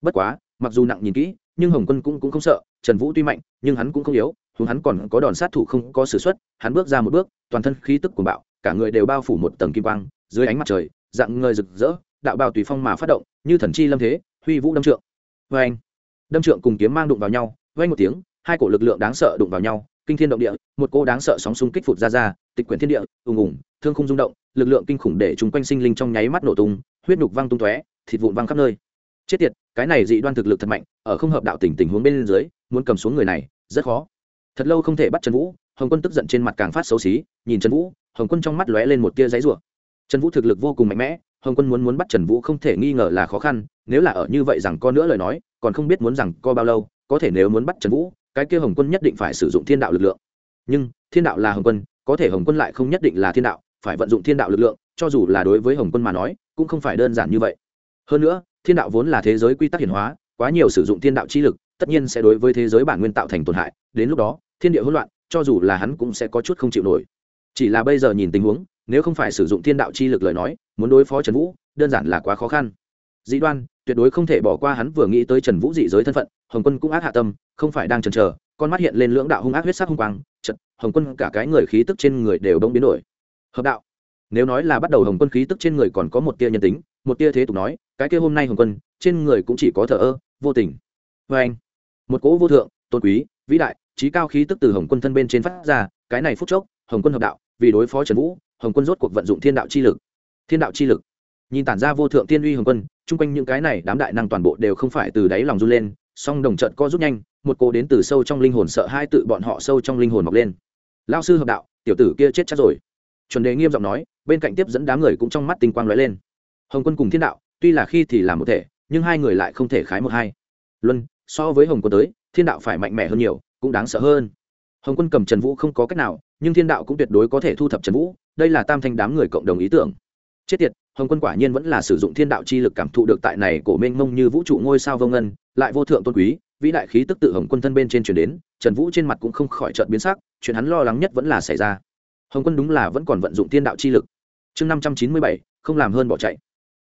Bất quá mặc dù nặng nhìn kỹ nhưng hồng quân cũng, cũng không sợ trần vũ tuy mạnh nhưng hắn cũng không yếu hùng hắn còn có đòn sát thủ không có s ử x u ấ t hắn bước ra một bước toàn thân khí tức của bạo cả người đều bao phủ một tầng kim quang dưới ánh mặt trời dạng người rực rỡ đạo bào tùy phong mà phát động như thần chi lâm thế huy vũ đâm trượng. Vê anh đâm trượng cùng kiếm mang đụng vào nhau vay một tiếng, hai cổ lực lượng đáng sợ đụng vào nhau, kinh thiên động địa, một cô đáng sợ sóng xung kích phụt ra ra, tịch quyển thiên địa, ùng ùng, thương không rung động, lực lượng kinh khủng để chúng quanh sinh linh trong nháy mắt nổ tung, huyết nhục văng tung tóe, thịt vụn văng khắp nơi. Chết tiệt, cái này dị đoan thực lực thật mạnh, ở không hợp đạo tình tình huống bên dưới, muốn cầm xuống người này, rất khó. Thật lâu không thể bắt trần vũ, hồng quân tức giận trên mặt càng phát xấu xí, nhìn trần vũ, hồng quân trong mắt lóe lên một tia giấy rủa. Trần vũ thực lực vô cùng mạnh mẽ, hồng quân muốn muốn bắt trần vũ không thể nghi ngờ là khó khăn, nếu là ở như vậy rằng con nữa lời nói còn không biết muốn rằng co bao lâu, có thể nếu muốn bắt trần vũ, cái kia hồng quân nhất định phải sử dụng thiên đạo lực lượng. Nhưng, thiên đạo là hồng quân, có thể hồng quân lại không nhất định là thiên đạo, phải vận dụng thiên đạo lực lượng, cho dù là đối với hồng quân mà nói, cũng không phải đơn giản như vậy. Hơn nữa, thiên đạo vốn là thế giới quy tắc hiển hóa, quá nhiều sử dụng thiên đạo chi lực, tất nhiên sẽ đối với thế giới bản nguyên tạo thành tổn hại, đến lúc đó, thiên địa hỗn loạn, cho dù là hắn cũng sẽ có chút không chịu nổi. Chỉ là bây giờ nhìn tình huống, nếu không phải sử dụng thiên đạo chi lực lời nói, muốn đối phó trần vũ, đơn giản là quá khó khăn dĩ đoan, tuyệt đối không thể bỏ qua hắn vừa nghĩ tới trần vũ dị giới thân phận, hồng quân cũng ác hạ tâm, không phải đang chần chờ, con mắt hiện lên lưỡng đạo hung ác huyết sắc hung quang chật hồng quân cả cái người khí tức trên người đều đông biến đổi. Hợp đạo. Nếu nói là bắt đầu hồng quân khí tức trên người còn có một tia nhân tính, một tia thế tục nói, cái kia hôm nay hồng quân, trên người cũng chỉ có thờ ơ, vô tình. Vê anh, một cỗ vô thượng, tôn quý, vĩ đại, trí cao khí tức từ hồng quân thân bên trên phát ra, cái này phút chốc, hồng quân hợp đạo, vì đối phó trần vũ, hồng quân rốt cuộc vận dụng thiên đạo chi lực. Thiên đạo chi lực nhìn tản ra vô thượng tiên uy hồng quân, chung quanh những cái này đám đại năng toàn bộ đều không phải từ đáy lòng run lên, song đồng trận co rút nhanh, một cô đến từ sâu trong linh hồn sợ hai tự bọn họ sâu trong linh hồn mọc lên. Lao sư hợp đạo, tiểu tử kia chết chắc rồi. Chuẩn đề nghiêm giọng nói, bên cạnh tiếp dẫn đám người cũng trong mắt tinh quang lóe lên. Hồng quân cùng thiên đạo, tuy là khi thì làm một thể, nhưng hai người lại không thể khái một hai. Luân, so với hồng quân tới, thiên đạo phải mạnh mẽ hơn nhiều, cũng đáng sợ hơn. Hồng quân cầm trần vũ không có cách nào, nhưng thiên đạo cũng tuyệt đối có thể thu thập trần vũ, đây là tam thanh đám người cộng đồng ý tưởng. Chết tiệt hồng quân quả nhiên vẫn là sử dụng thiên đạo chi lực cảm thụ được tại này cổ mênh mông như vũ trụ ngôi sao vô ngân, lại vô thượng tôn quý, vĩ đại khí tức tự hồng quân thân bên trên chuyển đến, trần vũ trên mặt cũng không khỏi trợn biến sắc, chuyện hắn lo lắng nhất vẫn là xảy ra. Hồng quân đúng là vẫn còn vận dụng thiên đạo chi lực. Chương năm trăm chín mươi bảy, không làm hơn bỏ chạy.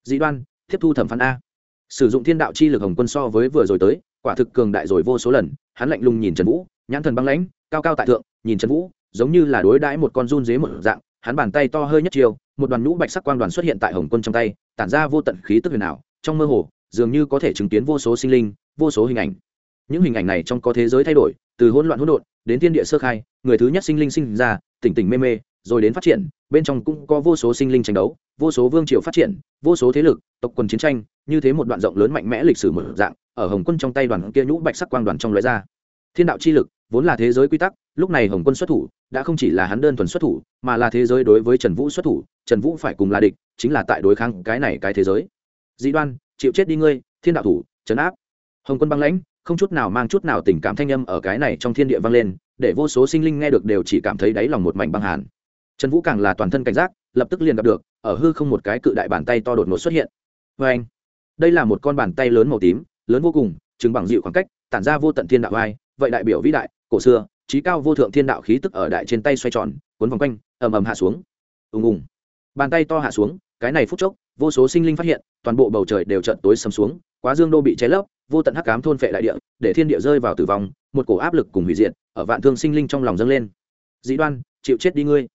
Dĩ đoan, tiếp thu thẩm phán a. Sử dụng thiên đạo chi lực hồng quân so với vừa rồi tới, quả thực cường đại rồi vô số lần, hắn lạnh lùng nhìn trần vũ, nhãn thần băng lãnh, cao cao tại thượng, nhìn trần vũ, giống như là đối đãi một con run dế một dạng, hắn bàn tay to hơi nhất chiều một đoàn nhũ bạch sắc quang đoàn xuất hiện tại hồng quân trong tay, tản ra vô tận khí tức huyền ảo, trong mơ hồ, dường như có thể chứng kiến vô số sinh linh, vô số hình ảnh. Những hình ảnh này trong có thế giới thay đổi, từ hỗn loạn hỗn độn đến thiên địa sơ khai, người thứ nhất sinh linh sinh ra, tỉnh tỉnh mê mê, rồi đến phát triển, bên trong cũng có vô số sinh linh tranh đấu, vô số vương triều phát triển, vô số thế lực, tộc quần chiến tranh, như thế một đoạn rộng lớn mạnh mẽ lịch sử mở dạng, ở hồng quân trong tay đoàn kia nhũ bạch sắc quang đoàn trong loại ra. Thiên đạo chi lực vốn là thế giới quy tắc, lúc này hồng quân xuất thủ, đã không chỉ là hắn đơn thuần xuất thủ, mà là thế giới đối với trần vũ xuất thủ trần vũ phải cùng là địch, chính là tại đối kháng cái này cái thế giới. Dĩ đoan, chịu chết đi ngươi, thiên đạo thủ, trấn áp. Hồng quân băng lãnh, không chút nào mang chút nào tình cảm thanh âm ở cái này trong thiên địa vang lên, để vô số sinh linh nghe được đều chỉ cảm thấy đáy lòng một mảnh băng hàn. Trần vũ càng là toàn thân cảnh giác, lập tức liền gặp được, ở hư không một cái cự đại bàn tay to đột ngột xuất hiện. Vê anh, đây là một con bàn tay lớn màu tím, lớn vô cùng chứng bằng dịu khoảng cách, tản ra vô tận thiên đạo vai vậy đại biểu vĩ đại, cổ xưa trí cao vô thượng thiên đạo khí tức ở đại trên tay xoay tròn, cuốn vòng quanh, ầm ầm hạ xuống. Ùng ùng bàn tay to hạ xuống, cái này phút chốc, vô số sinh linh phát hiện, toàn bộ bầu trời đều trận tối sầm xuống, quá dương đô bị cháy lấp, vô tận hắc cám thôn phệ đại địa, để thiên địa rơi vào tử vong, một cổ áp lực cùng hủy diệt, ở vạn thương sinh linh trong lòng dâng lên. Dĩ đoan, chịu chết đi ngươi.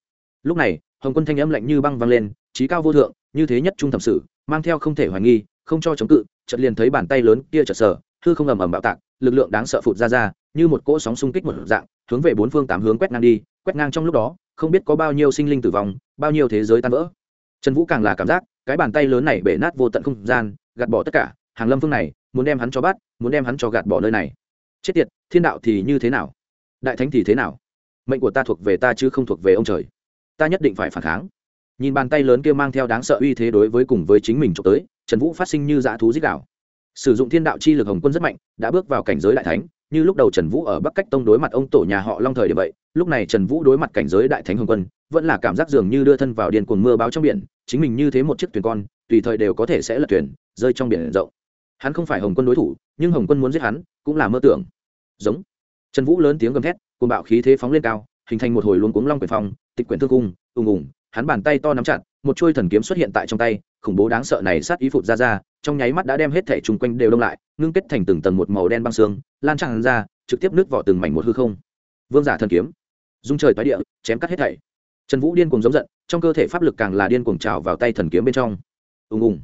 Lúc này, hồng quân thanh âm lạnh như băng vang lên, trí cao vô thượng, như thế nhất trung thẩm sử, mang theo không thể hoài nghi, không cho chống cự, chợt liền thấy bàn tay lớn kia chợt sờ, hư không ầm ầm bạo tạc, lực lượng đáng sợ phụt ra ra, như một cỗ sóng xung kích một dạng, hướng về bốn phương tám hướng quét ngang đi, quét ngang trong lúc đó không biết có bao nhiêu sinh linh tử vong, bao nhiêu thế giới tan vỡ. Trần vũ càng là cảm giác, cái bàn tay lớn này bể nát vô tận không gian, gạt bỏ tất cả, hàng lâm phương này, muốn đem hắn cho bắt, muốn đem hắn cho gạt bỏ nơi này. Chết tiệt, thiên đạo thì như thế nào? Đại thánh thì thế nào? Mệnh của ta thuộc về ta chứ không thuộc về ông trời. Ta nhất định phải phản kháng. Nhìn bàn tay lớn kia mang theo đáng sợ uy thế đối với cùng với chính mình trộm tới, trần vũ phát sinh như dã thú dích đạo. Sử dụng thiên đạo chi lực hồng quân rất mạnh, đã bước vào cảnh giới đại thánh, như lúc đầu trần vũ ở bắc cách tông đối mặt ông tổ nhà họ long thời điểm vậy lúc này trần vũ đối mặt cảnh giới đại thánh hồng quân, vẫn là cảm giác dường như đưa thân vào điền cuồng mưa báo trong biển, chính mình như thế một chiếc thuyền con, tùy thời đều có thể sẽ lật thuyền, rơi trong biển rộng. Hắn không phải hồng quân đối thủ, nhưng hồng quân muốn giết hắn, cũng là mơ tưởng. Giống. Trần vũ lớn tiếng gầm thét cùng bạo khí thế phóng lên cao, hình thành một hồi luống cuống long quyền phong, tịch quyển thương cung, ùng ùng, hắn bàn tay to nắm chặt, một chuôi thần kiếm xuất hiện tại trong tay, khủng bố đáng sợ này sát ý phụt ra ra, trong nháy mắt đã đem hết thể chung quanh đều đông lại, ngưng kết thành từng tầng một màu đen băng xương, lan tràn ra, trực tiếp nước vỏ từng mảnh một hư không. Vương giả thần kiếm dung trời toái địa, chém cắt hết thảy. Trần vũ điên cuồng giống giận, trong cơ thể pháp lực càng là điên cuồng trào vào tay thần kiếm bên trong. Ùng ùng.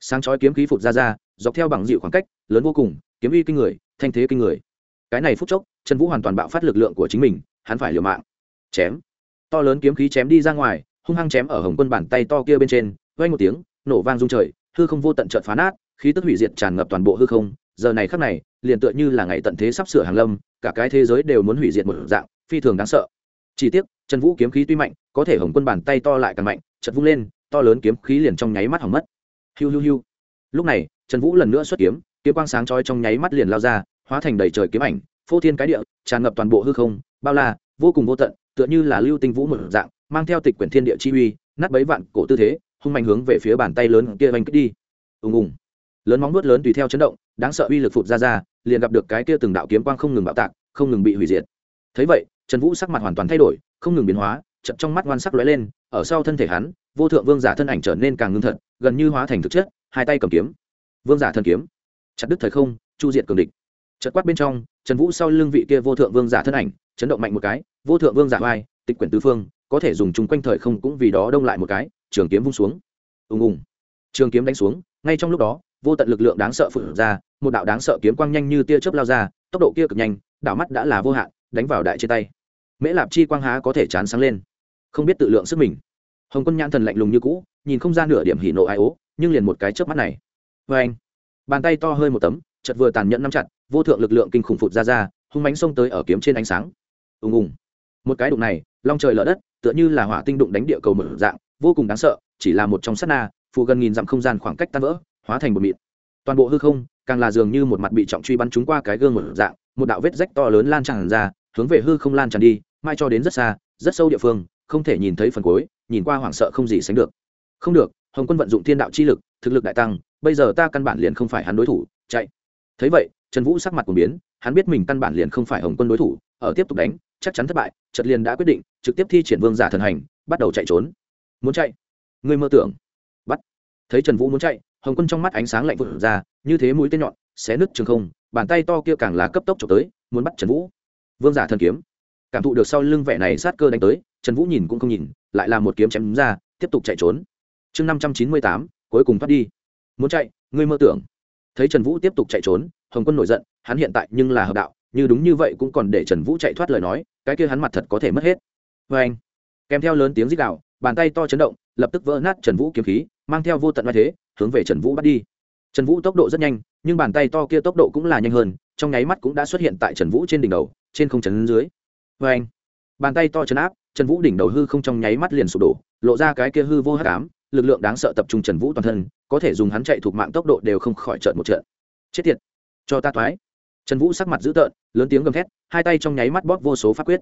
Sáng chói kiếm khí phụt ra ra, dọc theo bằng dịu khoảng cách, lớn vô cùng, kiếm uy kinh người, thanh thế kinh người. Cái này phút chốc, trần vũ hoàn toàn bạo phát lực lượng của chính mình, hắn phải liều mạng. Chém. To lớn kiếm khí chém đi ra ngoài, hung hăng chém ở hồng quân bàn tay to kia bên trên vây một tiếng, nổ vang rung trời, hư không vô tận trợn phá nát, khí tức hủy diệt tràn ngập toàn bộ hư không. Giờ này khắc này, liền tựa như là ngày tận thế sắp sửa hàng lâm, cả cái thế giới đều muốn hủy diệt một dạng, phi thường đáng sợ chỉ tiếc, trần vũ kiếm khí tuy mạnh, có thể hồng quân bàn tay to lại càng mạnh chật vung lên, to lớn kiếm khí liền trong nháy mắt hỏng mất. Hiu hiu hiu. Lúc này, trần vũ lần nữa xuất kiếm kiếm quang sáng trói trong nháy mắt liền lao ra, hóa thành đầy trời kiếm ảnh, phô thiên cái địa, tràn ngập toàn bộ hư không, bao la, vô cùng vô tận, tựa như là lưu tinh vũ một dạng, mang theo tịch quyển thiên địa chi uy, nát bấy vạn cổ tư thế, hung mạnh hướng về phía bàn tay lớn kia vành kích đi. Ùng ùng. Lớn móng vuốt lớn tùy theo chấn động, đáng sợ uy lực phụt ra ra, liền gặp được cái kia từng đạo kiếm quang không ngừng bạo tạc, không ngừng bị hủy diệt. Thấy vậy trần vũ sắc mặt hoàn toàn thay đổi, không ngừng biến hóa chậm trong mắt ngoan sắc lóe lên, ở sau thân thể hắn, vô thượng vương giả thân ảnh trở nên càng ngưng thật, gần như hóa thành thực chất, hai tay cầm kiếm. Vương giả thân kiếm. Chặt đứt thời không, chu diệt cường địch. Chật quát bên trong, trần vũ sau lưng vị kia vô thượng vương giả thân ảnh, chấn động mạnh một cái, vô thượng vương giả vai tịch quyển tứ phương, có thể dùng chung quanh thời không cũng vì đó đông lại một cái, trường kiếm vung xuống. Ùng ùng. Trường kiếm đánh xuống, ngay trong lúc đó, vô tận lực lượng đáng sợ phụ ra, một đạo đáng sợ kiếm quang nhanh như tia chớp lao ra, tốc độ kia cực nhanh đảo mắt đã là vô hạn, đánh vào đại trên tay mễ lạp chi quang há có thể chán sáng lên. Không biết tự lượng sức mình. Hồng quân nhãn thần lạnh lùng như cũ, nhìn không ra nửa điểm hỉ nộ ai ố, nhưng liền một cái chớp mắt này. Vê anh, bàn tay to hơi một tấm chật vừa tàn nhẫn nắm chặt, vô thượng lực lượng kinh khủng phụt ra ra, hung bánh xông tới ở kiếm trên ánh sáng. Ùng ùng. Một cái đụng này, long trời lở đất, tựa như là hỏa tinh đụng đánh địa cầu mở dạng, vô cùng đáng sợ, chỉ là một trong sát na phụ gần nghìn dặm không gian khoảng cách tan vỡ, hóa thành một mịt toàn bộ hư không, càng là dường như một mặt bị trọng truy bắn trúng qua cái gương mở dạng, một đạo vết rách to lớn lan tràn ra, hướng về hư không lan tràn đi mai cho đến rất xa, rất sâu địa phương, không thể nhìn thấy phần cuối, nhìn qua hoảng sợ không gì sánh được. Không được, hồng quân vận dụng thiên đạo chi lực, thực lực đại tăng, bây giờ ta căn bản liền không phải hắn đối thủ, chạy. Thấy vậy, trần vũ sắc mặt của biến, hắn biết mình căn bản liền không phải hồng quân đối thủ, ở tiếp tục đánh, chắc chắn thất bại trật liền đã quyết định, trực tiếp thi triển vương giả thần hành, bắt đầu chạy trốn. Muốn chạy? Người mơ tưởng. Bắt. Thấy trần vũ muốn chạy, hồng quân trong mắt ánh sáng lạnh vụt ra, như thế mũi tên nhọn, xé nứt trường không, bàn tay to kia càng là cấp tốc trộm tới, muốn bắt trần vũ. Vương giả thần kiếm cảm thụ được sau lưng vẻ này sát cơ đánh tới, trần vũ nhìn cũng không nhìn, lại là một kiếm chém ra, tiếp tục chạy trốn. Chương năm trăm chín mươi tám, cuối cùng thoát đi. Muốn chạy, ngươi mơ tưởng. Thấy trần vũ tiếp tục chạy trốn, hồng quân nổi giận, hắn hiện tại nhưng là hợp đạo, như đúng như vậy cũng còn để trần vũ chạy thoát lời nói, cái kia hắn mặt thật có thể mất hết. Vê anh, kèm theo lớn tiếng rít đạo bàn tay to chấn động, lập tức vỡ nát trần vũ kiếm khí, mang theo vô tận oai thế, hướng về trần vũ bắt đi. Trần vũ tốc độ rất nhanh, nhưng bàn tay to kia tốc độ cũng là nhanh hơn, trong nháy mắt cũng đã xuất hiện tại trần vũ trên đỉnh đầu, trên không trấn dưới vê anh, bàn tay to chấn áp, trần vũ đỉnh đầu hư không trong nháy mắt liền sụp đổ, lộ ra cái kia hư vô hát cám lực lượng đáng sợ tập trung trần vũ toàn thân, có thể dùng hắn chạy thuộc mạng tốc độ đều không khỏi trợn một trận. Chết tiệt, cho ta thoái. Trần vũ sắc mặt dữ tợn, lớn tiếng gầm thét, hai tay trong nháy mắt bóp vô số pháp quyết.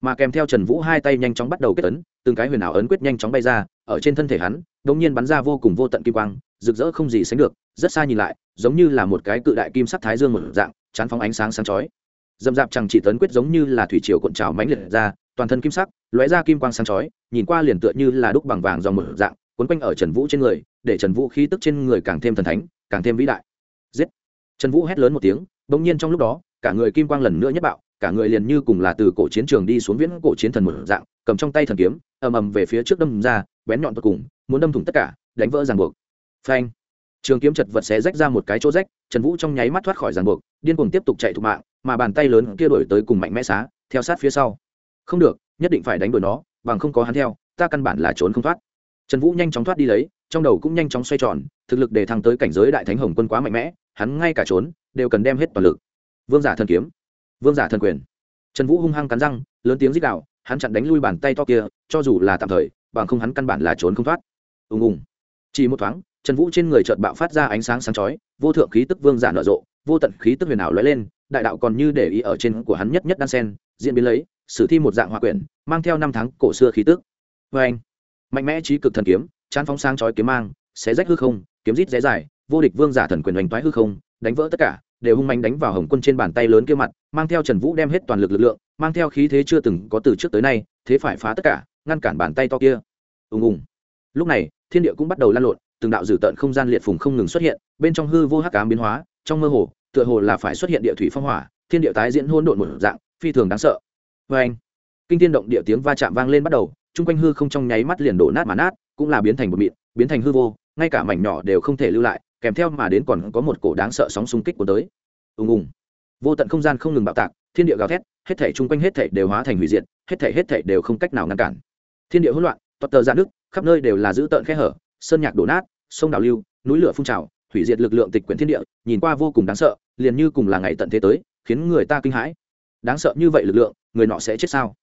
Mà kèm theo trần vũ hai tay nhanh chóng bắt đầu kết ấn, từng cái huyền ảo ấn quyết nhanh chóng bay ra, ở trên thân thể hắn đ ỗ n g nhiên bắn ra vô cùng vô tận kim quang, rực rỡ không gì sánh được, rất xa nhìn lại, giống như là một cái cự đại kim sắc thái dương một dạng, chán phóng ánh sáng sáng chói dậm dạp chẳng chỉ tấn quyết giống như là thủy triều cuộn trào mãnh liệt ra, toàn thân kim sắc, lóe ra kim quang sáng chói, nhìn qua liền tựa như là đúc bằng vàng dòng mở dạng quấn quanh ở trần vũ trên người, để trần vũ khí tức trên người càng thêm thần thánh, càng thêm vĩ đại. Giết! Trần vũ hét lớn một tiếng, bỗng nhiên trong lúc đó, cả người kim quang lần nữa nhất bạo, cả người liền như cùng là từ cổ chiến trường đi xuống viễn cổ chiến thần một dạng, cầm trong tay thần kiếm, ầm ầm về phía trước đâm ra, bén nhọn tột cùng, muốn đâm thủng tất cả, đánh vỡ ràng buộc. Phanh! Trường kiếm chật vật xé rách ra một cái chỗ rách, trần vũ trong nháy mắt thoát khỏi ràng buộc, điên cuồng tiếp tục chạy thục mạng mà bàn tay lớn kia đổi tới cùng mạnh mẽ xá, theo sát phía sau. Không được, nhất định phải đánh đuổi nó, bằng không có hắn theo, ta căn bản là trốn không thoát. Trần vũ nhanh chóng thoát đi lấy, trong đầu cũng nhanh chóng xoay tròn, thực lực để thăng tới cảnh giới đại thánh hồng quân quá mạnh mẽ, hắn ngay cả trốn, đều cần đem hết toàn lực. Vương giả thần kiếm. Vương giả thần quyền. Trần vũ hung hăng cắn răng, lớn tiếng rít đạo hắn chặn đánh lui bàn tay to kia, cho dù là tạm thời, bằng không hắn căn bản là trốn không thoát. Ùng ùng. Chỉ một thoáng, trần vũ trên người chợt bạo phát ra ánh sáng sáng chói, vô thượng khí tức vương giả nở rộ, vô tận khí tức huyền ảo lóe lên đại đạo còn như để ý ở trên của hắn nhất nhất đan sen, diễn biến lấy, sử thi một dạng hòa quyển, mang theo năm tháng cổ xưa khí tức. Vê anh, mạnh mẽ trí cực thần kiếm, chán phóng sang chói kiếm mang, xé rách hư không, kiếm rít rẽ dài, vô địch vương giả thần quyền đánh toái hư không, đánh vỡ tất cả, đều hung mạnh đánh vào hồng quân trên bàn tay lớn kia mặt, mang theo trần vũ đem hết toàn lực lực lượng, mang theo khí thế chưa từng có từ trước tới nay, thế phải phá tất cả, ngăn cản bàn tay to kia. Ùng ùng. Lúc này, thiên địa cũng bắt đầu lan lộn, từng đạo dử tận không gian liệt phùng không ngừng xuất hiện, bên trong hư vô hắc ám biến hóa, trong mơ hồ tựa hồ là phải xuất hiện địa thủy phong hỏa, thiên địa tái diễn hôn độn một dạng, phi thường đáng sợ. Vê anh, kinh thiên động địa tiếng va chạm vang lên bắt đầu, chung quanh hư không trong nháy mắt liền đổ nát mà nát, cũng là biến thành một mịn, biến thành hư vô, ngay cả mảnh nhỏ đều không thể lưu lại, kèm theo mà đến còn có một cổ đáng sợ sóng xung kích của tới. Ùng ùng. Vô tận không gian không ngừng bạo tạc, thiên địa gào thét, hết thể chung quanh hết thể đều hóa thành hủy diệt, hết thể hết thể đều không cách nào ngăn cản. Thiên địa hỗn loạn, toát tờ ra nước, khắp nơi đều là dữ tợn khe hở, sơn nhạc đổ nát, sông đào lưu, núi lửa phun trào hủy diệt lực lượng tịch quyển thiên địa, nhìn qua vô cùng đáng sợ, liền như cùng là ngày tận thế tới, khiến người ta kinh hãi. Đáng sợ như vậy lực lượng, người nọ sẽ chết sao?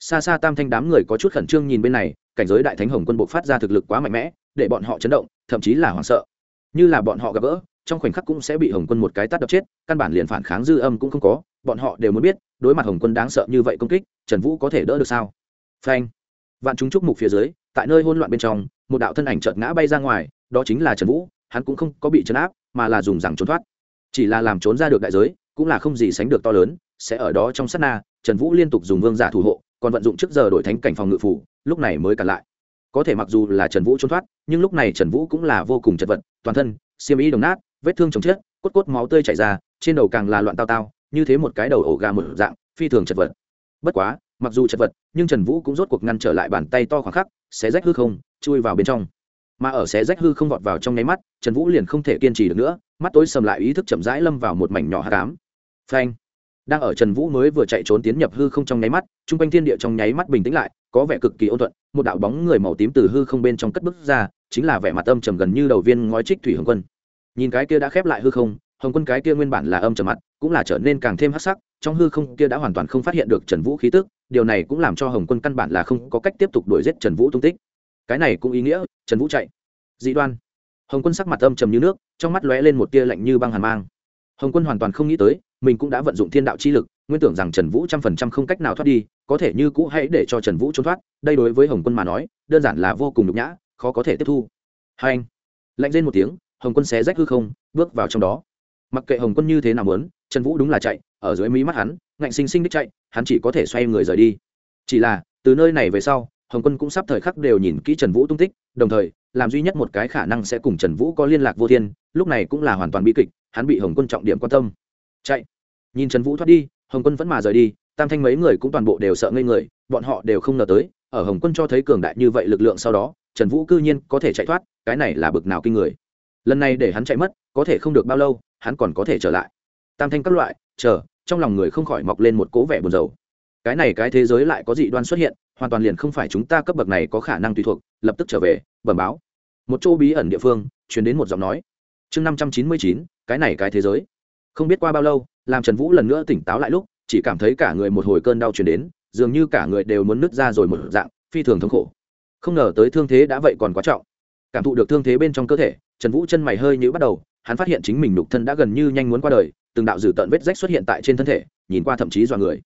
Xa xa tam thanh đám người có chút khẩn trương nhìn bên này, cảnh giới đại thánh hồng quân bộ phát ra thực lực quá mạnh mẽ, để bọn họ chấn động, thậm chí là hoảng sợ. Như là bọn họ gặp gỡ, trong khoảnh khắc cũng sẽ bị hồng quân một cái tát đập chết, căn bản liền phản kháng dư âm cũng không có, bọn họ đều muốn biết, đối mặt hồng quân đáng sợ như vậy công kích, trần vũ có thể đỡ được sao? Phanh! Vạn chúng chúc mục phía dưới, tại nơi hỗn loạn bên trong, một đạo thân ảnh chợt ngã bay ra ngoài, đó chính là trần vũ hắn cũng không có bị chấn áp, mà là dùng rằng trốn thoát. Chỉ là làm trốn ra được đại giới, cũng là không gì sánh được to lớn, sẽ ở đó trong sát na, trần vũ liên tục dùng vương giả thủ hộ, còn vận dụng trước giờ đổi thánh cảnh phòng ngự phủ, lúc này mới cản lại. Có thể mặc dù là trần vũ trốn thoát, nhưng lúc này trần vũ cũng là vô cùng chật vật, toàn thân, xiêm ý đồng nát, vết thương chồng chết, cốt cốt máu tươi chảy ra, trên đầu càng là loạn tao tao, như thế một cái đầu ổ gà một dạng, phi thường chật vật. Bất quá, mặc dù chật vật, nhưng trần vũ cũng rốt cuộc ngăn trở lại bàn tay to khoảng khắc, xé rách hư không, chui vào bên trong mà ở xé rách hư không vọt vào trong nháy mắt, trần vũ liền không thể kiên trì được nữa, mắt tối sầm lại ý thức chậm rãi lâm vào một mảnh nhỏ hạ cám. Phanh! Đang ở trần vũ mới vừa chạy trốn tiến nhập hư không trong nháy mắt t r u n g quanh thiên địa trong nháy mắt bình tĩnh lại, có vẻ cực kỳ ôn thuận, một đạo bóng người màu tím từ hư không bên trong cất bước ra, chính là vẻ mặt âm trầm gần như đầu viên ngói trích thủy hồng quân. Nhìn cái kia đã khép lại hư không, hồng quân cái kia nguyên bản là âm trầm mặt, cũng là trở nên càng thêm hắc sắc, trong hư không kia đã hoàn toàn không phát hiện được trần vũ khí tức, điều này cũng làm cho hồng quân căn bản là không có cách tiếp tục đuổi giết trần vũ tung tích cái này cũng ý nghĩa, trần vũ chạy. Dị đoan. Hồng quân sắc mặt âm trầm như nước, trong mắt lóe lên một tia lạnh như băng hàn mang. Hồng quân hoàn toàn không nghĩ tới, mình cũng đã vận dụng thiên đạo chi lực, nguyên tưởng rằng trần vũ trăm phần trăm không cách nào thoát đi, có thể như cũ hãy để cho trần vũ trốn thoát, đây đối với hồng quân mà nói, đơn giản là vô cùng nhục nhã, khó có thể tiếp thu. Hai anh. Lạnh lên một tiếng, hồng quân xé rách hư không, bước vào trong đó. Mặc kệ hồng quân như thế nào muốn, trần vũ đúng là chạy, ở dưới mí mắt hắn, ngạnh sinh sinh đích chạy, hắn chỉ có thể xoay người rời đi. Chỉ là, từ nơi này về sau hồng quân cũng sắp thời khắc đều nhìn kỹ trần vũ tung tích, đồng thời, làm duy nhất một cái khả năng sẽ cùng trần vũ có liên lạc vô thiên, lúc này cũng là hoàn toàn bi kịch, hắn bị hồng quân trọng điểm quan tâm. Chạy. Nhìn trần vũ thoát đi, hồng quân vẫn mà rời đi, tam thanh mấy người cũng toàn bộ đều sợ ngây người, bọn họ đều không ngờ tới, ở hồng quân cho thấy cường đại như vậy lực lượng sau đó, trần vũ cư nhiên có thể chạy thoát, cái này là bực nào kinh người. Lần này để hắn chạy mất, có thể không được bao lâu, hắn còn có thể trở lại. Tam thanh các loại, chờ, trong lòng người không khỏi mọc lên một cố vẻ buồn rầu. Cái này cái thế giới lại có dị đoan xuất hiện hoàn toàn liền không phải chúng ta cấp bậc này có khả năng tùy thuộc, lập tức trở về, bẩm báo. Một chỗ bí ẩn địa phương chuyển đến một giọng nói. Chương năm trăm chín mươi chín, cái này cái thế giới. Không biết qua bao lâu, làm trần vũ lần nữa tỉnh táo lại lúc, chỉ cảm thấy cả người một hồi cơn đau chuyển đến, dường như cả người đều muốn nứt ra rồi một dạng, phi thường thống khổ. Không ngờ tới thương thế đã vậy còn quá trọng. Cảm thụ được thương thế bên trong cơ thể, trần vũ chân mày hơi nhữ bắt đầu, hắn phát hiện chính mình nục thân đã gần như nhanh muốn qua đời, từng đạo dử tợn vết rách xuất hiện tại trên thân thể, nhìn qua thậm chí dọa người.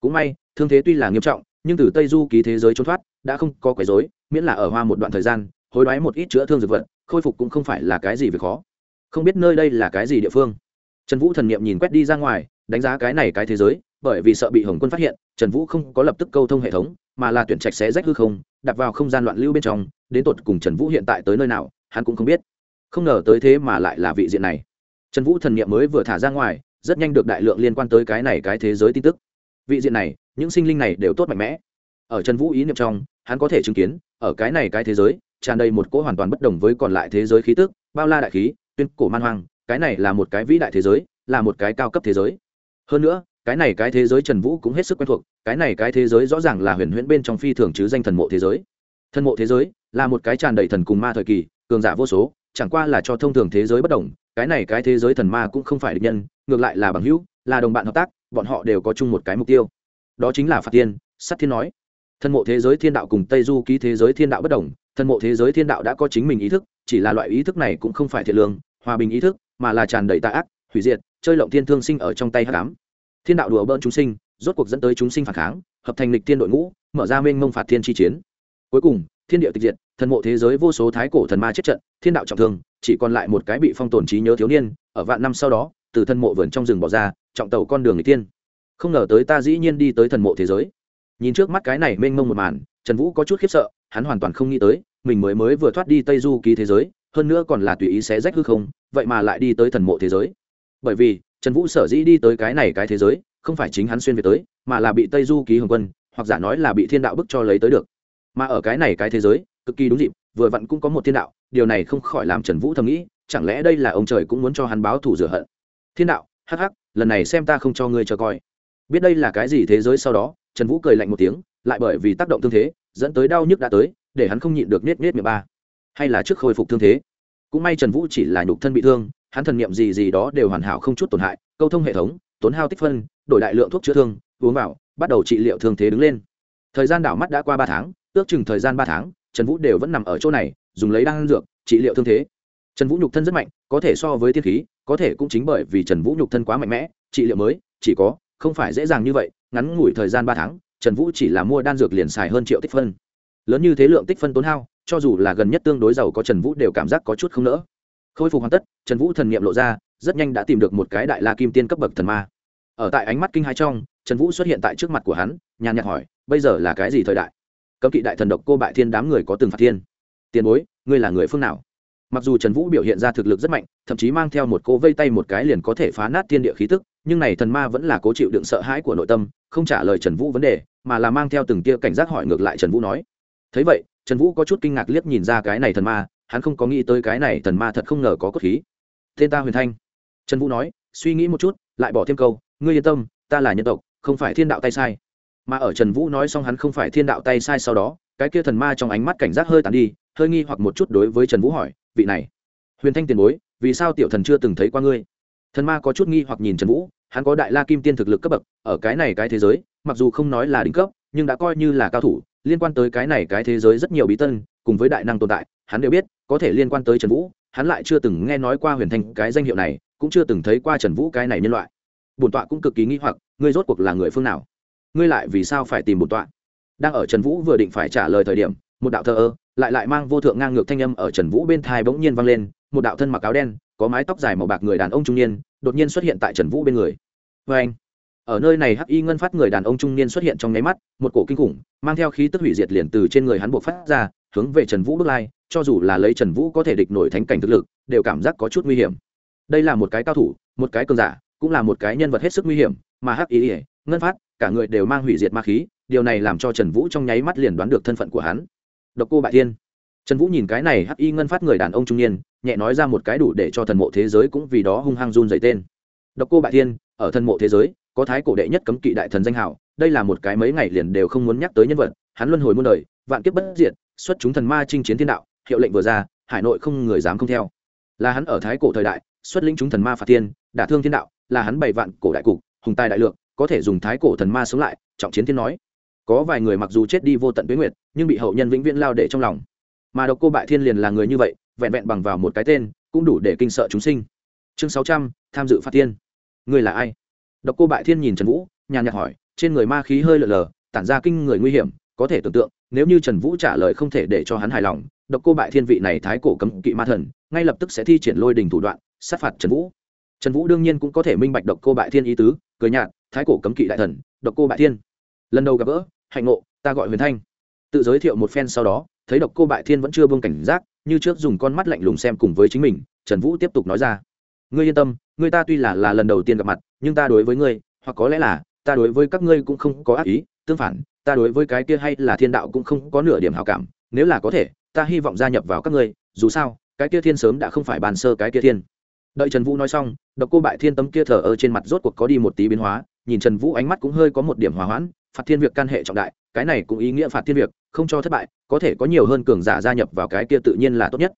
Cũng may, thương thế tuy là nghiêm trọng nhưng từ tây du ký thế giới trốn thoát, đã không có quấy dối miễn là ở hoa một đoạn thời gian, hối đoái một ít chữa thương dược vật, khôi phục cũng không phải là cái gì việc khó. Không biết nơi đây là cái gì địa phương. Trần vũ thần n i ệ m nhìn quét đi ra ngoài, đánh giá cái này cái thế giới, bởi vì sợ bị hồng quân phát hiện, trần vũ không có lập tức câu thông hệ thống, mà là tuyển trạch xé rách hư không đặt vào không gian loạn lưu bên trong, đến tột cùng trần vũ hiện tại tới nơi nào, hắn cũng không biết. Không ngờ tới thế mà lại là vị diện này. Trần vũ thần n i ệ m mới vừa thả ra ngoài, rất nhanh được đại lượng liên quan tới cái này cái thế giới tin tức vị diện này, những sinh linh này đều tốt mạnh mẽ. Ở trần vũ ý niệm trong, hắn có thể chứng kiến, ở cái này cái thế giới, tràn đầy một cỗ hoàn toàn bất đồng với còn lại thế giới khí tức, bao la đại khí, tuyên cổ man hoang, cái này là một cái vĩ đại thế giới, là một cái cao cấp thế giới. Hơn nữa, cái này cái thế giới trần vũ cũng hết sức quen thuộc, cái này cái thế giới rõ ràng là huyền huyễn bên trong phi thường chứ danh thần mộ thế giới. Thần mộ thế giới là một cái tràn đầy thần cùng ma thời kỳ, cường giả vô số, chẳng qua là cho thông thường thế giới bất đồng, cái này cái thế giới thần ma cũng không phải địch nhân, ngược lại là bằng hữu, là đồng bạn hợp tác bọn họ đều có chung một cái mục tiêu. Đó chính là phạt tiên sắt thiên nói. Thân mộ thế giới thiên đạo cùng tây du ký thế giới thiên đạo bất đồng, Thân mộ thế giới thiên đạo đã có chính mình ý thức, chỉ là loại ý thức này cũng không phải thiện lương, hòa bình ý thức, mà là tràn đầy tà ác, hủy diệt, chơi lộng thiên thương sinh ở trong tay hát cám thiên đạo đùa bỡn chúng sinh, rốt cuộc dẫn tới chúng sinh phản kháng, hợp thành lịch thiên đội ngũ, mở ra mênh mông phạt thiên chi chiến. Cuối cùng, thiên địa tịch diệt thần mộ thế giới vô số thái cổ thần ma chết trận, thiên đạo trọng thương, chỉ còn lại một cái bị phong tồn trí nhớ thiếu niên, ở vạn năm sau đó từ thân mộ vườn trong rừng bỏ ra, trọng tàu con đường người tiên không ngờ tới ta dĩ nhiên đi tới thần mộ thế giới. Nhìn trước mắt cái này mênh mông một màn, trần vũ có chút khiếp sợ, hắn hoàn toàn không nghĩ tới, mình mới mới vừa thoát đi tây du ký thế giới, hơn nữa còn là tùy ý xé rách hư không, vậy mà lại đi tới thần mộ thế giới. Bởi vì, trần vũ sở dĩ đi tới cái này cái thế giới, không phải chính hắn xuyên về tới, mà là bị tây du ký hồng quân, hoặc giả nói là bị thiên đạo bức cho lấy tới được. Mà ở cái này cái thế giới, cực kỳ đúng dịp, vừa vặn cũng có một thiên đạo, điều này không khỏi làm trần vũ thầm nghĩ, chẳng lẽ đây là ông trời cũng muốn cho hắn báo thù rửa hận thiên đạo, hắc hắc, lần này xem ta không cho ngươi cho coi. Biết đây là cái gì thế giới sau đó, trần vũ cười lạnh một tiếng, lại bởi vì tác động thương thế, dẫn tới đau nhức đã tới, để hắn không nhịn được nết nết miệng ba. Hay là trước khôi phục thương thế? Cũng may trần vũ chỉ là nhục thân bị thương, hắn thần niệm gì gì đó đều hoàn hảo không chút tổn hại, câu thông hệ thống, tốn hao tích phân, đổi đại lượng thuốc chữa thương, uống vào, bắt đầu trị liệu thương thế đứng lên. Thời gian đảo mắt đã qua ba tháng, ước chừng thời gian ba tháng, trần vũ đều vẫn nằm ở chỗ này, dùng lấy đan dược, trị liệu thương thế. Trần vũ nhục thân rất mạnh, có thể so với tiên khí có thể cũng chính bởi vì trần vũ nhục thân quá mạnh mẽ, trị liệu mới, chỉ có, không phải dễ dàng như vậy, ngắn ngủi thời gian ba tháng, trần vũ chỉ là mua đan dược liền xài hơn triệu tích phân. Lớn như thế lượng tích phân tốn hao, cho dù là gần nhất tương đối giàu có trần vũ đều cảm giác có chút không nỡ. Khôi phục hoàn tất, trần vũ thần nghiệm lộ ra, rất nhanh đã tìm được một cái đại la kim tiên cấp bậc thần ma. Ở tại ánh mắt kinh hai trong, trần vũ xuất hiện tại trước mặt của hắn, nhàn nhạt hỏi, bây giờ là cái gì thời đại? Cấm kỵ đại thần độc cô bại thiên đám người có từng phạt thiên. Tiền bối, ngươi là người phương nào? Mặc dù trần vũ biểu hiện ra thực lực rất mạnh, thậm chí mang theo một cô vây tay một cái liền có thể phá nát thiên địa khí tức, nhưng này thần ma vẫn là cố chịu đựng sợ hãi của nội tâm, không trả lời trần vũ vấn đề, mà là mang theo từng tia cảnh giác hỏi ngược lại trần vũ nói. Thấy vậy, trần vũ có chút kinh ngạc liếc nhìn ra cái này thần ma, hắn không có nghĩ tới cái này thần ma thật không ngờ có cốt khí. Tên ta huyền thanh. Trần vũ nói, suy nghĩ một chút, lại bỏ thêm câu, ngươi yên tâm, ta là nhân tộc, không phải thiên đạo tay sai. Mà ở trần vũ nói xong hắn không phải thiên đạo tay sai sau đó, cái kia thần ma trong ánh mắt cảnh giác hơi tàn đi hơi nghi hoặc một chút đối với trần vũ hỏi, vị này, huyền thanh tiền bối, vì sao tiểu thần chưa từng thấy qua ngươi? Thần ma có chút nghi hoặc nhìn trần vũ, hắn có đại la kim tiên thực lực cấp bậc, ở cái này cái thế giới, mặc dù không nói là đỉnh cấp, nhưng đã coi như là cao thủ, liên quan tới cái này cái thế giới rất nhiều bí tân, cùng với đại năng tồn tại, hắn đều biết, có thể liên quan tới trần vũ, hắn lại chưa từng nghe nói qua huyền thanh cái danh hiệu này, cũng chưa từng thấy qua trần vũ cái này nhân loại. Bổn tọa cũng cực kỳ nghi hoặc, ngươi rốt cuộc là người phương nào? Ngươi lại vì sao phải tìm bổn tọa? Đang ở trần vũ vừa định phải trả lời thời điểm một đạo thơ ơ, lại lại mang vô thượng ngang ngược thanh âm ở trần vũ bên thai bỗng nhiên vang lên, một đạo thân mặc áo đen, có mái tóc dài màu bạc người đàn ông trung niên, đột nhiên xuất hiện tại trần vũ bên người. Vê anh, ở nơi này hắc y ngân phát người đàn ông trung niên xuất hiện trong nháy mắt, một cổ kinh khủng, mang theo khí tức hủy diệt liền từ trên người hắn buộc phát ra, hướng về trần vũ bước lai, cho dù là lấy trần vũ có thể địch nổi thánh cảnh thực lực, đều cảm giác có chút nguy hiểm. Đây là một cái cao thủ, một cái cường giả, cũng là một cái nhân vật hết sức nguy hiểm, mà hắc y ngân phát, cả người đều mang hủy diệt ma khí, điều này làm cho trần vũ trong nháy mắt liền đoán được thân phận của hắn độc cô bại thiên. Trần vũ nhìn cái này hắc y ngân phát người đàn ông trung niên, nhẹ nói ra một cái đủ để cho thần mộ thế giới cũng vì đó hung hăng run dày tên. Độc cô bại thiên, ở thần mộ thế giới, có thái cổ đệ nhất cấm kỵ đại thần danh hảo, đây là một cái mấy ngày liền đều không muốn nhắc tới nhân vật, hắn luân hồi muôn đời, vạn kiếp bất diệt, xuất chúng thần ma chinh chiến thiên đạo, hiệu lệnh vừa ra, hải nội không người dám không theo. Là hắn ở thái cổ thời đại, xuất lĩnh chúng thần ma phạt thiên, đả thương thiên đạo, là hắn bảy vạn cổ đại cục, hùng tài đại lượng, có thể dùng thái cổ thần ma sống lại, trọng chiến thiên nói có vài người mặc dù chết đi vô tận tuyến nguyệt, nhưng bị hậu nhân vĩnh viễn lao để trong lòng. Mà độc cô bại thiên liền là người như vậy, vẹn vẹn bằng vào một cái tên, cũng đủ để kinh sợ chúng sinh. Chương sáu trăm, tham dự phạt tiên người là ai? Độc cô bại thiên nhìn trần vũ, nhàn nhạt hỏi, trên người ma khí hơi lờ lờ, tản ra kinh người nguy hiểm, có thể tưởng tượng, nếu như trần vũ trả lời không thể để cho hắn hài lòng, độc cô bại thiên vị này thái cổ cấm kỵ ma thần, ngay lập tức sẽ thi triển lôi đình thủ đoạn, sát phạt trần vũ. Trần vũ đương nhiên cũng có thể minh bạch độc cô bại thiên ý tứ, cười nhạt, thái cổ cấm kỵ đại thần, độc cô bại thiên. Lần đầu gặp gỡ hạnh ngộ, ta gọi huyền thanh. Tự giới thiệu một phen sau đó, thấy độc cô bại thiên vẫn chưa buông cảnh giác, như trước dùng con mắt lạnh lùng xem cùng với chính mình, trần vũ tiếp tục nói ra. Ngươi yên tâm, ngươi ta tuy là là lần đầu tiên gặp mặt, nhưng ta đối với ngươi, hoặc có lẽ là, ta đối với các ngươi cũng không có ác ý, tương phản, ta đối với cái kia hay là thiên đạo cũng không có nửa điểm hảo cảm, nếu là có thể, ta hy vọng gia nhập vào các ngươi, dù sao, cái kia thiên sớm đã không phải bàn sơ cái kia thiên. Đợi trần vũ nói xong, độc cô bại thiên tấm kia thờ ở trên mặt rốt cuộc có đi một tí biến hóa, nhìn trần vũ ánh mắt cũng hơi có một điểm hòa hoãn phạt thiên việc can hệ trọng đại, cái này cũng ý nghĩa phạt thiên việc, không cho thất bại, có thể có nhiều hơn cường giả gia nhập vào cái kia tự nhiên là tốt nhất.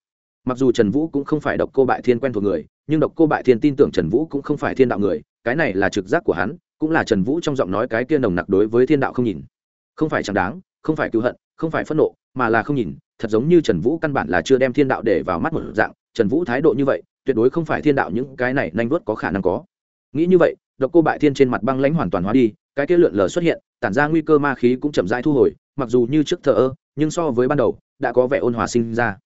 Mặc dù trần vũ cũng không phải độc cô bại thiên quen thuộc người, nhưng độc cô bại thiên tin tưởng trần vũ cũng không phải thiên đạo người, cái này là trực giác của hắn, cũng là trần vũ trong giọng nói cái kia nồng nặc đối với thiên đạo không nhìn. Không phải chẳng đáng, không phải cứu hận, không phải phẫn nộ, mà là không nhìn, thật giống như trần vũ căn bản là chưa đem thiên đạo để vào mắt một dạng, trần vũ thái độ như vậy, tuyệt đối không phải thiên đạo những cái này nanh vớt có khả năng có. Nghĩ như vậy, độc cô bại thiên trên mặt băng lãnh hoàn toàn hóa đi cái kia lượn lờ xuất hiện, tản ra nguy cơ ma khí cũng chậm rãi thu hồi, mặc dù như trước thờ ơ, nhưng so với ban đầu, đã có vẻ ôn hòa sinh ra.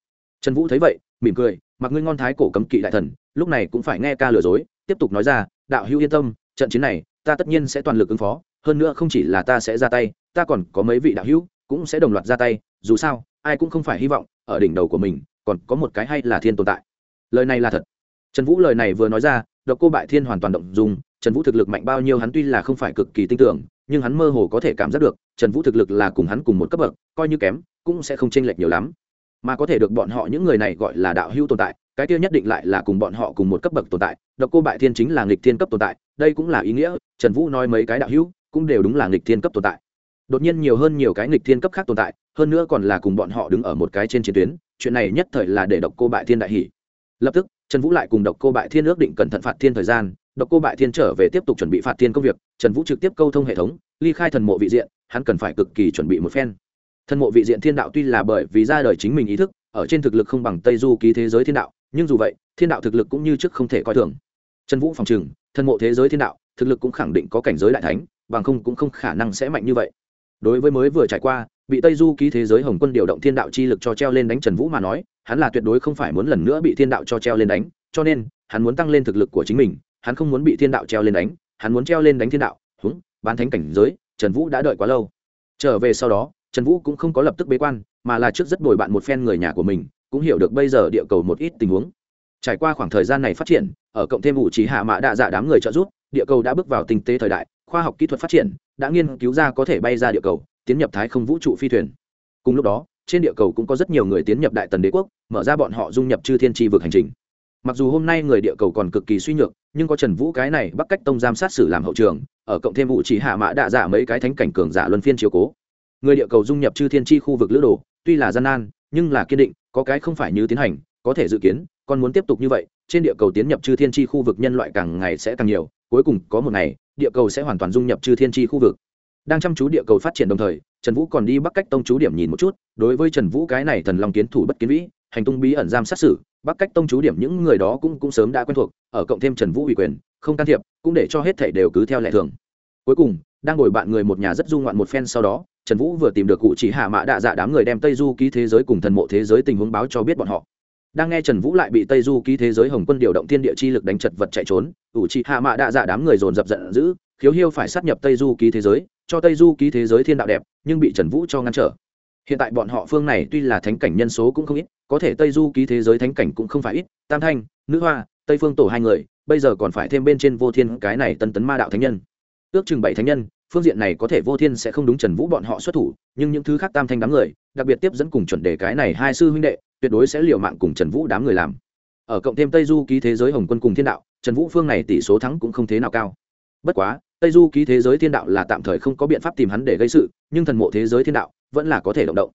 Trần vũ thấy vậy, mỉm cười, mặc ngươi ngon thái cổ cấm kỵ đại thần, lúc này cũng phải nghe ca lừa dối, tiếp tục nói ra, đạo hữu yên tâm, trận chiến này, ta tất nhiên sẽ toàn lực ứng phó, hơn nữa không chỉ là ta sẽ ra tay, ta còn có mấy vị đạo hữu cũng sẽ đồng loạt ra tay, dù sao, ai cũng không phải hy vọng, ở đỉnh đầu của mình, còn có một cái hay là thiên tồn tại. Lời này là thật. Trần vũ lời này vừa nói ra độc cô bại thiên hoàn toàn động dùng trần vũ thực lực mạnh bao nhiêu hắn tuy là không phải cực kỳ tin tưởng, nhưng hắn mơ hồ có thể cảm giác được, trần vũ thực lực là cùng hắn cùng một cấp bậc, coi như kém, cũng sẽ không chênh lệch nhiều lắm. Mà có thể được bọn họ những người này gọi là đạo hữu tồn tại, cái kia nhất định lại là cùng bọn họ cùng một cấp bậc tồn tại, độc cô bại thiên chính là nghịch thiên cấp tồn tại, đây cũng là ý nghĩa, trần vũ nói mấy cái đạo hữu cũng đều đúng là nghịch thiên cấp tồn tại. Đột nhiên nhiều hơn nhiều cái nghịch thiên cấp khác tồn tại, hơn nữa còn là cùng bọn họ đứng ở một cái trên chiến tuyến, chuyện này nhất thời là để độc cô bại thiên đại hỷ lập tức trần vũ lại cùng độc cô bại thiên ước định cẩn thận phạt thiên thời gian, độc cô bại thiên trở về tiếp tục chuẩn bị phạt thiên công việc, trần vũ trực tiếp câu thông hệ thống, ly khai thần mộ vị diện, hắn cần phải cực kỳ chuẩn bị một phen. Thần mộ vị diện thiên đạo tuy là bởi vì ra đời chính mình ý thức, ở trên thực lực không bằng tây du ký thế giới thiên đạo, nhưng dù vậy, thiên đạo thực lực cũng như trước không thể coi thường. Trần vũ phòng trừng, thần mộ thế giới thiên đạo, thực lực cũng khẳng định có cảnh giới đại thánh, bằng không cũng không khả năng sẽ mạnh như vậy đối với mới vừa trải qua, bị tây du ký thế giới hồng quân điều động thiên đạo chi lực cho treo lên đánh trần vũ mà nói, hắn là tuyệt đối không phải muốn lần nữa bị thiên đạo cho treo lên đánh, cho nên, hắn muốn tăng lên thực lực của chính mình, hắn không muốn bị thiên đạo treo lên đánh, hắn muốn treo lên đánh thiên đạo, húng, bán thánh cảnh giới, trần vũ đã đợi quá lâu. Trở về sau đó, trần vũ cũng không có lập tức bế quan, mà là trước rất bồi bạn một phen người nhà của mình, cũng hiểu được bây giờ địa cầu một ít tình huống. Trải qua khoảng thời gian này phát triển, ở cộng thêm vụ trí hạ mã đa dạ đám người trợ giúp, địa cầu đã bước vào tinh tế thời đại khoa học kỹ thuật phát triển, đã nghiên cứu ra có thể bay ra địa cầu, tiến nhập thái không vũ trụ phi thuyền. Cùng lúc đó, trên địa cầu cũng có rất nhiều người tiến nhập đại tần đế quốc, mở ra bọn họ dung nhập chư thiên tri vực hành trình. Mặc dù hôm nay người địa cầu còn cực kỳ suy nhược, nhưng có trần vũ cái này bắc cách tông giam sát xử làm hậu trường, ở cộng thêm vụ chỉ hạ mã đạ giả mấy cái thánh cảnh cường giả luân phiên chiếu cố. Người địa cầu dung nhập chư thiên tri khu vực lữ đồ, tuy là gian nan, nhưng là kiên định, có cái không phải như tiến hành, có thể dự kiến còn muốn tiếp tục như vậy, trên địa cầu tiến nhập chư thiên tri khu vực nhân loại càng ngày sẽ càng nhiều, cuối cùng có một ngày địa cầu sẽ hoàn toàn dung nhập chư thiên tri khu vực. Đang chăm chú địa cầu phát triển đồng thời, trần vũ còn đi bắc cách tông chú điểm nhìn một chút, đối với trần vũ cái này thần long kiến thủ bất kiến vĩ, hành tung bí ẩn giam sát xử, bắc cách tông chú điểm những người đó cũng cũng sớm đã quen thuộc, ở cộng thêm trần vũ ủy quyền, không can thiệp, cũng để cho hết thảy đều cứ theo lệ thường. Cuối cùng, đang ngồi bạn người một nhà rất du ngoạn một phen sau đó, trần vũ vừa tìm được cụ chỉ hạ mã đạ dạ đám người đem tây du ký thế giới cùng thần mộ thế giới tình huống báo cho biết bọn họ đang nghe trần vũ lại bị tây du ký thế giới hồng quân điều động thiên địa chi lực đánh chật vật chạy trốn, ủ trị hạ mạ đạ dạ đám người dồn dập giận dữ, khiếu hiêu phải sát nhập tây du ký thế giới, cho tây du ký thế giới thiên đạo đẹp, nhưng bị trần vũ cho ngăn trở. Hiện tại bọn họ phương này tuy là thánh cảnh nhân số cũng không ít, có thể tây du ký thế giới thánh cảnh cũng không phải ít, tam thanh, nữ hoa, tây phương tổ hai người, bây giờ còn phải thêm bên trên vô thiên cái này tân tấn ma đạo thánh nhân. Ước chừng bảy thánh nhân, phương diện này có thể vô thiên sẽ không đúng trần vũ bọn họ xuất thủ, nhưng những thứ khác tam thanh đám người đặc biệt tiếp dẫn cùng chuẩn đề cái này hai sư huynh đệ, tuyệt đối sẽ liều mạng cùng trần vũ đám người làm. Ở cộng thêm tây du ký thế giới hồng quân cùng thiên đạo, trần vũ phương này tỷ số thắng cũng không thế nào cao. Bất quá, tây du ký thế giới thiên đạo là tạm thời không có biện pháp tìm hắn để gây sự, nhưng thần mộ thế giới thiên đạo vẫn là có thể động động.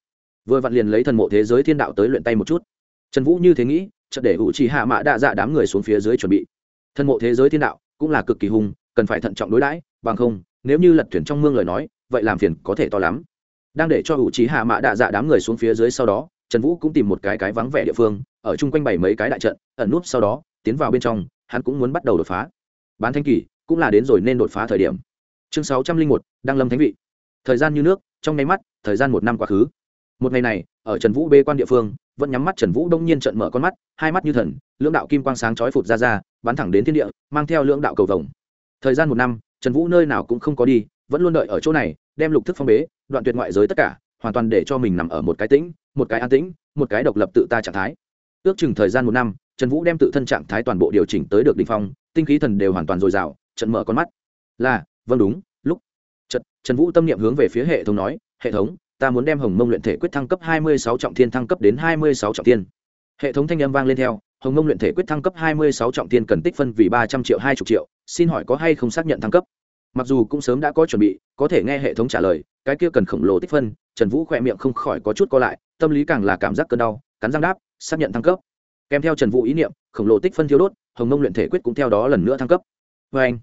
Vừa vặn liền lấy thần mộ thế giới thiên đạo tới luyện tay một chút. Trần vũ như thế nghĩ, chợt để hữu trí hạ mã đa dạ đám người xuống phía dưới chuẩn bị. Thần mộ thế giới thiên đạo cũng là cực kỳ hùng cần phải thận trọng đối đãi, bằng không, nếu như lật thuyền trong mương lời nói, vậy làm phiền có thể to lắm đang để cho ủ trí hạ mã đạ dạ đám người xuống phía dưới sau đó, trần vũ cũng tìm một cái cái vắng vẻ địa phương, ở chung quanh bảy mấy cái đại trận, ẩn núp sau đó, tiến vào bên trong, hắn cũng muốn bắt đầu đột phá. Bán thanh kỳ, cũng là đến rồi nên đột phá thời điểm. Chương sáu trăm linh một, đăng lâm thánh vị. Thời gian như nước, trong nháy mắt, thời gian một năm quá khứ. Một ngày này, ở trần vũ bê quan địa phương, vẫn nhắm mắt trần vũ đông nhiên trận mở con mắt, hai mắt như thần, lưỡng đạo kim quang sáng chói phụt ra ra, bắn thẳng đến thiên địa, mang theo lưỡng đạo cầu vồng. Thời gian một năm, trần vũ nơi nào cũng không có đi, vẫn luôn đợi ở chỗ này, đem lục thức phong bế đoạn tuyệt ngoại giới tất cả, hoàn toàn để cho mình nằm ở một cái tĩnh, một cái an tĩnh, một cái độc lập tự ta trạng thái. Ước chừng thời gian một năm, trần vũ đem tự thân trạng thái toàn bộ điều chỉnh tới được đ ỉ n h phong, tinh khí thần đều hoàn toàn dồi dào, trận mở con mắt. Là vâng đúng, lúc. Trần trần vũ tâm niệm hướng về phía hệ thống nói, hệ thống, ta muốn đem hồng mông luyện thể quyết thăng cấp hai mươi sáu trọng thiên thăng cấp đến hai mươi sáu trọng thiên. Hệ thống thanh âm vang lên theo, hồng mông luyện thể quyết thăng cấp hai mươi sáu trọng thiên cần tích phân vì ba trăm triệu, hai chục triệu, xin hỏi có hay không xác nhận thăng cấp? Mặc dù cũng sớm đã có chuẩn bị, có thể nghe hệ thống trả lời cái kia cần khổng lồ tích phân, trần vũ khỏe miệng không khỏi có chút co lại, tâm lý càng là cảm giác cơn đau, cắn răng đáp, xác nhận thăng cấp. Kèm theo trần vũ ý niệm, khổng lồ tích phân thiếu đốt, hồng mông luyện thể quyết cũng theo đó lần nữa thăng cấp. Vê anh,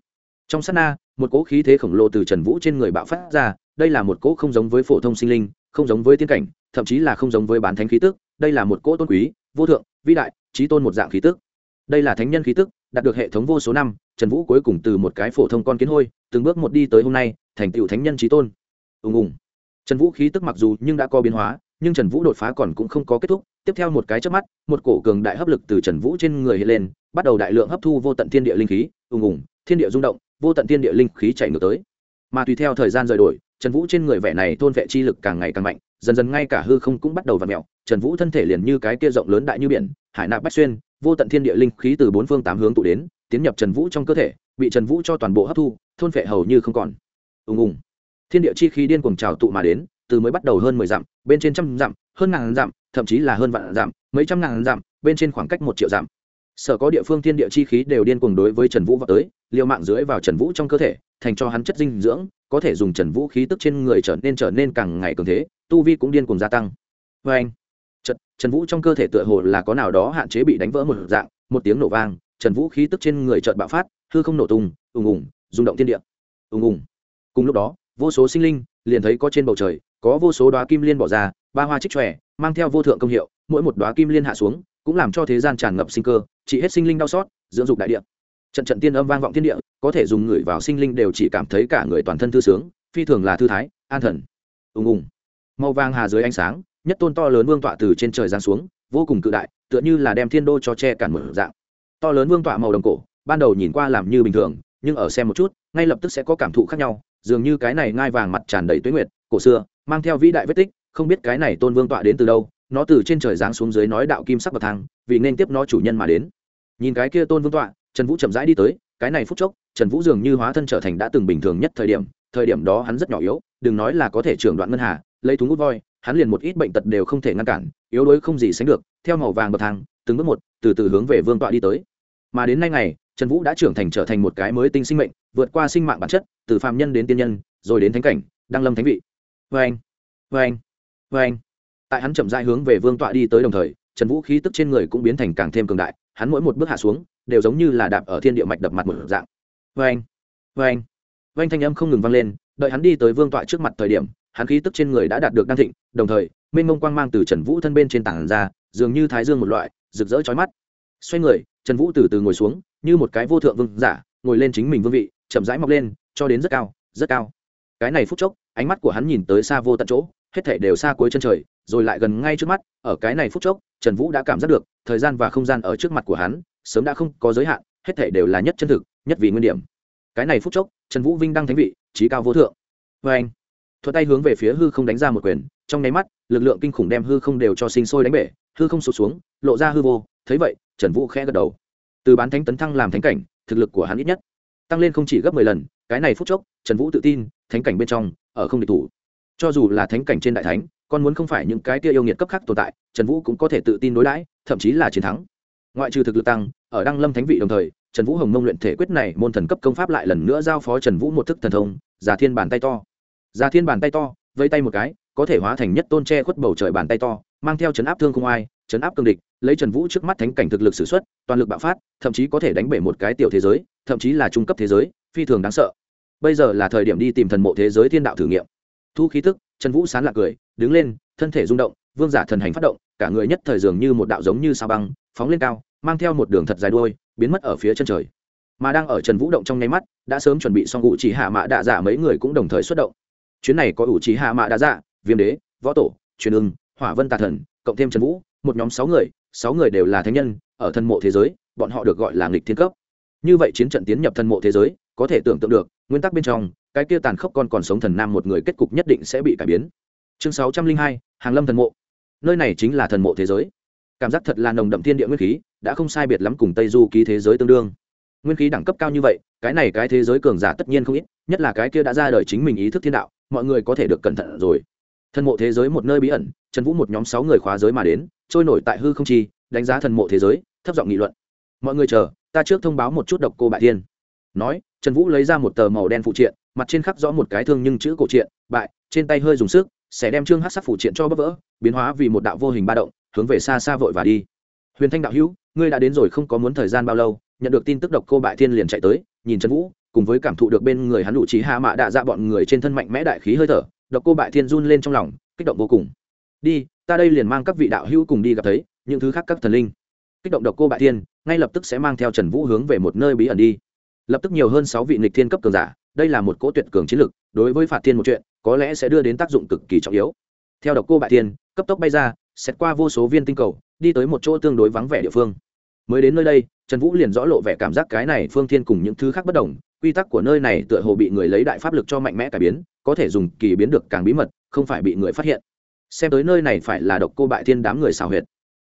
trong s á t na, một cỗ khí thế khổng lồ từ trần vũ trên người bạo phát ra, đây là một cỗ không giống với phổ thông sinh linh, không giống với tiên cảnh, thậm chí là không giống với bán thánh khí tức, đây là một cỗ tôn quý, vô thượng, vĩ đại, trí tôn một dạng khí tức. Đây là thánh nhân khí tức, đạt được hệ thống vô số năm, trần vũ cuối cùng từ một cái phổ thông con kiến hôi, từng bước một đi tới hôm nay, thành tựu thánh nhân trí tôn ùng ùng. Trần vũ khí tức mặc dù nhưng đã có biến hóa, nhưng trần vũ đột phá còn cũng không có kết thúc. Tiếp theo một cái chớp mắt, một cổ cường đại hấp lực từ trần vũ trên người hiện lên, bắt đầu đại lượng hấp thu vô tận thiên địa linh khí, ùng ùng, thiên địa rung động, vô tận thiên địa linh khí chạy ngược tới. Mà tùy theo thời gian rời đổi, trần vũ trên người vẻ này thôn vệ chi lực càng ngày càng mạnh, dần dần ngay cả hư không cũng bắt đầu v ặ mẹo trần vũ thân thể liền như cái kia rộng lớn đại như biển, hải nạp bách xuyên, vô tận thiên địa linh khí từ bốn phương tám hướng tụ đến, tiến nhập trần vũ trong cơ thể, bị trần vũ cho toàn bộ hấp thu, thôn vệ hầu như không còn. Ùng ùng thiên địa chi khí điên cuồng trào tụ mà đến từ mới bắt đầu hơn mười dặm bên trên trăm dặm hơn ngàn dặm thậm chí là hơn vạn dặm mấy trăm ngàn dặm bên trên khoảng cách một triệu dặm sở có địa phương thiên địa chi khí đều điên cuồng đối với trần vũ vào tới liều mạng dưới vào trần vũ trong cơ thể thành cho hắn chất dinh dưỡng có thể dùng trần vũ khí tức trên người trở nên trở nên càng ngày cường thế tu vi cũng điên cuồng gia tăng vê anh trần, Trần Vũ trong cơ thể tựa hồ là có nào đó hạn chế bị đánh vỡ một dạng, một tiếng nổ vang, Trần Vũ khí tức trên người chợt bạo phát, hư không nổ tung, ùng ùng, rung động thiên địa. Ùng ùng. Cùng lúc đó, vô số sinh linh liền thấy có trên bầu trời, có vô số đóa kim liên bỏ ra, ba hoa trích chòe, mang theo vô thượng công hiệu, mỗi một đóa kim liên hạ xuống, cũng làm cho thế gian tràn ngập sinh cơ, chỉ hết sinh linh đau xót, dưỡng dục đại địa. Trận trận tiên âm vang vọng thiên địa, có thể dùng người vào sinh linh đều chỉ cảm thấy cả người toàn thân thư sướng, phi thường là thư thái, an thần. ùng ùng màu vàng hà dưới ánh sáng nhất tôn to lớn vương tọa từ trên trời giáng xuống vô cùng cự đại tựa như là đem thiên đô cho che cản mở dạng to lớn vương tọa màu đồng cổ ban đầu nhìn qua làm như bình thường nhưng ở xem một chút ngay lập tức sẽ có cảm thụ khác nhau dường như cái này ngai vàng mặt tràn đầy tuyết nguyệt, cổ xưa, mang theo vĩ đại vết tích, không biết cái này tôn vương tọa đến từ đâu, nó từ trên trời giáng xuống dưới nói đạo kim sắc bậc thang, vì nên tiếp nó chủ nhân mà đến. Nhìn cái kia tôn vương tọa, trần vũ chậm rãi đi tới, cái này phút chốc, trần vũ dường như hóa thân trở thành đã từng bình thường nhất thời điểm thời điểm đó hắn rất nhỏ yếu, đừng nói là có thể trưởng đoạn ngân hà, lấy thúng ngút voi, hắn liền một ít bệnh tật đều không thể ngăn cản, yếu đuối không gì sánh được, theo màu vàng bậc thang, từng bước một, từ từ hướng về vương tọa đi tới. Mà đến nay ngày, trần vũ đã trưởng thành trở thành một cái mới tinh sinh mệnh vượt qua sinh mạng bản chất, từ phàm nhân đến tiên nhân, rồi đến thánh cảnh, đăng lâm thánh vị. Vê anh vê anh vê anh. Tại hắn chậm rãi hướng về vương tọa đi tới đồng thời, trần vũ khí tức trên người cũng biến thành càng thêm cường đại, hắn mỗi một bước hạ xuống, đều giống như là đạp ở thiên địa mạch đập mặt một dạng. Vê anh vê anh. Vê anh thanh âm không ngừng vang lên, đợi hắn đi tới vương tọa trước mặt thời điểm, hắn khí tức trên người đã đạt được đăng thịnh, đồng thời, mênh mông quang mang từ trần vũ thân bên trên tảng ra, dường như thái dương một loại, rực rỡ chói mắt. Xoay người, trần vũ từ từ ngồi xuống, như một cái vô thượng vương giả, ngồi lên chính mình vương vị chậm rãi mọc lên, cho đến rất cao rất cao. Cái này phút chốc, ánh mắt của hắn nhìn tới xa vô tận chỗ, hết thể đều xa cuối chân trời, rồi lại gần ngay trước mắt, ở cái này phút chốc, trần vũ đã cảm giác được, thời gian và không gian ở trước mặt của hắn, sớm đã không có giới hạn, hết thể đều là nhất chân thực, nhất vì nguyên điểm. Cái này phút chốc, trần vũ vinh đăng thánh vị, trí cao vô thượng. Vê anh thuật tay hướng về phía hư không đánh ra một quyền, trong nháy mắt, lực lượng kinh khủng đem hư không đều cho sinh sôi đánh bể, hư không sụt xuống, lộ ra hư vô, thấy vậy, trần vũ khẽ gật đầu. Từ bán thánh tấn thăng làm thánh cảnh, thực lực của hắn ít nhất tăng lên không chỉ gấp mười lần, cái này phút chốc, trần vũ tự tin, thánh cảnh bên trong, ở không địch thủ. Cho dù là thánh cảnh trên đại thánh, con muốn không phải những cái tia yêu nghiệt cấp khác tồn tại, trần vũ cũng có thể tự tin đối đãi, thậm chí là chiến thắng. Ngoại trừ thực lực tăng, ở đăng lâm thánh vị đồng thời, trần vũ hồng mông luyện thể quyết này môn thần cấp công pháp lại lần nữa giao phó trần vũ một thức thần thông, giả thiên bàn tay to. Giả thiên bàn tay to vây tay một cái, có thể hóa thành nhất tôn tre khuất bầu trời bàn tay to, mang theo chấn áp thương không ai, chấn áp cương địch lấy trần vũ trước mắt thánh cảnh thực lực s ử x u ấ t toàn lực bạo phát, thậm chí có thể đánh bể một cái tiểu thế giới, thậm chí là trung cấp thế giới, phi thường đáng sợ. Bây giờ là thời điểm đi tìm thần mộ thế giới thiên đạo thử nghiệm. Thu khí tức, trần vũ sán lạc cười, đứng lên, thân thể rung động, vương giả thần hành phát động, cả người nhất thời dường như một đạo giống như sao băng, phóng lên cao, mang theo một đường thật dài đuôi, biến mất ở phía chân trời. Mà đang ở trần vũ động trong nháy mắt, đã sớm chuẩn bị xong ủ chỉ hạ mạ đạ dạ mấy người cũng đồng thời xuất động. Chuyến này có ủ chỉ hạ mạ đạ dạ viêm đế, võ tổ, truyền ưng, hỏa vân tà thần, cộng thêm trần vũ, một nhóm sáu người sáu người đều là thánh nhân, ở thân mộ thế giới, bọn họ được gọi là nghịch thiên cấp. Như vậy chiến trận tiến nhập thân mộ thế giới, có thể tưởng tượng được, nguyên tắc bên trong, cái kia tàn khốc con còn sống thần nam một người kết cục nhất định sẽ bị cải biến. Chương sáu trăm linh hai, hàng lâm thần mộ. Nơi này chính là thần mộ thế giới. Cảm giác thật là nồng đậm thiên địa nguyên khí, đã không sai biệt lắm cùng tây du ký thế giới tương đương. Nguyên khí đẳng cấp cao như vậy, cái này cái thế giới cường giả tất nhiên không ít, nhất là cái kia đã ra đời chính mình ý thức thiên đạo, mọi người có thể được cẩn thận rồi thần mộ thế giới một nơi bí ẩn, trần vũ một nhóm sáu người khóa giới mà đến, trôi nổi tại hư không chi, đánh giá thần mộ thế giới, thấp giọng nghị luận. Mọi người chờ, ta trước thông báo một chút độc cô bại thiên. Nói, trần vũ lấy ra một tờ màu đen phụ triện, mặt trên khắc rõ một cái thương nhưng chữ cổ triện, bại, trên tay hơi dùng sức, sẽ đem trương hát sắc phụ triện cho bấp vỡ, biến hóa vì một đạo vô hình ba động, hướng về xa xa vội và đi. Huyền thanh đạo hữu, ngươi đã đến rồi không có muốn thời gian bao lâu, nhận được tin tức độc cô bại thiên liền chạy tới, nhìn trần vũ, cùng với cảm thụ được bên người hắn đủ trí hạ mạ đạ dạ bọn người trên thân mạnh mẽ đại khí hơi thở độc cô bại thiên run lên trong lòng, kích động vô cùng. Đi, ta đây liền mang các vị đạo hữu cùng đi gặp thấy, những thứ khác các thần linh. Kích động độc cô bại thiên, ngay lập tức sẽ mang theo trần vũ hướng về một nơi bí ẩn đi. Lập tức nhiều hơn sáu vị nịch thiên cấp cường giả, đây là một cỗ tuyệt cường chiến lực, đối với phạt thiên một chuyện, có lẽ sẽ đưa đến tác dụng cực kỳ trọng yếu. Theo độc cô bại thiên, cấp tốc bay ra xét qua vô số viên tinh cầu, đi tới một chỗ tương đối vắng vẻ địa phương. Mới đến nơi đây, trần vũ liền rõ lộ vẻ cảm giác cái này phương thiên cùng những thứ khác bất đồng quy tắc của nơi này tựa hồ bị người lấy đại pháp lực cho mạnh mẽ cải biến, có thể dùng kỳ biến được càng bí mật, không phải bị người phát hiện. Xem tới nơi này phải là độc cô bại thiên đám người xào huyệt.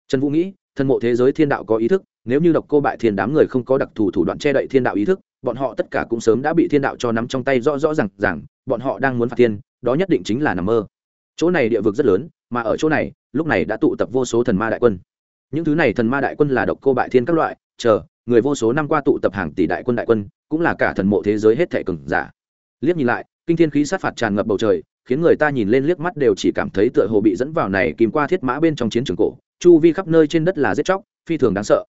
Trần vũ nghĩ, thân mộ thế giới thiên đạo có ý thức, nếu như độc cô bại thiên đám người không có đặc thù thủ đoạn che đậy thiên đạo ý thức, bọn họ tất cả cũng sớm đã bị thiên đạo cho nắm trong tay rõ rõ r à n g rằng bọn họ đang muốn phạt thiên, đó nhất định chính là nằm mơ. Chỗ này địa vực rất lớn, mà ở chỗ này, lúc này đã tụ tập vô số thần ma đại quân những thứ này thần ma đại quân là độc cô bại thiên các loại, chờ, người vô số năm qua tụ tập hàng tỷ đại quân đại quân, cũng là cả thần mộ thế giới hết thẻ cường giả. Liếc nhìn lại, kinh thiên khí sát phạt tràn ngập bầu trời, khiến người ta nhìn lên liếc mắt đều chỉ cảm thấy tựa hồ bị dẫn vào này kìm qua thiết mã bên trong chiến trường cổ, chu vi khắp nơi trên đất là giết chóc, phi thường đáng sợ.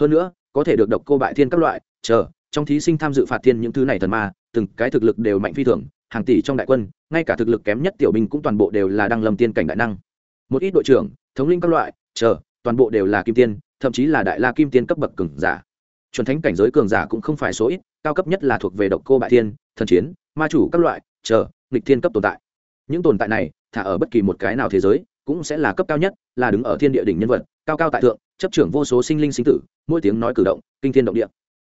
Hơn nữa, có thể được độc cô bại thiên các loại, chờ, trong thí sinh tham dự phạt thiên những thứ này thần ma, từng cái thực lực đều mạnh phi thường, hàng tỷ trong đại quân, ngay cả thực lực kém nhất tiểu binh cũng toàn bộ đều là đăng lâm tiên cảnh đại năng. Một ít đội trưởng, thống linh các loại, chờ toàn bộ đều là kim tiên, thậm chí là đại la kim tiên cấp bậc cường giả. Chuẩn thánh cảnh giới cường giả cũng không phải số ít, cao cấp nhất là thuộc về độc cô bại thiên, thần chiến, ma chủ các loại, chờ, nghịch thiên cấp tồn tại. Những tồn tại này, thả ở bất kỳ một cái nào thế giới, cũng sẽ là cấp cao nhất, là đứng ở thiên địa đỉnh nhân vật, cao cao tại thượng, chấp trưởng vô số sinh linh sinh tử, mỗi tiếng nói cử động, kinh thiên động địa.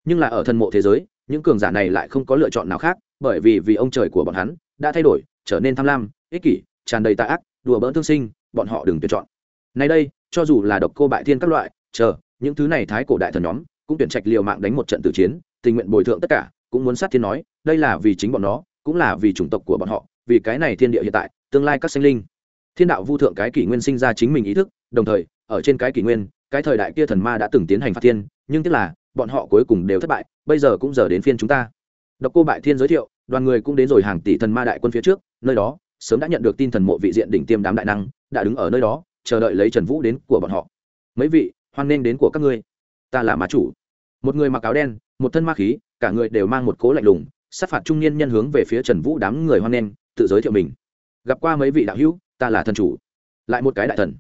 Nhưng là ở thần mộ thế giới, những cường giả này lại không có lựa chọn nào khác, bởi vì vì ông trời của bọn hắn đã thay đổi, trở nên tham lam, ích kỷ, tràn đầy tạ ác, đùa bỡn thương sinh, bọn họ đừng tuyển chọn. Nay đây cho dù là độc cô bại thiên các loại, chờ, những thứ này thái cổ đại thần nhóm cũng tuyển trạch liều mạng đánh một trận tử chiến, tình nguyện bồi thượng tất cả, cũng muốn sát thiên nói, đây là vì chính bọn nó, cũng là vì chủng tộc của bọn họ, vì cái này thiên địa hiện tại, tương lai các sinh linh. Thiên đạo vu thượng cái kỷ nguyên sinh ra chính mình ý thức, đồng thời, ở trên cái kỷ nguyên, cái thời đại kia thần ma đã từng tiến hành phạt thiên, nhưng tức là, bọn họ cuối cùng đều thất bại, bây giờ cũng giờ đến phiên chúng ta. Độc cô bại thiên giới thiệu, đoàn người cũng đến rồi hàng tỷ thần ma đại quân phía trước, nơi đó, sớm đã nhận được tin thần mộ vị diện đỉnh tiêm đám đại năng, đã đứng ở nơi đó chờ đợi lấy trần vũ đến của bọn họ. Mấy vị, hoan nghênh đến của các ngươi. Ta là ma chủ. Một người mặc áo đen, một thân ma khí, cả người đều mang một cố lạnh lùng, sát phạt trung niên nhân hướng về phía trần vũ đám người hoan nghênh tự giới thiệu mình. Gặp qua mấy vị đạo hữu, ta là thần chủ. Lại một cái đại thần.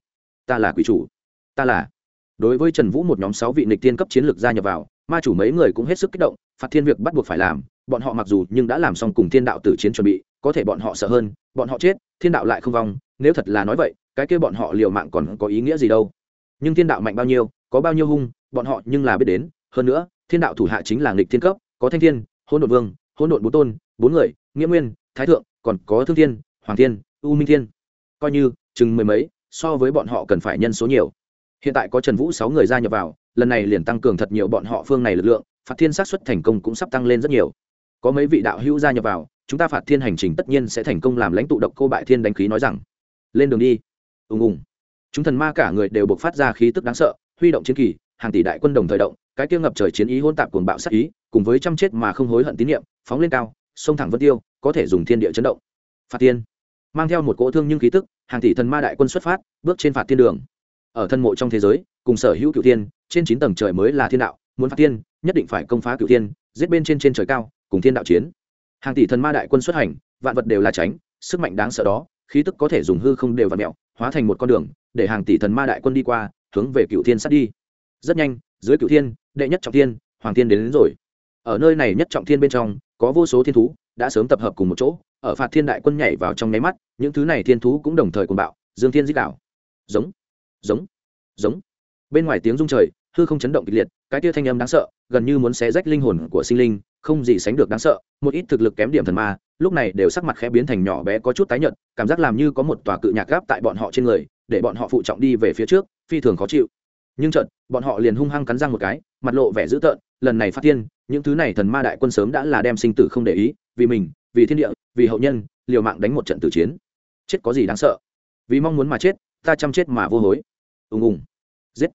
Ta là quỷ chủ. Ta là. Đối với trần vũ một nhóm sáu vị nịch tiên cấp chiến lược gia nhập vào, ma chủ mấy người cũng hết sức kích động, phạt thiên việc bắt buộc phải làm. Bọn họ mặc dù nhưng đã làm xong cùng thiên đạo tử chiến chuẩn bị, có thể bọn họ sợ hơn, bọn họ chết, thiên đạo lại không vong, nếu thật là nói vậy cái kia bọn họ liều mạng còn có ý nghĩa gì đâu? Nhưng thiên đạo mạnh bao nhiêu, có bao nhiêu hung, bọn họ nhưng là biết đến. Hơn nữa, thiên đạo thủ hạ chính là nghịch thiên cấp, có thanh thiên hôn đột vương hôn đột bốn tôn, bốn người, nghĩa nguyên, thái thượng, còn có thương thiên, hoàng thiên, u minh thiên. Coi như, chừng mười mấy, so với bọn họ cần phải nhân số nhiều. Hiện tại có trần vũ sáu người gia nhập vào, lần này liền tăng cường thật nhiều bọn họ phương này lực lượng, phạt thiên xác suất thành công cũng sắp tăng lên rất nhiều. Có mấy vị đạo hữu gia nhập vào, chúng ta phạt thiên hành trình tất nhiên sẽ thành công làm lãnh tụ độc cô bại thiên đánh khí nói rằng, lên đường đi ùng ùng. Chúng thần ma cả người đều buộc phát ra khí tức đáng sợ, huy động chiến kỳ, hàng tỷ đại quân đồng thời động, cái kia ngập trời chiến ý hôn tạp cuồng bạo sát ý, cùng với trăm chết mà không hối hận tín nhiệm phóng lên cao sông thẳng vân tiêu, có thể dùng thiên địa chấn động. Phạt tiên. Mang theo một cỗ thương nhưng khí tức, hàng tỷ thần ma đại quân xuất phát, bước trên phạt thiên đường. Ở thân mộ trong thế giới, cùng sở hữu cựu thiên, trên chín tầng trời mới là thiên đạo, muốn phạt tiên, nhất định phải công phá cựu thiên, giết bên trên trên trời cao, cùng thiên đạo chiến. Hàng tỷ thần ma đại quân xuất hành, vạn vật đều là tránh, sức mạnh đáng sợ đó, khí tức có thể dùng hư không đều và mẹo hóa thành một con đường để hàng tỷ thần ma đại quân đi qua hướng về cựu thiên sát đi. Rất nhanh dưới cựu thiên đệ nhất trọng thiên hoàng thiên đến, đến rồi. Ở nơi này nhất trọng thiên bên trong có vô số thiên thú đã sớm tập hợp cùng một chỗ ở phạt thiên đại quân nhảy vào trong nháy mắt những thứ này thiên thú cũng đồng thời cùng bạo dương thiên dích đảo giống giống giống. Bên ngoài tiếng rung trời hư không chấn động kịch liệt cái tia thanh âm đáng sợ gần như muốn xé rách linh hồn của sinh linh không gì sánh được đáng sợ một ít thực lực kém điểm thần ma lúc này đều sắc mặt khẽ biến thành nhỏ bé có chút tái nhợt, cảm giác làm như có một tòa cự nhạc gáp tại bọn họ trên người, để bọn họ phụ trọng đi về phía trước, phi thường khó chịu. Nhưng chợt, bọn họ liền hung hăng cắn răng một cái, mặt lộ vẻ dữ tợn, lần này phát tiên những thứ này thần ma đại quân sớm đã là đem sinh tử không để ý, vì mình, vì thiên địa, vì hậu nhân, liều mạng đánh một trận tử chiến. Chết có gì đáng sợ? Vì mong muốn mà chết, ta chăm chết mà vô hối. Ùng ùng. Giết.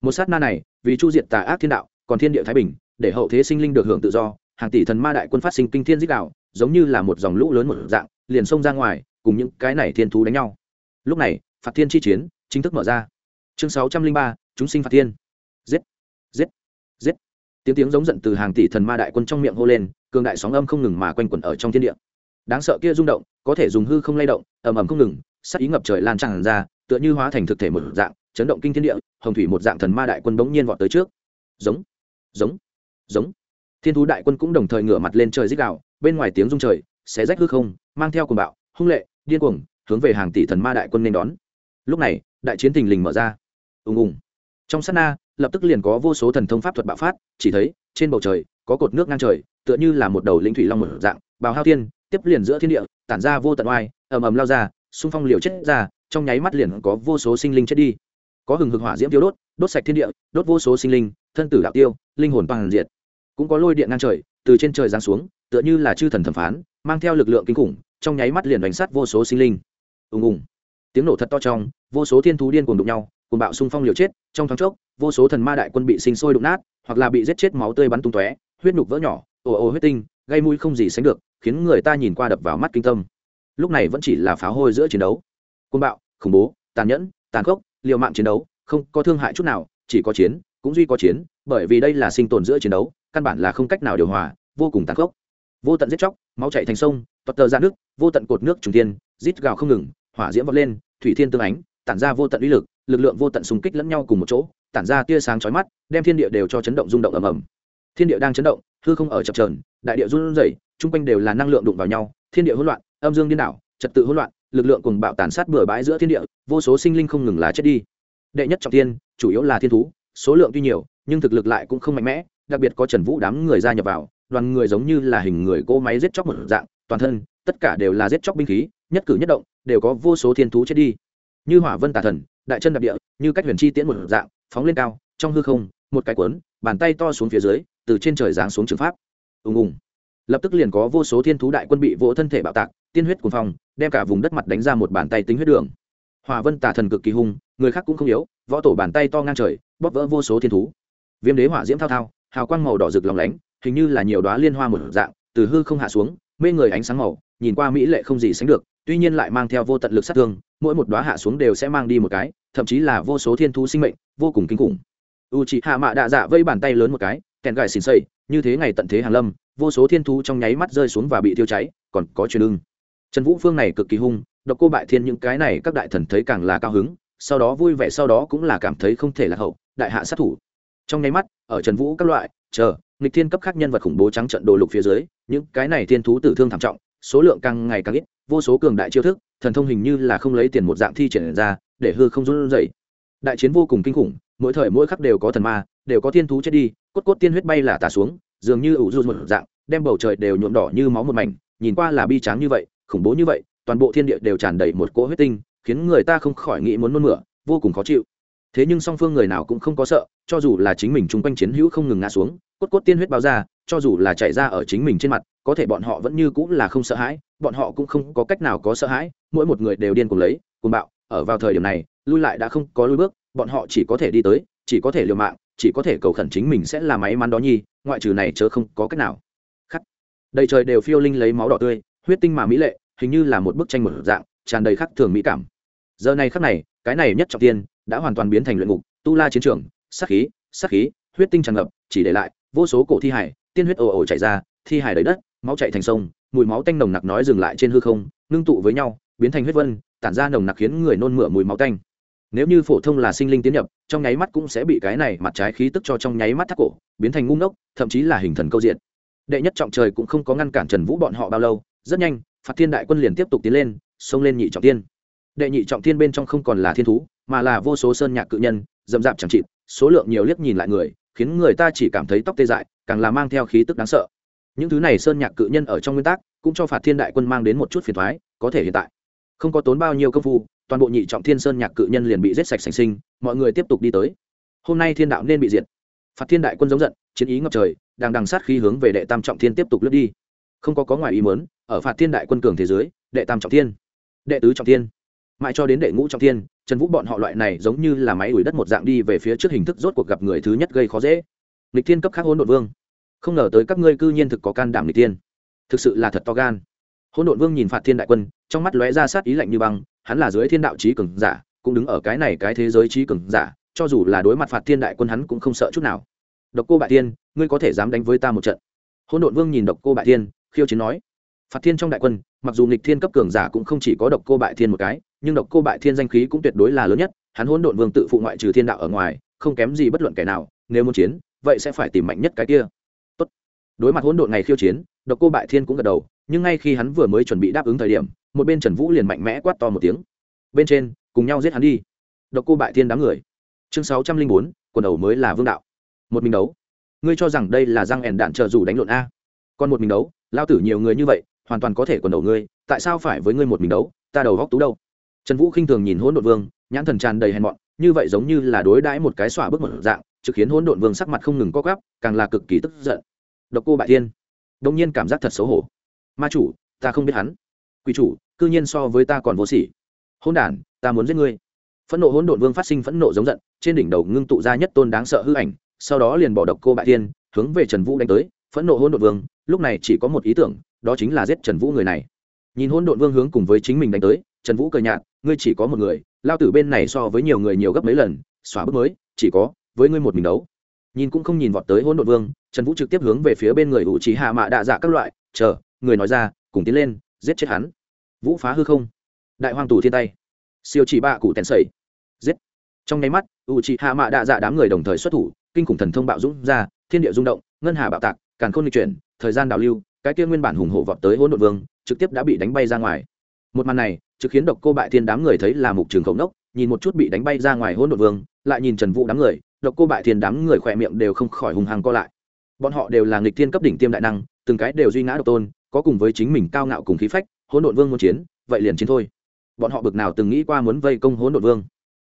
Một sát na này, vì chu diệt tà ác thiên đạo, còn thiên địa thái bình, để hậu thế sinh linh được hưởng tự do, hàng tỷ thần ma đại quân phát sinh kinh thiên dích đạo giống như là một dòng lũ lớn một dạng, liền xông ra ngoài, cùng những cái này thiên thú đánh nhau. Lúc này, phạt thiên chi chiến chính thức mở ra. Chương sáu trăm linh ba, chúng sinh phạt thiên. Giết giết giết. Tiếng tiếng giống giận từ hàng tỷ thần ma đại quân trong miệng hô lên, cường đại sóng âm không ngừng mà quanh quẩn ở trong thiên địa. Đáng sợ kia rung động, có thể dùng hư không lay động, ầm ầm không ngừng sắc ý ngập trời lan tràn ra, tựa như hóa thành thực thể một dạng, chấn động kinh thiên địa, hồng thủy một dạng thần ma đại quân bỗng nhiên vọt tới trước. Giống giống giống. Thiên thú đại quân cũng đồng thời ngửa mặt lên trời dích đạo bên ngoài tiếng rung trời, xé rách hư không, mang theo cuồng bạo, hung lệ, điên cuồng, hướng về hàng tỷ thần ma đại quân nên đón. Lúc này, đại chiến tình lình mở ra. Ùng ùng. Trong sát na, lập tức liền có vô số thần thông pháp thuật bạo phát, chỉ thấy, trên bầu trời, có cột nước ngang trời, tựa như là một đầu lĩnh thủy long mở dạng, bào hao tiên tiếp liền giữa thiên địa, tản ra vô tận oai, ầm ầm lao ra, xung phong liều chết ra, trong nháy mắt liền có vô số sinh linh chết đi. Có hừng hực hỏa diễm tiêu đốt đốt sạch thiên địa, đốt vô số sinh linh, thân tử đạo tiêu, linh hồn bằng diệt. Cũng có lôi điện ngang trời, từ trên trời giáng xuống tựa như là chư thần thẩm phán, mang theo lực lượng kinh khủng, trong nháy mắt liền đánh sát vô số sinh linh. Ùng ùng. Tiếng nổ thật to trong, vô số thiên thú điên cuồng đụng nhau cùng bạo xung phong liều chết, trong thoáng chốc, vô số thần ma đại quân bị sinh sôi đụng nát, hoặc là bị giết chết máu tươi bắn tung tóe, huyết nhục vỡ nhỏ, ồ ồ huyết tinh, gây mũi không gì sánh được, khiến người ta nhìn qua đập vào mắt kinh tâm. Lúc này vẫn chỉ là pháo hôi giữa chiến đấu. Côn bạo, khủng bố, tàn nhẫn, tàn khốc, liều mạng chiến đấu, không có thương hại chút nào, chỉ có chiến, cũng duy có chiến, bởi vì đây là sinh tồn giữa chiến đấu, căn bản là không cách nào điều hòa, vô cùng tàn khốc vô tận giết chóc, máu chạy thành sông toật tờ ra nước, vô tận cột nước trùng tiên rít gào không ngừng, hỏa diễm vọt lên, thủy thiên tương ánh, tản ra vô tận uy lực lực lượng vô tận xung kích lẫn nhau cùng một chỗ, tản ra tia sáng chói mắt, đem thiên địa đều cho chấn động rung động ầm ầm. Thiên địa đang chấn động, hư không ở chập trờn đại địa run rẩy, chung quanh đều là năng lượng đụng vào nhau, thiên địa hỗn loạn, âm dương điên đảo, trật tự hỗn loạn, lực lượng cùng bạo tàn sát bừa bãi giữa thiên địa, vô số sinh linh không ngừng là chết đi. Đệ nhất trọng thiên, chủ yếu là thiên thú, số lượng tuy nhiều, nhưng thực lực lại cũng không mạnh mẽ, đặc biệt có trần vũ đám người gia nhập vào đoàn người giống như là hình người cỗ máy giết chóc một dạng, toàn thân, tất cả đều là giết chóc binh khí, nhất cử nhất động, đều có vô số thiên thú chết đi. Như hỏa vân tà thần, đại chân đạp địa, như cách huyền chi tiễn một dạng, phóng lên cao, trong hư không, một cái cuốn, bàn tay to xuống phía dưới, từ trên trời giáng xuống trường pháp. Ùng ùng. Lập tức liền có vô số thiên thú đại quân bị vỗ thân thể bạo tạc, tiên huyết cuồng phong, đem cả vùng đất mặt đánh ra một bàn tay tính huyết đường. Hỏa vân tà thần cực kỳ hung, người khác cũng không yếu, võ tổ bàn tay to ngang trời, bóp vỡ vô số thiên thú. Viêm đế hỏa diễm thao thao, hào quang màu đỏ rực lòng lánh hình như là nhiều đoá liên hoa một dạng, từ hư không hạ xuống, mê người ánh sáng màu, nhìn qua mỹ lệ không gì sánh được, tuy nhiên lại mang theo vô tận lực sát thương, mỗi một đoá hạ xuống đều sẽ mang đi một cái, thậm chí là vô số thiên thú sinh mệnh, vô cùng kinh khủng. U chị hạ mạ đạ dạ vây bàn tay lớn một cái, kèn gài xìn xây như thế ngày tận thế hàng lâm, vô số thiên thú trong nháy mắt rơi xuống và bị tiêu cháy, còn có truyền ưng. Trần vũ phương này cực kỳ hung, độc cô bại thiên những cái này các đại thần thấy càng là cao hứng, sau đó vui vẻ sau đó cũng là cảm thấy không thể là hậu, đại hạ sát thủ. Trong nháy mắt, ở trần vũ các loại, chờ nghịch thiên cấp khác nhân vật khủng bố trắng trận đồ lục phía dưới, những cái này thiên thú tử thương thảm trọng, số lượng càng ngày càng ít, vô số cường đại chiêu thức, thần thông hình như là không lấy tiền một dạng thi triển ra, để hư không run rẩy. Đại chiến vô cùng kinh khủng, mỗi thời mỗi khắc đều có thần ma, đều có thiên thú chết đi, cốt cốt tiên huyết bay là tả xuống, dường như ủ rụt một dạng, đem bầu trời đều nhuộm đỏ như máu một mảnh, nhìn qua là bi tráng như vậy, khủng bố như vậy, toàn bộ thiên địa đều tràn đầy một cỗ huyết tinh, khiến người ta không khỏi nghĩ muốn nôn mửa, vô cùng khó chịu thế nhưng song phương người nào cũng không có sợ, cho dù là chính mình chung quanh chiến hữu không ngừng ngã xuống, cốt cốt tiên huyết bao ra, cho dù là chạy ra ở chính mình trên mặt, có thể bọn họ vẫn như cũng là không sợ hãi, bọn họ cũng không có cách nào có sợ hãi, mỗi một người đều điên cùng lấy cùng bạo, ở vào thời điểm này, lui lại đã không có lui bước, bọn họ chỉ có thể đi tới, chỉ có thể liều mạng, chỉ có thể cầu khẩn chính mình sẽ là máy mắn đó nhi, ngoại trừ này chớ không có cách nào. Khắc. Đầy trời đều phiêu linh lấy máu đỏ tươi, huyết tinh mà mỹ lệ, hình như là một bức tranh một dạng, tràn đầy khắc thường mỹ cảm. Giờ này khắc này, cái này nhất trọng tiên đã hoàn toàn biến thành luyện ngục, tu la chiến trường sắc khí sắc khí, huyết tinh tràn ngập, chỉ để lại vô số cổ thi hải, tiên huyết ồ ồ chảy ra, thi hải đầy đất, máu chạy thành sông, mùi máu tanh nồng nặc nói dừng lại trên hư không, ngưng tụ với nhau, biến thành huyết vân, tản ra nồng nặc khiến người nôn mửa mùi máu tanh. Nếu như phổ thông là sinh linh tiến nhập, trong nháy mắt cũng sẽ bị cái này mặt trái khí tức cho trong nháy mắt thắt cổ, biến thành ngu ngốc, thậm chí là hình thần câu diện. Đệ nhất trọng trời cũng không có ngăn cản trần vũ bọn họ bao lâu, rất nhanh, phạt thiên đại quân liền tiếp tục tiến lên, xông lên nhị trọng tiên. Đệ nhị trọng tiên bên trong không còn là thiên thú mà là vô số sơn nhạc cự nhân, dậm dạp chẳng chịt, số lượng nhiều liếc nhìn lại người, khiến người ta chỉ cảm thấy tóc tê dại, càng là mang theo khí tức đáng sợ. Những thứ này sơn nhạc cự nhân ở trong nguyên tắc, cũng cho phạt thiên đại quân mang đến một chút phiền thoái có thể hiện tại. Không có tốn bao nhiêu công phu, toàn bộ nhị trọng thiên sơn nhạc cự nhân liền bị giết sạch sành sinh, mọi người tiếp tục đi tới. Hôm nay thiên đạo nên bị diệt. Phạt thiên đại quân giống giận, chiến ý ngập trời, đang đằng sát khi hướng về đệ tam trọng thiên tiếp tục lướt đi. Không có có ngoài ý mớn ở phạt thiên đại quân cường thế giới đệ tam trọng thiên, đệ tứ trọng thiên, mãi cho đến đệ ngũ trọng thiên trần vũ bọn họ loại này giống như là máy đuổi đất một dạng đi về phía trước hình thức rốt cuộc gặp người thứ nhất gây khó dễ. Lịch thiên cấp khác hỗn độn vương. Không ngờ tới các ngươi cư nhiên thực có can đảm lịch tiên thực sự là thật to gan. Hỗn độn vương nhìn phạt thiên đại quân, trong mắt lóe ra sát ý lạnh như băng, hắn là dưới thiên đạo trí cường giả, cũng đứng ở cái này cái thế giới trí cường giả, cho dù là đối mặt phạt thiên đại quân hắn cũng không sợ chút nào. Độc cô bại thiên, ngươi có thể dám đánh với ta một trận. Hỗn độn vương nhìn độc cô bại thiên, khiêu chiến nói. Phạt thiên trong đại quân mặc dù nghịch thiên cấp cường giả cũng không chỉ có độc cô bại thiên một cái, nhưng độc cô bại thiên danh khí cũng tuyệt đối là lớn nhất, hắn hỗn độn vương tự phụ ngoại trừ thiên đạo ở ngoài, không kém gì bất luận kẻ nào, nếu muốn chiến, vậy sẽ phải tìm mạnh nhất cái kia. Tốt. đối mặt hỗn độn ngày khiêu chiến, độc cô bại thiên cũng gật đầu, nhưng ngay khi hắn vừa mới chuẩn bị đáp ứng thời điểm, một bên trần vũ liền mạnh mẽ quát to một tiếng. Bên trên, cùng nhau giết hắn đi. Độc cô bại thiên đám người. Chương sáu trăm linh bốn, quần đầu mới là vương đạo. Một mình đấu. Ngươi cho rằng đây là răng ẻn đạn trợ dù đánh lộn a? Còn một mình đấu, lao tử nhiều người như vậy hoàn toàn có thể quần đầu ngươi, tại sao phải với ngươi một mình đấu? Ta đầu góc tú đâu? Trần vũ khinh thường nhìn hỗn độn vương, nhãn thần tràn đầy hèn mọn, như vậy giống như là đối đãi một cái xỏa bước một dạng, trực khiến hỗn độn vương sắc mặt không ngừng co gắp càng là cực kỳ tức giận. Độc cô bại thiên. Đông nhiên cảm giác thật xấu hổ. Ma chủ, ta không biết hắn. Quỷ chủ, cư nhiên so với ta còn vô sỉ. Hỗn đản, ta muốn giết ngươi. Phẫn nộ hỗn độn vương phát sinh phẫn nộ giống giận, trên đỉnh đầu ngưng tụ ra nhất tôn đáng sợ hư ảnh, sau đó liền bỏ độc cô bại thiên, hướng về trần vũ đánh tới. Phẫn nộ hỗn độn vương, lúc này chỉ có một ý tưởng đó chính là giết trần vũ người này. Nhìn Hôn độn vương hướng cùng với chính mình đánh tới, trần vũ cười nhạt, ngươi chỉ có một người, lao tử bên này so với nhiều người nhiều gấp mấy lần, xóa bước mới, chỉ có với ngươi một mình đấu. Nhìn cũng không nhìn vọt tới hỗn độn vương, trần vũ trực tiếp hướng về phía bên người ủ trí hạ mạ đạ dạ các loại, chờ, người nói ra, cùng tiến lên, giết chết hắn. Vũ phá hư không. Đại hoàng tù thiên tay. Siêu chỉ bạ cụ tèn sẩy. Giết. Trong nháy mắt ủ trí hạ mạ đạ dạ đám người đồng thời xuất thủ, kinh khủng thần thông bạo dũng ra, thiên địa rung động, ngân hà bạo tạc, càn khôn lịch chuyển, thời gian đảo lưu cái kia nguyên bản hùng hộ vọt tới hỗn độn vương, trực tiếp đã bị đánh bay ra ngoài. Một màn này, trực khiến độc cô bại thiên đám người thấy là mục trường khẩu nốc nhìn một chút bị đánh bay ra ngoài hỗn độn vương, lại nhìn trần vũ đám người, độc cô bại thiên đám người khỏe miệng đều không khỏi hùng hăng co lại. Bọn họ đều là nghịch thiên cấp đỉnh tiêm đại năng, từng cái đều duy ngã độc tôn, có cùng với chính mình cao ngạo cùng khí phách, hỗn độn vương muốn chiến, vậy liền chiến thôi. Bọn họ bực nào từng nghĩ qua muốn vây công hỗn độn vương.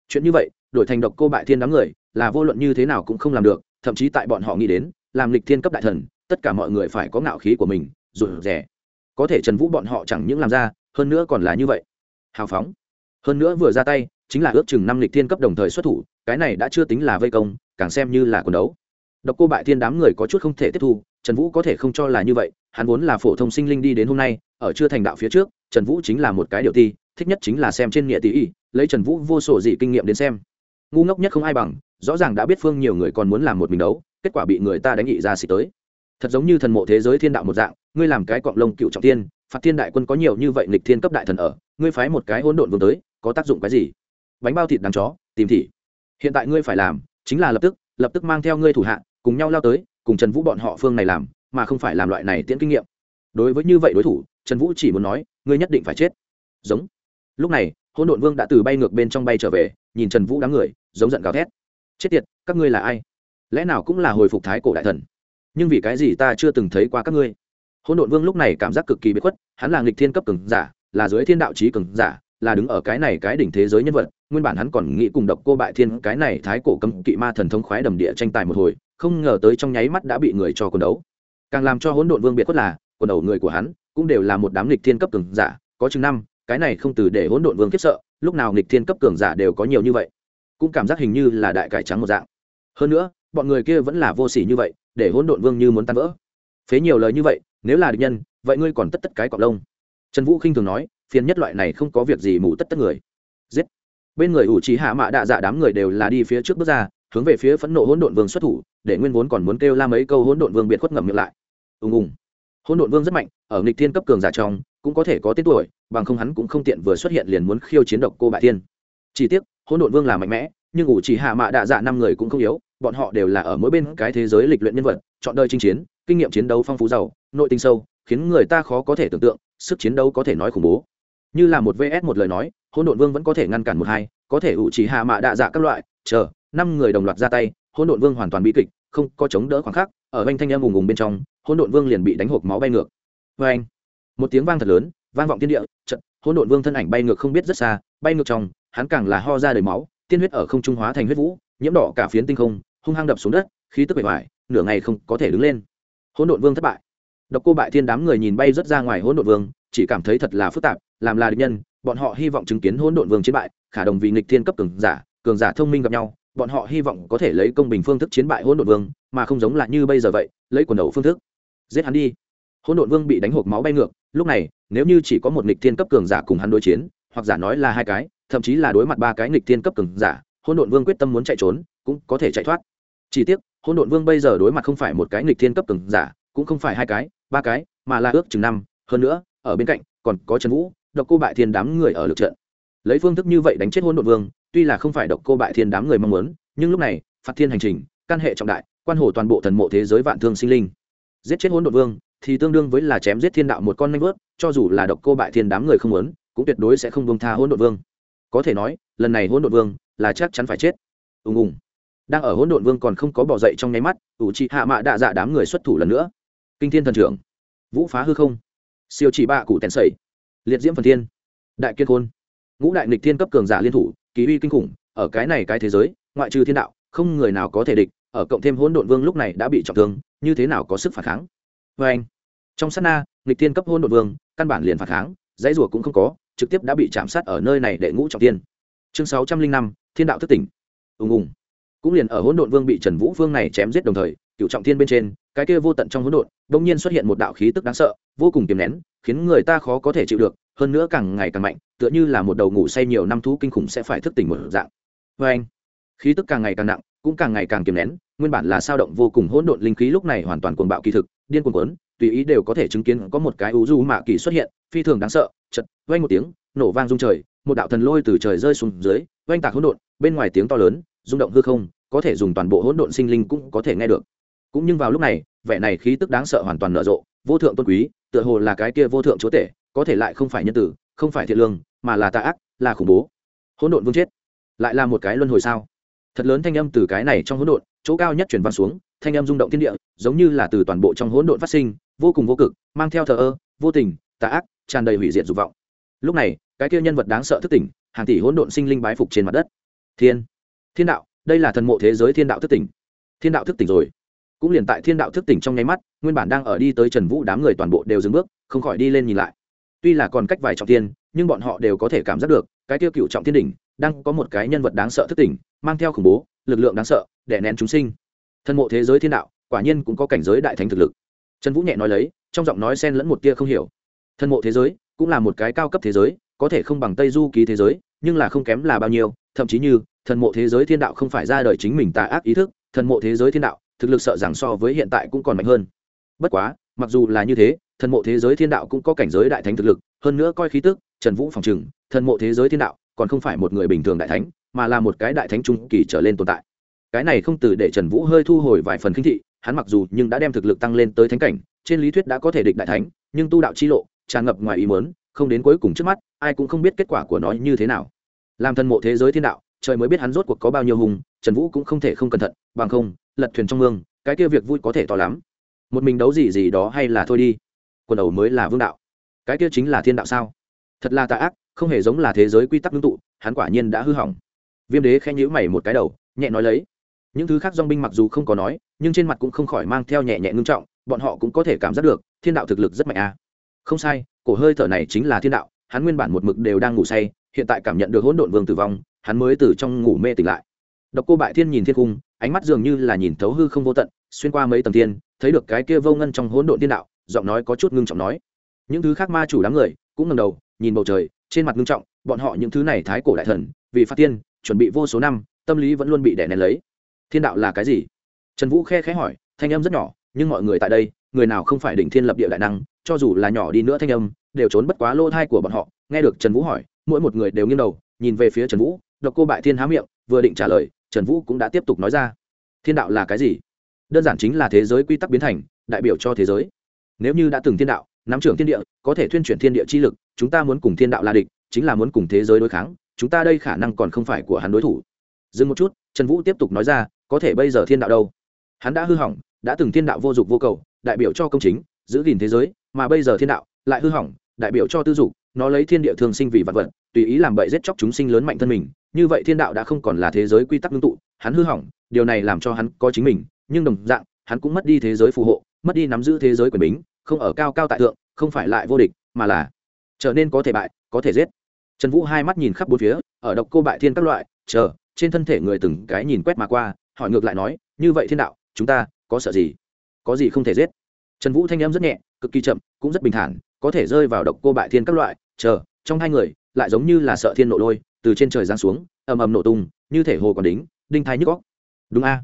Chuyện như vậy, đổi thành độc cô bại thiên đám người, là vô luận như thế nào cũng không làm được, thậm chí tại bọn họ nghĩ đến, làm lịch thiên cấp đại thần tất cả mọi người phải có ngạo khí của mình rụt rẻ. Có thể trần vũ bọn họ chẳng những làm ra, hơn nữa còn là như vậy. Hào phóng. Hơn nữa vừa ra tay, chính là ước chừng năm lịch thiên cấp đồng thời xuất thủ, cái này đã chưa tính là vây công, càng xem như là quần đấu. Độc cô bại thiên đám người có chút không thể tiếp thu, trần vũ có thể không cho là như vậy, hắn vốn là phổ thông sinh linh đi đến hôm nay, ở chưa thành đạo phía trước, trần vũ chính là một cái điều ti, thích nhất chính là xem trên nghĩa tỷ y, lấy trần vũ vô sổ gì kinh nghiệm đến xem. Ngu ngốc nhất không ai bằng, rõ ràng đã biết phương nhiều người còn muốn làm một mình đấu, kết quả bị người ta đánh nghị ra xịt tới thật giống như thần mộ thế giới thiên đạo một dạng, ngươi làm cái cọng lông cựu trọng tiên phạt thiên đại quân có nhiều như vậy nghịch thiên cấp đại thần ở, ngươi phái một cái hỗn độn vương tới, có tác dụng cái gì? Bánh bao thịt đắng chó, tìm thị. Hiện tại ngươi phải làm, chính là lập tức lập tức mang theo ngươi thủ hạ, cùng nhau lao tới, cùng trần vũ bọn họ phương này làm, mà không phải làm loại này tiễn kinh nghiệm. Đối với như vậy đối thủ, trần vũ chỉ muốn nói, ngươi nhất định phải chết. Giống. Lúc này, hỗn độn vương đã từ bay ngược bên trong bay trở về, nhìn trần vũ đám người, giống giận gào thét. Chết tiệt, các ngươi là ai? Lẽ nào cũng là hồi phục thái cổ đại thần? Nhưng vì cái gì ta chưa từng thấy qua các ngươi? Hỗn độn vương lúc này cảm giác cực kỳ bất khuất, hắn là nghịch thiên cấp cường giả, là dưới thiên đạo trí cường giả, là đứng ở cái này cái đỉnh thế giới nhân vật, nguyên bản hắn còn nghĩ cùng độc cô bại thiên, cái này thái cổ cấm kỵ ma thần thông khoái đầm địa tranh tài một hồi, không ngờ tới trong nháy mắt đã bị người cho quần đấu. Càng làm cho hỗn độn vương biệt khuất là, quần đầu người của hắn cũng đều là một đám nghịch thiên cấp cường giả, có chừng năm, cái này không từ để hỗn độn vương kiếp sợ, lúc nào nghịch thiên cấp cường giả đều có nhiều như vậy. Cũng cảm giác hình như là đại cải trắng một dạng. Hơn nữa, bọn người kia vẫn là vô sỉ như vậy để hỗn độn vương như muốn tan vỡ. Phế nhiều lời như vậy, nếu là địch nhân, vậy ngươi còn tất tất cái cọp lông. Trần vũ khinh thường nói, phiền nhất loại này không có việc gì mù tất tất người. Giết. Bên người ủ trí hạ mạ đạ dạ đám người đều là đi phía trước bước ra, hướng về phía phẫn nộ hỗn độn vương xuất thủ, để nguyên vốn còn muốn kêu la mấy câu hỗn độn vương biệt khuất ngậm miệng lại. Ùng ùng. Hỗn độn vương rất mạnh, ở nghịch thiên cấp cường giả trong, cũng có thể có tên tuổi, bằng không hắn cũng không tiện vừa xuất hiện liền muốn khiêu chiến độc cô bại thiên. Chỉ tiếc, hỗn độn vương là mạnh mẽ nhưng ủ chỉ hạ mạ đạ dạ năm người cũng không yếu, bọn họ đều là ở mỗi bên cái thế giới lịch luyện nhân vật, chọn đời chinh chiến, kinh nghiệm chiến đấu phong phú giàu, nội tinh sâu, khiến người ta khó có thể tưởng tượng, sức chiến đấu có thể nói khủng bố. Như là một vs một lời nói, hỗn độn vương vẫn có thể ngăn cản một hai, có thể ủ chỉ hạ mạ đạ dạ các loại, chờ, năm người đồng loạt ra tay, hỗn độn vương hoàn toàn bị kịch, không có chống đỡ khoảng khắc, ở anh thanh em vùng vùng bên trong, hỗn độn vương liền bị đánh hộp máu bay ngược. Vê anh. Một tiếng vang thật lớn, vang vọng thiên địa trận hỗn độn vương thân ảnh bay ngược không biết rất xa, bay ngược trong, hắn càng là ho ra đầy máu tiên huyết ở không trung hóa thành huyết vũ, nhiễm đỏ cả phiến tinh không, hung hăng đập xuống đất, khí tức bể hoài nửa ngày không có thể đứng lên. Hỗn độn vương thất bại. Độc cô bại thiên đám người nhìn bay rất ra ngoài hỗn độn vương, chỉ cảm thấy thật là phức tạp, làm là địch nhân, bọn họ hy vọng chứng kiến hỗn độn vương chiến bại, khả đồng vì nghịch thiên cấp cường giả cường giả thông minh gặp nhau, bọn họ hy vọng có thể lấy công bình phương thức chiến bại hỗn độn vương, mà không giống là như bây giờ vậy, lấy quần đầu phương thức. Giết hắn đi. Hỗn độn vương bị đánh hộp máu bay ngược, lúc này, nếu như chỉ có một nghịch thiên cấp cường giả cùng hắn đối chiến, hoặc giả nói là hai cái thậm chí là đối mặt ba cái nghịch thiên cấp cường giả, hỗn độn vương quyết tâm muốn chạy trốn, cũng có thể chạy thoát. Chỉ tiếc, hỗn độn vương bây giờ đối mặt không phải một cái nghịch thiên cấp cường giả, cũng không phải hai cái, ba cái, mà là ước chừng năm. Hơn nữa, ở bên cạnh còn có trần vũ, độc cô bại thiên đám người ở lực trận. Lấy phương thức như vậy đánh chết hỗn độn vương, tuy là không phải độc cô bại thiên đám người mong muốn, nhưng lúc này, phạt thiên hành trình, căn hệ trọng đại, quan hồ toàn bộ thần mộ thế giới vạn thương sinh linh. Giết chết hỗn độn vương thì tương đương với là chém giết thiên đạo một con nanh vớt, cho dù là độc cô bại thiên đám người không muốn, cũng tuyệt đối sẽ không bông tha hỗn độn vương có thể nói, lần này hỗn độn vương là chắc chắn phải chết. Ùng ùng. Đang ở hỗn độn vương còn không có bỏ dậy trong nháy mắt, ủ trị hạ mạ đạ dạ đám người xuất thủ lần nữa. Kinh thiên thần trưởng. Vũ phá hư không. Siêu chỉ bạ cụ tèn sầy liệt diễm phần thiên. Đại kiên khôn. Ngũ đại nịch thiên cấp cường giả liên thủ, kỳ uy kinh khủng, ở cái này cái thế giới, ngoại trừ thiên đạo, không người nào có thể địch, ở cộng thêm hỗn độn vương lúc này đã bị trọng thương, như thế nào có sức phản kháng? Vê anh trong sát na nịch thiên cấp hỗn độn vương căn bản liền phản kháng, dãy rùa cũng không có trực tiếp đã bị chạm sát ở nơi này đệ ngũ trọng tiên chương sáu trăm linh năm, thiên đạo thức tỉnh. Ùng ùng. Cũng liền ở hỗn độn vương bị trần vũ vương này chém giết đồng thời, cựu trọng thiên bên trên, cái kia vô tận trong hỗn độn, đột nhiên xuất hiện một đạo khí tức đáng sợ, vô cùng kiềm nén, khiến người ta khó có thể chịu được, hơn nữa càng ngày càng mạnh, tựa như là một đầu ngủ say nhiều năm thú kinh khủng sẽ phải thức tỉnh một dạng. Vê anh, khí tức càng ngày càng nặng, cũng càng ngày càng kiềm nén, nguyên bản là sao động vô cùng hỗn độn linh khí lúc này hoàn toàn cuồng bạo kỳ thực, điên cuồng quấn tùy ý đều có thể chứng kiến có một cái u du mạ kỳ xuất hiện, phi thường đáng sợ, chật, vang một tiếng, nổ vang rung trời, một đạo thần lôi từ trời rơi xuống dưới, vang tạc hỗn độn, bên ngoài tiếng to lớn, rung động hư không, có thể dùng toàn bộ hỗn độn sinh linh cũng có thể nghe được. Cũng nhưng vào lúc này, vẻ này khí tức đáng sợ hoàn toàn nở rộ, vô thượng tôn quý, tựa hồ là cái kia vô thượng chúa tể, có thể lại không phải nhân tử, không phải thiện lương, mà là tà ác, là khủng bố. Hỗn độn vương chết, lại là một cái luân hồi sao? Thật lớn thanh âm từ cái này trong hỗn độn, chỗ cao nhất chuyển văn xuống thanh âm rung động thiên địa, giống như là từ toàn bộ trong hỗn độn phát sinh, vô cùng vô cực, mang theo thờ ơ, vô tình, tà ác, tràn đầy hủy diệt dục vọng. Lúc này, cái kia nhân vật đáng sợ thức tỉnh, hàng tỷ hỗn độn sinh linh bái phục trên mặt đất. Thiên thiên đạo, đây là thần mộ thế giới thiên đạo thức tỉnh. Thiên đạo thức tỉnh rồi. Cũng liền tại thiên đạo thức tỉnh trong nháy mắt, nguyên bản đang ở đi tới trần vũ đám người toàn bộ đều dừng bước, không khỏi đi lên nhìn lại. Tuy là còn cách vài trọng tiên nhưng bọn họ đều có thể cảm giác được, cái tiêu cựu trọng thiên đỉnh, đang có một cái nhân vật đáng sợ thức tỉnh, mang theo khủng bố, lực lượng đáng sợ để nén chúng sinh thân mộ thế giới thiên đạo, quả nhiên cũng có cảnh giới đại thánh thực lực. Trần vũ nhẹ nói lấy, trong giọng nói xen lẫn một tia không hiểu. Thân mộ thế giới, cũng là một cái cao cấp thế giới, có thể không bằng tây du ký thế giới, nhưng là không kém là bao nhiêu, thậm chí như, thần mộ thế giới thiên đạo không phải ra đời chính mình tà ác ý thức, thần mộ thế giới thiên đạo, thực lực sợ rằng so với hiện tại cũng còn mạnh hơn. Bất quá, mặc dù là như thế, thần mộ thế giới thiên đạo cũng có cảnh giới đại thánh thực lực, hơn nữa coi khí tức, trần vũ phòng trừng, thần mộ thế giới thiên đạo còn không phải một người bình thường đại thánh, mà là một cái đại thánh trung kỳ trở lên tồn tại cái này không từ để trần vũ hơi thu hồi vài phần kinh thị, hắn mặc dù nhưng đã đem thực lực tăng lên tới thánh cảnh, trên lý thuyết đã có thể địch đại thánh, nhưng tu đạo chi lộ, tràn ngập ngoài ý mớn không đến cuối cùng trước mắt, ai cũng không biết kết quả của nó như thế nào. Làm thần mộ thế giới thiên đạo, trời mới biết hắn rốt cuộc có bao nhiêu hùng trần vũ cũng không thể không cẩn thận, bằng không, lật thuyền trong mương, cái kia việc vui có thể to lắm. Một mình đấu gì gì đó hay là thôi đi. Quần đầu mới là vương đạo. Cái kia chính là thiên đạo sao? Thật là tà ác, không hề giống là thế giới quy tắc ngưng tụ, hắn quả nhiên đã hư hỏng. Viêm đế khen nhữ mày một cái đầu, nhẹ nói lấy những thứ khác dong binh mặc dù không có nói, nhưng trên mặt cũng không khỏi mang theo nhẹ nhẹ ngưng trọng, bọn họ cũng có thể cảm giác được, thiên đạo thực lực rất mạnh à. không sai, cổ hơi thở này chính là thiên đạo, hắn nguyên bản một mực đều đang ngủ say, hiện tại cảm nhận được hỗn độn vương tử vong, hắn mới từ trong ngủ mê tỉnh lại. Độc cô bại thiên nhìn thiên cung, ánh mắt dường như là nhìn thấu hư không vô tận, xuyên qua mấy tầng thiên, thấy được cái kia vô ngân trong hỗn độn thiên đạo, giọng nói có chút ngưng trọng nói. Những thứ khác ma chủ đám người cũng ngẩng đầu, nhìn bầu trời, trên mặt ngưng trọng, bọn họ những thứ này thái cổ đại thần, vì phát tiên chuẩn bị vô số năm, tâm lý vẫn luôn bị đè nén lấy thiên đạo là cái gì? Trần vũ khe khẽ hỏi, thanh âm rất nhỏ, nhưng mọi người tại đây, người nào không phải đỉnh thiên lập địa đại năng, cho dù là nhỏ đi nữa thanh âm, đều trốn bất quá lô thai của bọn họ. Nghe được trần vũ hỏi, mỗi một người đều nghiêng đầu, nhìn về phía trần vũ, độc cô bại thiên há miệng, vừa định trả lời, trần vũ cũng đã tiếp tục nói ra. Thiên đạo là cái gì? Đơn giản chính là thế giới quy tắc biến thành, đại biểu cho thế giới. Nếu như đã từng thiên đạo, nắm trưởng thiên địa, có thể thuyên chuyển thiên địa chi lực, chúng ta muốn cùng thiên đạo là địch, chính là muốn cùng thế giới đối kháng, chúng ta đây khả năng còn không phải của hắn đối thủ. Dừng một chút, trần vũ tiếp tục nói ra có thể bây giờ thiên đạo đâu? Hắn đã hư hỏng, đã từng thiên đạo vô dụng vô cầu, đại biểu cho công chính, giữ gìn thế giới, mà bây giờ thiên đạo lại hư hỏng, đại biểu cho tư dục, nó lấy thiên địa thường sinh vì vật vật, tùy ý làm bậy giết chóc chúng sinh lớn mạnh thân mình, như vậy thiên đạo đã không còn là thế giới quy tắc ngưng tụ, hắn hư hỏng, điều này làm cho hắn có chính mình, nhưng đồng dạng, hắn cũng mất đi thế giới phù hộ, mất đi nắm giữ thế giới quyền bính, không ở cao cao tại thượng, không phải lại vô địch, mà là trở nên có thể bại, có thể giết. Trần vũ hai mắt nhìn khắp bốn phía, ở độc cô bại thiên các loại, chờ, trên thân thể người từng cái nhìn quét mà qua hỏi ngược lại nói, như vậy thiên đạo, chúng ta có sợ gì? Có gì không thể giết? Trần vũ thanh em rất nhẹ, cực kỳ chậm, cũng rất bình thản, có thể rơi vào độc cô bại thiên các loại, chờ, trong hai người, lại giống như là sợ thiên nổ lôi, từ trên trời giáng xuống, ầm ầm nổ tung, như thể hồ còn đính, đinh thái nhức góc đúng a.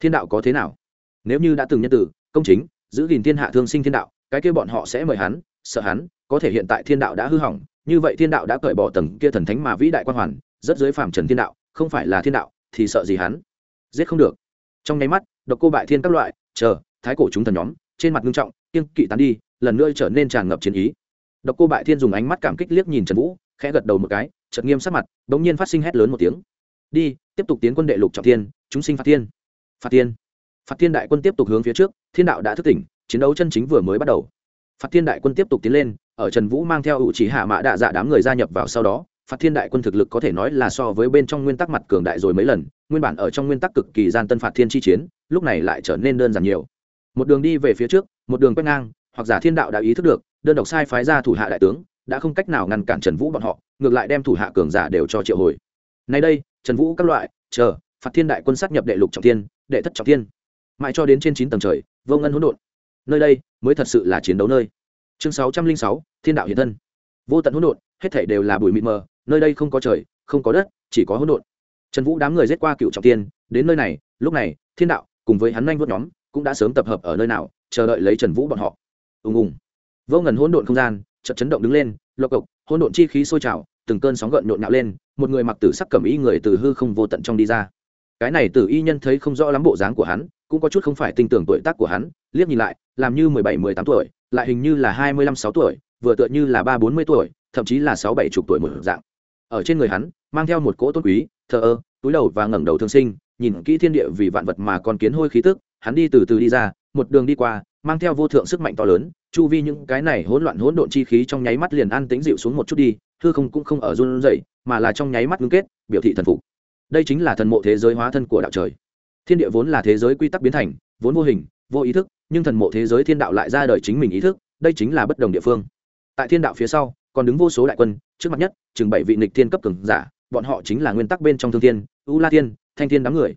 Thiên đạo có thế nào? Nếu như đã từng nhân tử, công chính, giữ gìn thiên hạ thương sinh thiên đạo, cái kia bọn họ sẽ mời hắn, sợ hắn, có thể hiện tại thiên đạo đã hư hỏng, như vậy thiên đạo đã cởi bỏ tầng kia thần thánh mà vĩ đại quan hoàn, rất dưới phàm trần thiên đạo, không phải là thiên đạo, thì sợ gì hắn? Giết không được. Trong nháy mắt, độc cô bại thiên các loại, chờ, thái cổ chúng thần nhóm, trên mặt ngưng trọng kiên kỵ tán đi, lần nữa trở nên tràn ngập chiến ý. Độc cô bại thiên dùng ánh mắt cảm kích liếc nhìn trần vũ, khẽ gật đầu một cái, chợt nghiêm sắc mặt, bỗng nhiên phát sinh hét lớn một tiếng. Đi, tiếp tục tiến quân đệ lục trọng thiên, chúng sinh phạt thiên. Phạt thiên. Phạt thiên đại quân tiếp tục hướng phía trước, thiên đạo đã thức tỉnh, chiến đấu chân chính vừa mới bắt đầu. Phạt thiên đại quân tiếp tục tiến lên, ở trần vũ mang theo ủ chỉ hạ mã đạ dạ đám người gia nhập vào sau đó phạt thiên đại quân thực lực có thể nói là so với bên trong nguyên tắc mặt cường đại rồi mấy lần, nguyên bản ở trong nguyên tắc cực kỳ gian tân phạt thiên chi chiến, lúc này lại trở nên đơn giản nhiều. Một đường đi về phía trước, một đường quét ngang, hoặc giả thiên đạo đã ý thức được, đơn độc sai phái ra thủ hạ đại tướng, đã không cách nào ngăn cản trần vũ bọn họ, ngược lại đem thủ hạ cường giả đều cho triệu hồi. Nay đây, trần vũ các loại, chờ, phạt thiên đại quân sát nhập đệ lục trọng thiên, đệ thất trọng thiên. Mãi cho đến trên chín tầng trời, vô ngân hỗn độn. Nơi đây, mới thật sự là chiến đấu nơi. Chương sáu trăm linh sáu, thiên đạo hiện thân. Vô tận hỗn độn, hết thảy đều là bụi mịt mờ nơi đây không có trời, không có đất, chỉ có hỗn độn. Trần vũ đám người giết qua cựu trọng tiên, đến nơi này, lúc này, thiên đạo, cùng với hắn nhanh vớt nhóm, cũng đã sớm tập hợp ở nơi nào, chờ đợi lấy trần vũ bọn họ. Ùng ùng. Vô ngần hỗn độn không gian, chợt chấn động đứng lên, lộc cộc, hỗn độn chi khí sôi trào, từng cơn sóng gợn nhộn nhạo lên, một người mặc tử sắc cẩm y người từ hư không vô tận trong đi ra. Cái này tử y nhân thấy không rõ lắm bộ dáng của hắn, cũng có chút không phải tin tưởng tuổi tác của hắn, liếc nhìn lại, làm như mười bảy, mười tám tuổi, lại hình như là hai mươi lăm, sáu tuổi, vừa tựa như là ba, bốn mươi tuổi, thậm chí là sáu, bảy chục tuổi một dạng ở trên người hắn, mang theo một cỗ tôn quý, thờ ơ, túi đầu và ngẩng đầu thương sinh, nhìn kỹ thiên địa vì vạn vật mà còn kiến hôi khí tức, hắn đi từ từ đi ra, một đường đi qua, mang theo vô thượng sức mạnh to lớn, chu vi những cái này hỗn loạn hỗn độn chi khí trong nháy mắt liền an tĩnh dịu xuống một chút đi, hư không cũng không ở run rẩy, mà là trong nháy mắt ngưng kết, biểu thị thần phục. Đây chính là thần mộ thế giới hóa thân của đạo trời. Thiên địa vốn là thế giới quy tắc biến thành, vốn vô hình, vô ý thức, nhưng thần mộ thế giới thiên đạo lại ra đời chính mình ý thức, đây chính là bất đồng địa phương. Tại thiên đạo phía sau, còn đứng vô số đại quân trước mặt nhất chừng bảy vị nịch thiên cấp cường giả bọn họ chính là nguyên tắc bên trong thương thiên u la thiên thanh thiên đám người.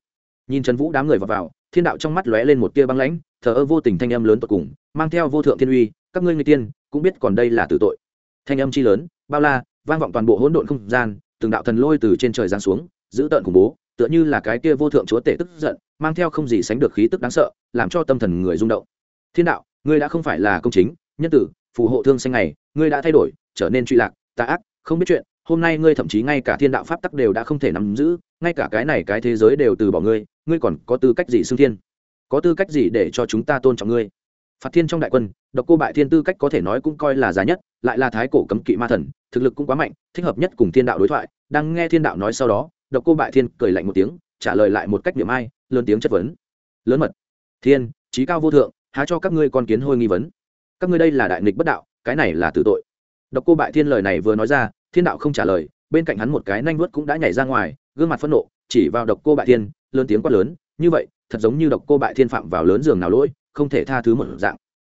Nhìn trần vũ đám người vào, vào thiên đạo trong mắt lóe lên một tia băng lãnh thờ ơ vô tình thanh âm lớn tột cùng mang theo vô thượng thiên uy các ngươi người tiên cũng biết còn đây là tử tội. Thanh âm chi lớn bao la vang vọng toàn bộ hỗn độn không gian từng đạo thần lôi từ trên trời giáng xuống giữ tợn khủng bố tựa như là cái kia vô thượng chúa tể tức giận mang theo không gì sánh được khí tức đáng sợ làm cho tâm thần người rung động. Thiên đạo ngươi đã không phải là công chính nhân tử phù hộ thương xanh này ngươi đã thay đổi trở nên truy lạc tà ác không biết chuyện, hôm nay ngươi thậm chí ngay cả thiên đạo pháp tắc đều đã không thể nắm giữ, ngay cả cái này cái thế giới đều từ bỏ ngươi ngươi còn có tư cách gì xưng thiên? Có tư cách gì để cho chúng ta tôn trọng ngươi? Phạt thiên trong đại quân, độc cô bại thiên tư cách có thể nói cũng coi là giá nhất, lại là thái cổ cấm kỵ ma thần, thực lực cũng quá mạnh, thích hợp nhất cùng thiên đạo đối thoại, đang nghe thiên đạo nói sau đó, độc cô bại thiên cười lạnh một tiếng, trả lời lại một cách niệm ai, lớn tiếng chất vấn. Lớn mật. Thiên trí cao vô thượng, há cho các ngươi con kiến hôi nghi vấn. Các ngươi đây là đại nghịch bất đạo, cái này là tử tội độc cô bại thiên lời này vừa nói ra, thiên đạo không trả lời, bên cạnh hắn một cái nanh vuốt cũng đã nhảy ra ngoài, gương mặt phẫn nộ, chỉ vào độc cô bại thiên, lớn tiếng quát lớn, như vậy, thật giống như độc cô bại thiên phạm vào lớn giường nào lỗi, không thể tha thứ một dạng.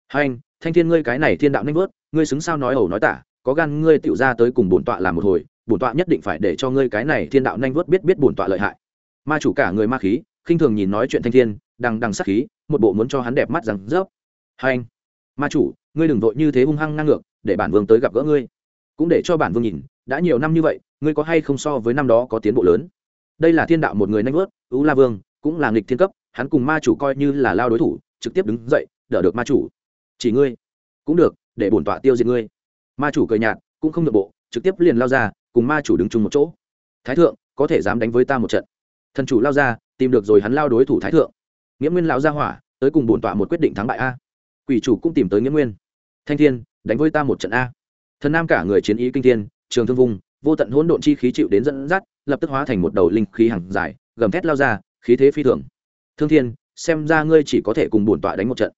Hai anh, thanh thiên ngươi cái này thiên đạo nanh vuốt, ngươi xứng sao nói ẩu nói tả, có gan ngươi tựu ra tới cùng bổn tọa làm một hồi, bổn tọa nhất định phải để cho ngươi cái này thiên đạo nanh vuốt biết biết bổn tọa lợi hại. Ma chủ cả người ma khí, khinh thường nhìn nói chuyện thanh thiên, đằng đằng sắc khí, một bộ muốn cho hắn đẹp mắt rằng rớp. Hai anh, ma chủ, ngươi đừng vội như thế hung hăng ngang ngược để bản vương tới gặp gỡ ngươi. Cũng để cho bản vương nhìn, đã nhiều năm như vậy, ngươi có hay không so với năm đó có tiến bộ lớn? Đây là thiên đạo một người nanh vớt ú la vương, cũng là nghịch thiên cấp, hắn cùng ma chủ coi như là lao đối thủ, trực tiếp đứng dậy, đỡ được ma chủ. Chỉ ngươi, cũng được, để bổn tọa tiêu diệt ngươi. Ma chủ cười nhạt, cũng không được bộ, trực tiếp liền lao ra, cùng ma chủ đứng chung một chỗ. Thái thượng, có thể dám đánh với ta một trận? Thần chủ lao ra, tìm được rồi hắn lao đối thủ thái thượng. Nghĩa nguyên lão ra hỏa, tới cùng bổn tọa một quyết định thắng bại a. Quỷ chủ cũng tìm tới nghĩa nguyên. Thanh thiên đánh với ta một trận a. Thần nam cả người chiến ý kinh thiên trường thương vung, vô tận hỗn độn chi khí chịu đến dẫn dắt lập tức hóa thành một đầu linh khí hàng dài gầm thét lao ra khí thế phi thường. Thương thiên xem ra ngươi chỉ có thể cùng bổn tọa đánh một trận.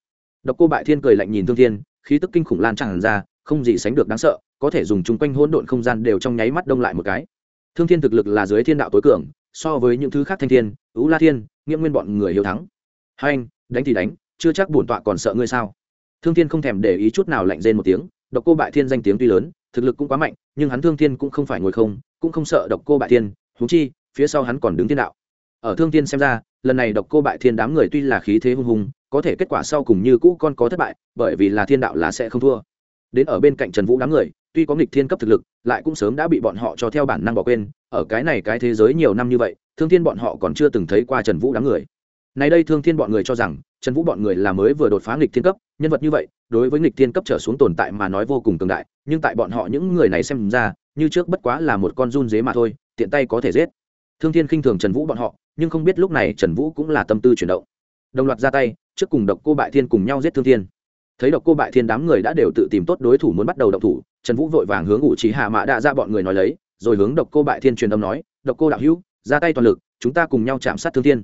Độc cô bại thiên cười lạnh nhìn thương thiên khí tức kinh khủng lan tràn ra không gì sánh được đáng sợ có thể dùng chung quanh hỗn độn không gian đều trong nháy mắt đông lại một cái. Thương thiên thực lực là dưới thiên đạo tối cường so với những thứ khác thanh thiên ú la thiên nghĩa nguyên bọn người hiếu thắng. Hai anh đánh thì đánh chưa chắc bổn tọa còn sợ ngươi sao? Thương thiên không thèm để ý chút nào lạnh rên một tiếng, độc cô bại thiên danh tiếng tuy lớn, thực lực cũng quá mạnh, nhưng hắn thương thiên cũng không phải ngồi không, cũng không sợ độc cô bại thiên húng chi, phía sau hắn còn đứng thiên đạo. Ở thương thiên xem ra, lần này độc cô bại thiên đám người tuy là khí thế hung hùng, có thể kết quả sau cùng như cũ con có thất bại, bởi vì là thiên đạo là sẽ không thua. Đến ở bên cạnh trần vũ đám người, tuy có nghịch thiên cấp thực lực, lại cũng sớm đã bị bọn họ cho theo bản năng bỏ quên, ở cái này cái thế giới nhiều năm như vậy, thương thiên bọn họ còn chưa từng thấy qua trần vũ đám người. Nay đây thương thiên bọn người cho rằng, trần vũ bọn người là mới vừa đột phá nghịch thiên cấp nhân vật như vậy, đối với nghịch thiên cấp trở xuống tồn tại mà nói vô cùng cường đại, nhưng tại bọn họ những người này xem ra, như trước bất quá là một con run dế mà thôi, tiện tay có thể giết. Thương thiên khinh thường trần vũ bọn họ, nhưng không biết lúc này trần vũ cũng là tâm tư chuyển động. Đồng loạt ra tay, trước cùng độc cô bại thiên cùng nhau giết thương thiên. Thấy độc cô bại thiên đám người đã đều tự tìm tốt đối thủ muốn bắt đầu độc thủ, trần vũ vội vàng hướng ủ trí hạ mạ đạ ra bọn người nói lấy, rồi hướng độc cô bại thiên truyền âm nói, độc cô đạo hữu, ra tay toàn lực, chúng ta cùng nhau chạm sát thương thiên.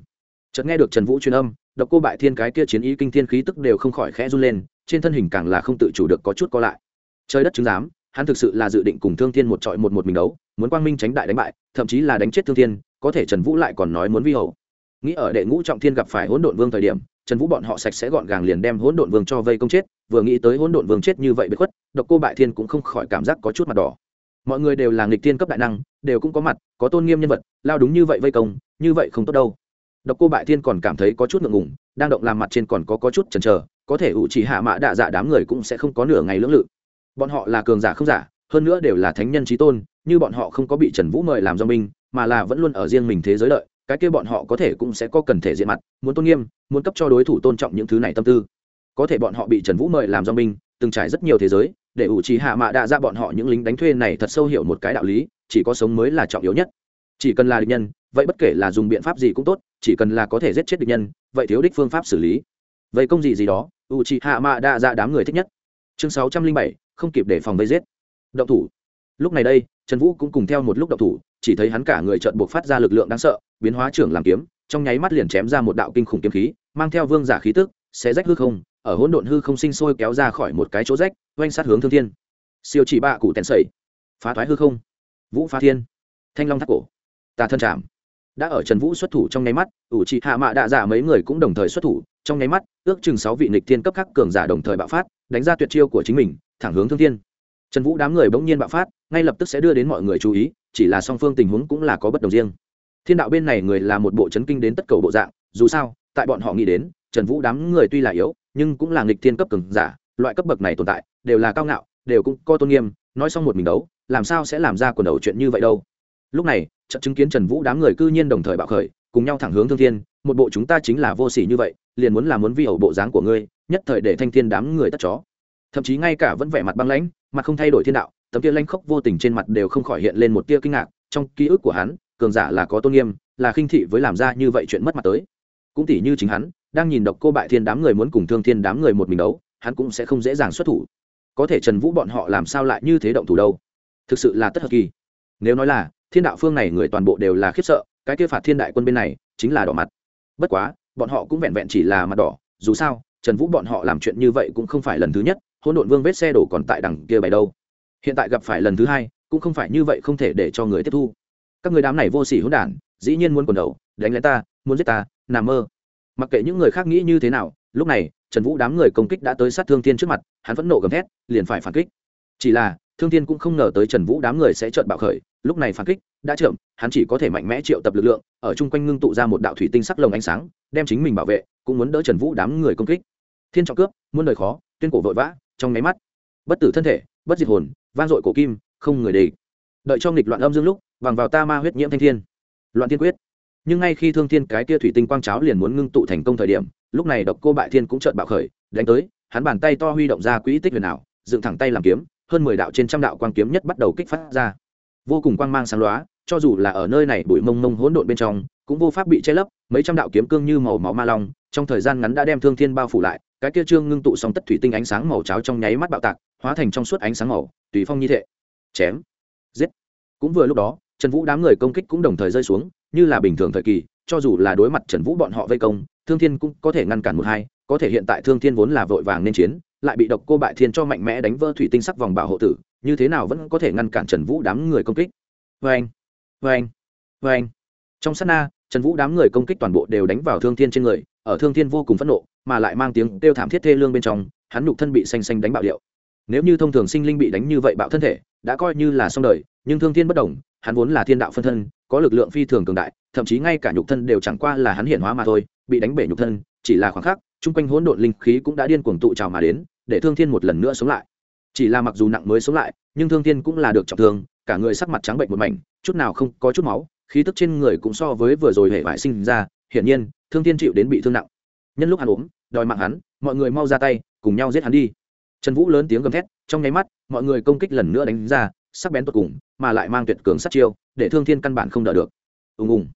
Chợt nghe được trần vũ truyền âm độc cô bại thiên cái kia chiến ý kinh thiên khí tức đều không khỏi khẽ run lên, trên thân hình càng là không tự chủ được có chút co lại. Trời đất chứng giám, hắn thực sự là dự định cùng thương thiên một trọi một một mình đấu, muốn quang minh tránh đại đánh bại, thậm chí là đánh chết thương thiên, có thể trần vũ lại còn nói muốn vi hầu. nghĩ ở đệ ngũ trọng thiên gặp phải hỗn độn vương thời điểm, trần vũ bọn họ sạch sẽ gọn gàng liền đem hỗn độn vương cho vây công chết, vừa nghĩ tới hỗn độn vương chết như vậy bị khuất, độc cô bại thiên cũng không khỏi cảm giác có chút mặt đỏ. Mọi người đều là nghịch thiên cấp đại năng, đều cũng có mặt, có tôn nghiêm nhân vật, lao đúng như vậy vây công, như vậy không tốt đâu độc cô bại thiên còn cảm thấy có chút ngượng ngùng đang động làm mặt trên còn có, có chút chần chờ có thể ủ chỉ hạ mã đạ dạ đám người cũng sẽ không có nửa ngày lưỡng lự. Bọn họ là cường giả không giả hơn nữa đều là thánh nhân trí tôn như bọn họ không có bị trần vũ mời làm do minh mà là vẫn luôn ở riêng mình thế giới lợi cái kia bọn họ có thể cũng sẽ có cần thể diện mặt muốn tôn nghiêm muốn cấp cho đối thủ tôn trọng những thứ này tâm tư. Có thể bọn họ bị trần vũ mời làm do minh từng trải rất nhiều thế giới để ủ trì hạ mạ đạ ra bọn họ những lính đánh thuê này thật sâu hiểu một cái đạo lý chỉ có sống mới là trọng yếu nhất. Chỉ cần là địch nhân vậy bất kể là dùng biện pháp gì cũng tốt, chỉ cần là có thể giết chết địch nhân, vậy thiếu đích phương pháp xử lý. Vậy công gì gì đó u c h i hạ mạ đa ra đám người thích nhất. Chương sáu trăm linh bảy, không kịp để phòng vây giết. Động thủ. Lúc này đây, trần vũ cũng cùng theo một lúc động thủ, chỉ thấy hắn cả người trợn buộc phát ra lực lượng đáng sợ, biến hóa trưởng làm kiếm, trong nháy mắt liền chém ra một đạo kinh khủng kiếm khí, mang theo vương giả khí tức, sẽ rách hư không, ở hỗn độn hư không sinh sôi kéo ra khỏi một cái chỗ rách, oanh sát hướng thương thiên. Siêu chỉ bạ cụ tèn sẩy. Phá thoái hư không. Vũ phá thiên. Thanh long thác cổ. Tà thân chạm đã ở trần vũ xuất thủ trong nháy mắt, ủ trị hạ mạ đạ giả mấy người cũng đồng thời xuất thủ, trong nháy mắt, ước chừng sáu vị nịch thiên cấp khắc cường giả đồng thời bạo phát, đánh ra tuyệt chiêu của chính mình, thẳng hướng thương thiên. Trần vũ đám người bỗng nhiên bạo phát, ngay lập tức sẽ đưa đến mọi người chú ý, chỉ là song phương tình huống cũng là có bất đồng riêng. Thiên đạo bên này người là một bộ chấn kinh đến tất cầu bộ dạng, dù sao, tại bọn họ nghĩ đến, trần vũ đám người tuy là yếu, nhưng cũng là nghịch thiên cấp cường giả, loại cấp bậc này tồn tại, đều là cao ngạo, đều cũng có tôn nghiêm, nói xong một mình đấu, làm sao sẽ làm ra quần đầu chuyện như vậy đâu? Lúc này trận chứng kiến trần vũ đám người cư nhiên đồng thời bạo khởi, cùng nhau thẳng hướng thương thiên, một bộ chúng ta chính là vô sỉ như vậy, liền muốn làm muốn vi ẩu bộ dáng của ngươi, nhất thời để thanh thiên đám người tất chó. Thậm chí ngay cả vẫn vẻ mặt băng lãnh, mặt không thay đổi thiên đạo, tấm kia lanh khốc vô tình trên mặt đều không khỏi hiện lên một tia kinh ngạc, trong ký ức của hắn, cường giả là có tôn nghiêm, là khinh thị với làm ra như vậy chuyện mất mặt tới. Cũng tỷ như chính hắn, đang nhìn độc cô bại thiên đám người muốn cùng thương thiên đám người một mình đấu, hắn cũng sẽ không dễ dàng xuất thủ. Có thể trần vũ bọn họ làm sao lại như thế động thủ đâu? Thực sự là tất hợp kỳ. Nếu nói là thiên đạo phương này người toàn bộ đều là khiếp sợ, cái kia phạt thiên đại quân bên này chính là đỏ mặt. Bất quá, bọn họ cũng vẹn vẹn chỉ là mặt đỏ, dù sao, trần vũ bọn họ làm chuyện như vậy cũng không phải lần thứ nhất hôn độn vương vết xe đổ còn tại đằng kia bày đâu. Hiện tại gặp phải lần thứ hai, cũng không phải như vậy không thể để cho người tiếp thu. Các người đám này vô sỉ hỗn đản, dĩ nhiên muốn quần đầu, đánh lén ta, muốn giết ta, nằm mơ. Mặc kệ những người khác nghĩ như thế nào, lúc này, trần vũ đám người công kích đã tới sát thương thiên trước mặt, hắn vẫn nộ gầm thét, liền phải phản kích. Chỉ là thương thiên cũng không ngờ tới trần vũ đám người sẽ trợn bạo khởi, lúc này phản kích đã chậm, hắn chỉ có thể mạnh mẽ triệu tập lực lượng, ở chung quanh ngưng tụ ra một đạo thủy tinh sắc lồng ánh sáng, đem chính mình bảo vệ, cũng muốn đỡ trần vũ đám người công kích. Thiên trọng cướp, muôn đời khó, tuyên cổ vội vã, trong nháy mắt, bất tử thân thể, bất diệt hồn, vang dội cổ kim, không người địch đợi cho nghịch loạn âm dương lúc, bằng vào ta ma huyết nhiễm thanh thiên. Loạn thiên quyết. Nhưng ngay khi thương thiên cái tia thủy tinh quang cháo liền muốn ngưng tụ thành công thời điểm, lúc này độc cô bại thiên cũng trợn bạo khởi, đánh tới, hắn bàn tay to huy động ra quỹ tích huyền ảo, dựng thẳng tay làm kiếm hơn mười đạo trên trăm đạo quang kiếm nhất bắt đầu kích phát ra. Vô cùng quang mang sáng lóa, cho dù là ở nơi này bụi mông mông hỗn độn bên trong, cũng vô pháp bị che lấp, mấy trăm đạo kiếm cương như màu máu ma long, trong thời gian ngắn đã đem thương thiên bao phủ lại, cái kia trương ngưng tụ xong tất thủy tinh ánh sáng màu cháo trong nháy mắt bạo tạc, hóa thành trong suốt ánh sáng màu, tùy phong như thế chém. Giết. Cũng vừa lúc đó, trần vũ đám người công kích cũng đồng thời rơi xuống, như là bình thường thời kỳ, cho dù là đối mặt trần vũ bọn họ vây công, thương thiên cũng có thể ngăn cản một hai, có thể hiện tại thương thiên vốn là vội vàng nên chiến lại bị độc cô bại thiên cho mạnh mẽ đánh vỡ thủy tinh sắc vòng bảo hộ tử, như thế nào vẫn có thể ngăn cản trần vũ đám người công kích? Vê anh vê anh vê anh. Trong s á t na, trần vũ đám người công kích toàn bộ đều đánh vào thương thiên trên người, ở thương thiên vô cùng phẫn nộ, mà lại mang tiếng kêu thảm thiết thê lương bên trong, hắn nhục thân bị xanh xanh đánh bạo điệu. Nếu như thông thường sinh linh bị đánh như vậy bạo thân thể, đã coi như là xong đời, nhưng thương thiên bất đồng, hắn vốn là thiên đạo phân thân, có lực lượng phi thường cường đại, thậm chí ngay cả nhục thân đều chẳng qua là hắn hiển hóa mà thôi, bị đánh bể nhục thân chỉ là khoảng khắc, chung quanh hỗn độn linh khí cũng đã điên cuồng tụ trào mà đến, để thương thiên một lần nữa sống lại. Chỉ là mặc dù nặng mới sống lại, nhưng thương thiên cũng là được trọng thương, cả người sắc mặt trắng bệnh một mảnh, chút nào không có chút máu, khí tức trên người cũng so với vừa rồi hệ vải sinh ra, hiển nhiên, thương thiên chịu đến bị thương nặng. Nhân lúc hắn ốm, đòi mạng hắn, mọi người mau ra tay, cùng nhau giết hắn đi. Trần vũ lớn tiếng gầm thét, trong nháy mắt, mọi người công kích lần nữa đánh ra, sắc bén tột cùng, mà lại mang tuyệt cường sát chiêu, để thương thiên căn bản không đỡ được. Ùng ùng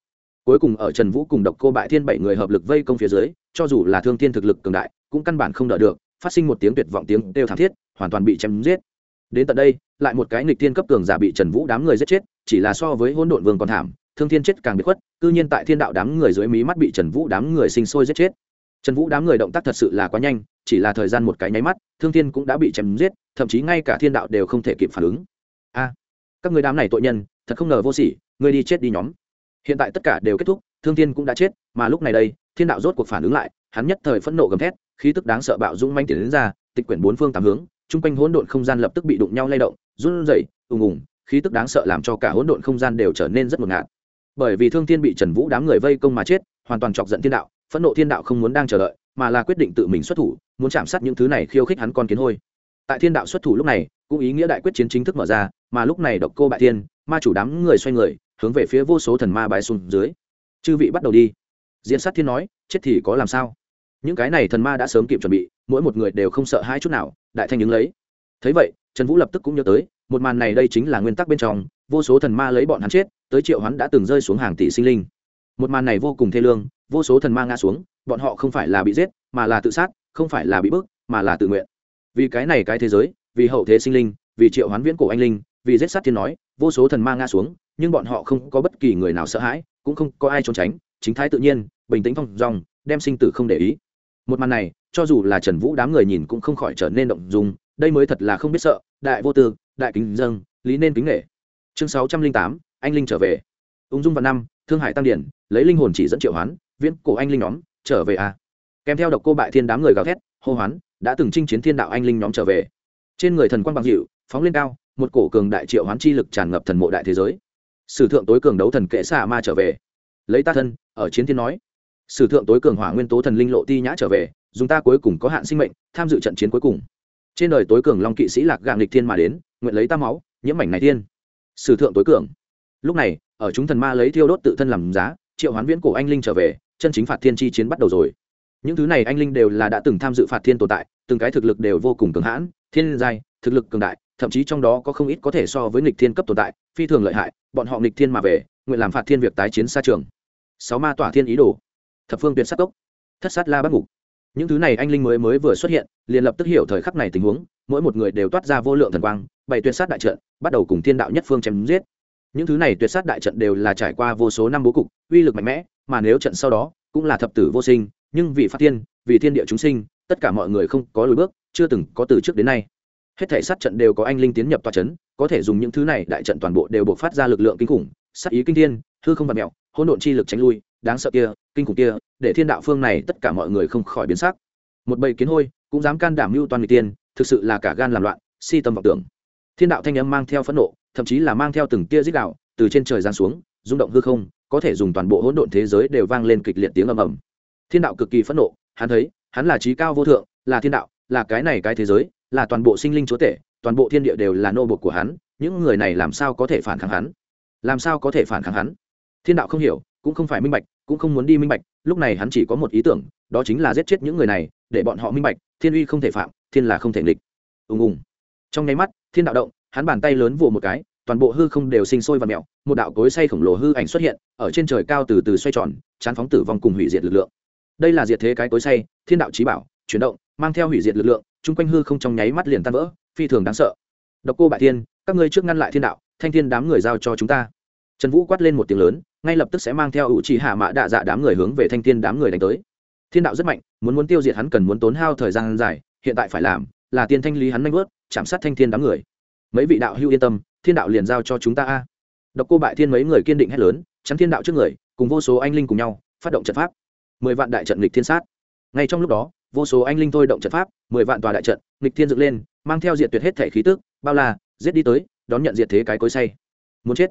cuối cùng ở trần vũ cùng độc cô bại thiên bảy người hợp lực vây công phía dưới, cho dù là thương thiên thực lực cường đại, cũng căn bản không đỡ được, phát sinh một tiếng tuyệt vọng tiếng đều thảm thiết, hoàn toàn bị chém giết. Đến tận đây, lại một cái nghịch thiên cấp cường giả bị trần vũ đám người giết chết, chỉ là so với hỗn độn vương còn thảm, thương thiên chết càng bị khuất, cư nhiên tại thiên đạo đám người dưới mí mắt bị trần vũ đám người sinh sôi giết chết. Trần vũ đám người động tác thật sự là quá nhanh, chỉ là thời gian một cái nháy mắt, thương thiên cũng đã bị chém giết, thậm chí ngay cả thiên đạo đều không thể kịp phản ứng. A, các người đám này tội nhân, thật không ngờ vô sỉ, ngươi đi chết đi nhóm hiện tại tất cả đều kết thúc, thương thiên cũng đã chết, mà lúc này đây, thiên đạo rốt cuộc phản ứng lại, hắn nhất thời phẫn nộ gầm thét, khí tức đáng sợ bạo dũng manh tiến đến ra, tịch quyển bốn phương tám hướng, chung quanh hỗn độn không gian lập tức bị đụng nhau lay động, run rẩy, ùng ùng, khí tức đáng sợ làm cho cả hỗn độn không gian đều trở nên rất ngột ngạt. Bởi vì thương thiên bị trần vũ đám người vây công mà chết, hoàn toàn chọc giận thiên đạo, phẫn nộ thiên đạo không muốn đang chờ đợi, mà là quyết định tự mình xuất thủ, muốn chạm sát những thứ này khiêu khích hắn con kiến hôi. Tại thiên đạo xuất thủ lúc này, cũng ý nghĩa đại quyết chiến chính thức mở ra, mà lúc này độc cô bại thiên, ma chủ đám người xoay người hướng về phía vô số thần ma bái xuống dưới. Chư vị bắt đầu đi. Diễn sát thiên nói, chết thì có làm sao? Những cái này thần ma đã sớm kịp chuẩn bị, mỗi một người đều không sợ hai chút nào, đại thanh đứng lấy. Thấy vậy, trần vũ lập tức cũng nhớ tới, một màn này đây chính là nguyên tắc bên trong, vô số thần ma lấy bọn hắn chết, tới triệu hắn đã từng rơi xuống hàng tỷ sinh linh. Một màn này vô cùng thê lương, vô số thần ma ngã xuống, bọn họ không phải là bị giết, mà là tự sát, không phải là bị bức, mà là tự nguyện. Vì cái này cái thế giới, vì hậu thế sinh linh, vì triệu hoán viễn cổ anh linh, vì giết sát thiên nói, vô số thần ma ngã xuống nhưng bọn họ không có bất kỳ người nào sợ hãi, cũng không có ai trốn tránh, chính thái tự nhiên, bình tĩnh phong dòng đem sinh tử không để ý. Một màn này, cho dù là trần vũ đám người nhìn cũng không khỏi trở nên động dung, đây mới thật là không biết sợ, đại vô tư, đại kính dâng lý nên kính nghệ chương sáu trăm linh tám, anh linh trở về. Ung dung vào năm, thương hải tăng điển, lấy linh hồn chỉ dẫn triệu hoán, viễn cổ anh linh nhóm, trở về a. Kèm theo độc cô bại thiên đám người gào thét, hô hoán, đã từng chinh chiến thiên đạo anh linh nhóm trở về. Trên người thần quang bằng dịu, phóng lên cao, một cổ cường đại triệu hoán chi lực tràn ngập thần mộ đại thế giới sử thượng tối cường đấu thần kệ xạ ma trở về. Lấy ta thân, ở chiến thiên nói. Sử thượng tối cường hỏa nguyên tố thần linh lộ ti nhã trở về, dùng ta cuối cùng có hạn sinh mệnh, tham dự trận chiến cuối cùng. Trên đời tối cường long kỵ sĩ lạc gạng lịch thiên mà đến, nguyện lấy ta máu, nhiễm mảnh này thiên. Sử thượng tối cường. Lúc này, ở chúng thần ma lấy thiêu đốt tự thân làm giá, triệu hoán viễn cổ anh linh trở về, chân chính phạt thiên chi chiến bắt đầu rồi. Những thứ này anh linh đều là đã từng tham dự phạt thiên tồn tại, từng cái thực lực đều vô cùng cường hãn, thiên giai, thực lực cường đại thậm chí trong đó có không ít có thể so với nghịch thiên cấp tồn tại, phi thường lợi hại, bọn họ nghịch thiên mà về, nguyện làm phạt thiên việc tái chiến xa trường. Sáu ma tỏa thiên ý đồ. Thập phương tuyệt sát cốc thất sát la bắt ngục. Những thứ này anh linh mới mới vừa xuất hiện, liền lập tức hiểu thời khắc này tình huống, mỗi một người đều toát ra vô lượng thần quang bày tuyệt sát đại trận, bắt đầu cùng thiên đạo nhất phương chém giết. Những thứ này tuyệt sát đại trận đều là trải qua vô số năm bố cục, uy lực mạnh mẽ, mà nếu trận sau đó, cũng là thập tử vô sinh, nhưng vì phát thiên, vì thiên địa chúng sinh, tất cả mọi người không có lối bước, chưa từng có từ trước đến nay hết thể sát trận đều có anh linh tiến nhập tòa c có thể dùng những thứ này đại trận toàn bộ đều buộc phát ra lực lượng kinh khủng, sát ý kinh thiên, hư không vật mẹo, hỗn độn chi lực tránh lui, đáng sợ kia, kinh khủng kia, để thiên đạo phương này tất cả mọi người không khỏi biến sắc. Một bầy kiến hôi, cũng dám can đảm mưu toàn người tiên, thực sự là cả gan làm loạn, si tâm vọng tưởng. Thiên đạo thanh âm mang theo phẫn nộ, thậm chí là mang theo từng tia dích đạo, từ trên trời giáng xuống, rung động hư không, có thể dùng toàn bộ hỗn độn thế giới đều vang lên kịch liệt tiếng ầm ầm. Thiên đạo cực kỳ phẫn nộ, hắn thấy, hắn là trí cao vô thượng, là thiên đạo, là cái này cái thế giới là toàn bộ sinh linh chúa tể, toàn bộ thiên địa đều là nô bộc của hắn, những người này làm sao có thể phản kháng hắn? Làm sao có thể phản kháng hắn? Thiên đạo không hiểu, cũng không phải minh bạch, cũng không muốn đi minh bạch, lúc này hắn chỉ có một ý tưởng, đó chính là giết chết những người này, để bọn họ minh bạch, thiên uy không thể phạm, thiên là không thể nghịch. Ùng ùng. Trong nháy mắt, thiên đạo động, hắn bàn tay lớn vồ một cái, toàn bộ hư không đều sinh sôi và mẹo một đạo cối say khổng lồ hư ảnh xuất hiện, ở trên trời cao từ từ xoay tròn, chán phóng tử vong cùng hủy diệt lực lượng. Đây là diệt thế cái cối say, thiên đạo trí bảo, chuyển động, mang theo hủy diệt lực lượng chung quanh hư không trong nháy mắt liền tan vỡ, phi thường đáng sợ. Độc cô bại thiên, các ngươi trước ngăn lại thiên đạo, thanh thiên đám người giao cho chúng ta. Trần vũ quát lên một tiếng lớn, ngay lập tức sẽ mang theo ủ trì hạ mã đạ dạ đám người hướng về thanh thiên đám người đánh tới. Thiên đạo rất mạnh, muốn muốn tiêu diệt hắn cần muốn tốn hao thời gian dài, hiện tại phải làm là tiên thanh lý hắn nanh vớt chạm sát thanh thiên đám người. Mấy vị đạo hưu yên tâm, thiên đạo liền giao cho chúng ta a. Độc cô bại thiên mấy người kiên định hét lớn, chắn thiên đạo trước người, cùng vô số anh linh cùng nhau, phát động trận pháp. Mười vạn đại trận nghịch thiên sát. Ngay trong lúc đó vô số anh linh thôi động trận pháp, mười vạn tòa đại trận, nghịch thiên dựng lên, mang theo diệt tuyệt hết thể khí tức, bao la, giết đi tới, đón nhận diệt thế cái cối say. Muốn chết.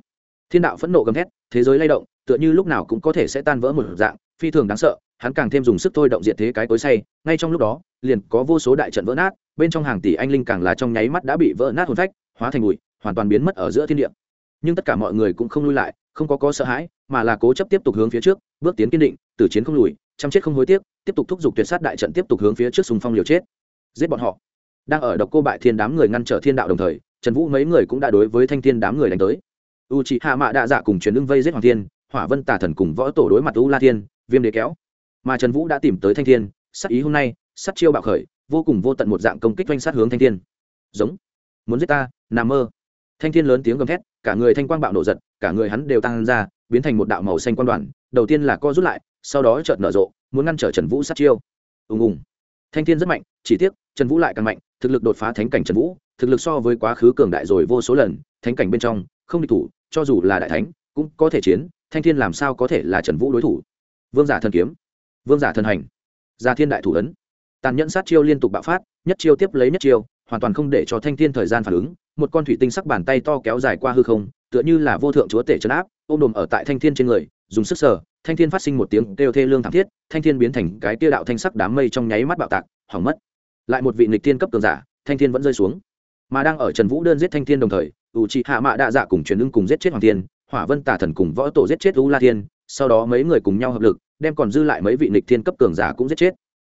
Thiên đạo phẫn nộ gầm thét, thế giới lay động, tựa như lúc nào cũng có thể sẽ tan vỡ một dạng, phi thường đáng sợ, hắn càng thêm dùng sức thôi động diệt thế cái cối say, ngay trong lúc đó, liền có vô số đại trận vỡ nát, bên trong hàng tỷ anh linh càng là trong nháy mắt đã bị vỡ nát hồn phách, hóa thành bụi, hoàn toàn biến mất ở giữa thiên địa. Nhưng tất cả mọi người cũng không lui lại, không có có sợ hãi, mà là cố chấp tiếp tục hướng phía trước, bước tiến kiên định, tử chiến không lùi, chăm chết không hối tiếc tiếp tục thúc giục tuyệt sát đại trận tiếp tục hướng phía trước sùng phong liều chết. Giết bọn họ. Đang ở độc cô bại thiên đám người ngăn trở thiên đạo đồng thời, trần vũ mấy người cũng đã đối với thanh thiên đám người đánh tới. U chị hạ mạ đạ dạ cùng truyền ưng vây giết hoàng thiên, hỏa vân tả thần cùng võ tổ đối mặt u la thiên viêm đế kéo. Mà trần vũ đã tìm tới thanh thiên sắc ý hôm nay sắc chiêu bạo khởi, vô cùng vô tận một dạng công kích doanh sát hướng thanh thiên. Giống. Muốn giết ta nằm mơ. Thanh thiên lớn tiếng gầm thét, cả người thanh quang bạo nổ giật, cả người hắn đều tăng ra, biến thành một đạo màu xanh quan đoàn đầu tiên là co rút lại, sau đó chợt nở rộ, muốn ngăn trở trần vũ sát chiêu. Ùng ùng. Thanh thiên rất mạnh, chỉ tiếc, trần vũ lại càng mạnh, thực lực đột phá thánh cảnh trần vũ, thực lực so với quá khứ cường đại rồi vô số lần, thánh cảnh bên trong, không địch thủ, cho dù là đại thánh, cũng có thể chiến, thanh thiên làm sao có thể là trần vũ đối thủ? Vương giả thần kiếm. Vương giả thần hành. Gia thiên đại thủ ấn. Tàn nhẫn sát chiêu liên tục bạo phát, nhất chiêu tiếp lấy nhất chiêu, hoàn toàn không để cho thanh thiên thời gian phản ứng, một con thủy tinh sắc bàn tay to kéo dài qua hư không, tựa như là vô thượng chúa tể trấn áp, ôm đồm ở tại thanh thiên trên người dùng sức sở thanh thiên phát sinh một tiếng kêu thê lương thảm thiết, thanh thiên biến thành cái tiêu đạo thanh sắc đám mây trong nháy mắt bạo tạc, hỏng mất. Lại một vị nịch tiên cấp cường giả, thanh thiên vẫn rơi xuống. Mà đang ở trần vũ đơn giết thanh thiên đồng thời ủ trị hạ mạ đa dạ cùng truyền ưng cùng giết chết hoàng thiên, hỏa vân tả thần cùng võ tổ giết chết u la thiên, sau đó mấy người cùng nhau hợp lực, đem còn dư lại mấy vị nịch thiên cấp cường giả cũng giết chết.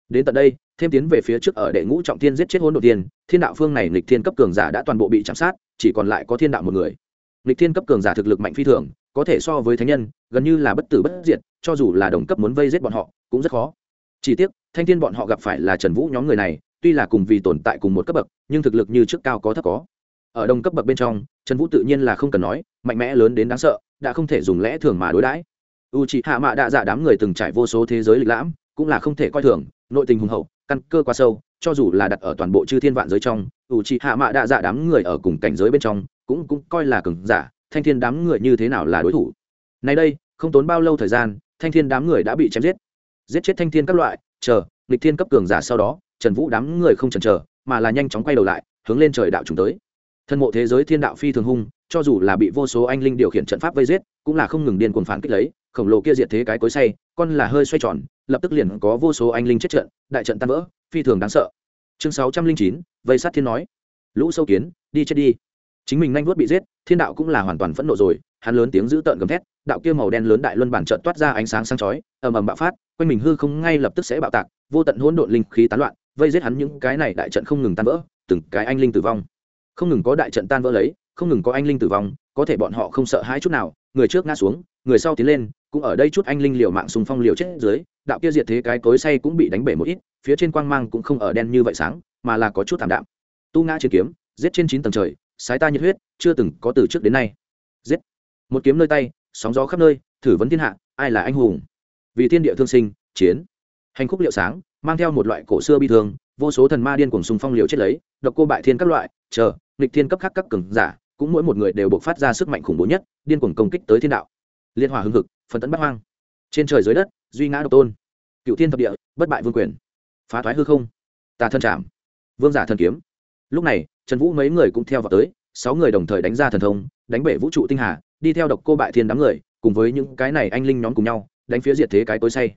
Đến tận đây, thêm tiến về phía trước ở đệ ngũ trọng thiên giết chết hỗn độ tiên thiên đạo phương này nịch thiên cấp cường giả đã toàn bộ bị chạm sát, chỉ còn lại có thiên đạo một người nghịch thiên cấp cường giả thực lực mạnh phi thường, có thể so với thánh nhân, gần như là bất tử bất diệt, cho dù là đồng cấp muốn vây giết bọn họ, cũng rất khó. Chỉ tiếc, thanh thiên bọn họ gặp phải là trần vũ nhóm người này, tuy là cùng vì tồn tại cùng một cấp bậc, nhưng thực lực như trước cao có thấp có. Ở đồng cấp bậc bên trong, trần vũ tự nhiên là không cần nói, mạnh mẽ lớn đến đáng sợ, đã không thể dùng lẽ thường mà đối đãi. U c hạ mạ đạ dạ đám người từng trải vô số thế giới lịch lãm, cũng là không thể coi thường, nội tình hùng hậu, căn cơ quá sâu, cho dù là đặt ở toàn bộ chư thiên vạn giới trong u c hạ mạ đạ dạ đám người ở cùng cảnh giới bên trong cũng cũng coi là cường giả, thanh thiên đám người như thế nào là đối thủ? Nay đây, không tốn bao lâu thời gian, thanh thiên đám người đã bị chém giết. Giết chết thanh thiên các loại, chờ lịch thiên cấp cường giả sau đó, trần vũ đám người không chần chờ, mà là nhanh chóng quay đầu lại, hướng lên trời đạo chúng tới. Thân mộ thế giới thiên đạo phi thường hung, cho dù là bị vô số anh linh điều khiển trận pháp vây giết, cũng là không ngừng điên cuồng phản kích lấy, khổng lồ kia diệt thế cái cối say, con là hơi xoay tròn, lập tức liền có vô số anh linh chết trận, đại trận tan vỡ, phi thường đáng sợ. Chương sáu trăm linh chín, vây sát thiên nói. Lũ sâu kiến, đi chết đi chính mình nhanh vuốt bị giết, thiên đạo cũng là hoàn toàn phẫn nộ rồi, hắn lớn tiếng giữ tợn gầm thét, đạo kia màu đen lớn đại luân bản trợn toát ra ánh sáng sáng chói, ầm ầm bạo phát, quanh mình hư không ngay lập tức sẽ bạo tạc, vô tận hỗn độn linh khí tán loạn, vây giết hắn những cái này đại trận không ngừng tan vỡ, từng cái anh linh tử vong. Không ngừng có đại trận tan vỡ lấy, không ngừng có anh linh tử vong, có thể bọn họ không sợ hãi chút nào, người trước ngã xuống, người sau tiến lên, cũng ở đây chút anh linh liều mạng xung phong liều chết dưới, đạo kia diệt thế cái cối say cũng bị đánh bể một ít, phía trên quang mang cũng không ở đen như vậy sáng, mà là có chút thảm đạm. Tu ngã chiến kiếm, giết trên chín tầng trời sái ta nhiệt huyết, chưa từng có từ trước đến nay. Giết. Một kiếm nơi tay, sóng gió khắp nơi, thử vấn thiên hạ, ai là anh hùng? Vì thiên địa thương sinh, chiến. Hành khúc liệu sáng, mang theo một loại cổ xưa bi thương, vô số thần ma điên cuồng xung phong liều chết lấy, độc cô bại thiên các loại, chờ, nghịch thiên cấp khác các cường giả, cũng mỗi một người đều buộc phát ra sức mạnh khủng bố nhất, điên cuồng công kích tới thiên đạo. Liên hòa hưng hực phần tấn bắt hoang. Trên trời dưới đất, duy ngã độc tôn. Cựu thiên thập địa, bất bại vương quyền. Phá thoái hư không. Tà thân trảm. Vương giả thần kiếm. Lúc này trần vũ mấy người cũng theo vào tới, sáu người đồng thời đánh ra thần thông, đánh bể vũ trụ tinh hà, đi theo độc cô bại thiên đám người, cùng với những cái này anh linh nhóm cùng nhau, đánh phía diệt thế cái tối say.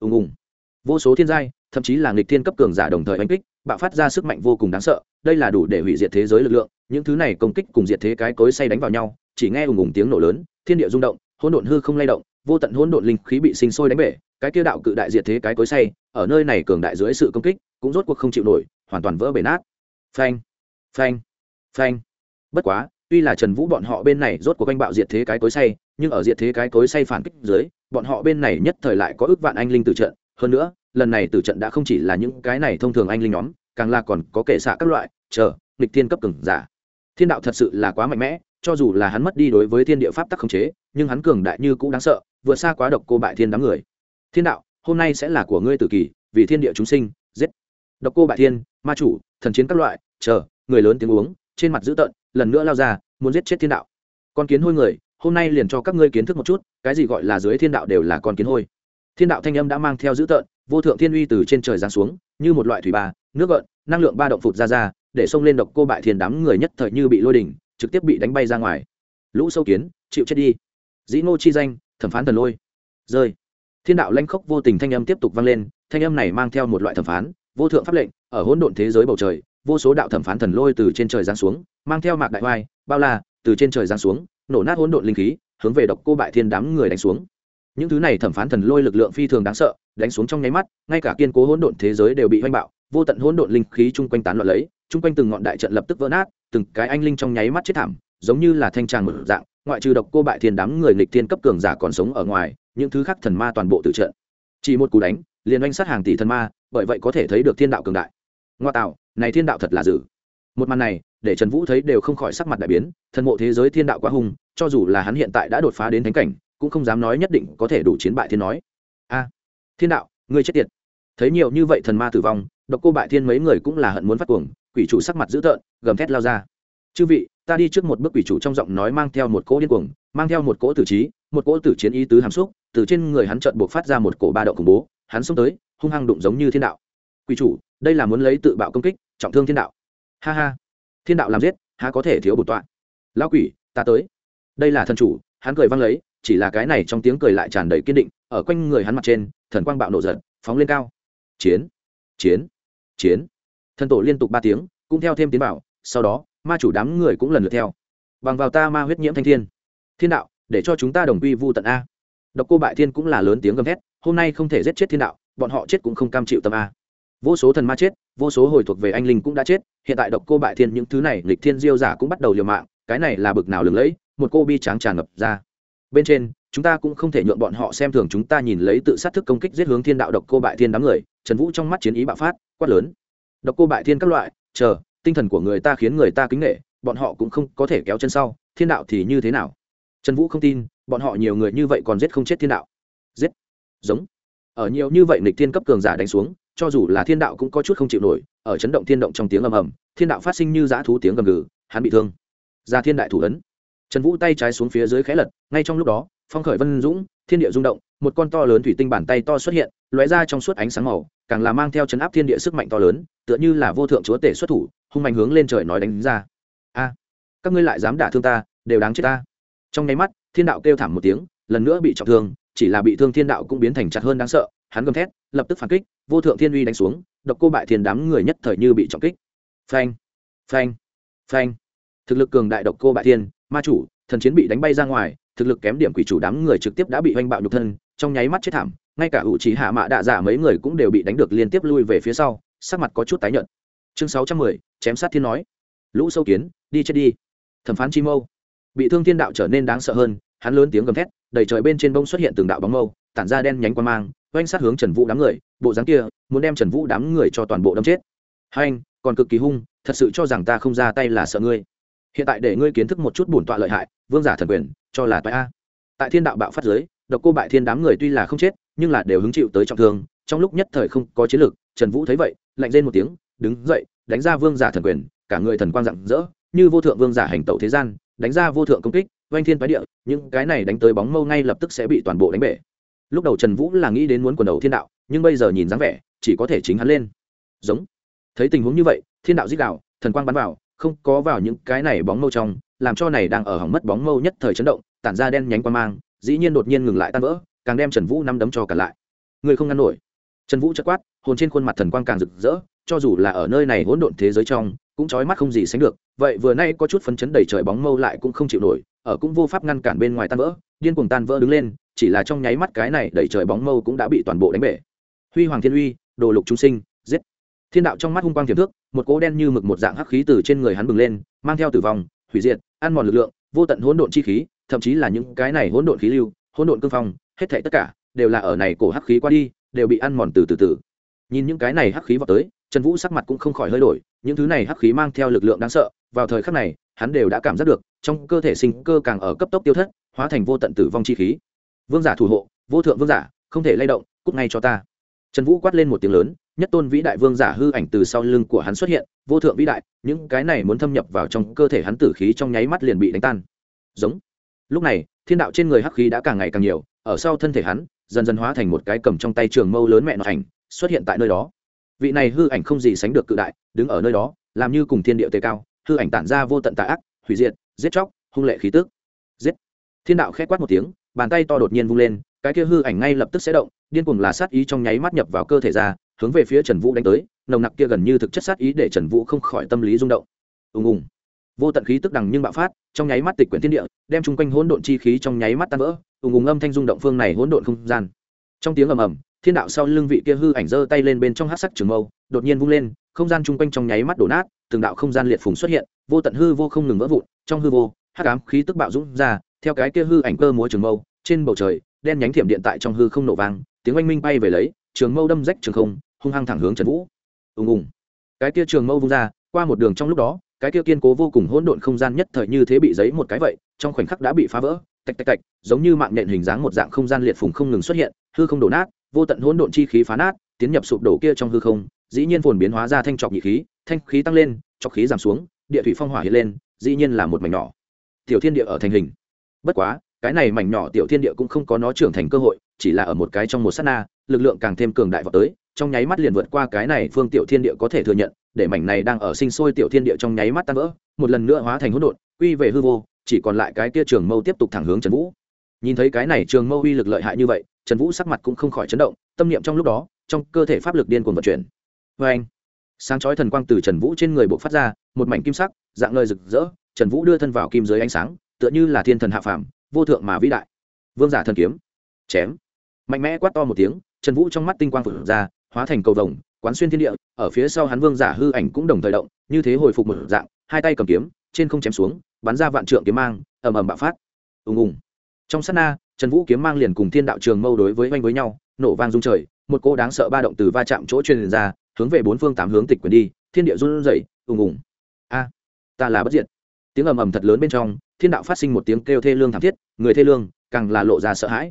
Ùng ùng. Vô số thiên giai, thậm chí là nghịch thiên cấp cường giả đồng thời đánh kích, bạo phát ra sức mạnh vô cùng đáng sợ, đây là đủ để hủy diệt thế giới lực lượng, những thứ này công kích cùng diệt thế cái cối say đánh vào nhau, chỉ nghe ùng ùng tiếng nổ lớn, thiên địa rung động, hỗn độn hư không lay động, vô tận hỗn độn linh khí bị sinh sôi đánh bể, cái kia đạo cự đại diệt thế cái cối say, ở nơi này cường đại dưới sự công kích, cũng rốt cuộc không chịu nổi, hoàn toàn vỡ bể nát. Phanh phanh phanh. Bất quá, tuy là trần vũ bọn họ bên này rốt cuộc anh bạo diệt thế cái cối say, nhưng ở diệt thế cái cối say phản kích dưới, bọn họ bên này nhất thời lại có ước vạn anh linh tử trận. Hơn nữa, lần này tử trận đã không chỉ là những cái này thông thường anh linh nhóm, càng là còn có kể xạ các loại, chờ, nghịch thiên cấp cường giả. Thiên đạo thật sự là quá mạnh mẽ, cho dù là hắn mất đi đối với thiên địa pháp tắc khống chế, nhưng hắn cường đại như cũng đáng sợ, vượt xa quá độc cô bại thiên đám người. Thiên đạo, hôm nay sẽ là của ngươi tử kỳ, vì thiên địa chúng sinh, giết. Độc cô bại thiên, ma chủ, thần chiến các loại, chờ người lớn tiếng uống, trên mặt dữ tợn, lần nữa lao ra, muốn giết chết thiên đạo. Con kiến hôi người, hôm nay liền cho các ngươi kiến thức một chút, cái gì gọi là dưới thiên đạo đều là con kiến hôi. Thiên đạo thanh âm đã mang theo dữ tợn, vô thượng thiên uy từ trên trời giáng xuống, như một loại thủy ba, nước gợn, năng lượng ba động phụt ra ra, để xông lên độc cô bại thiên đám người nhất thời như bị lôi đỉnh, trực tiếp bị đánh bay ra ngoài. Lũ sâu kiến, chịu chết đi. Dĩ ngô chi danh, thẩm phán thần lôi. Rơi. Thiên đạo lanh khốc vô tình thanh âm tiếp tục vang lên, thanh âm này mang theo một loại thẩm phán, vô thượng pháp lệnh, ở hỗn độn thế giới bầu trời vô số đạo thẩm phán thần lôi từ trên trời giáng xuống, mang theo mạc đại oai bao la, từ trên trời giáng xuống, nổ nát hỗn độn linh khí, hướng về độc cô bại thiên đám người đánh xuống. Những thứ này thẩm phán thần lôi lực lượng phi thường đáng sợ, đánh xuống trong nháy mắt, ngay cả kiên cố hỗn độn thế giới đều bị hoanh bạo, vô tận hỗn độn linh khí chung quanh tán loạn lấy, chung quanh từng ngọn đại trận lập tức vỡ nát, từng cái anh linh trong nháy mắt chết thảm, giống như là thanh tràng một dạng, ngoại trừ độc cô bại thiên đám người nghịch thiên cấp cường giả còn sống ở ngoài, những thứ khác thần ma toàn bộ tự trận. Chỉ một cú đánh, liền oanh sát hàng tỷ thần ma, bởi vậy có thể thấy được thiên đạo cường đại ngoa tạo, này thiên đạo thật là dữ. Một màn này, để trần vũ thấy đều không khỏi sắc mặt đại biến, thần mộ thế giới thiên đạo quá hung, cho dù là hắn hiện tại đã đột phá đến thánh cảnh, cũng không dám nói nhất định có thể đủ chiến bại thiên nói. A, thiên đạo, ngươi chết tiệt. Thấy nhiều như vậy thần ma tử vong, độc cô bại thiên mấy người cũng là hận muốn phát cuồng, quỷ chủ sắc mặt dữ tợn, gầm thét lao ra. Chư vị, ta đi trước một bước quỷ chủ trong giọng nói mang theo một cỗ điên cuồng, mang theo một cỗ tử trí, một cỗ tử chiến ý tứ hàm xúc, từ trên người hắn trợn buộc phát ra một cổ ba đậu khủng bố, hắn xông tới, hung hăng đụng giống như thiên đạo. Quỷ chủ đây là muốn lấy tự bạo công kích, trọng thương thiên đạo. Ha ha. Thiên đạo làm giết, há có thể thiếu bổn tọa. Lão quỷ, ta tới. Đây là thần chủ, hắn cười văng lấy, chỉ là cái này trong tiếng cười lại tràn đầy kiên định, ở quanh người hắn mặt trên, thần quang bạo nổ giật phóng lên cao. Chiến chiến chiến. Thần tổ liên tục ba tiếng, cũng theo thêm tiến bảo sau đó, ma chủ đám người cũng lần lượt theo. Bằng vào ta ma huyết nhiễm thanh thiên. Thiên đạo, để cho chúng ta đồng quy vu tận a. Độc cô bại thiên cũng là lớn tiếng gầm thét, hôm nay không thể giết chết thiên đạo, bọn họ chết cũng không cam chịu tâm a vô số thần ma chết, vô số hồi thuộc về anh linh cũng đã chết, hiện tại độc cô bại thiên những thứ này lịch thiên diêu giả cũng bắt đầu liều mạng, cái này là bực nào lừng lẫy, một cô bi tráng tràn ngập ra. Bên trên, chúng ta cũng không thể nhượng bọn họ xem thường chúng ta nhìn lấy tự sát thức công kích giết hướng thiên đạo độc cô bại thiên đám người, trần vũ trong mắt chiến ý bạo phát, quát lớn. Độc cô bại thiên các loại, chờ, tinh thần của người ta khiến người ta kính nghệ bọn họ cũng không có thể kéo chân sau, thiên đạo thì như thế nào? Trần vũ không tin, bọn họ nhiều người như vậy còn giết không chết thiên đạo. Giết. Giống. Ở nhiều như vậy nịch thiên cấp cường giả đánh xuống cho dù là thiên đạo cũng có chút không chịu nổi, ở chấn động thiên động trong tiếng ầm ầm, thiên đạo phát sinh như dã thú tiếng gầm gừ, hắn bị thương. Ra thiên đại thủ ấn. Trần vũ tay trái xuống phía dưới khẽ lật, ngay trong lúc đó, phong khởi vân dũng, thiên địa rung động, một con to lớn thủy tinh bàn tay to xuất hiện, lóe ra trong suốt ánh sáng màu, càng là mang theo chấn áp thiên địa sức mạnh to lớn, tựa như là vô thượng chúa tể xuất thủ, hung mạnh hướng lên trời nói đánh ra. A, các ngươi lại dám đả thương ta, đều đáng chết ta. Trong nháy mắt, thiên đạo kêu thảm một tiếng, lần nữa bị trọng thương, chỉ là bị thương thiên đạo cũng biến thành chặt hơn đáng sợ hắn gầm thét, lập tức phản kích, vô thượng thiên uy đánh xuống, độc cô bại thiên đám người nhất thời như bị trọng kích. Phanh phanh phanh. Thực lực cường đại độc cô bại thiên, ma chủ, thần chiến bị đánh bay ra ngoài, thực lực kém điểm quỷ chủ đám người trực tiếp đã bị oanh bạo nhục thân, trong nháy mắt chết thảm, ngay cả hữu trí hạ mạ đạ giả mấy người cũng đều bị đánh được liên tiếp lui về phía sau, sắc mặt có chút tái nhợt. Chương sáu trăm mười, chém sát thiên nói. Lũ sâu kiến, đi chết đi. Thẩm phán chi mâu. Bị thương thiên đạo trở nên đáng sợ hơn, hắn lớn tiếng gầm thét, đầy trời bên trên bông xuất hiện từng đạo bóng mâu, tản ra đen nhánh quang mang oanh sát hướng trần vũ đám người, bộ dáng kia, muốn đem trần vũ đám người cho toàn bộ đâm chết. Hai anh, còn cực kỳ hung, thật sự cho rằng ta không ra tay là sợ ngươi. Hiện tại để ngươi kiến thức một chút bổn tọa lợi hại, vương giả thần quyền, cho là toại a. Tại thiên đạo bạo phát giới, độc cô bại thiên đám người tuy là không chết, nhưng là đều hứng chịu tới trọng thương, trong lúc nhất thời không có chiến lược trần vũ thấy vậy, lạnh lên một tiếng, đứng dậy, đánh ra vương giả thần quyền, cả người thần quang rạng rỡ, như vô thượng vương giả hành tẩu thế gian, đánh ra vô thượng công kích, oanh thiên phái địa, những cái này đánh tới bóng mâu ngay lập tức sẽ bị toàn bộ đánh bể lúc đầu trần vũ là nghĩ đến muốn quần đầu thiên đạo, nhưng bây giờ nhìn dáng vẻ, chỉ có thể chính hắn lên. Giống. Thấy tình huống như vậy, thiên đạo dích đạo thần quang bắn vào, không có vào những cái này bóng mâu trong, làm cho này đang ở hỏng mất bóng mâu nhất thời chấn động, tản ra đen nhánh qua mang, dĩ nhiên đột nhiên ngừng lại tan vỡ, càng đem trần vũ năm đấm cho cả lại. Người không ngăn nổi. Trần vũ chất quát, hồn trên khuôn mặt thần quang càng rực rỡ, cho dù là ở nơi này hỗn độn thế giới trong, cũng trói mắt không gì sánh được, vậy vừa nay có chút phấn chấn đầy trời bóng mâu lại cũng không chịu nổi, ở cũng vô pháp ngăn cản bên ngoài tan vỡ, điên cuồng tan vỡ đứng lên chỉ là trong nháy mắt cái này đẩy trời bóng mâu cũng đã bị toàn bộ đánh bể. Huy hoàng thiên uy, đồ lục chúng sinh, giết. Thiên đạo trong mắt hung quang thiểm thước, một cỗ đen như mực một dạng hắc khí từ trên người hắn bừng lên, mang theo tử vong, hủy diệt, ăn mòn lực lượng, vô tận hỗn độn chi khí, thậm chí là những cái này hỗn độn khí lưu, hỗn độn cương phong, hết thảy tất cả đều là ở này cổ hắc khí qua đi, đều bị ăn mòn từ từ từ. Nhìn những cái này hắc khí vào tới, trần vũ sắc mặt cũng không khỏi hơi đổi, những thứ này hắc khí mang theo lực lượng đáng sợ, vào thời khắc này, hắn đều đã cảm giác được, trong cơ thể sinh cơ càng ở cấp tốc tiêu thất, hóa thành vô tận tử vong chi khí vương giả thủ hộ, vô thượng vương giả, không thể lay động, cút ngay cho ta. Trần vũ quát lên một tiếng lớn, nhất tôn vĩ đại vương giả hư ảnh từ sau lưng của hắn xuất hiện, vô thượng vĩ đại, những cái này muốn thâm nhập vào trong cơ thể hắn tử khí trong nháy mắt liền bị đánh tan. Giống. Lúc này, thiên đạo trên người hắc khí đã càng ngày càng nhiều, ở sau thân thể hắn, dần dần hóa thành một cái cầm trong tay trường mâu lớn mẹ nó ảnh, xuất hiện tại nơi đó. Vị này hư ảnh không gì sánh được cự đại, đứng ở nơi đó, làm như cùng thiên địa tề cao, hư ảnh tản ra vô tận tà ác, hủy diệt, giết chóc, hung lệ khí tức. Giết. Thiên đạo khét quát một tiếng bàn tay to đột nhiên vung lên, cái kia hư ảnh ngay lập tức sẽ động, điên cuồng là sát ý trong nháy mắt nhập vào cơ thể ra, hướng về phía trần vũ đánh tới, nồng nặc kia gần như thực chất sát ý để trần vũ không khỏi tâm lý rung động. Ùng ùng. Vô tận khí tức đằng nhưng bạo phát, trong nháy mắt tịch quyển thiên địa, đem chung quanh hỗn độn chi khí trong nháy mắt tan vỡ, ùng ùng âm thanh rung động phương này hỗn độn không gian. Trong tiếng ầm ầm, thiên đạo sau lưng vị kia hư ảnh giơ tay lên bên trong hát sắc trường mâu, đột nhiên vung lên, không gian chung quanh trong nháy mắt đổ nát, từng đạo không gian liệt phùng xuất hiện, vô tận hư vô không ngừng vỡ vụn, trong hư vô, hắc ám khí tức bạo dũng ra theo cái kia hư ảnh cơ múa trường mâu, trên bầu trời, đen nhánh thiểm điện tại trong hư không nổ vang, tiếng oanh minh bay về lấy, trường mâu đâm rách trường không, hung hăng thẳng hướng trần vũ. Ùng ùng. Cái kia trường mâu vung ra, qua một đường trong lúc đó, cái kia kiên cố vô cùng hỗn độn không gian nhất thời như thế bị giấy một cái vậy, trong khoảnh khắc đã bị phá vỡ, tạch tạch tạch, giống như mạng nện hình dáng một dạng không gian liệt phùng không ngừng xuất hiện, hư không đổ nát, vô tận hỗn độn chi khí phá nát, tiến nhập sụp đổ kia trong hư không, dĩ nhiên phồn biến hóa ra thanh trọc nhị khí, thanh khí tăng lên, trọc khí giảm xuống, địa thủy phong hỏa hiện lên, dĩ nhiên là một mảnh nhỏ. Tiểu thiên địa ở thành hình bất quá, cái này mảnh nhỏ tiểu thiên địa cũng không có nó trưởng thành cơ hội, chỉ là ở một cái trong một sát na, lực lượng càng thêm cường đại vào tới, trong nháy mắt liền vượt qua cái này phương tiểu thiên địa có thể thừa nhận, để mảnh này đang ở sinh sôi tiểu thiên địa trong nháy mắt tan vỡ, một lần nữa hóa thành hỗn độn, quy về hư vô, chỉ còn lại cái kia trường mâu tiếp tục thẳng hướng trần vũ. Nhìn thấy cái này trường mâu uy lực lợi hại như vậy, trần vũ sắc mặt cũng không khỏi chấn động, tâm niệm trong lúc đó, trong cơ thể pháp lực điên cuồng vận chuyển. Vê anh, sáng chói thần quang từ trần vũ trên người bộ phát ra, một mảnh kim sắc, dạng lời rực rỡ, trần vũ đưa thân vào kim dưới ánh sáng tựa như là thiên thần hạ phàm, vô thượng mà vĩ đại. Vương giả thần kiếm. Chém. Mạnh mẽ quát to một tiếng, trần vũ trong mắt tinh quang phượng ra, hóa thành cầu vồng, quán xuyên thiên địa, ở phía sau hắn vương giả hư ảnh cũng đồng thời động, như thế hồi phục một dạng, hai tay cầm kiếm, trên không chém xuống, bắn ra vạn trượng kiếm mang, ầm ầm bạo phát. Ùng ùng. Trong sát na, trần vũ kiếm mang liền cùng thiên đạo trường mâu đối với oanh với nhau, nổ vang rung trời, một cô đáng sợ ba động từ va chạm chỗ truyền ra, hướng về bốn phương tám hướng tịch quyền đi, thiên địa run rẩy, ùng ùng. A, ta là bất diệt. Tiếng ầm ầm thật lớn bên trong thiên đạo phát sinh một tiếng kêu thê lương thảm thiết, người thê lương càng là lộ ra sợ hãi.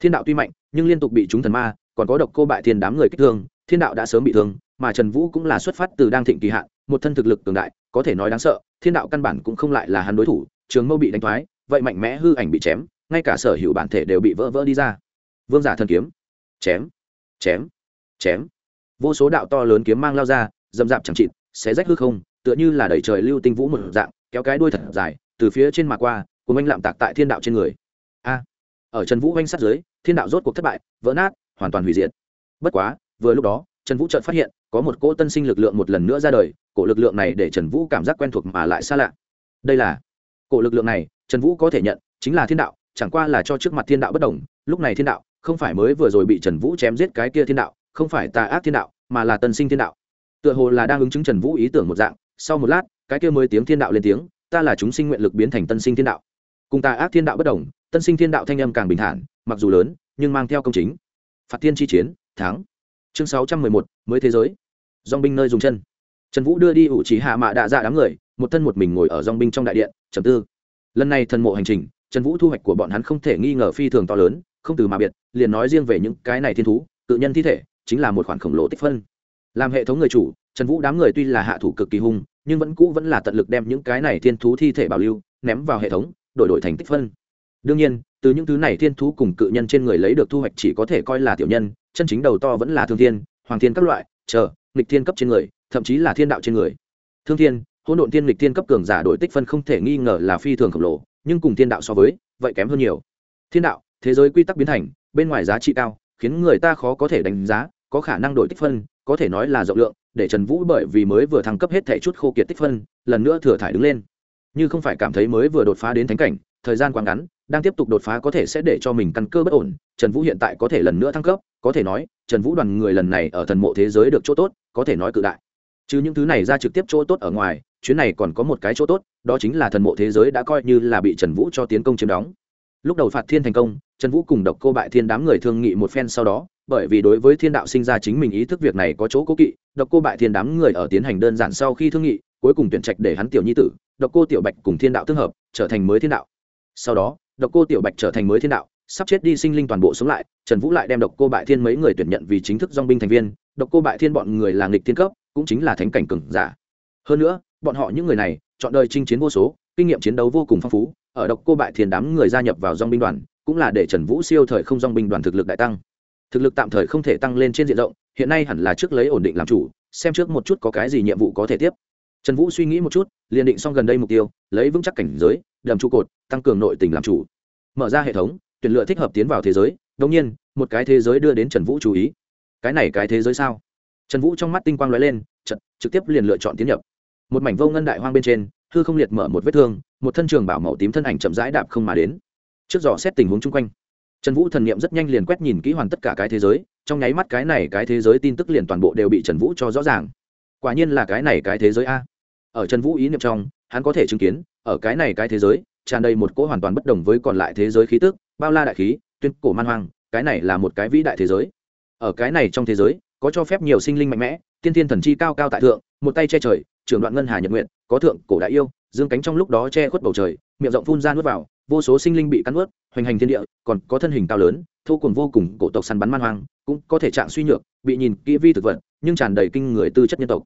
Thiên đạo tuy mạnh, nhưng liên tục bị chúng thần ma, còn có độc cô bại thiên đám người kích thương, thiên đạo đã sớm bị thương, mà trần vũ cũng là xuất phát từ đang thịnh kỳ hạn, một thân thực lực cường đại, có thể nói đáng sợ, thiên đạo căn bản cũng không lại là hắn đối thủ, trường mâu bị đánh thoái, vậy mạnh mẽ hư ảnh bị chém, ngay cả sở hữu bản thể đều bị vỡ vỡ đi ra. Vương giả thần kiếm, chém chém chém. Vô số đạo to lớn kiếm mang lao ra dầm dạp chẳng chịt, xé rách hư không, tựa như là đẩy trời lưu tinh vũ một dạng, kéo cái đuôi thật dài từ phía trên mà qua cùng anh lạm tạc tại thiên đạo trên người. A, ở trần vũ oanh sát dưới, thiên đạo rốt cuộc thất bại, vỡ nát, hoàn toàn hủy diệt. Bất quá, vừa lúc đó, trần vũ chợt phát hiện, có một cỗ tân sinh lực lượng một lần nữa ra đời, cổ lực lượng này để trần vũ cảm giác quen thuộc mà lại xa lạ. Đây là, cổ lực lượng này, trần vũ có thể nhận, chính là thiên đạo, chẳng qua là cho trước mặt thiên đạo bất đồng, lúc này thiên đạo, không phải mới vừa rồi bị trần vũ chém giết cái kia thiên đạo, không phải tà ác thiên đạo, mà là tân sinh thiên đạo. Tựa hồ là đang ứng chứng trần vũ ý tưởng một dạng, sau một lát, cái kia mới tiếng thiên đạo lên tiếng ta là chúng sinh nguyện lực biến thành tân sinh thiên đạo. Cùng ta ác thiên đạo bất đồng, tân sinh thiên đạo thanh âm càng bình thản, mặc dù lớn, nhưng mang theo công chính. Phạt thiên chi chiến, thắng. Chương sáu trăm mười một, mới thế giới. Dong binh nơi dùng chân. Trần vũ đưa đi ủ trí hạ mạ đạ dạ đám người, một thân một mình ngồi ở dong binh trong đại điện, trầm tư. Lần này thần mộ hành trình, trần vũ thu hoạch của bọn hắn không thể nghi ngờ phi thường to lớn, không từ mà biệt, liền nói riêng về những cái này thiên thú, tự nhân thi thể, chính là một khoản khổng lồ tích phân. Làm hệ thống người chủ, trần vũ đám người tuy là hạ thủ cực kỳ hung nhưng vẫn cũ vẫn là tận lực đem những cái này thiên thú thi thể bảo lưu, ném vào hệ thống, đổi đổi thành tích phân. Đương nhiên, từ những thứ này thiên thú cùng cự nhân trên người lấy được thu hoạch chỉ có thể coi là tiểu nhân, chân chính đầu to vẫn là thương thiên, hoàng thiên các loại, chờ, nghịch thiên cấp trên người, thậm chí là thiên đạo trên người. Thương thiên, hỗn độn thiên nghịch thiên cấp cường giả đổi tích phân không thể nghi ngờ là phi thường khổng lồ, nhưng cùng thiên đạo so với, vậy kém hơn nhiều. Thiên đạo, thế giới quy tắc biến thành, bên ngoài giá trị cao, khiến người ta khó có thể đánh giá, có khả năng đổi tích phân, có thể nói là rộng lượng để trần vũ bởi vì mới vừa thăng cấp hết thẻ chút khô kiệt tích phân, lần nữa thừa thải đứng lên. Như không phải cảm thấy mới vừa đột phá đến thánh cảnh, thời gian quá ngắn, đang tiếp tục đột phá có thể sẽ để cho mình căn cơ bất ổn, trần vũ hiện tại có thể lần nữa thăng cấp, có thể nói, trần vũ đoàn người lần này ở thần mộ thế giới được chỗ tốt, có thể nói cự đại. Chứ những thứ này ra trực tiếp chỗ tốt ở ngoài, chuyến này còn có một cái chỗ tốt, đó chính là thần mộ thế giới đã coi như là bị trần vũ cho tiến công chiếm đóng. Lúc đầu phạt thiên thành công trần vũ cùng độc cô bại thiên đám người thương nghị một phen sau đó, bởi vì đối với thiên đạo sinh ra chính mình ý thức việc này có chỗ cố kỵ, độc cô bại thiên đám người ở tiến hành đơn giản sau khi thương nghị, cuối cùng tuyển trạch để hắn tiểu nhi tử, độc cô tiểu bạch cùng thiên đạo tương hợp, trở thành mới thiên đạo. Sau đó, độc cô tiểu bạch trở thành mới thiên đạo, sắp chết đi sinh linh toàn bộ sống lại, trần vũ lại đem độc cô bại thiên mấy người tuyển nhận vì chính thức dong binh thành viên, độc cô bại thiên bọn người là nghịch thiên cấp, cũng chính là thánh cảnh cừng giả. Hơn nữa, bọn họ những người này, chọn đời chinh chiến vô số, kinh nghiệm chiến đấu vô cùng phong phú, ở độc cô bại thiên đám người gia nhập vào dong binh đoàn cũng là để trần vũ siêu thời không dong binh đoàn thực lực đại tăng. Thực lực tạm thời không thể tăng lên trên diện rộng hiện nay hẳn là trước lấy ổn định làm chủ xem trước một chút có cái gì nhiệm vụ có thể tiếp. Trần vũ suy nghĩ một chút liền định xong gần đây mục tiêu lấy vững chắc cảnh giới đầm trụ cột tăng cường nội tình làm chủ. Mở ra hệ thống tuyển lựa thích hợp tiến vào thế giới đ nhiên một cái thế giới đưa đến trần vũ chú ý. Cái này cái thế giới sao? Trần vũ trong mắt tinh quang l ó e lên chật, trực tiếp liền lựa chọn tiến nhập. Một mảnh vô ngân đại hoang bên trên hư không liệt mở một vết thương một thân trường bảo màu tím thân ảnh chậm rãi đạp không mà đến trước dò xét tình huống chung quanh. Trần vũ thần n i ệ m rất nhanh liền quét nhìn kỹ hoàn tất cả cái thế giới, trong nháy mắt cái này cái thế giới tin tức liền toàn bộ đều bị trần vũ cho rõ ràng. Quả nhiên là cái này cái thế giới a. Ở trần vũ ý niệm trong, hắn có thể chứng kiến, ở cái này cái thế giới, tràn đầy một cỗ hoàn toàn bất đồng với còn lại thế giới khí tức, bao la đại khí, tuyên cổ man hoang, cái này là một cái vĩ đại thế giới. Ở cái này trong thế giới, có cho phép nhiều sinh linh mạnh mẽ, tiên thiên thần chi cao cao tại thượng, một tay che trời, trưởng đoạn ngân hà nhật nguyện, có thượng cổ đại yêu, dương cánh trong lúc đó che khuất bầu trời, miệng rộng phun ra nuốt vào vô số sinh linh bị cắn nuốt, hoành hành thiên địa, còn có thân hình cao lớn, thô cùng vô cùng, cổ tộc săn bắn man hoang, cũng có thể trạng suy nhược, bị nhìn kỹ vi thực vật, nhưng tràn đầy kinh người tư chất nhân tộc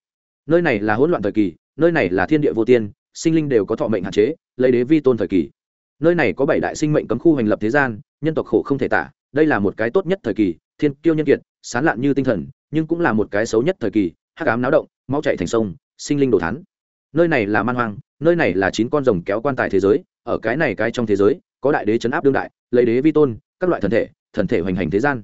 nơi này là hỗn loạn thời kỳ, nơi này là thiên địa vô tiên, sinh linh đều có thọ mệnh hạn chế, lấy đế vi tôn thời kỳ nơi này có bảy đại sinh mệnh cấm khu hành lập thế gian, nhân tộc khổ không thể tả, đây là một cái tốt nhất thời kỳ, thiên kiêu nhân kiệt, sán lạn như tinh thần, nhưng cũng là một cái xấu nhất thời kỳ, hắc ám náo động, máu chạy thành sông, sinh linh đồ thán. nơi này là man hoang, nơi này là chín con rồng kéo quan tài thế giới ở cái này cái trong thế giới, có đại đế chấn áp đương đại, lấy đế vi tôn, các loại thần thể thần thể hoành hành thế gian.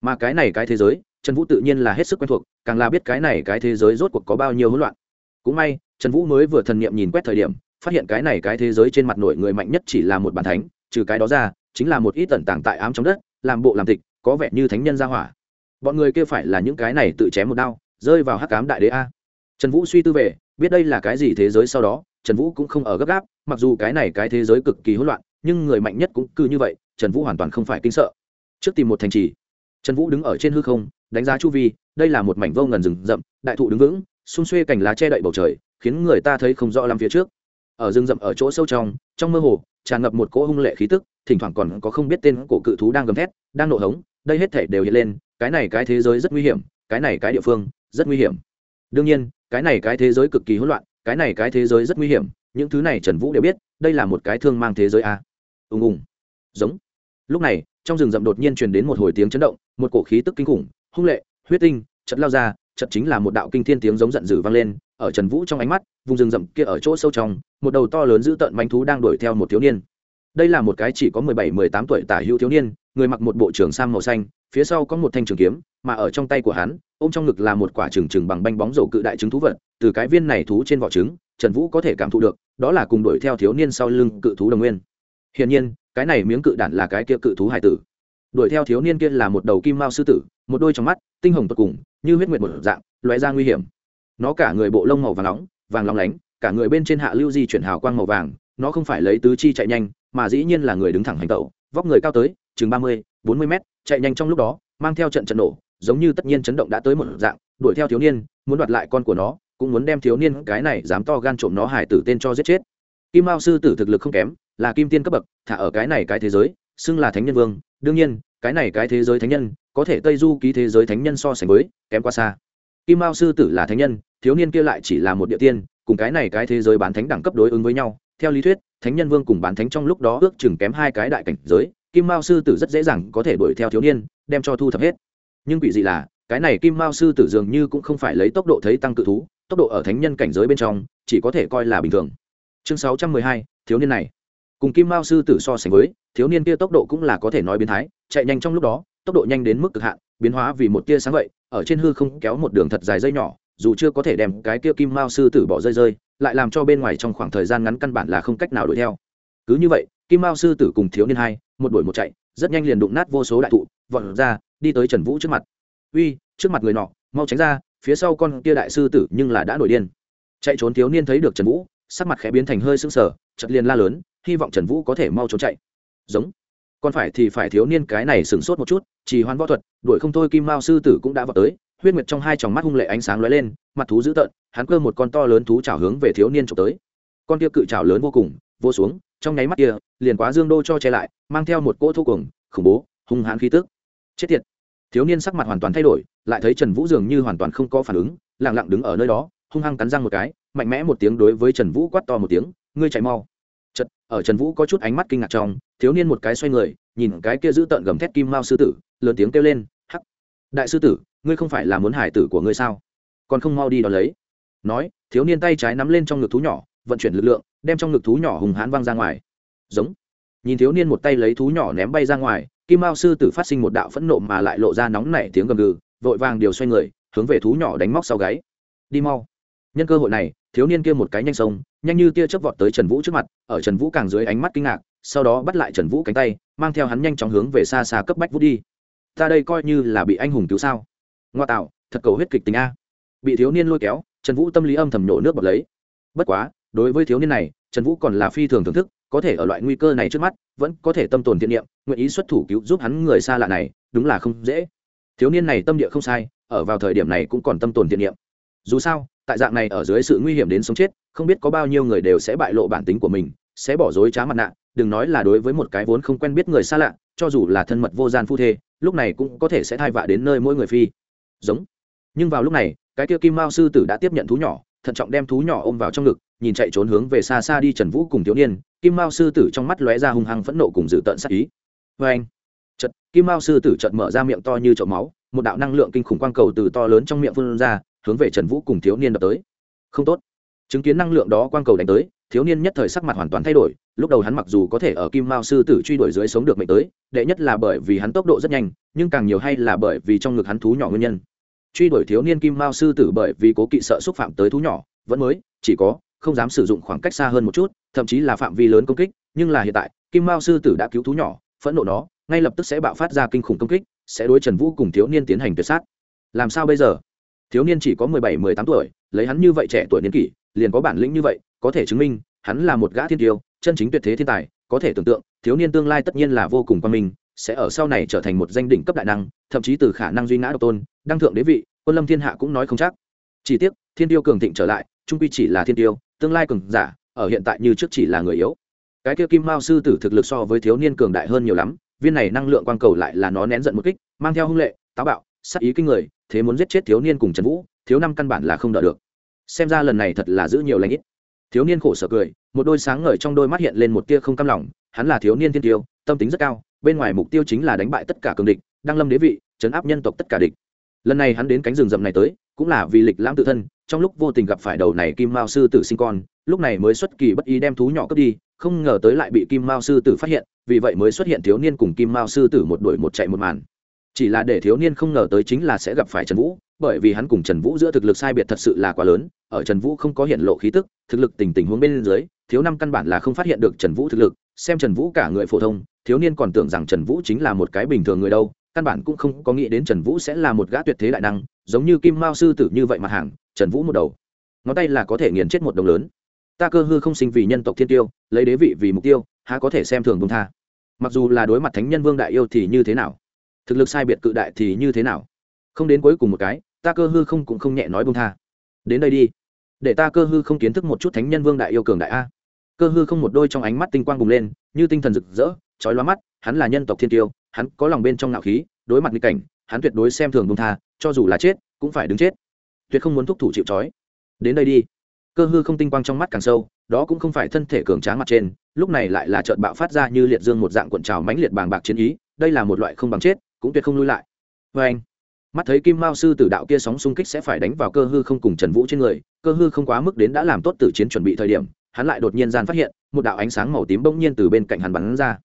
Mà cái này cái thế giới, trần vũ tự nhiên là hết sức quen thuộc, càng là biết cái này cái thế giới rốt cuộc có bao nhiêu hỗn loạn. Cũng may, trần vũ mới vừa thần niệm nhìn quét thời điểm, phát hiện cái này cái thế giới trên mặt nổi người mạnh nhất chỉ là một bản thánh, trừ cái đó ra, chính là một ít tẩn tàng tại ám trong đất, làm bộ làm tịch, có vẻ như thánh nhân gia hỏa. Bọn người kia phải là những cái này tự chém một đao, rơi vào hắc cám đại đế a. Trần vũ suy tư về, biết đây là cái gì thế giới sau đó, trần vũ cũng không ở gấp gáp mặc dù cái này cái thế giới cực kỳ hỗn loạn, nhưng người mạnh nhất cũng cứ như vậy, trần vũ hoàn toàn không phải kinh sợ. Trước tìm một thành trì, trần vũ đứng ở trên hư không, đánh giá chu vi, đây là một mảnh vô ngần rừng rậm, đại thụ đứng vững, xung xuê cành lá che đậy bầu trời, khiến người ta thấy không rõ lắm phía trước. Ở rừng rậm ở chỗ sâu trong trong mơ hồ, tràn ngập một cỗ hung lệ khí tức, thỉnh thoảng còn có không biết tên cổ cự thú đang gầm thét, đang nộ hống, đây hết thể đều hiện lên, cái này cái thế giới rất nguy hiểm, cái này cái địa phương rất nguy hiểm. Đương nhiên, cái này cái thế giới cực kỳ hỗn loạn, cái này cái thế giới rất nguy hiểm những thứ này trần vũ đều biết, đây là một cái thương mang thế giới a. Ùng ùng. Giống. Lúc này, trong rừng rậm đột nhiên truyền đến một hồi tiếng chấn động, một cổ khí tức kinh khủng, hung lệ, huyết tinh chật lao ra chật chính là một đạo kinh thiên tiếng giống giận dữ vang lên, ở trần vũ trong ánh mắt, vùng rừng rậm kia ở chỗ sâu trong, một đầu to lớn dữ tợn manh thú đang đuổi theo một thiếu niên. Đây là một cái chỉ có mười bảy, mười tám tuổi tả hữu thiếu niên, người mặc một bộ trưởng sam màu xanh, phía sau có một thanh trường kiếm, mà ở trong tay của hắn, ôm trong ngực là một quả trừng trừng bằng banh bóng rổ cự đại trứng thú vật, từ cái viên này thú trên vỏ trứng trần vũ có thể cảm thụ được, đó là cùng đuổi theo thiếu niên sau lưng cự thú đồng nguyên. Hiển nhiên, cái này miếng cự đản là cái kia cự thú hải tử. Đuổi theo thiếu niên kia là một đầu kim mao sư tử, một đôi trong mắt, tinh hồng tột cùng, như huyết nguyệt một dạng loại ra nguy hiểm. Nó cả người bộ lông màu vàng nóng, vàng lóng lánh, cả người bên trên hạ lưu di chuyển hào quang màu vàng, nó không phải lấy tứ chi chạy nhanh, mà dĩ nhiên là người đứng thẳng hành tẩu, vóc người cao tới, chừng ba mươi, bốn mươi mét, chạy nhanh trong lúc đó, mang theo trận trận nổ, giống như tất nhiên chấn động đã tới một dạng, đuổi theo thiếu niên, muốn đoạt lại con của nó cũng muốn đem thiếu niên cái này dám to gan trộm nó hải tử tên cho giết chết. Kim mao sư tử thực lực không kém, là kim tiên cấp bậc, thả ở cái này cái thế giới, xưng là thánh nhân vương. Đương nhiên, cái này cái thế giới thánh nhân, có thể tây du ký thế giới thánh nhân so sánh với, kém quá xa. Kim mao sư tử là thánh nhân, thiếu niên kia lại chỉ là một địa tiên, cùng cái này cái thế giới bán thánh đẳng cấp đối ứng với nhau. Theo lý thuyết, thánh nhân vương cùng bán thánh trong lúc đó ước chừng kém hai cái đại cảnh giới, kim mao sư tử rất dễ dàng có thể đuổi theo thiếu niên, đem cho thu thập hết. Nhưng quỷ dị là, cái này kim mao sư tử dường như cũng không phải lấy tốc độ thấy tăng cự thú tốc độ ở thánh nhân cảnh giới bên trong, chỉ có thể coi là bình thường. Chương sáu trăm mười hai, thiếu niên này. Cùng kim mao sư tử so sánh với, thiếu niên kia tốc độ cũng là có thể nói biến thái, chạy nhanh trong lúc đó, tốc độ nhanh đến mức cực hạn, biến hóa vì một tia sáng vậy, ở trên hư không kéo một đường thật dài dây nhỏ, dù chưa có thể đem cái kia kim mao sư tử bỏ rơi rơi, lại làm cho bên ngoài trong khoảng thời gian ngắn căn bản là không cách nào đuổi theo. Cứ như vậy, kim mao sư tử cùng thiếu niên hai, một đuổi một chạy, rất nhanh liền đụng nát vô số đại thụ, vọt ra, đi tới trần vũ trước mặt. Uy, trước mặt người nọ, mau tránh ra phía sau con kia đại sư tử nhưng là đã nổi điên. Chạy trốn thiếu niên thấy được trần vũ, sắc mặt khẽ biến thành hơi sững sờ chật liền la lớn, hy vọng trần vũ có thể mau trốn chạy. Giống. Còn phải thì phải thiếu niên cái này sửng sốt một chút chỉ hoan võ thuật, đuổi không thôi kim mao sư tử cũng đã vào tới, huyết nguyệt trong hai tròng mắt hung lệ ánh sáng lóe lên, mặt thú dữ tợn, hắn cơ một con to lớn thú trào hướng về thiếu niên trộm tới. Con kia cự trào lớn vô cùng, vô xuống, trong nháy mắt kia, liền quá dương đô cho che lại, mang theo một cỗ thô cùng khủng bố, hung hãn khí tức. Chết tiệt. Thiếu niên sắc mặt hoàn toàn thay đổi lại thấy trần vũ dường như hoàn toàn không có phản ứng, lặng lặng đứng ở nơi đó, hung hăng cắn răng một cái, mạnh mẽ một tiếng đối với trần vũ quát to một tiếng, ngươi chạy mau. Chật ở trần vũ có chút ánh mắt kinh ngạc trong, thiếu niên một cái xoay người, nhìn cái kia giữ tợn gầm thét kim mao sư tử, lớn tiếng kêu lên, hắc! Đại sư tử, ngươi không phải là muốn hải tử của ngươi sao? Còn không mau đi đón lấy. Nói, thiếu niên tay trái nắm lên trong ngực thú nhỏ, vận chuyển lực lượng, đem trong ngực thú nhỏ hùng hãn văng ra ngoài. Giống. Nhìn thiếu niên một tay lấy thú nhỏ ném bay ra ngoài, kim mao sư tử phát sinh một đạo phẫn nộ mà lại lộ ra nóng nảy tiếng gầm gừ vội vàng điều xoay người, hướng về thú nhỏ đánh móc sau gáy. Đi mau. Nhân cơ hội này, thiếu niên kia một cái nhanh sông nhanh như tia chớp vọt tới trần vũ trước mặt, ở trần vũ càng dưới ánh mắt kinh ngạc, sau đó bắt lại trần vũ cánh tay, mang theo hắn nhanh chóng hướng về xa xa cấp bách vút đi. Ta đây coi như là bị anh hùng cứu sao? Ngoa tạo, thật cầu huyết kịch tình a. Bị thiếu niên lôi kéo, trần vũ tâm lý âm thầm nổ nước bọt lấy. Bất quá, đối với thiếu niên này, trần vũ còn là phi thường thưởng thức, có thể ở loại nguy cơ này trước mắt, vẫn có thể tâm tồn thiện niệm, nguyện ý xuất thủ cứu giúp hắn người xa lạ này, đúng là không dễ thiếu niên này tâm địa không sai, ở vào thời điểm này cũng còn tâm tồn thiện niệm. Dù sao, tại dạng này ở dưới sự nguy hiểm đến sống chết, không biết có bao nhiêu người đều sẽ bại lộ bản tính của mình, sẽ bỏ dối trá mặt nạ, đừng nói là đối với một cái vốn không quen biết người xa lạ, cho dù là thân mật vô gian phu thê, lúc này cũng có thể sẽ thai vạ đến nơi mỗi người phi. Giống. Nhưng vào lúc này, cái kia kim mao sư tử đã tiếp nhận thú nhỏ, thận trọng đem thú nhỏ ôm vào trong ngực, nhìn chạy trốn hướng về xa xa đi trần vũ cùng thiếu niên, kim mao sư tử trong mắt lóe ra hung hăng phẫn nộ cùng dự tận sắc ý. Vê anh Chợt, kim mao sư tử chợt mở ra miệng to như chậu máu một đạo năng lượng kinh khủng quang cầu từ to lớn trong miệng phun ra hướng về trần vũ cùng thiếu niên đập tới. Không tốt. Chứng kiến năng lượng đó quang cầu đánh tới thiếu niên nhất thời sắc mặt hoàn toàn thay đổi lúc đầu hắn mặc dù có thể ở kim mao sư tử truy đuổi dưới sống được mệnh tới đệ nhất là bởi vì hắn tốc độ rất nhanh nhưng càng nhiều hay là bởi vì trong ngực hắn thú nhỏ nguyên nhân. Truy đuổi thiếu niên kim mao sư tử bởi vì cố kỵ sợ xúc phạm tới thú nhỏ vẫn mới chỉ có không dám sử dụng khoảng cách xa hơn một chút thậm chí là phạm vi lớn công kích nhưng là hiện tại kim mao sư tử đã cứu thú nhỏ phẫn nộ nó ngay lập tức sẽ bạo phát ra kinh khủng công kích, sẽ đối trần vũ cùng thiếu niên tiến hành tuyệt sát. Làm sao bây giờ? Thiếu niên chỉ có mười bảy, mười tám tuổi, lấy hắn như vậy trẻ tuổi niên kỷ, liền có bản lĩnh như vậy, có thể chứng minh hắn là một gã thiên tiêu, chân chính tuyệt thế thiên tài, có thể tưởng tượng, thiếu niên tương lai tất nhiên là vô cùng quan minh, sẽ ở sau này trở thành một danh đỉnh cấp đại năng, thậm chí từ khả năng duy ngã độc tôn, đăng thượng đế vị, quân lâm thiên hạ cũng nói không chắc. Chỉ tiếc, thiên tiêu cường thịnh trở lại, trung quy chỉ là thiên tiêu, tương lai cường giả, ở hiện tại như trước chỉ là người yếu. Cái kia kim mao sư tử thực lực so với thiếu niên cường đại hơn nhiều lắm viên này năng lượng quang cầu lại là nó nén giận một kích, mang theo hung lệ, táo bạo sắc ý kinh người, thế muốn giết chết thiếu niên cùng trần vũ, thiếu năm căn bản là không đỡ được. Xem ra lần này thật là giữ nhiều lãnh ít. Thiếu niên khổ sở cười, một đôi sáng ngời trong đôi mắt hiện lên một tia không cam lòng, hắn là thiếu niên thiên tiêu, tâm tính rất cao, bên ngoài mục tiêu chính là đánh bại tất cả cường địch, đăng lâm đế vị chấn áp nhân tộc tất cả địch. Lần này hắn đến cánh rừng rậm này tới, cũng là vì lịch lãm tự thân, trong lúc vô tình gặp phải đầu này kim mao sư tử sinh con, lúc này mới xuất kỳ bất ý đem thú nhỏ cướp đi, không ngờ tới lại bị kim mao sư tử phát hiện vì vậy mới xuất hiện thiếu niên cùng kim mao sư tử một đuổi một chạy một màn. Chỉ là để thiếu niên không ngờ tới chính là sẽ gặp phải trần vũ, bởi vì hắn cùng trần vũ giữa thực lực sai biệt thật sự là quá lớn, ở trần vũ không có hiện lộ khí tức, thực lực tình tình huống bên dưới, thiếu năm căn bản là không phát hiện được trần vũ thực lực, xem trần vũ cả người phổ thông, thiếu niên còn tưởng rằng trần vũ chính là một cái bình thường người đâu, căn bản cũng không có nghĩ đến trần vũ sẽ là một gã tuyệt thế đại năng, giống như kim mao sư tử như vậy mặt hàng, trần vũ một đầu. Ngón tay là có thể nghiền chết một đồng lớn. Ta cơ hư không sinh vì nhân tộc thiên tiêu, lấy đế vị vì mục tiêu há có thể xem thường bông tha. Mặc dù là đối mặt thánh nhân vương đại yêu thì như thế nào? Thực lực sai biệt cự đại thì như thế nào? Không đến cuối cùng một cái, ta cơ hư không cũng không nhẹ nói bông tha. Đến đây đi. Để ta cơ hư không kiến thức một chút thánh nhân vương đại yêu cường đại a. Cơ hư không một đôi trong ánh mắt tinh quang bùng lên, như tinh thần rực rỡ trói loa mắt, hắn là nhân tộc thiên tiêu, hắn có lòng bên trong ngạo khí, đối mặt nghịch cảnh, hắn tuyệt đối xem thường bông tha, cho dù là chết, cũng phải đứng chết. Tuyệt không muốn thúc thủ chịu trói. Đến đây đi. Cơ hư không tinh quang trong mắt càng sâu đó cũng không phải thân thể cường tráng mặt trên, lúc này lại là trợn bạo phát ra như liệt dương một dạng cuộn trào mãnh liệt bàng bạc chiến ý, đây là một loại không bằng chết, cũng tuyệt không lui lại. Vê anh, mắt thấy kim mao sư tử đạo kia sóng xung kích sẽ phải đánh vào cơ hư không cùng trần vũ trên người, cơ hư không quá mức đến đã làm tốt tử chiến chuẩn bị thời điểm, hắn lại đột nhiên gian phát hiện, một đạo ánh sáng màu tím bỗng nhiên từ bên cạnh hắn bắn ra.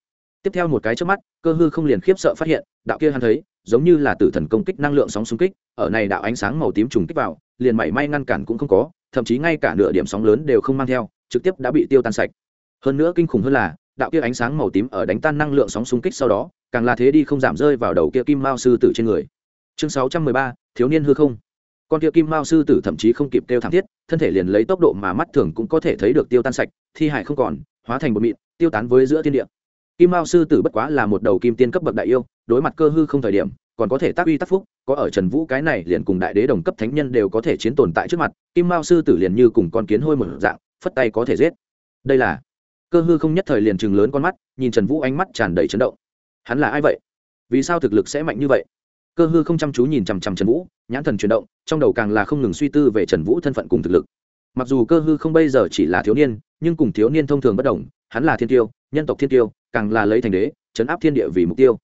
Tiếp theo một cái trước mắt, cơ hư không liền khiếp sợ phát hiện, đạo kia hắn thấy, giống như là tử thần công kích năng lượng sóng xung kích, ở này đạo ánh sáng màu tím trùng kích vào, liền mảy may ngăn cản cũng không có, thậm chí ngay cả nửa điểm sóng lớn đều không mang theo trực tiếp đã bị tiêu tan sạch. Hơn nữa kinh khủng hơn là, đạo kia ánh sáng màu tím ở đánh tan năng lượng sóng xung kích sau đó, càng là thế đi không giảm rơi vào đầu kia kim mao sư tử trên người. Chương sáu trăm mười ba, thiếu niên hư không. Con kia kim mao sư tử thậm chí không kịp kêu thảm thiết, thân thể liền lấy tốc độ mà mắt thường cũng có thể thấy được tiêu tan sạch, thi hải không còn, hóa thành bột mịn, tiêu tán với giữa thiên địa. Kim mao sư tử bất quá là một đầu kim tiên cấp bậc đại yêu, đối mặt cơ hư không thời điểm, còn có thể tác uy tác phúc, có ở trần vũ cái này liền cùng đại đế đồng cấp thánh nhân đều có thể chiến tồn tại trước mặt, kim mao sư tử liền như cùng con kiến hôi một dạng phất tay có thể giết. Đây là, cơ hư không nhất thời liền chừng lớn con mắt, nhìn trần vũ ánh mắt tràn đầy chấn động. Hắn là ai vậy? Vì sao thực lực sẽ mạnh như vậy? Cơ hư không chăm chú nhìn chằm chằm trần vũ, nhãn thần chuyển động, trong đầu càng là không ngừng suy tư về trần vũ thân phận cùng thực lực. Mặc dù cơ hư không bây giờ chỉ là thiếu niên, nhưng cùng thiếu niên thông thường bất đồng, hắn là thiên tiêu, nhân tộc thiên tiêu, càng là lấy thành đế, chấn áp thiên địa vì mục tiêu.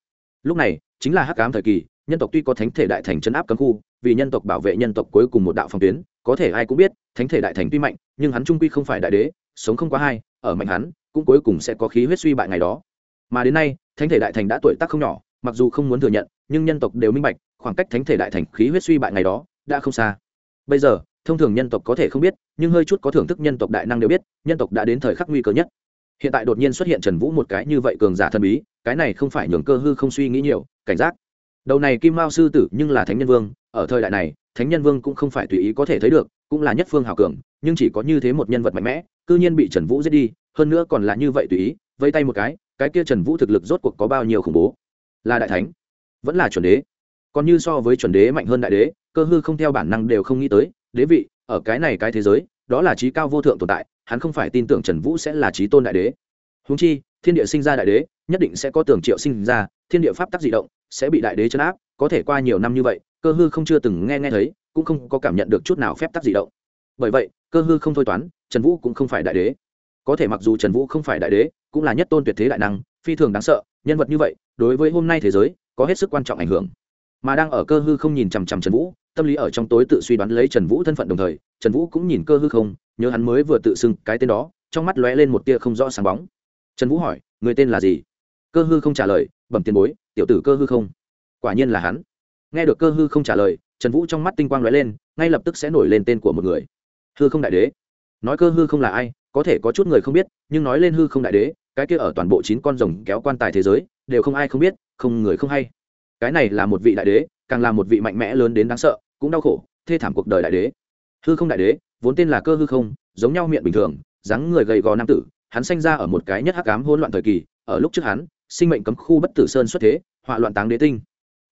Lúc này, chính là hắc ám thời kỳ, nhân tộc tuy có thánh thể đại thành chấn áp cấm khu, vì nhân tộc bảo vệ nhân tộc cuối cùng một đạo phòng tuyến, có thể ai cũng biết thánh thể đại thành tuy mạnh, nhưng hắn trung quy không phải đại đế, sống không quá hai, ở mạnh hắn, cũng cuối cùng sẽ có khí huyết suy bại ngày đó. Mà đến nay, thánh thể đại thành đã tuổi tác không nhỏ, mặc dù không muốn thừa nhận, nhưng nhân tộc đều minh bạch, khoảng cách thánh thể đại thành khí huyết suy bại ngày đó đã không xa. Bây giờ, thông thường nhân tộc có thể không biết, nhưng hơi chút có thưởng thức nhân tộc đại năng đều biết, nhân tộc đã đến thời khắc nguy cơ nhất. Hiện tại đột nhiên xuất hiện trần vũ một cái như vậy cường giả thần bí, cái này không phải nhường cơ hư không suy nghĩ nhiều, cảnh giác. Đầu này kim mao sư tử nhưng là thánh nhân vương, ở thời đại này, thánh nhân vương cũng không phải tùy ý có thể thấy được cũng là nhất phương hào cường, nhưng chỉ có như thế một nhân vật mạnh mẽ, cư nhiên bị trần vũ giết đi, hơn nữa còn là như vậy tùy ý vây tay một cái cái kia trần vũ thực lực rốt cuộc có bao nhiêu khủng bố? Là đại thánh, vẫn là chuẩn đế. Còn như so với chuẩn đế mạnh hơn đại đế, cơ hư không theo bản năng đều không nghĩ tới, đế vị, ở cái này cái thế giới, đó là trí cao vô thượng tồn tại, hắn không phải tin tưởng trần vũ sẽ là trí tôn đại đế. Húng chi, thiên địa sinh ra đại đế, nhất định sẽ có tưởng triệu sinh ra, thiên địa pháp tắc dị động, sẽ bị đại đế chấn áp, có thể qua nhiều năm như vậy, cơ hư không chưa từng nghe nghe thấy cũng không có cảm nhận được chút nào phép tắc dị động. Bởi vậy, cơ hư không thôi toán, trần vũ cũng không phải đại đế. Có thể mặc dù trần vũ không phải đại đế, cũng là nhất tôn tuyệt thế đại năng, phi thường đáng sợ, nhân vật như vậy, đối với hôm nay thế giới, có hết sức quan trọng ảnh hưởng. Mà đang ở cơ hư không nhìn chằm chằm trần vũ, tâm lý ở trong tối tự suy đoán lấy trần vũ thân phận đồng thời, trần vũ cũng nhìn cơ hư không, nhớ hắn mới vừa tự xưng cái tên đó, trong mắt lóe lên một tia không rõ sáng bóng. Trần vũ hỏi, người tên là gì? Cơ hư không trả lời, bẩm tiền bối, tiểu tử cơ hư không. Quả nhiên là hắn. Nghe được cơ hư không trả lời trần vũ trong mắt tinh quang lóe lên, ngay lập tức sẽ nổi lên tên của một người. Hư không đại đế. Nói cơ hư không là ai, có thể có chút người không biết, nhưng nói lên hư không đại đế, cái kia ở toàn bộ chín con rồng kéo quan tài thế giới, đều không ai không biết, không người không hay. Cái này là một vị đại đế, càng là một vị mạnh mẽ lớn đến đáng sợ, cũng đau khổ, thê thảm cuộc đời đại đế. Hư không đại đế, vốn tên là cơ hư không, giống nhau miệng bình thường, dáng người gầy gò nam tử, hắn sinh ra ở một cái nhất hắc ám hỗn loạn thời kỳ, ở lúc trước hắn, sinh mệnh cấm khu bất tử sơn xuất thế họa loạn táng đế tinh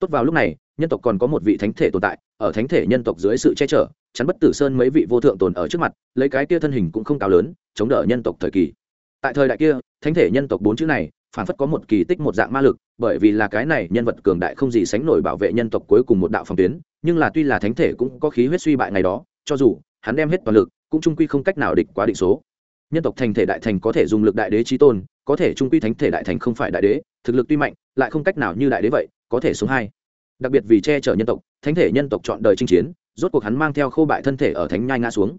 tốt vào lúc này, nhân tộc còn có một vị thánh thể tồn tại, ở thánh thể nhân tộc dưới sự che chở, chắn bất tử sơn mấy vị vô thượng tồn ở trước mặt, lấy cái kia thân hình cũng không cao lớn, chống đỡ nhân tộc thời kỳ. Tại thời đại kia, thánh thể nhân tộc bốn chữ này, phản phất có một kỳ tích một dạng ma lực, bởi vì là cái này nhân vật cường đại không gì sánh nổi bảo vệ nhân tộc cuối cùng một đạo phòng tuyến, nhưng là tuy là thánh thể cũng có khí huyết suy bại ngày đó, cho dù hắn đem hết toàn lực, cũng trung quy không cách nào địch quá định số. Nhân tộc thành thể đại thành có thể dùng lực đại đế trí tôn, có thể trung quy thánh thể đại thành không phải đại đế, thực lực tuy mạnh, lại không cách nào như đại đế vậy có thể xuống hai. Đặc biệt vì che chở nhân tộc, thánh thể nhân tộc chọn đời chinh chiến, rốt cuộc hắn mang theo khô bại thân thể ở thánh nhai ngã xuống.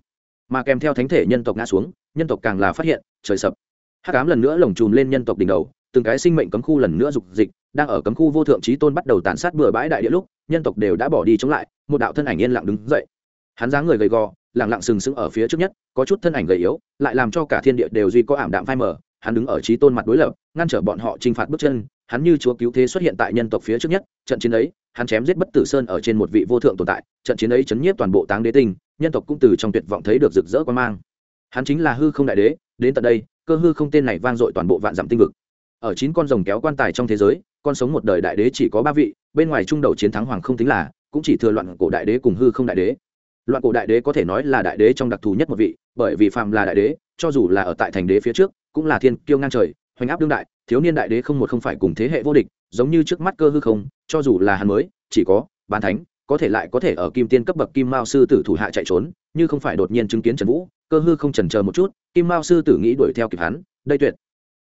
Mà kèm theo thánh thể nhân tộc ngã xuống, nhân tộc càng là phát hiện, trời sập. Hắc ám lần nữa lồng chùm lên nhân tộc đỉnh đầu, từng cái sinh mệnh cấm khu lần nữa dục dịch, đang ở cấm khu vô thượng trí tôn bắt đầu tàn sát bừa bãi đại địa lúc, nhân tộc đều đã bỏ đi chống lại, một đạo thân ảnh yên lặng đứng dậy. Hắn dáng người gầy gò, lẳng lặng sừng sững ở phía trước nhất, có chút thân ảnh gầy yếu, lại làm cho cả thiên địa đều duy có ảm đạm phai mờ, hắn đứng ở trí tôn mặt đối lập, ngăn trở bọn họ chinh phạt bước chân hắn như chúa cứu thế xuất hiện tại nhân tộc phía trước nhất, trận chiến ấy, hắn chém giết bất tử sơn ở trên một vị vô thượng tồn tại, trận chiến ấy chấn nhiếp toàn bộ táng đế tinh, nhân tộc cũng từ trong tuyệt vọng thấy được rực rỡ quan mang. Hắn chính là hư không đại đế, đến tận đây, cơ hư không tên này vang dội toàn bộ vạn dặm tinh vực. Ở chín con rồng kéo quan tài trong thế giới, con sống một đời đại đế chỉ có ba vị, bên ngoài trung đầu chiến thắng hoàng không tính là, cũng chỉ thừa loạn cổ đại đế cùng hư không đại đế. Loạn cổ đại đế có thể nói là đại đế trong đặc thù nhất một vị, bởi vì phàm là đại đế, cho dù là ở tại thành đế phía trước, cũng là thiên kiêu ngang trời hoành áp đương đại, thiếu niên đại đế không một không phải cùng thế hệ vô địch, giống như trước mắt cơ hư không, cho dù là hắn mới, chỉ có, bán thánh, có thể lại có thể ở kim tiên cấp bậc kim mao sư tử thủ hạ chạy trốn, như không phải đột nhiên chứng kiến trần vũ, cơ hư không trần chờ một chút, kim mao sư tử nghĩ đuổi theo kịp hắn, đây tuyệt,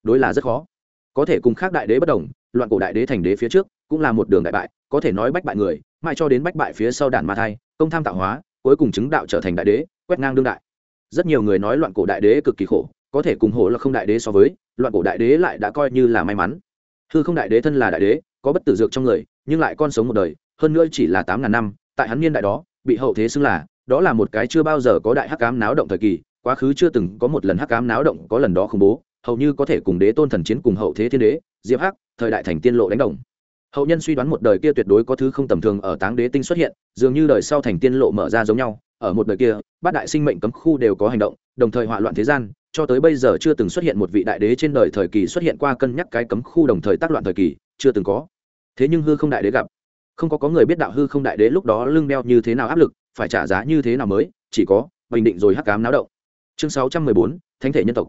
đối là rất khó. Có thể cùng khác đại đế bất đồng, loạn cổ đại đế thành đế phía trước, cũng là một đường đại bại, có thể nói bách bại người, mãi cho đến bách bại phía sau đản ma thai, công tham tạo hóa, cuối cùng chứng đạo trở thành đại đế, quét ngang đương đại. Rất nhiều người nói loạn cổ đại đế cực kỳ khổ có thể cùng hồ là không đại đế so với, loạn cổ đại đế lại đã coi như là may mắn. Hư không đại đế thân là đại đế, có bất tử dược trong người, nhưng lại con sống một đời, hơn nữa chỉ là tám ngàn năm, tại hắn niên đại đó, bị hậu thế xưng là, đó là một cái chưa bao giờ có đại hắc cám náo động thời kỳ, quá khứ chưa từng có một lần hắc cám náo động có lần đó khủng bố, hầu như có thể cùng đế tôn thần chiến cùng hậu thế thiên đế, diệp hắc, thời đại thành tiên lộ đánh đồng. Hậu nhân suy đoán một đời kia tuyệt đối có thứ không tầm thường ở táng đế tinh xuất hiện, dường như đời sau thành tiên lộ mở ra giống nhau, ở một đời kia, bát đại sinh mệnh cấm khu đều có hành động, đồng thời hỏa loạn thế gian cho tới bây giờ chưa từng xuất hiện một vị đại đế trên đời thời kỳ xuất hiện qua cân nhắc cái cấm khu đồng thời tác loạn thời kỳ, chưa từng có. Thế nhưng hư không đại đế gặp. Không có có người biết đạo hư không đại đế lúc đó lưng đeo như thế nào áp lực, phải trả giá như thế nào mới, chỉ có, bình định rồi hắc cám náo động. Chương sáu trăm mười bốn, thánh thể nhân tộc.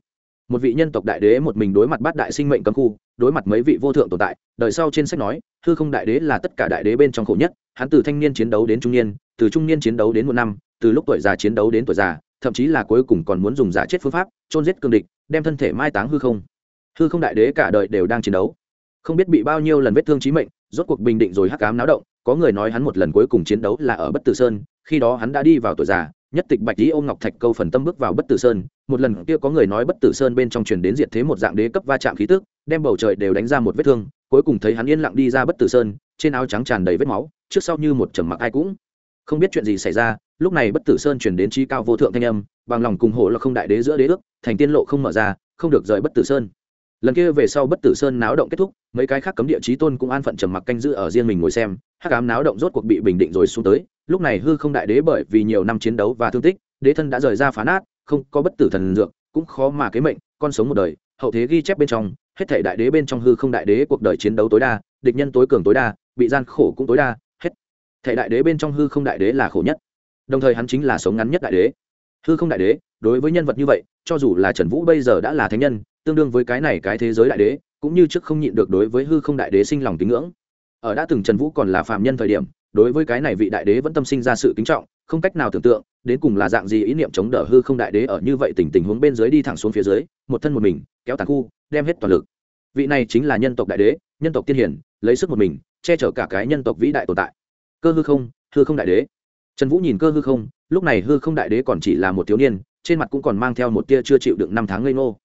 Một vị nhân tộc đại đế một mình đối mặt bát đại sinh mệnh cấm khu, đối mặt mấy vị vô thượng tồn tại, đời sau trên sách nói, hư không đại đế là tất cả đại đế bên trong khổ nhất, hắn từ thanh niên chiến đấu đến trung niên, từ trung niên chiến đấu đến một năm, từ lúc tuổi già chiến đấu đến tuổi già thậm chí là cuối cùng còn muốn dùng giả chết phương pháp, chôn giết cương địch, đem thân thể mai táng hư không. Hư không đại đế cả đời đều đang chiến đấu. Không biết bị bao nhiêu lần vết thương chí mệnh, rốt cuộc bình định rồi hắc ám náo động, có người nói hắn một lần cuối cùng chiến đấu là ở bất tử sơn, khi đó hắn đã đi vào tuổi già, nhất tịch bạch lý ôm ngọc thạch câu phần tâm bước vào bất tử sơn, một lần kia có người nói bất tử sơn bên trong truyền đến diệt thế một dạng đế cấp va chạm khí tức, đem bầu trời đều đánh ra một vết thương, cuối cùng thấy hắn yên lặng đi ra bất tử sơn, trên áo trắng tràn đầy vết máu, trước sau như một trầm mặc ai cũng không biết chuyện gì xảy ra, lúc này bất tử sơn chuyển đến trí cao vô thượng thanh âm, bằng lòng cùng hộ là không đại đế giữa đế ước, thành tiên lộ không mở ra, không được rời bất tử sơn. Lần kia về sau bất tử sơn náo động kết thúc, mấy cái khác cấm địa chí tôn cũng an phận trầm mặc canh giữ ở riêng mình ngồi xem, hắc ám náo động rốt cuộc bị bình định rồi xuống tới, lúc này hư không đại đế bởi vì nhiều năm chiến đấu và thương tích, đế thân đã rời ra phá nát, không có bất tử thần dược, cũng khó mà kế mệnh, con sống một đời, hậu thế ghi chép bên trong, hết thể đại đế bên trong hư không đại đế cuộc đời chiến đấu tối đa, địch nhân tối cường tối đa, bị gian khổ cũng tối đa thể đại đế bên trong hư không đại đế là khổ nhất. Đồng thời hắn chính là sống ngắn nhất đại đế. Hư không đại đế, đối với nhân vật như vậy, cho dù là trần vũ bây giờ đã là thánh nhân, tương đương với cái này cái thế giới đại đế, cũng như trước không nhịn được đối với hư không đại đế sinh lòng tín ngưỡng. Ở đã từng trần vũ còn là phạm nhân thời điểm, đối với cái này vị đại đế vẫn tâm sinh ra sự kính trọng, không cách nào tưởng tượng, đến cùng là dạng gì ý niệm chống đỡ hư không đại đế ở như vậy tình tình huống bên dưới đi thẳng xuống phía dưới, một thân một mình, kéo tàn khu, đem hết toàn lực. Vị này chính là nhân tộc đại đế, nhân tộc tiên hiển, lấy sức một mình, che chở cả cái nhân tộc vĩ đại tồn tại cơ hư không hư không đại đế. Trần vũ nhìn cơ hư không, lúc này hư không đại đế còn chỉ là một thiếu niên, trên mặt cũng còn mang theo một tia chưa chịu đựng năm tháng ngây ngô.